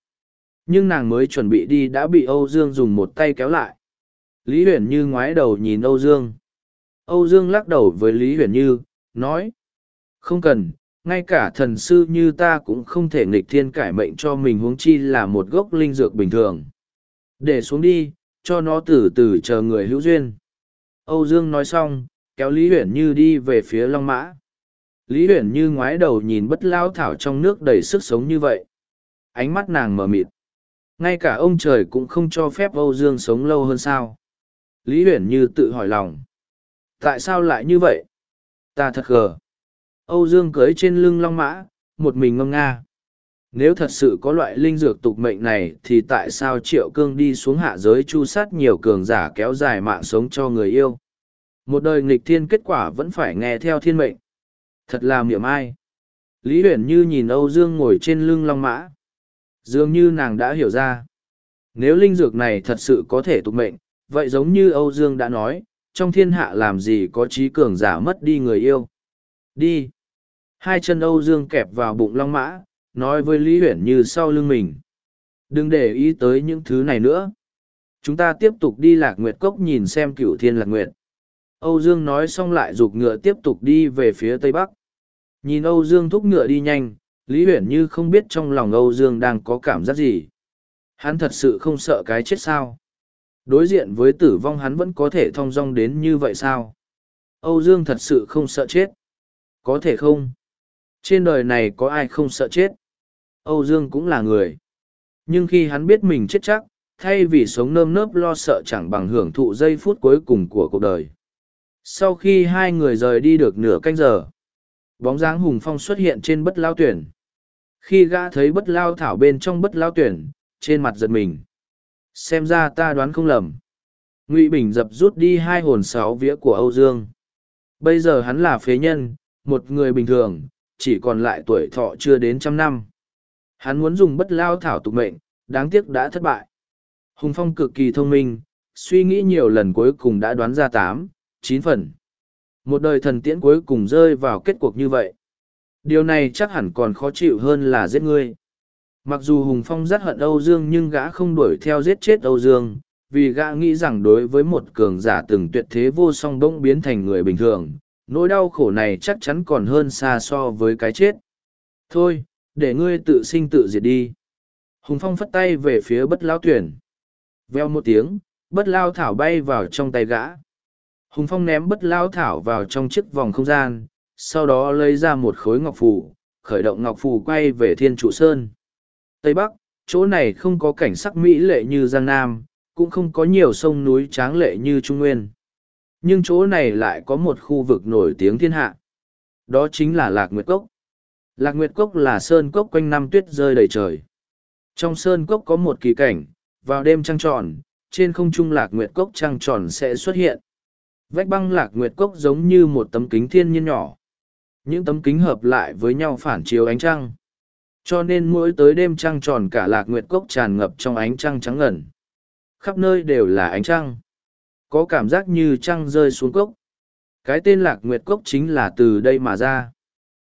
Nhưng nàng mới chuẩn bị đi đã bị Âu Dương dùng một tay kéo lại. Lý huyền như ngoái đầu nhìn Âu Dương. Âu Dương lắc đầu với Lý huyền như, nói. Không cần, ngay cả thần sư như ta cũng không thể nghịch thiên cải mệnh cho mình huống chi là một gốc linh dược bình thường. Để xuống đi, cho nó từ từ chờ người hữu duyên. Âu Dương nói xong, kéo Lý Huyền Như đi về phía Long Mã. Lý Huyền Như ngoái đầu nhìn bất lao thảo trong nước đầy sức sống như vậy. Ánh mắt nàng mờ mịt. Ngay cả ông trời cũng không cho phép Âu Dương sống lâu hơn sao. Lý Huyền Như tự hỏi lòng. Tại sao lại như vậy? Ta thật gờ. Âu Dương cưới trên lưng Long Mã, một mình ngâm nga. Nếu thật sự có loại linh dược tục mệnh này thì tại sao Triệu Cương đi xuống hạ giới chu sát nhiều cường giả kéo dài mạng sống cho người yêu? Một đời nghịch thiên kết quả vẫn phải nghe theo thiên mệnh. Thật là miệng ai. Lý Huyền Như nhìn Âu Dương ngồi trên lưng Long Mã. Dường như nàng đã hiểu ra. Nếu linh dược này thật sự có thể tục mệnh, vậy giống như Âu Dương đã nói, trong thiên hạ làm gì có trí cường giả mất đi người yêu. Đi. Hai chân Âu Dương kẹp vào bụng Long Mã, nói với Lý Huyển Như sau lưng mình. Đừng để ý tới những thứ này nữa. chúng ta tiếp tục đi lạc nguyệt cốc nhìn xem cửu thiên lạc nguyệt âu dương nói xong lại giục ngựa tiếp tục đi về phía tây bắc nhìn âu dương thúc ngựa đi nhanh lý huyền như không biết trong lòng âu dương đang có cảm giác gì hắn thật sự không sợ cái chết sao đối diện với tử vong hắn vẫn có thể thong dong đến như vậy sao? Âu dương thật sự không sợ chết. Có thể không? Trên đời này có ai không sợ chết? Âu dương cũng là người. Nhưng khi hắn biết mình chết chắc, thay vì sống nơm nớp lo sợ chẳng bằng hưởng thụ giây phút cuối cùng của cuộc đời. Sau khi hai người rời đi được nửa canh giờ, bóng dáng hùng phong xuất hiện trên bất lao tuyển. Khi gã thấy bất lao thảo bên trong bất lao tuyển, trên mặt giật mình xem ra ta đoán không lầm. Ngụy bình dập rút đi hai hồn sáu vía của âu dương. Bây giờ hắn là phế nhân, một người bình thường, chỉ còn lại tuổi thọ chưa đến trăm năm. Hắn muốn dùng bất lao thảo tục mệnh, đáng tiếc đã thất bại. Hùng phong cực kỳ thông minh, suy nghĩ nhiều lần cuối cùng đã đoán ra tám, chín phần. Một đời thần tiễn cuối cùng rơi vào kết cuộc như vậy. Điều này chắc hẳn còn khó chịu hơn là giết ngươi mặc dù hùng phong rất hận âu dương nhưng gã không đuổi theo giết chết âu dương, vì gã nghĩ rằng đối với một cường giả từng tuyệt thế vô song bỗng biến thành người bình thường, nỗi đau khổ này chắc chắn còn hơn xa so với cái chết. Thôi, để ngươi tự sinh tự diệt đi. Hùng phong phất tay về phía bất lao tuyển. Veo một tiếng, bất lao thảo bay vào trong tay gã. Hùng phong ném bất lao thảo vào trong chiếc vòng không gian, sau đó lấy ra một khối ngọc phù, khởi động ngọc phù quay về thiên trụ sơn tây bắc, chỗ này không có cảnh sắc mỹ lệ như giang nam, cũng không có nhiều sông núi tráng lệ như trung nguyên. Nhưng chỗ này lại có một khu vực nổi tiếng thiên hạ. Đó chính là lạc nguyệt cốc. Lạc nguyệt cốc là sơn cốc quanh năm tuyết rơi đầy trời. Trong sơn cốc có một kỳ cảnh, vào đêm trăng tròn, trên không trung lạc nguyệt cốc trăng tròn sẽ xuất hiện. Vách băng lạc nguyệt cốc giống như một tấm kính thiên nhiên nhỏ. Những tấm kính hợp lại với nhau phản chiếu ánh trăng cho nên mỗi tới đêm trăng tròn cả lạc nguyệt cốc tràn ngập trong ánh trăng trắng ngẩn khắp nơi đều là ánh trăng. Có cảm giác như trăng rơi xuống cốc. Cái tên lạc nguyệt cốc chính là từ đây mà ra.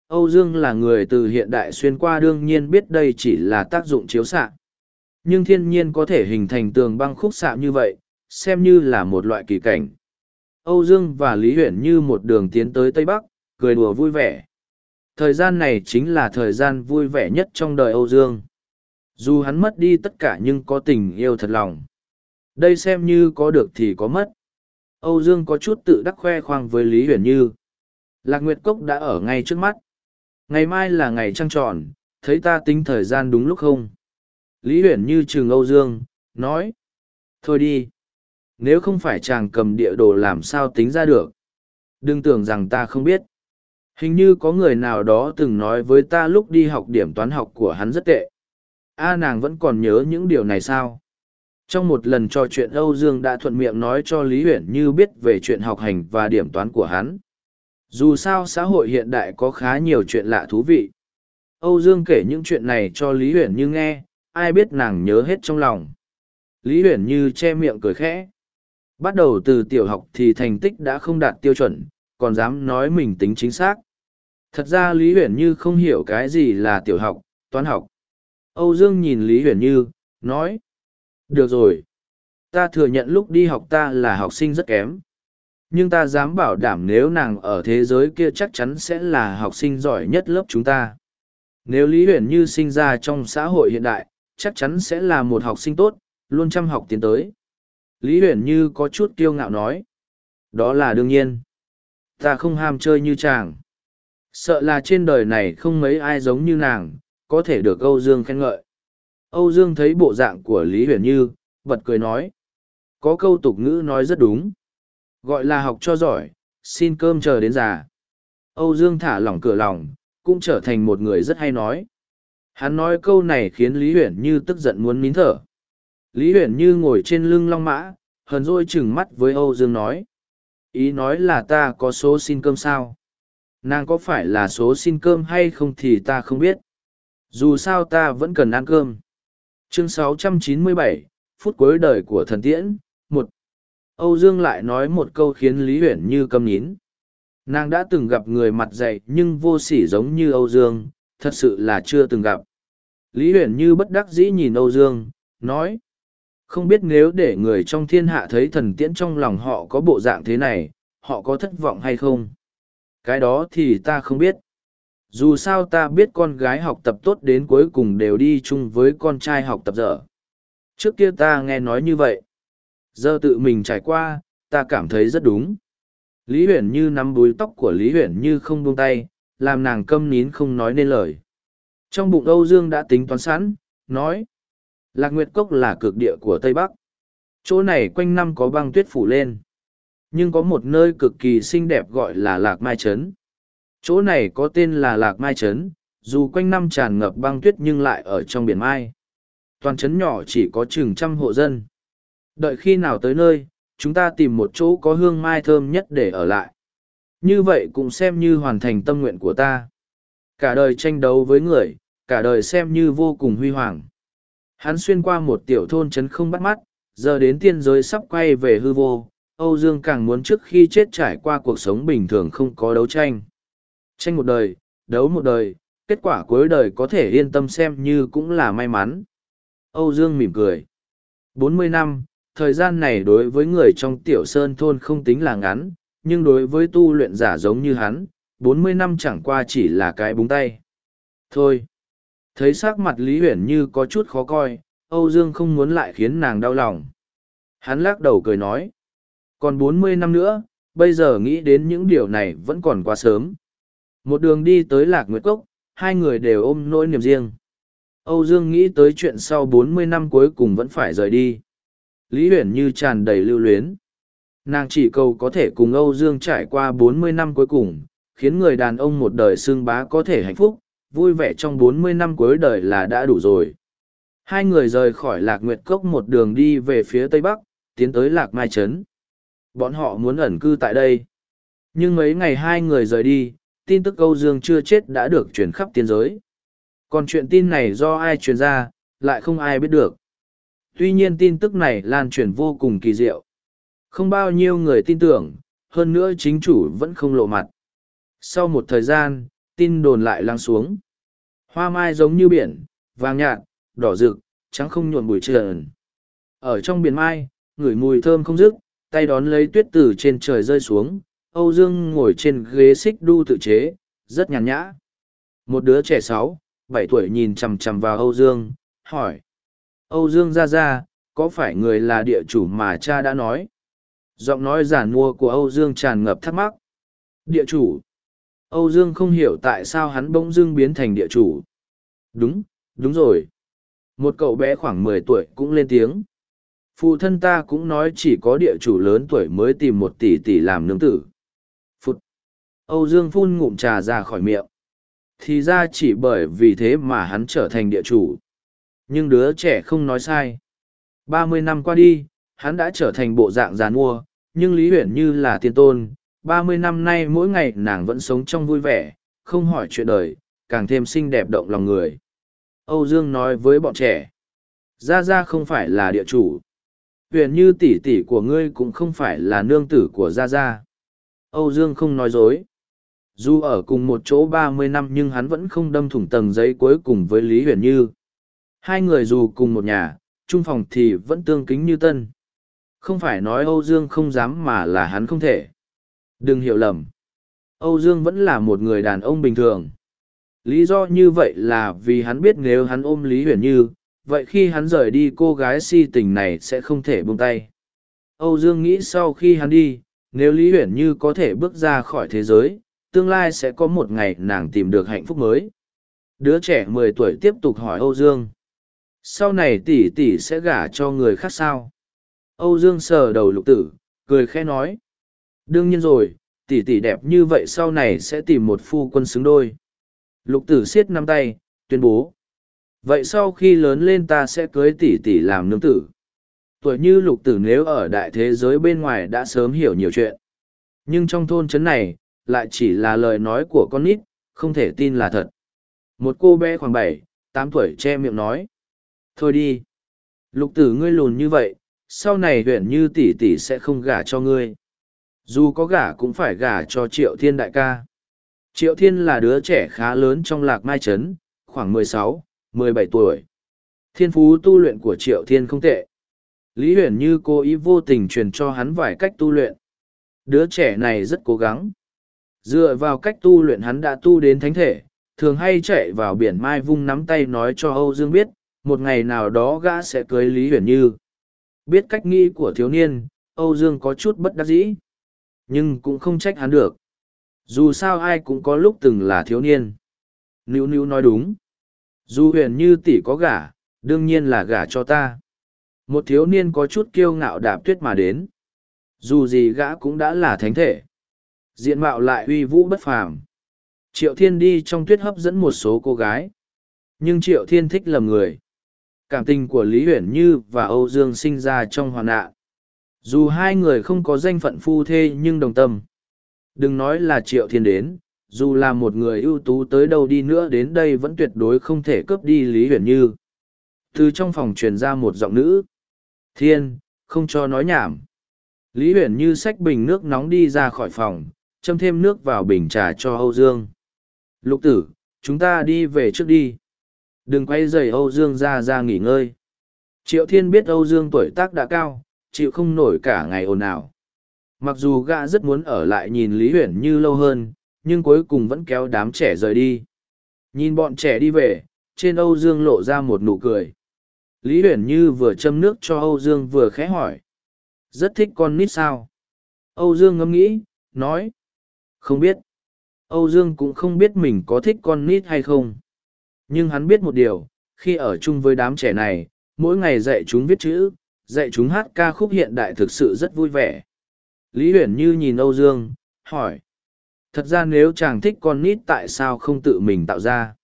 Âu dương là người từ hiện đại xuyên qua đương nhiên biết đây chỉ là tác dụng chiếu xạ. Nhưng thiên nhiên có thể hình thành tường băng khúc xạ như vậy, xem như là một loại kỳ cảnh. Âu dương và lý huyển như một đường tiến tới tây bắc, cười đùa vui vẻ thời gian này chính là thời gian vui vẻ nhất trong đời âu dương. Dù hắn mất đi tất cả nhưng có tình yêu thật lòng. Đây xem như có được thì có mất. Âu dương có chút tự đắc khoe khoang với lý huyền như. Lạc nguyệt cốc đã ở ngay trước mắt. Ngày mai là ngày trăng tròn, thấy ta tính thời gian đúng lúc không? Lý huyền như trường âu dương, nói. Thôi đi. Nếu không phải chàng cầm địa đồ làm sao tính ra được? Đừng tưởng rằng ta không biết hình như có người nào đó từng nói với ta lúc đi học điểm toán học của hắn rất tệ. A nàng vẫn còn nhớ những điều này sao? Trong một lần trò chuyện âu dương đã thuận miệng nói cho lý Huyền như biết về chuyện học hành và điểm toán của hắn. Dù sao xã hội hiện đại có khá nhiều chuyện lạ thú vị. Âu dương kể những chuyện này cho lý Huyền như nghe, ai biết nàng nhớ hết trong lòng. Lý Huyền như che miệng cười khẽ. Bắt đầu từ tiểu học thì thành tích đã không đạt tiêu chuẩn, còn dám nói mình tính chính xác thật ra lý Huyền như không hiểu cái gì là tiểu học toán học âu dương nhìn lý Huyền như nói được rồi. Ta thừa nhận lúc đi học ta là học sinh rất kém. Nhưng ta dám bảo đảm nếu nàng ở thế giới kia chắc chắn sẽ là học sinh giỏi nhất lớp chúng ta. Nếu Lý Huyền Như sinh ra trong xã hội hiện đại, chắc chắn sẽ là một học sinh tốt, luôn chăm học tiến tới. Lý Huyền Như có chút kiêu ngạo nói. Đó là đương nhiên. Ta không ham chơi như chàng. Sợ là trên đời này không mấy ai giống như nàng, có thể được Âu Dương khen ngợi. Âu Dương thấy bộ dạng của Lý Huyền Như, bật cười nói. Có câu tục ngữ nói rất đúng. Gọi là học cho giỏi, xin cơm chờ đến già. Âu Dương thả lỏng cửa lòng, cũng trở thành một người rất hay nói. Hắn nói câu này khiến Lý Huyền Như tức giận muốn nín thở. Lý Huyền Như ngồi trên lưng long mã, hờn dỗi chừng mắt với Âu Dương nói. Ý nói là ta có số xin cơm sao? Nàng có phải là số xin cơm hay không thì ta không biết. Dù sao ta vẫn cần ăn cơm chương 697, phút cuối đời của thần tiễn một âu dương lại nói một câu khiến lý huyển như câm nhín nàng đã từng gặp người mặt dày nhưng vô sỉ giống như âu dương thật sự là chưa từng gặp lý huyển như bất đắc dĩ nhìn âu dương nói Không biết nếu để người trong thiên hạ thấy thần tiễn trong lòng họ có bộ dạng thế này, họ có thất vọng hay không? Cái đó thì ta không biết. Dù sao ta biết con gái học tập tốt đến cuối cùng đều đi chung với con trai học tập dở. Trước kia ta nghe nói như vậy. Giờ tự mình trải qua, ta cảm thấy rất đúng. Lý Huyền Như nắm búi tóc của Lý Huyền Như không buông tay, làm nàng câm nín không nói nên lời. Trong bụng Âu Dương đã tính toán sẵn, nói. Lạc Nguyệt Cốc là cực địa của Tây Bắc. Chỗ này quanh năm có băng tuyết phủ lên. Nhưng có một nơi cực kỳ xinh đẹp gọi là Lạc Mai Trấn. Chỗ này có tên là Lạc Mai Trấn, dù quanh năm tràn ngập băng tuyết nhưng lại ở trong biển Mai. Toàn trấn nhỏ chỉ có chừng trăm hộ dân. Đợi khi nào tới nơi, chúng ta tìm một chỗ có hương mai thơm nhất để ở lại. Như vậy cũng xem như hoàn thành tâm nguyện của ta. Cả đời tranh đấu với người, cả đời xem như vô cùng huy hoàng. Hắn xuyên qua một tiểu thôn trấn không bắt mắt, giờ đến tiên giới sắp quay về hư vô. Âu Dương càng muốn trước khi chết trải qua cuộc sống bình thường không có đấu tranh. Tranh một đời, đấu một đời, kết quả cuối đời có thể yên tâm xem như cũng là may mắn. Âu Dương mỉm cười. Bốn mươi năm, thời gian này đối với người trong tiểu sơn thôn không tính là ngắn, nhưng đối với tu luyện giả giống như hắn, bốn mươi năm chẳng qua chỉ là cái búng tay. Thôi, thấy sắc mặt Lý Huyển như có chút khó coi, Âu Dương không muốn lại khiến nàng đau lòng. Hắn lắc đầu cười nói, còn bốn mươi năm nữa, bây giờ nghĩ đến những điều này vẫn còn quá sớm. Một đường đi tới Lạc Nguyệt Cốc, hai người đều ôm nỗi niềm riêng. Âu Dương nghĩ tới chuyện sau bốn mươi năm cuối cùng vẫn phải rời đi. Lý Huyền như tràn đầy lưu luyến. Nàng chỉ cầu có thể cùng Âu Dương trải qua bốn mươi năm cuối cùng, khiến người đàn ông một đời xương bá có thể hạnh phúc, vui vẻ trong bốn mươi năm cuối đời là đã đủ rồi. Hai người rời khỏi Lạc Nguyệt Cốc một đường đi về phía Tây Bắc, tiến tới Lạc Mai Trấn. Bọn họ muốn ẩn cư tại đây. Nhưng mấy ngày hai người rời đi, tin tức Âu Dương chưa chết đã được truyền khắp tiên giới. Còn chuyện tin này do ai truyền ra, lại không ai biết được. Tuy nhiên tin tức này lan truyền vô cùng kỳ diệu. Không bao nhiêu người tin tưởng, hơn nữa chính chủ vẫn không lộ mặt. Sau một thời gian, tin đồn lại lắng xuống. Hoa mai giống như biển, vàng nhạt, đỏ rực, trắng không nhuộn bụi trần. Ở trong biển mai, ngửi mùi thơm không dứt, tay đón lấy tuyết từ trên trời rơi xuống. Âu Dương ngồi trên ghế xích đu tự chế, rất nhàn nhã. Một đứa trẻ sáu, bảy tuổi nhìn chằm chằm vào Âu Dương, hỏi. Âu Dương ra ra, có phải người là địa chủ mà cha đã nói? Giọng nói giản mua của Âu Dương tràn ngập thắc mắc. Địa chủ. Âu Dương không hiểu tại sao hắn bỗng dưng biến thành địa chủ. Đúng, đúng rồi. Một cậu bé khoảng mười tuổi cũng lên tiếng. Phụ thân ta cũng nói chỉ có địa chủ lớn tuổi mới tìm một tỷ tỷ làm nương tử. Phút. Âu Dương phun ngụm trà ra khỏi miệng. Thì ra chỉ bởi vì thế mà hắn trở thành địa chủ. Nhưng đứa trẻ không nói sai. Ba mươi năm qua đi, hắn đã trở thành bộ dạng giàn mua, nhưng Lý huyền như là tiên tôn. Ba mươi năm nay mỗi ngày nàng vẫn sống trong vui vẻ, không hỏi chuyện đời, càng thêm xinh đẹp động lòng người. Âu Dương nói với bọn trẻ. Gia Gia không phải là địa chủ. Huyền như tỷ tỷ của ngươi cũng không phải là nương tử của Gia Gia. Âu Dương không nói dối. Dù ở cùng một chỗ ba mươi năm nhưng hắn vẫn không đâm thủng tầng giấy cuối cùng với Lý Huyền Như. Hai người dù cùng một nhà, chung phòng thì vẫn tương kính như tân. Không phải nói Âu Dương không dám mà là hắn không thể. Đừng hiểu lầm. Âu Dương vẫn là một người đàn ông bình thường. Lý do như vậy là vì hắn biết nếu hắn ôm Lý Huyền Như, vậy khi hắn rời đi cô gái si tình này sẽ không thể buông tay. Âu Dương nghĩ sau khi hắn đi, nếu Lý Huyền Như có thể bước ra khỏi thế giới, tương lai sẽ có một ngày nàng tìm được hạnh phúc mới. Đứa trẻ mười tuổi tiếp tục hỏi Âu Dương. Sau này tỷ tỷ sẽ gả cho người khác sao? Âu dương sờ đầu lục tử cười khẽ nói. Đương nhiên rồi tỷ tỷ đẹp như vậy sau này sẽ tìm một phu quân xứng đôi. Lục tử siết năm tay tuyên bố vậy sau khi lớn lên ta sẽ cưới tỷ tỷ làm nương tử tuổi như lục tử nếu ở đại thế giới bên ngoài đã sớm hiểu nhiều chuyện nhưng trong thôn trấn này lại chỉ là lời nói của con nít không thể tin là thật một cô bé khoảng bảy tám tuổi che miệng nói Thôi đi. Lục tử ngươi lùn như vậy, sau này huyện như tỷ tỷ sẽ không gả cho ngươi. Dù có gả cũng phải gả cho Triệu Thiên đại ca. Triệu Thiên là đứa trẻ khá lớn trong lạc mai trấn, khoảng mười sáu, mười bảy tuổi. Thiên phú tu luyện của Triệu Thiên không tệ. Lý Huyền Như cố ý vô tình truyền cho hắn vài cách tu luyện. Đứa trẻ này rất cố gắng. Dựa vào cách tu luyện hắn đã tu đến thánh thể, thường hay chạy vào biển mai vung nắm tay nói cho Âu Dương biết, một ngày nào đó gã sẽ cưới Lý Huyền Như. Biết cách nghĩ của thiếu niên, Âu Dương có chút bất đắc dĩ. Nhưng cũng không trách hắn được. Dù sao ai cũng có lúc từng là thiếu niên. Níu níu nói đúng. Dù huyền như tỷ có gả, đương nhiên là gả cho ta. Một thiếu niên có chút kiêu ngạo đạp tuyết mà đến. Dù gì gã cũng đã là thánh thể. Diện mạo lại uy vũ bất phàm. Triệu Thiên đi trong tuyết hấp dẫn một số cô gái. Nhưng Triệu Thiên thích lầm người. Cảm tình của Lý Huyền Như và Âu Dương sinh ra trong hoàn nạn. Dù hai người không có danh phận phu thê nhưng đồng tâm. Đừng nói là Triệu Thiên đến, dù là một người ưu tú tới đâu đi nữa đến đây vẫn tuyệt đối không thể cướp đi Lý Huyền Như. Từ trong phòng truyền ra một giọng nữ. Thiên, không cho nói nhảm. Lý Huyền Như xách bình nước nóng đi ra khỏi phòng, châm thêm nước vào bình trà cho Âu Dương. Lục tử, chúng ta đi về trước đi. Đừng quay dày Âu Dương ra ra nghỉ ngơi. Triệu Thiên biết Âu Dương tuổi tác đã cao, chịu không nổi cả ngày ồn ào. Mặc dù gã rất muốn ở lại nhìn Lý Huyền Như lâu hơn, nhưng cuối cùng vẫn kéo đám trẻ rời đi. Nhìn bọn trẻ đi về, trên Âu Dương lộ ra một nụ cười. Lý Huyền Như vừa châm nước cho Âu Dương vừa khẽ hỏi. Rất thích con nít sao? Âu Dương ngẫm nghĩ, nói. Không biết. Âu Dương cũng không biết mình có thích con nít hay không. Nhưng hắn biết một điều, khi ở chung với đám trẻ này, mỗi ngày dạy chúng viết chữ, dạy chúng hát ca khúc hiện đại thực sự rất vui vẻ. Lý Huyền Như nhìn Âu Dương, hỏi. Thật ra nếu chàng thích con nít tại sao không tự mình tạo ra?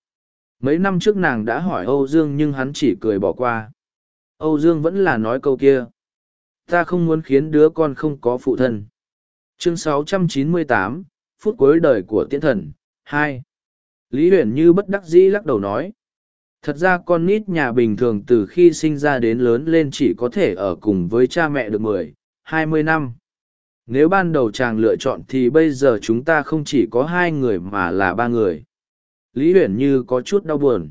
Mấy năm trước nàng đã hỏi Âu Dương nhưng hắn chỉ cười bỏ qua. Âu Dương vẫn là nói câu kia. Ta không muốn khiến đứa con không có phụ thân. Chương 698, phút cuối đời của tiễn thần, hai Lý Huyền Như bất đắc dĩ lắc đầu nói. Thật ra con nít nhà bình thường từ khi sinh ra đến lớn lên chỉ có thể ở cùng với cha mẹ được mười, hai mươi năm. Nếu ban đầu chàng lựa chọn thì bây giờ chúng ta không chỉ có hai người mà là ba người. Lý Huyền Như có chút đau buồn.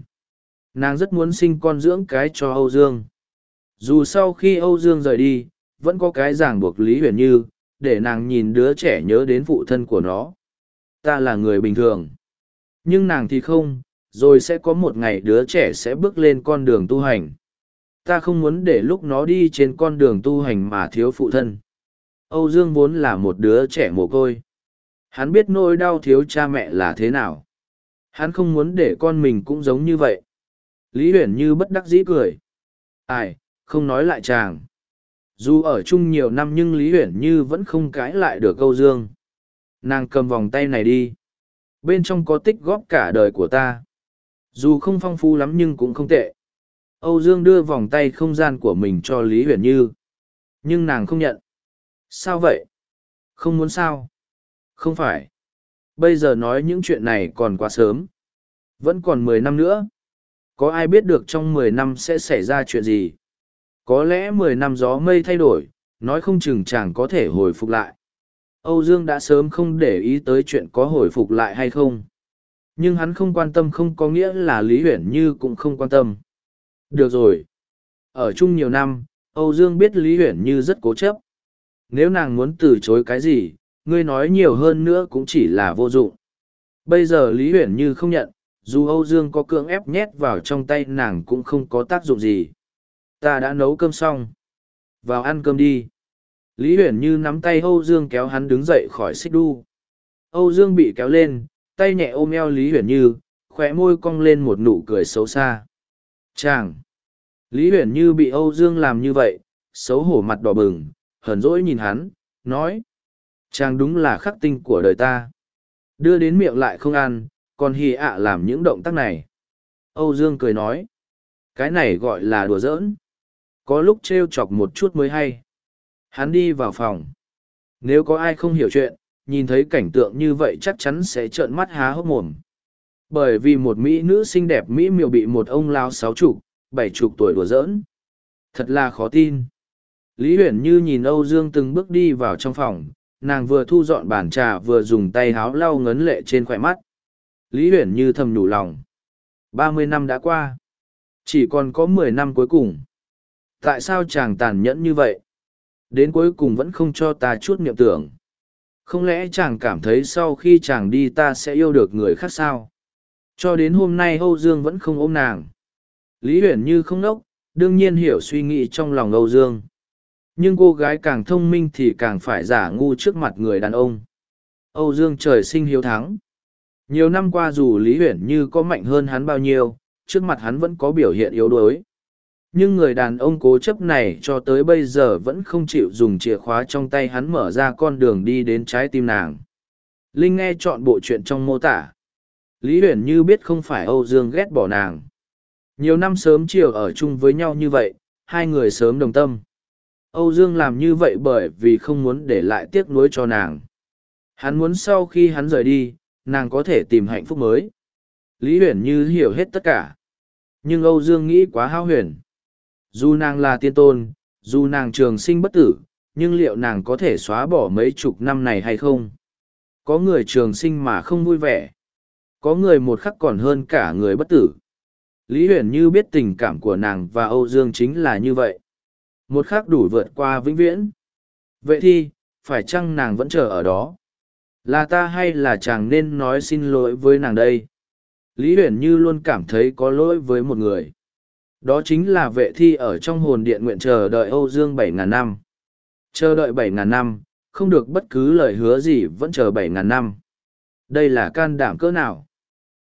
Nàng rất muốn sinh con dưỡng cái cho Âu Dương. Dù sau khi Âu Dương rời đi, vẫn có cái ràng buộc Lý Huyền Như, để nàng nhìn đứa trẻ nhớ đến phụ thân của nó. Ta là người bình thường. Nhưng nàng thì không, rồi sẽ có một ngày đứa trẻ sẽ bước lên con đường tu hành. Ta không muốn để lúc nó đi trên con đường tu hành mà thiếu phụ thân. Âu Dương vốn là một đứa trẻ mồ côi. Hắn biết nỗi đau thiếu cha mẹ là thế nào. Hắn không muốn để con mình cũng giống như vậy. Lý Huyền như bất đắc dĩ cười. Ai, không nói lại chàng. Dù ở chung nhiều năm nhưng Lý Huyền như vẫn không cãi lại được Âu Dương. Nàng cầm vòng tay này đi. Bên trong có tích góp cả đời của ta. Dù không phong phú lắm nhưng cũng không tệ. Âu Dương đưa vòng tay không gian của mình cho Lý Huyền Như. Nhưng nàng không nhận. Sao vậy? Không muốn sao? Không phải. Bây giờ nói những chuyện này còn quá sớm. Vẫn còn mười năm nữa. Có ai biết được trong mười năm sẽ xảy ra chuyện gì? Có lẽ mười năm gió mây thay đổi, nói không chừng chàng có thể hồi phục lại. Âu Dương đã sớm không để ý tới chuyện có hồi phục lại hay không. Nhưng hắn không quan tâm không có nghĩa là Lý Huyển Như cũng không quan tâm. Được rồi. Ở chung nhiều năm, Âu Dương biết Lý Huyển Như rất cố chấp. Nếu nàng muốn từ chối cái gì, ngươi nói nhiều hơn nữa cũng chỉ là vô dụng. Bây giờ Lý Huyền Như không nhận, dù Âu Dương có cưỡng ép nhét vào trong tay nàng cũng không có tác dụng gì. Ta đã nấu cơm xong. Vào ăn cơm đi. Lý Huyền Như nắm tay Âu Dương kéo hắn đứng dậy khỏi xích đu. Âu Dương bị kéo lên, tay nhẹ ôm eo Lý Huyền Như, khóe môi cong lên một nụ cười xấu xa. Chàng! Lý Huyền Như bị Âu Dương làm như vậy, xấu hổ mặt đỏ bừng, hờn dỗi nhìn hắn, nói. Chàng đúng là khắc tinh của đời ta. Đưa đến miệng lại không ăn, còn hì ạ làm những động tác này. Âu Dương cười nói. Cái này gọi là đùa giỡn. Có lúc trêu chọc một chút mới hay. Hắn đi vào phòng. Nếu có ai không hiểu chuyện, nhìn thấy cảnh tượng như vậy chắc chắn sẽ trợn mắt há hốc mồm. Bởi vì một mỹ nữ xinh đẹp mỹ miều bị một ông lao sáu chục, bảy chục tuổi đùa giỡn. Thật là khó tin. Lý Huyền Như nhìn Âu Dương từng bước đi vào trong phòng, nàng vừa thu dọn bàn trà vừa dùng tay háo lau ngấn lệ trên khỏe mắt. Lý Huyền Như thầm nhủ lòng. ba mươi năm đã qua. Chỉ còn có mười năm cuối cùng. Tại sao chàng tàn nhẫn như vậy? Đến cuối cùng vẫn không cho ta chút niệm tưởng. Không lẽ chàng cảm thấy sau khi chàng đi ta sẽ yêu được người khác sao? Cho đến hôm nay Âu Dương vẫn không ôm nàng. Lý Huyền như không nốc, đương nhiên hiểu suy nghĩ trong lòng Âu Dương. Nhưng cô gái càng thông minh thì càng phải giả ngu trước mặt người đàn ông. Âu Dương trời sinh hiếu thắng. Nhiều năm qua dù Lý Huyền như có mạnh hơn hắn bao nhiêu, trước mặt hắn vẫn có biểu hiện yếu đuối. Nhưng người đàn ông cố chấp này cho tới bây giờ vẫn không chịu dùng chìa khóa trong tay hắn mở ra con đường đi đến trái tim nàng. Linh nghe chọn bộ chuyện trong mô tả. Lý Huyền như biết không phải Âu Dương ghét bỏ nàng. Nhiều năm sớm chiều ở chung với nhau như vậy, hai người sớm đồng tâm. Âu Dương làm như vậy bởi vì không muốn để lại tiếc nuối cho nàng. Hắn muốn sau khi hắn rời đi, nàng có thể tìm hạnh phúc mới. Lý Huyền như hiểu hết tất cả. Nhưng Âu Dương nghĩ quá hao huyền. Dù nàng là tiên tôn, dù nàng trường sinh bất tử, nhưng liệu nàng có thể xóa bỏ mấy chục năm này hay không? Có người trường sinh mà không vui vẻ. Có người một khắc còn hơn cả người bất tử. Lý Huyền Như biết tình cảm của nàng và Âu Dương chính là như vậy. Một khắc đủ vượt qua vĩnh viễn. Vậy thì, phải chăng nàng vẫn chờ ở đó? Là ta hay là chàng nên nói xin lỗi với nàng đây? Lý Huyền Như luôn cảm thấy có lỗi với một người. Đó chính là vệ thi ở trong hồn điện nguyện chờ đợi Âu Dương bảy ngàn năm. Chờ đợi bảy ngàn năm, không được bất cứ lời hứa gì vẫn chờ bảy ngàn năm. Đây là can đảm cỡ nào?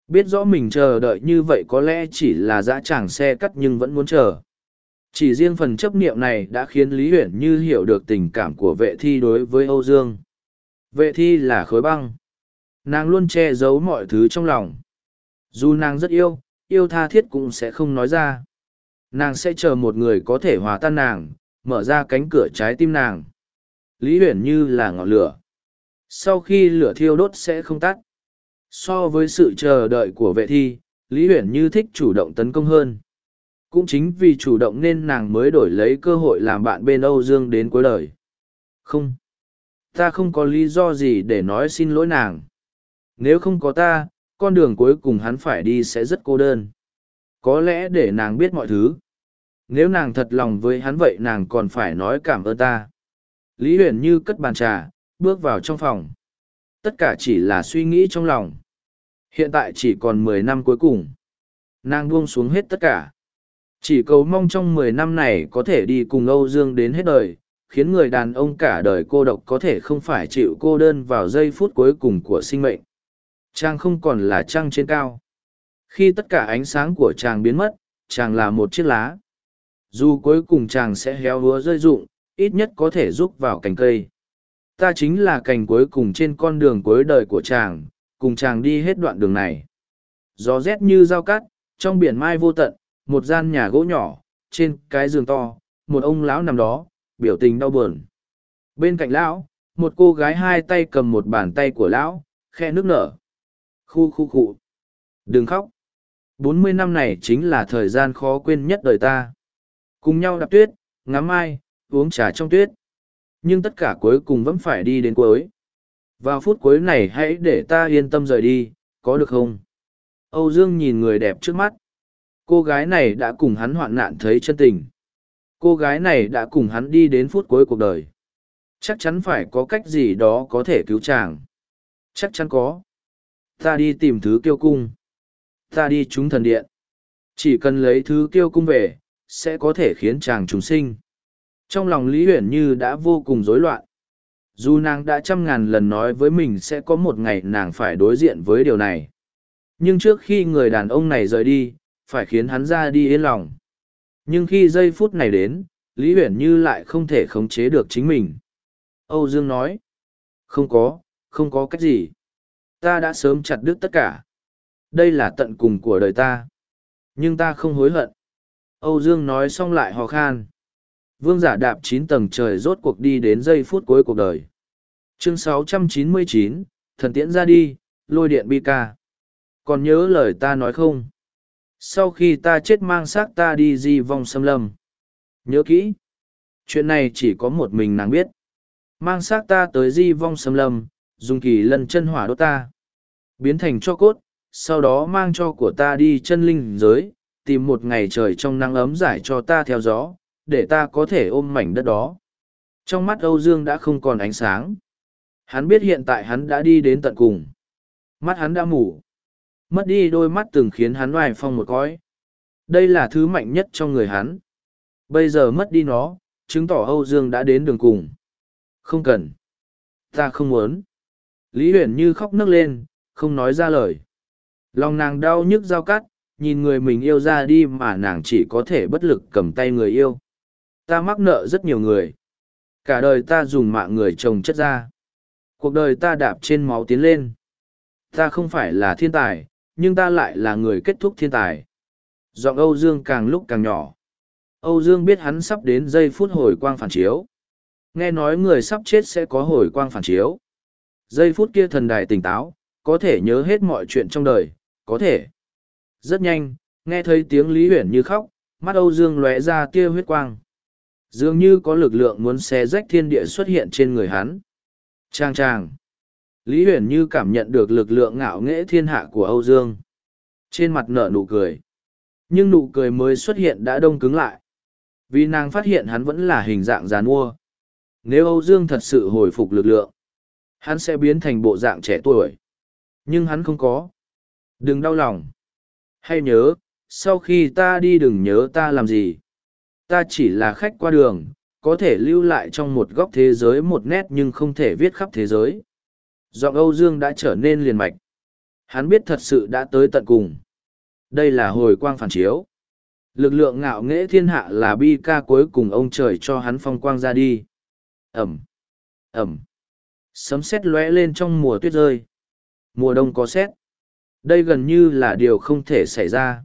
Biết rõ mình chờ đợi như vậy có lẽ chỉ là dã tràng xe cắt nhưng vẫn muốn chờ. Chỉ riêng phần chấp niệm này đã khiến Lý Huyển như hiểu được tình cảm của vệ thi đối với Âu Dương. Vệ thi là khối băng. Nàng luôn che giấu mọi thứ trong lòng. Dù nàng rất yêu, yêu tha thiết cũng sẽ không nói ra nàng sẽ chờ một người có thể hòa tan nàng mở ra cánh cửa trái tim nàng lý huyền như là ngọn lửa sau khi lửa thiêu đốt sẽ không tắt so với sự chờ đợi của vệ thi lý huyền như thích chủ động tấn công hơn cũng chính vì chủ động nên nàng mới đổi lấy cơ hội làm bạn bên âu dương đến cuối đời. Không. Ta không có lý do gì để nói xin lỗi nàng. Nếu không có ta, con đường cuối cùng hắn phải đi sẽ rất cô đơn. Có lẽ để nàng biết mọi thứ. Nếu nàng thật lòng với hắn vậy nàng còn phải nói cảm ơn ta. Lý huyền như cất bàn trà, bước vào trong phòng. Tất cả chỉ là suy nghĩ trong lòng. Hiện tại chỉ còn mười năm cuối cùng. Nàng buông xuống hết tất cả chỉ cầu mong trong mười năm này có thể đi cùng âu dương đến hết đời, khiến người đàn ông cả đời cô độc có thể không phải chịu cô đơn vào giây phút cuối cùng của sinh mệnh. Trang không còn là trăng trên cao. Khi tất cả ánh sáng của chàng biến mất, chàng là một chiếc lá. Dù cuối cùng chàng sẽ héo húa rơi rụng, ít nhất có thể rúc vào cành cây. Ta chính là cành cuối cùng trên con đường cuối đời của chàng, cùng chàng đi hết đoạn đường này. Gió rét như dao cắt, trong biển mai vô tận một gian nhà gỗ nhỏ trên cái giường to một ông lão nằm đó biểu tình đau buồn bên cạnh lão một cô gái hai tay cầm một bàn tay của lão khe nước nở khu khu cụ đừng khóc bốn mươi năm này chính là thời gian khó quên nhất đời ta Cùng nhau đạp tuyết, ngắm ai, uống trà trong tuyết. Nhưng tất cả cuối cùng vẫn phải đi đến cuối. Vào phút cuối này hãy để ta yên tâm rời đi, có được không? Âu Dương nhìn người đẹp trước mắt. Cô gái này đã cùng hắn hoạn nạn thấy chân tình. Cô gái này đã cùng hắn đi đến phút cuối cuộc đời. Chắc chắn phải có cách gì đó có thể cứu chàng. Chắc chắn có. Ta đi tìm thứ kiêu cung. Ta đi trúng thần điện. Chỉ cần lấy thứ kiêu cung về, sẽ có thể khiến chàng trùng sinh. Trong lòng Lý Huyền Như đã vô cùng rối loạn. Dù nàng đã trăm ngàn lần nói với mình sẽ có một ngày nàng phải đối diện với điều này. Nhưng trước khi người đàn ông này rời đi, phải khiến hắn ra đi yên lòng. Nhưng khi giây phút này đến, Lý Huyền Như lại không thể khống chế được chính mình. Âu Dương nói, không có, không có cách gì. Ta đã sớm chặt đứt tất cả. Đây là tận cùng của đời ta. Nhưng ta không hối hận. Âu Dương nói xong lại hò khan. Vương giả đạp chín tầng trời rốt cuộc đi đến giây phút cuối cuộc đời. Chương 699, thần tiễn ra đi, lôi điện bi ca. Còn nhớ lời ta nói không? Sau khi ta chết mang xác ta đi di vong xâm lâm. Nhớ kỹ. Chuyện này chỉ có một mình nàng biết. Mang xác ta tới di vong xâm lâm, dùng kỳ lần chân hỏa đốt ta. Biến thành cho cốt, sau đó mang cho của ta đi chân linh giới, tìm một ngày trời trong nắng ấm giải cho ta theo gió, để ta có thể ôm mảnh đất đó. Trong mắt Âu Dương đã không còn ánh sáng. Hắn biết hiện tại hắn đã đi đến tận cùng. Mắt hắn đã mù. Mất đi đôi mắt từng khiến hắn oai phong một cõi. Đây là thứ mạnh nhất trong người hắn. Bây giờ mất đi nó, chứng tỏ Âu Dương đã đến đường cùng. Không cần. Ta không muốn. Lý Huyền như khóc nức lên, không nói ra lời. Lòng nàng đau nhức dao cắt, nhìn người mình yêu ra đi mà nàng chỉ có thể bất lực cầm tay người yêu. Ta mắc nợ rất nhiều người. Cả đời ta dùng mạng người chồng chất ra. Cuộc đời ta đạp trên máu tiến lên. Ta không phải là thiên tài, nhưng ta lại là người kết thúc thiên tài. Giọng Âu Dương càng lúc càng nhỏ. Âu Dương biết hắn sắp đến giây phút hồi quang phản chiếu. Nghe nói người sắp chết sẽ có hồi quang phản chiếu. Giây phút kia thần đài tỉnh táo, có thể nhớ hết mọi chuyện trong đời, có thể. Rất nhanh, nghe thấy tiếng Lý Huyển như khóc, mắt Âu Dương lóe ra tia huyết quang. Dường như có lực lượng muốn xé rách thiên địa xuất hiện trên người hắn. Trang trang. Lý Huyền như cảm nhận được lực lượng ngạo nghễ thiên hạ của Âu Dương. Trên mặt nở nụ cười. Nhưng nụ cười mới xuất hiện đã đông cứng lại. Vì nàng phát hiện hắn vẫn là hình dạng giàn mua. Nếu Âu Dương thật sự hồi phục lực lượng, hắn sẽ biến thành bộ dạng trẻ tuổi. Nhưng hắn không có. Đừng đau lòng. Hay nhớ, sau khi ta đi đừng nhớ ta làm gì. Ta chỉ là khách qua đường, có thể lưu lại trong một góc thế giới một nét nhưng không thể viết khắp thế giới. Giọng Âu Dương đã trở nên liền mạch. Hắn biết thật sự đã tới tận cùng. Đây là hồi quang phản chiếu. Lực lượng ngạo nghễ thiên hạ là bi ca cuối cùng ông trời cho hắn phong quang ra đi. Ẩm, Ẩm. Sấm sét lóe lên trong mùa tuyết rơi. Mùa đông có sét. Đây gần như là điều không thể xảy ra.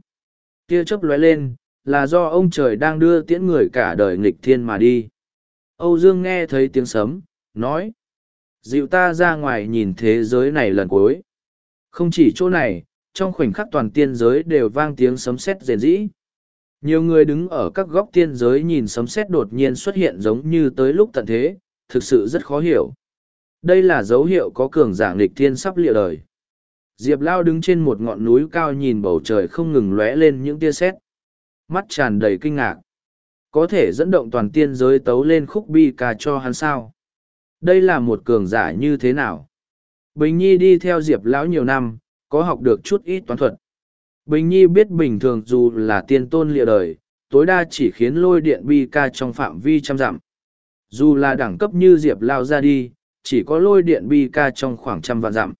Tia chớp lóe lên, là do ông trời đang đưa tiễn người cả đời nghịch thiên mà đi. Âu Dương nghe thấy tiếng sấm, nói. Dịu ta ra ngoài nhìn thế giới này lần cuối. Không chỉ chỗ này, trong khoảnh khắc toàn tiên giới đều vang tiếng sấm sét rền rĩ. Nhiều người đứng ở các góc tiên giới nhìn sấm sét đột nhiên xuất hiện giống như tới lúc tận thế, thực sự rất khó hiểu. Đây là dấu hiệu có cường giảng lịch thiên sắp lịa đời. Diệp Lao đứng trên một ngọn núi cao nhìn bầu trời không ngừng lóe lên những tia sét mắt tràn đầy kinh ngạc. Có thể dẫn động toàn tiên giới tấu lên khúc bi ca cho hắn sao? Đây là một cường giả như thế nào? Bình Nhi đi theo Diệp Lão nhiều năm, có học được chút ít toán thuật. Bình Nhi biết bình thường dù là tiên tôn lịa đời, tối đa chỉ khiến lôi điện bi ca trong phạm vi trăm dặm. Dù là đẳng cấp như Diệp Lao ra đi, chỉ có lôi điện bi ca trong khoảng trăm vạn dặm.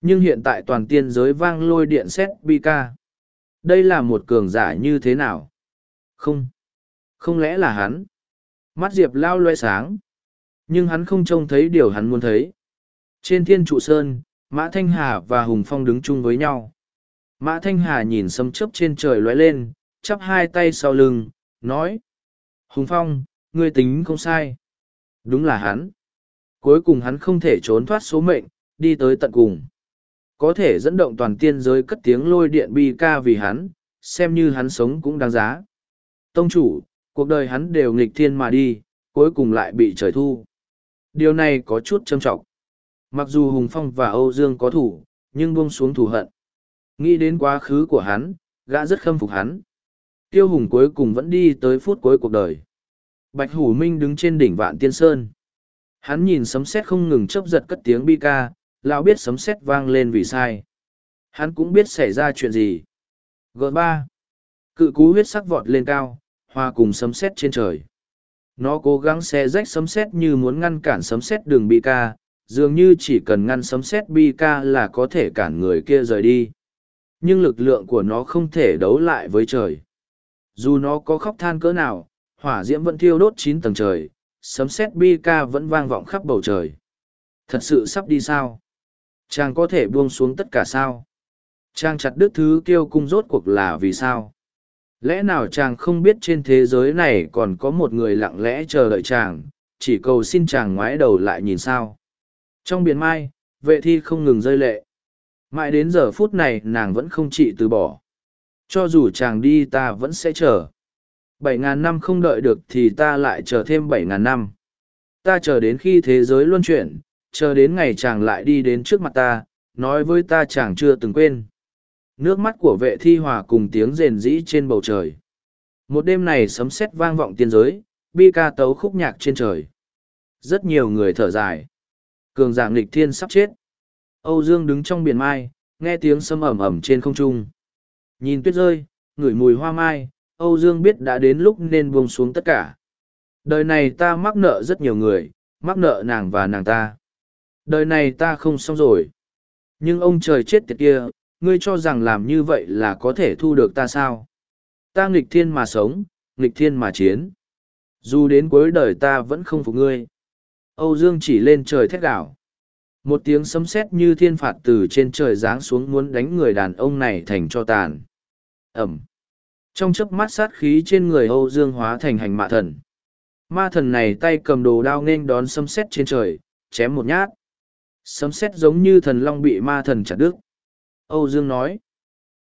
Nhưng hiện tại toàn tiên giới vang lôi điện xét bi ca. Đây là một cường giả như thế nào? Không. Không lẽ là hắn? Mắt Diệp lao loe sáng. Nhưng hắn không trông thấy điều hắn muốn thấy. Trên thiên trụ sơn, Mã Thanh Hà và Hùng Phong đứng chung với nhau. Mã Thanh Hà nhìn sấm chớp trên trời lóe lên, chắp hai tay sau lưng, nói. Hùng Phong, ngươi tính không sai. Đúng là hắn. Cuối cùng hắn không thể trốn thoát số mệnh, đi tới tận cùng có thể dẫn động toàn tiên giới cất tiếng lôi điện bi ca vì hắn, xem như hắn sống cũng đáng giá. Tông chủ, cuộc đời hắn đều nghịch thiên mà đi, cuối cùng lại bị trời thu. Điều này có chút châm trọng. Mặc dù Hùng Phong và Âu Dương có thủ, nhưng buông xuống thù hận. Nghĩ đến quá khứ của hắn, gã rất khâm phục hắn. Tiêu Hùng cuối cùng vẫn đi tới phút cuối cuộc đời. Bạch Hủ Minh đứng trên đỉnh vạn tiên sơn. Hắn nhìn sấm sét không ngừng chớp giật cất tiếng bi ca, lão biết sấm sét vang lên vì sai hắn cũng biết xảy ra chuyện gì g ba cự cú huyết sắc vọt lên cao hòa cùng sấm sét trên trời nó cố gắng xe rách sấm sét như muốn ngăn cản sấm sét đường bi ca, dường như chỉ cần ngăn sấm sét bi ca là có thể cản người kia rời đi nhưng lực lượng của nó không thể đấu lại với trời dù nó có khóc than cỡ nào, hỏa diễm vẫn thiêu đốt chín tầng trời, sấm sét bi ca vẫn vang vọng khắp bầu trời thật sự sắp đi sao Chàng có thể buông xuống tất cả sao? Chàng chặt đứt thứ kiêu cung rốt cuộc là vì sao? Lẽ nào chàng không biết trên thế giới này còn có một người lặng lẽ chờ đợi chàng, chỉ cầu xin chàng ngoái đầu lại nhìn sao? Trong biển mai, vệ thi không ngừng rơi lệ. Mãi đến giờ phút này nàng vẫn không chịu từ bỏ. Cho dù chàng đi ta vẫn sẽ chờ. Bảy ngàn năm không đợi được thì ta lại chờ thêm bảy ngàn năm. Ta chờ đến khi thế giới luân chuyển, chờ đến ngày chàng lại đi đến trước mặt ta, nói với ta chàng chưa từng quên. Nước mắt của vệ thi hòa cùng tiếng rền rĩ trên bầu trời. Một đêm này sấm sét vang vọng tiên giới, bi ca tấu khúc nhạc trên trời. Rất nhiều người thở dài. Cường dạng lịch thiên sắp chết. Âu Dương đứng trong biển mai, nghe tiếng sấm ẩm ẩm trên không trung. Nhìn tuyết rơi, ngửi mùi hoa mai, Âu Dương biết đã đến lúc nên buông xuống tất cả. Đời này ta mắc nợ rất nhiều người, mắc nợ nàng và nàng ta. Đời này ta không xong rồi. Nhưng ông trời chết tiệt kia, ngươi cho rằng làm như vậy là có thể thu được ta sao? Ta nghịch thiên mà sống, nghịch thiên mà chiến. Dù đến cuối đời ta vẫn không phục ngươi. Âu Dương chỉ lên trời thét đảo. Một tiếng sấm sét như thiên phạt từ trên trời giáng xuống muốn đánh người đàn ông này thành cho tàn. Ẩm. Trong chớp mắt sát khí trên người Âu Dương hóa thành hành mạ thần. Ma thần này tay cầm đồ đao nên đón sấm sét trên trời, chém một nhát. Sấm sét giống như thần long bị ma thần chặt đứt. Âu Dương nói,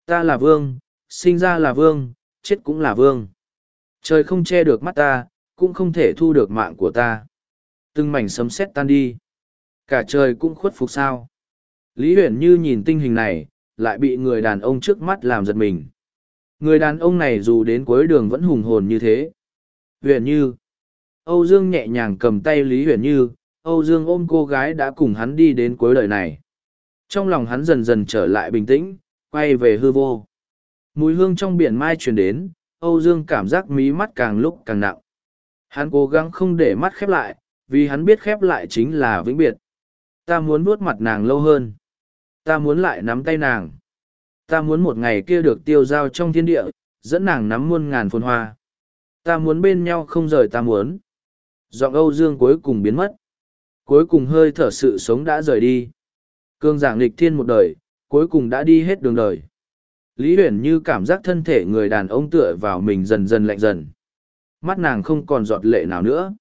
ta là vương, sinh ra là vương, chết cũng là vương. Trời không che được mắt ta, cũng không thể thu được mạng của ta. Từng mảnh sấm sét tan đi. Cả trời cũng khuất phục sao. Lý Huyền Như nhìn tinh hình này, lại bị người đàn ông trước mắt làm giật mình. Người đàn ông này dù đến cuối đường vẫn hùng hồn như thế. Huyền Như. Âu Dương nhẹ nhàng cầm tay Lý Huyền Như, Âu Dương ôm cô gái đã cùng hắn đi đến cuối đời này. Trong lòng hắn dần dần trở lại bình tĩnh, quay về hư vô. Mùi hương trong biển mai truyền đến, Âu Dương cảm giác mí mắt càng lúc càng nặng. Hắn cố gắng không để mắt khép lại, vì hắn biết khép lại chính là vĩnh biệt. Ta muốn vuốt mặt nàng lâu hơn. Ta muốn lại nắm tay nàng. Ta muốn một ngày kia được tiêu giao trong thiên địa, dẫn nàng nắm muôn ngàn phồn hoa. Ta muốn bên nhau không rời ta muốn. Giọng Âu Dương cuối cùng biến mất. Cuối cùng hơi thở sự sống đã rời đi. Cương giả lịch thiên một đời, cuối cùng đã đi hết đường đời. Lý Huyền như cảm giác thân thể người đàn ông tựa vào mình dần dần lạnh dần. Mắt nàng không còn giọt lệ nào nữa.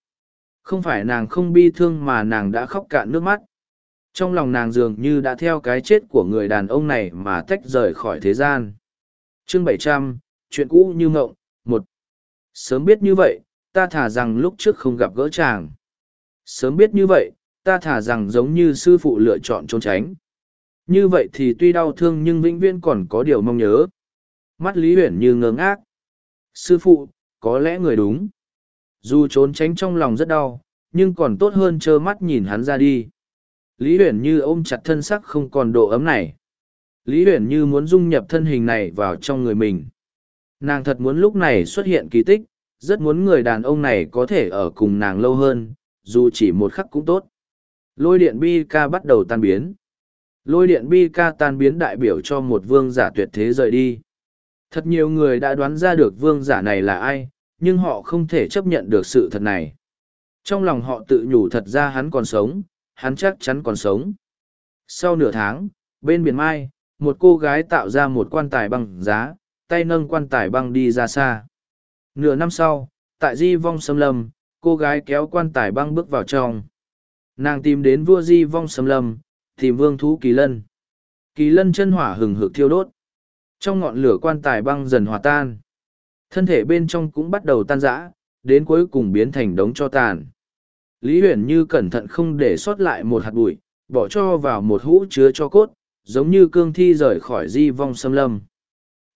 Không phải nàng không bi thương mà nàng đã khóc cạn nước mắt. Trong lòng nàng dường như đã theo cái chết của người đàn ông này mà tách rời khỏi thế gian. Chương bảy trăm chuyện cũ như ngộng, một Sớm biết như vậy, ta thả rằng lúc trước không gặp gỡ chàng. Sớm biết như vậy, ta thả rằng giống như sư phụ lựa chọn trốn tránh. Như vậy thì tuy đau thương nhưng vĩnh viễn còn có điều mong nhớ. Mắt Lý Huyển như ngơ ngác. Sư phụ, có lẽ người đúng. Dù trốn tránh trong lòng rất đau, nhưng còn tốt hơn trơ mắt nhìn hắn ra đi. Lý Huyển như ôm chặt thân sắc không còn độ ấm này. Lý Huyển như muốn dung nhập thân hình này vào trong người mình. Nàng thật muốn lúc này xuất hiện kỳ tích, rất muốn người đàn ông này có thể ở cùng nàng lâu hơn, dù chỉ một khắc cũng tốt. Lôi điện bi ca bắt đầu tan biến. Lôi điện bi ca tan biến đại biểu cho một vương giả tuyệt thế rời đi. Thật nhiều người đã đoán ra được vương giả này là ai, nhưng họ không thể chấp nhận được sự thật này. Trong lòng họ tự nhủ thật ra hắn còn sống, hắn chắc chắn còn sống. Sau nửa tháng, bên biển Mai, một cô gái tạo ra một quan tài băng giá, tay nâng quan tài băng đi ra xa. Nửa năm sau, tại di vong xâm lâm, cô gái kéo quan tài băng bước vào trong. Nàng tìm đến vua di vong xâm lâm, tìm vương thú kỳ lân. Kỳ lân chân hỏa hừng hực thiêu đốt. Trong ngọn lửa quan tài băng dần hòa tan. Thân thể bên trong cũng bắt đầu tan rã, đến cuối cùng biến thành đống cho tàn. Lý huyền như cẩn thận không để sót lại một hạt bụi, bỏ cho vào một hũ chứa cho cốt, giống như cương thi rời khỏi di vong xâm lâm.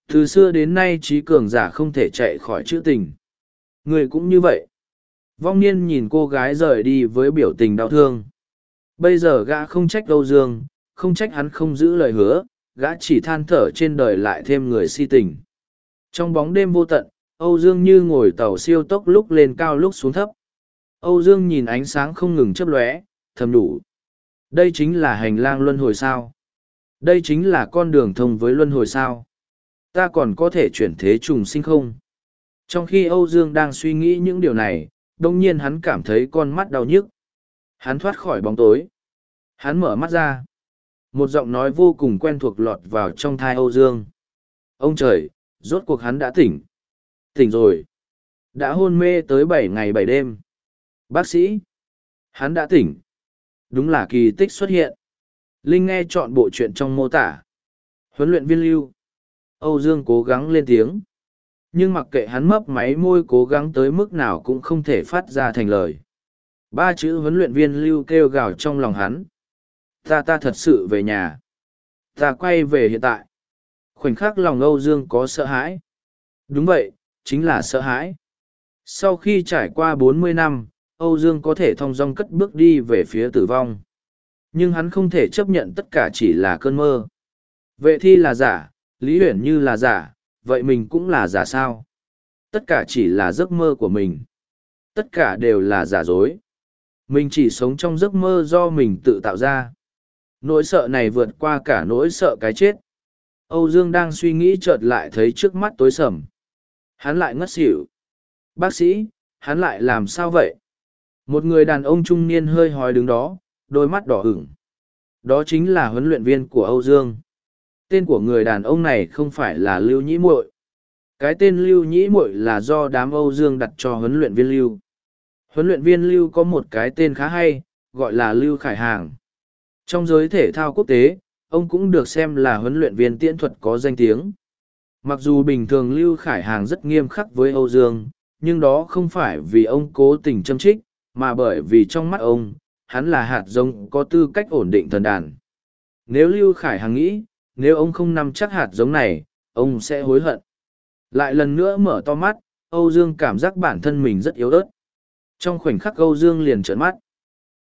Từ xưa đến nay trí cường giả không thể chạy khỏi chữ tình. Người cũng như vậy. Vong niên nhìn cô gái rời đi với biểu tình đau thương. Bây giờ gã không trách Âu Dương, không trách hắn không giữ lời hứa, gã chỉ than thở trên đời lại thêm người si tình. Trong bóng đêm vô tận, Âu Dương như ngồi tàu siêu tốc lúc lên cao lúc xuống thấp. Âu Dương nhìn ánh sáng không ngừng chớp lóe, thầm đủ. Đây chính là hành lang luân hồi sao. Đây chính là con đường thông với luân hồi sao. Ta còn có thể chuyển thế trùng sinh không? Trong khi Âu Dương đang suy nghĩ những điều này, đông nhiên hắn cảm thấy con mắt đau nhức. Hắn thoát khỏi bóng tối. Hắn mở mắt ra. Một giọng nói vô cùng quen thuộc lọt vào trong thai Âu Dương. Ông trời, rốt cuộc hắn đã tỉnh. Tỉnh rồi. Đã hôn mê tới bảy ngày bảy đêm. Bác sĩ. Hắn đã tỉnh. Đúng là kỳ tích xuất hiện. Linh nghe chọn bộ chuyện trong mô tả. Huấn luyện viên lưu. Âu Dương cố gắng lên tiếng. Nhưng mặc kệ hắn mấp máy môi cố gắng tới mức nào cũng không thể phát ra thành lời. Ba chữ huấn luyện viên lưu kêu gào trong lòng hắn. Ta ta thật sự về nhà. Ta quay về hiện tại. Khoảnh khắc lòng Âu Dương có sợ hãi. Đúng vậy, chính là sợ hãi. Sau khi trải qua 40 năm, Âu Dương có thể thong dong cất bước đi về phía tử vong. Nhưng hắn không thể chấp nhận tất cả chỉ là cơn mơ. Vệ thi là giả, Lý Huyền Như là giả, vậy mình cũng là giả sao? Tất cả chỉ là giấc mơ của mình. Tất cả đều là giả dối. Mình chỉ sống trong giấc mơ do mình tự tạo ra. Nỗi sợ này vượt qua cả nỗi sợ cái chết. Âu Dương đang suy nghĩ chợt lại thấy trước mắt tối sầm. Hắn lại ngất xỉu. Bác sĩ, hắn lại làm sao vậy? Một người đàn ông trung niên hơi hói đứng đó, đôi mắt đỏ ửng. Đó chính là huấn luyện viên của Âu Dương. Tên của người đàn ông này không phải là Lưu Nhĩ Muội. Cái tên Lưu Nhĩ Muội là do đám Âu Dương đặt cho huấn luyện viên Lưu. Huấn luyện viên Lưu có một cái tên khá hay, gọi là Lưu Khải Hàng. Trong giới thể thao quốc tế, ông cũng được xem là huấn luyện viên tiễn thuật có danh tiếng. Mặc dù bình thường Lưu Khải Hàng rất nghiêm khắc với Âu Dương, nhưng đó không phải vì ông cố tình châm trích, mà bởi vì trong mắt ông, hắn là hạt giống có tư cách ổn định thần đàn. Nếu Lưu Khải Hàng nghĩ, nếu ông không nắm chắc hạt giống này, ông sẽ hối hận. Lại lần nữa mở to mắt, Âu Dương cảm giác bản thân mình rất yếu ớt. Trong khoảnh khắc Âu Dương liền trợn mắt.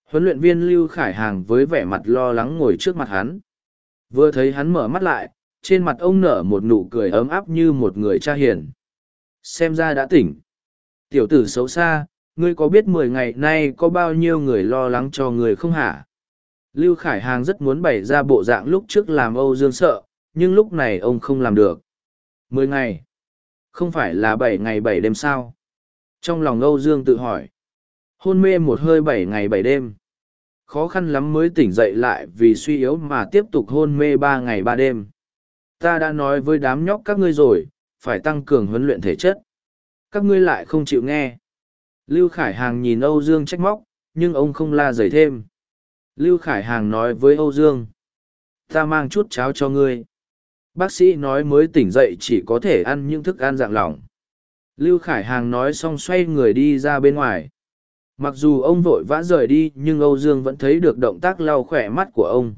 Huấn luyện viên Lưu Khải Hàng với vẻ mặt lo lắng ngồi trước mặt hắn. Vừa thấy hắn mở mắt lại, trên mặt ông nở một nụ cười ấm áp như một người cha hiền. Xem ra đã tỉnh. Tiểu tử xấu xa, ngươi có biết mười ngày nay có bao nhiêu người lo lắng cho người không hả? Lưu Khải Hàng rất muốn bày ra bộ dạng lúc trước làm Âu Dương sợ, nhưng lúc này ông không làm được. Mười ngày? Không phải là bảy ngày bảy đêm sao? Trong lòng Âu Dương tự hỏi. Hôn mê một hơi bảy ngày bảy đêm. Khó khăn lắm mới tỉnh dậy lại vì suy yếu mà tiếp tục hôn mê ba ngày ba đêm. Ta đã nói với đám nhóc các ngươi rồi, phải tăng cường huấn luyện thể chất. Các ngươi lại không chịu nghe. Lưu Khải Hàng nhìn Âu Dương trách móc, nhưng ông không la dày thêm. Lưu Khải Hàng nói với Âu Dương. Ta mang chút cháo cho ngươi. Bác sĩ nói mới tỉnh dậy chỉ có thể ăn những thức ăn dạng lỏng. Lưu Khải Hàng nói xong xoay người đi ra bên ngoài. Mặc dù ông vội vã rời đi nhưng Âu Dương vẫn thấy được động tác lau khỏe mắt của ông.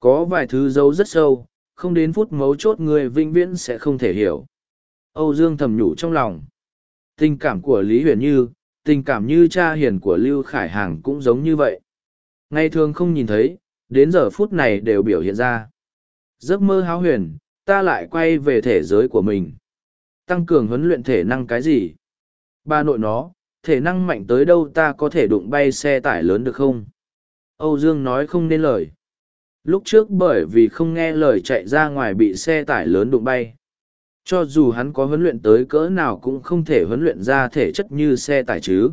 Có vài thứ giấu rất sâu, không đến phút mấu chốt người vinh viễn sẽ không thể hiểu. Âu Dương thầm nhủ trong lòng. Tình cảm của Lý Huyền Như, tình cảm như cha hiền của Lưu Khải Hàng cũng giống như vậy. Ngày thường không nhìn thấy, đến giờ phút này đều biểu hiện ra. Giấc mơ háo huyền, ta lại quay về thể giới của mình. Tăng cường huấn luyện thể năng cái gì? Ba nội nó, thể năng mạnh tới đâu ta có thể đụng bay xe tải lớn được không? Âu Dương nói không nên lời. Lúc trước bởi vì không nghe lời chạy ra ngoài bị xe tải lớn đụng bay. Cho dù hắn có huấn luyện tới cỡ nào cũng không thể huấn luyện ra thể chất như xe tải chứ.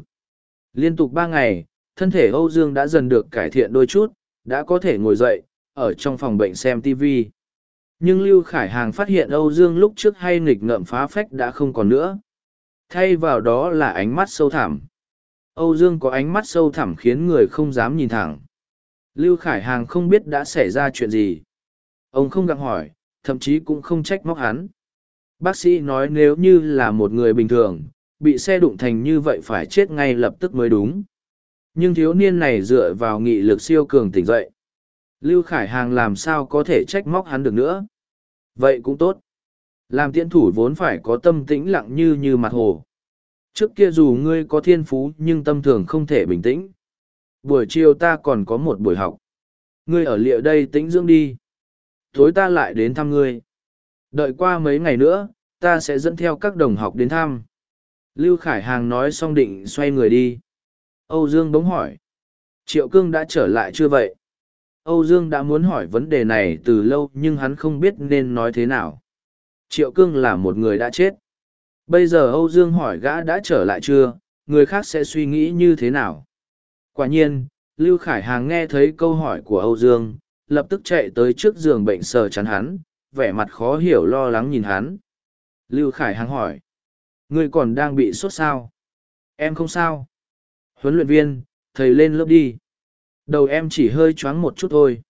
Liên tục ba ngày, thân thể Âu Dương đã dần được cải thiện đôi chút, đã có thể ngồi dậy, ở trong phòng bệnh xem TV. Nhưng Lưu Khải Hàng phát hiện Âu Dương lúc trước hay nghịch ngợm phá phách đã không còn nữa. Thay vào đó là ánh mắt sâu thẳm. Âu Dương có ánh mắt sâu thẳm khiến người không dám nhìn thẳng. Lưu Khải Hàng không biết đã xảy ra chuyện gì. Ông không gặng hỏi, thậm chí cũng không trách móc hắn. Bác sĩ nói nếu như là một người bình thường, bị xe đụng thành như vậy phải chết ngay lập tức mới đúng. Nhưng thiếu niên này dựa vào nghị lực siêu cường tỉnh dậy. Lưu Khải Hàng làm sao có thể trách móc hắn được nữa. Vậy cũng tốt. Làm tiễn thủ vốn phải có tâm tĩnh lặng như như mặt hồ. Trước kia dù ngươi có thiên phú nhưng tâm thường không thể bình tĩnh. Buổi chiều ta còn có một buổi học. Ngươi ở liệu đây tĩnh dưỡng đi. Tối ta lại đến thăm ngươi. Đợi qua mấy ngày nữa, ta sẽ dẫn theo các đồng học đến thăm. Lưu Khải Hàng nói xong định xoay người đi. Âu Dương bỗng hỏi. Triệu Cương đã trở lại chưa vậy? Âu Dương đã muốn hỏi vấn đề này từ lâu nhưng hắn không biết nên nói thế nào. Triệu Cương là một người đã chết. Bây giờ Âu Dương hỏi gã đã trở lại chưa, người khác sẽ suy nghĩ như thế nào? Quả nhiên, Lưu Khải Hàng nghe thấy câu hỏi của Âu Dương, lập tức chạy tới trước giường bệnh sờ chắn hắn, vẻ mặt khó hiểu lo lắng nhìn hắn. Lưu Khải Hàng hỏi, ngươi còn đang bị sốt sao? Em không sao. Huấn luyện viên, thầy lên lớp đi. Đầu em chỉ hơi choáng một chút thôi.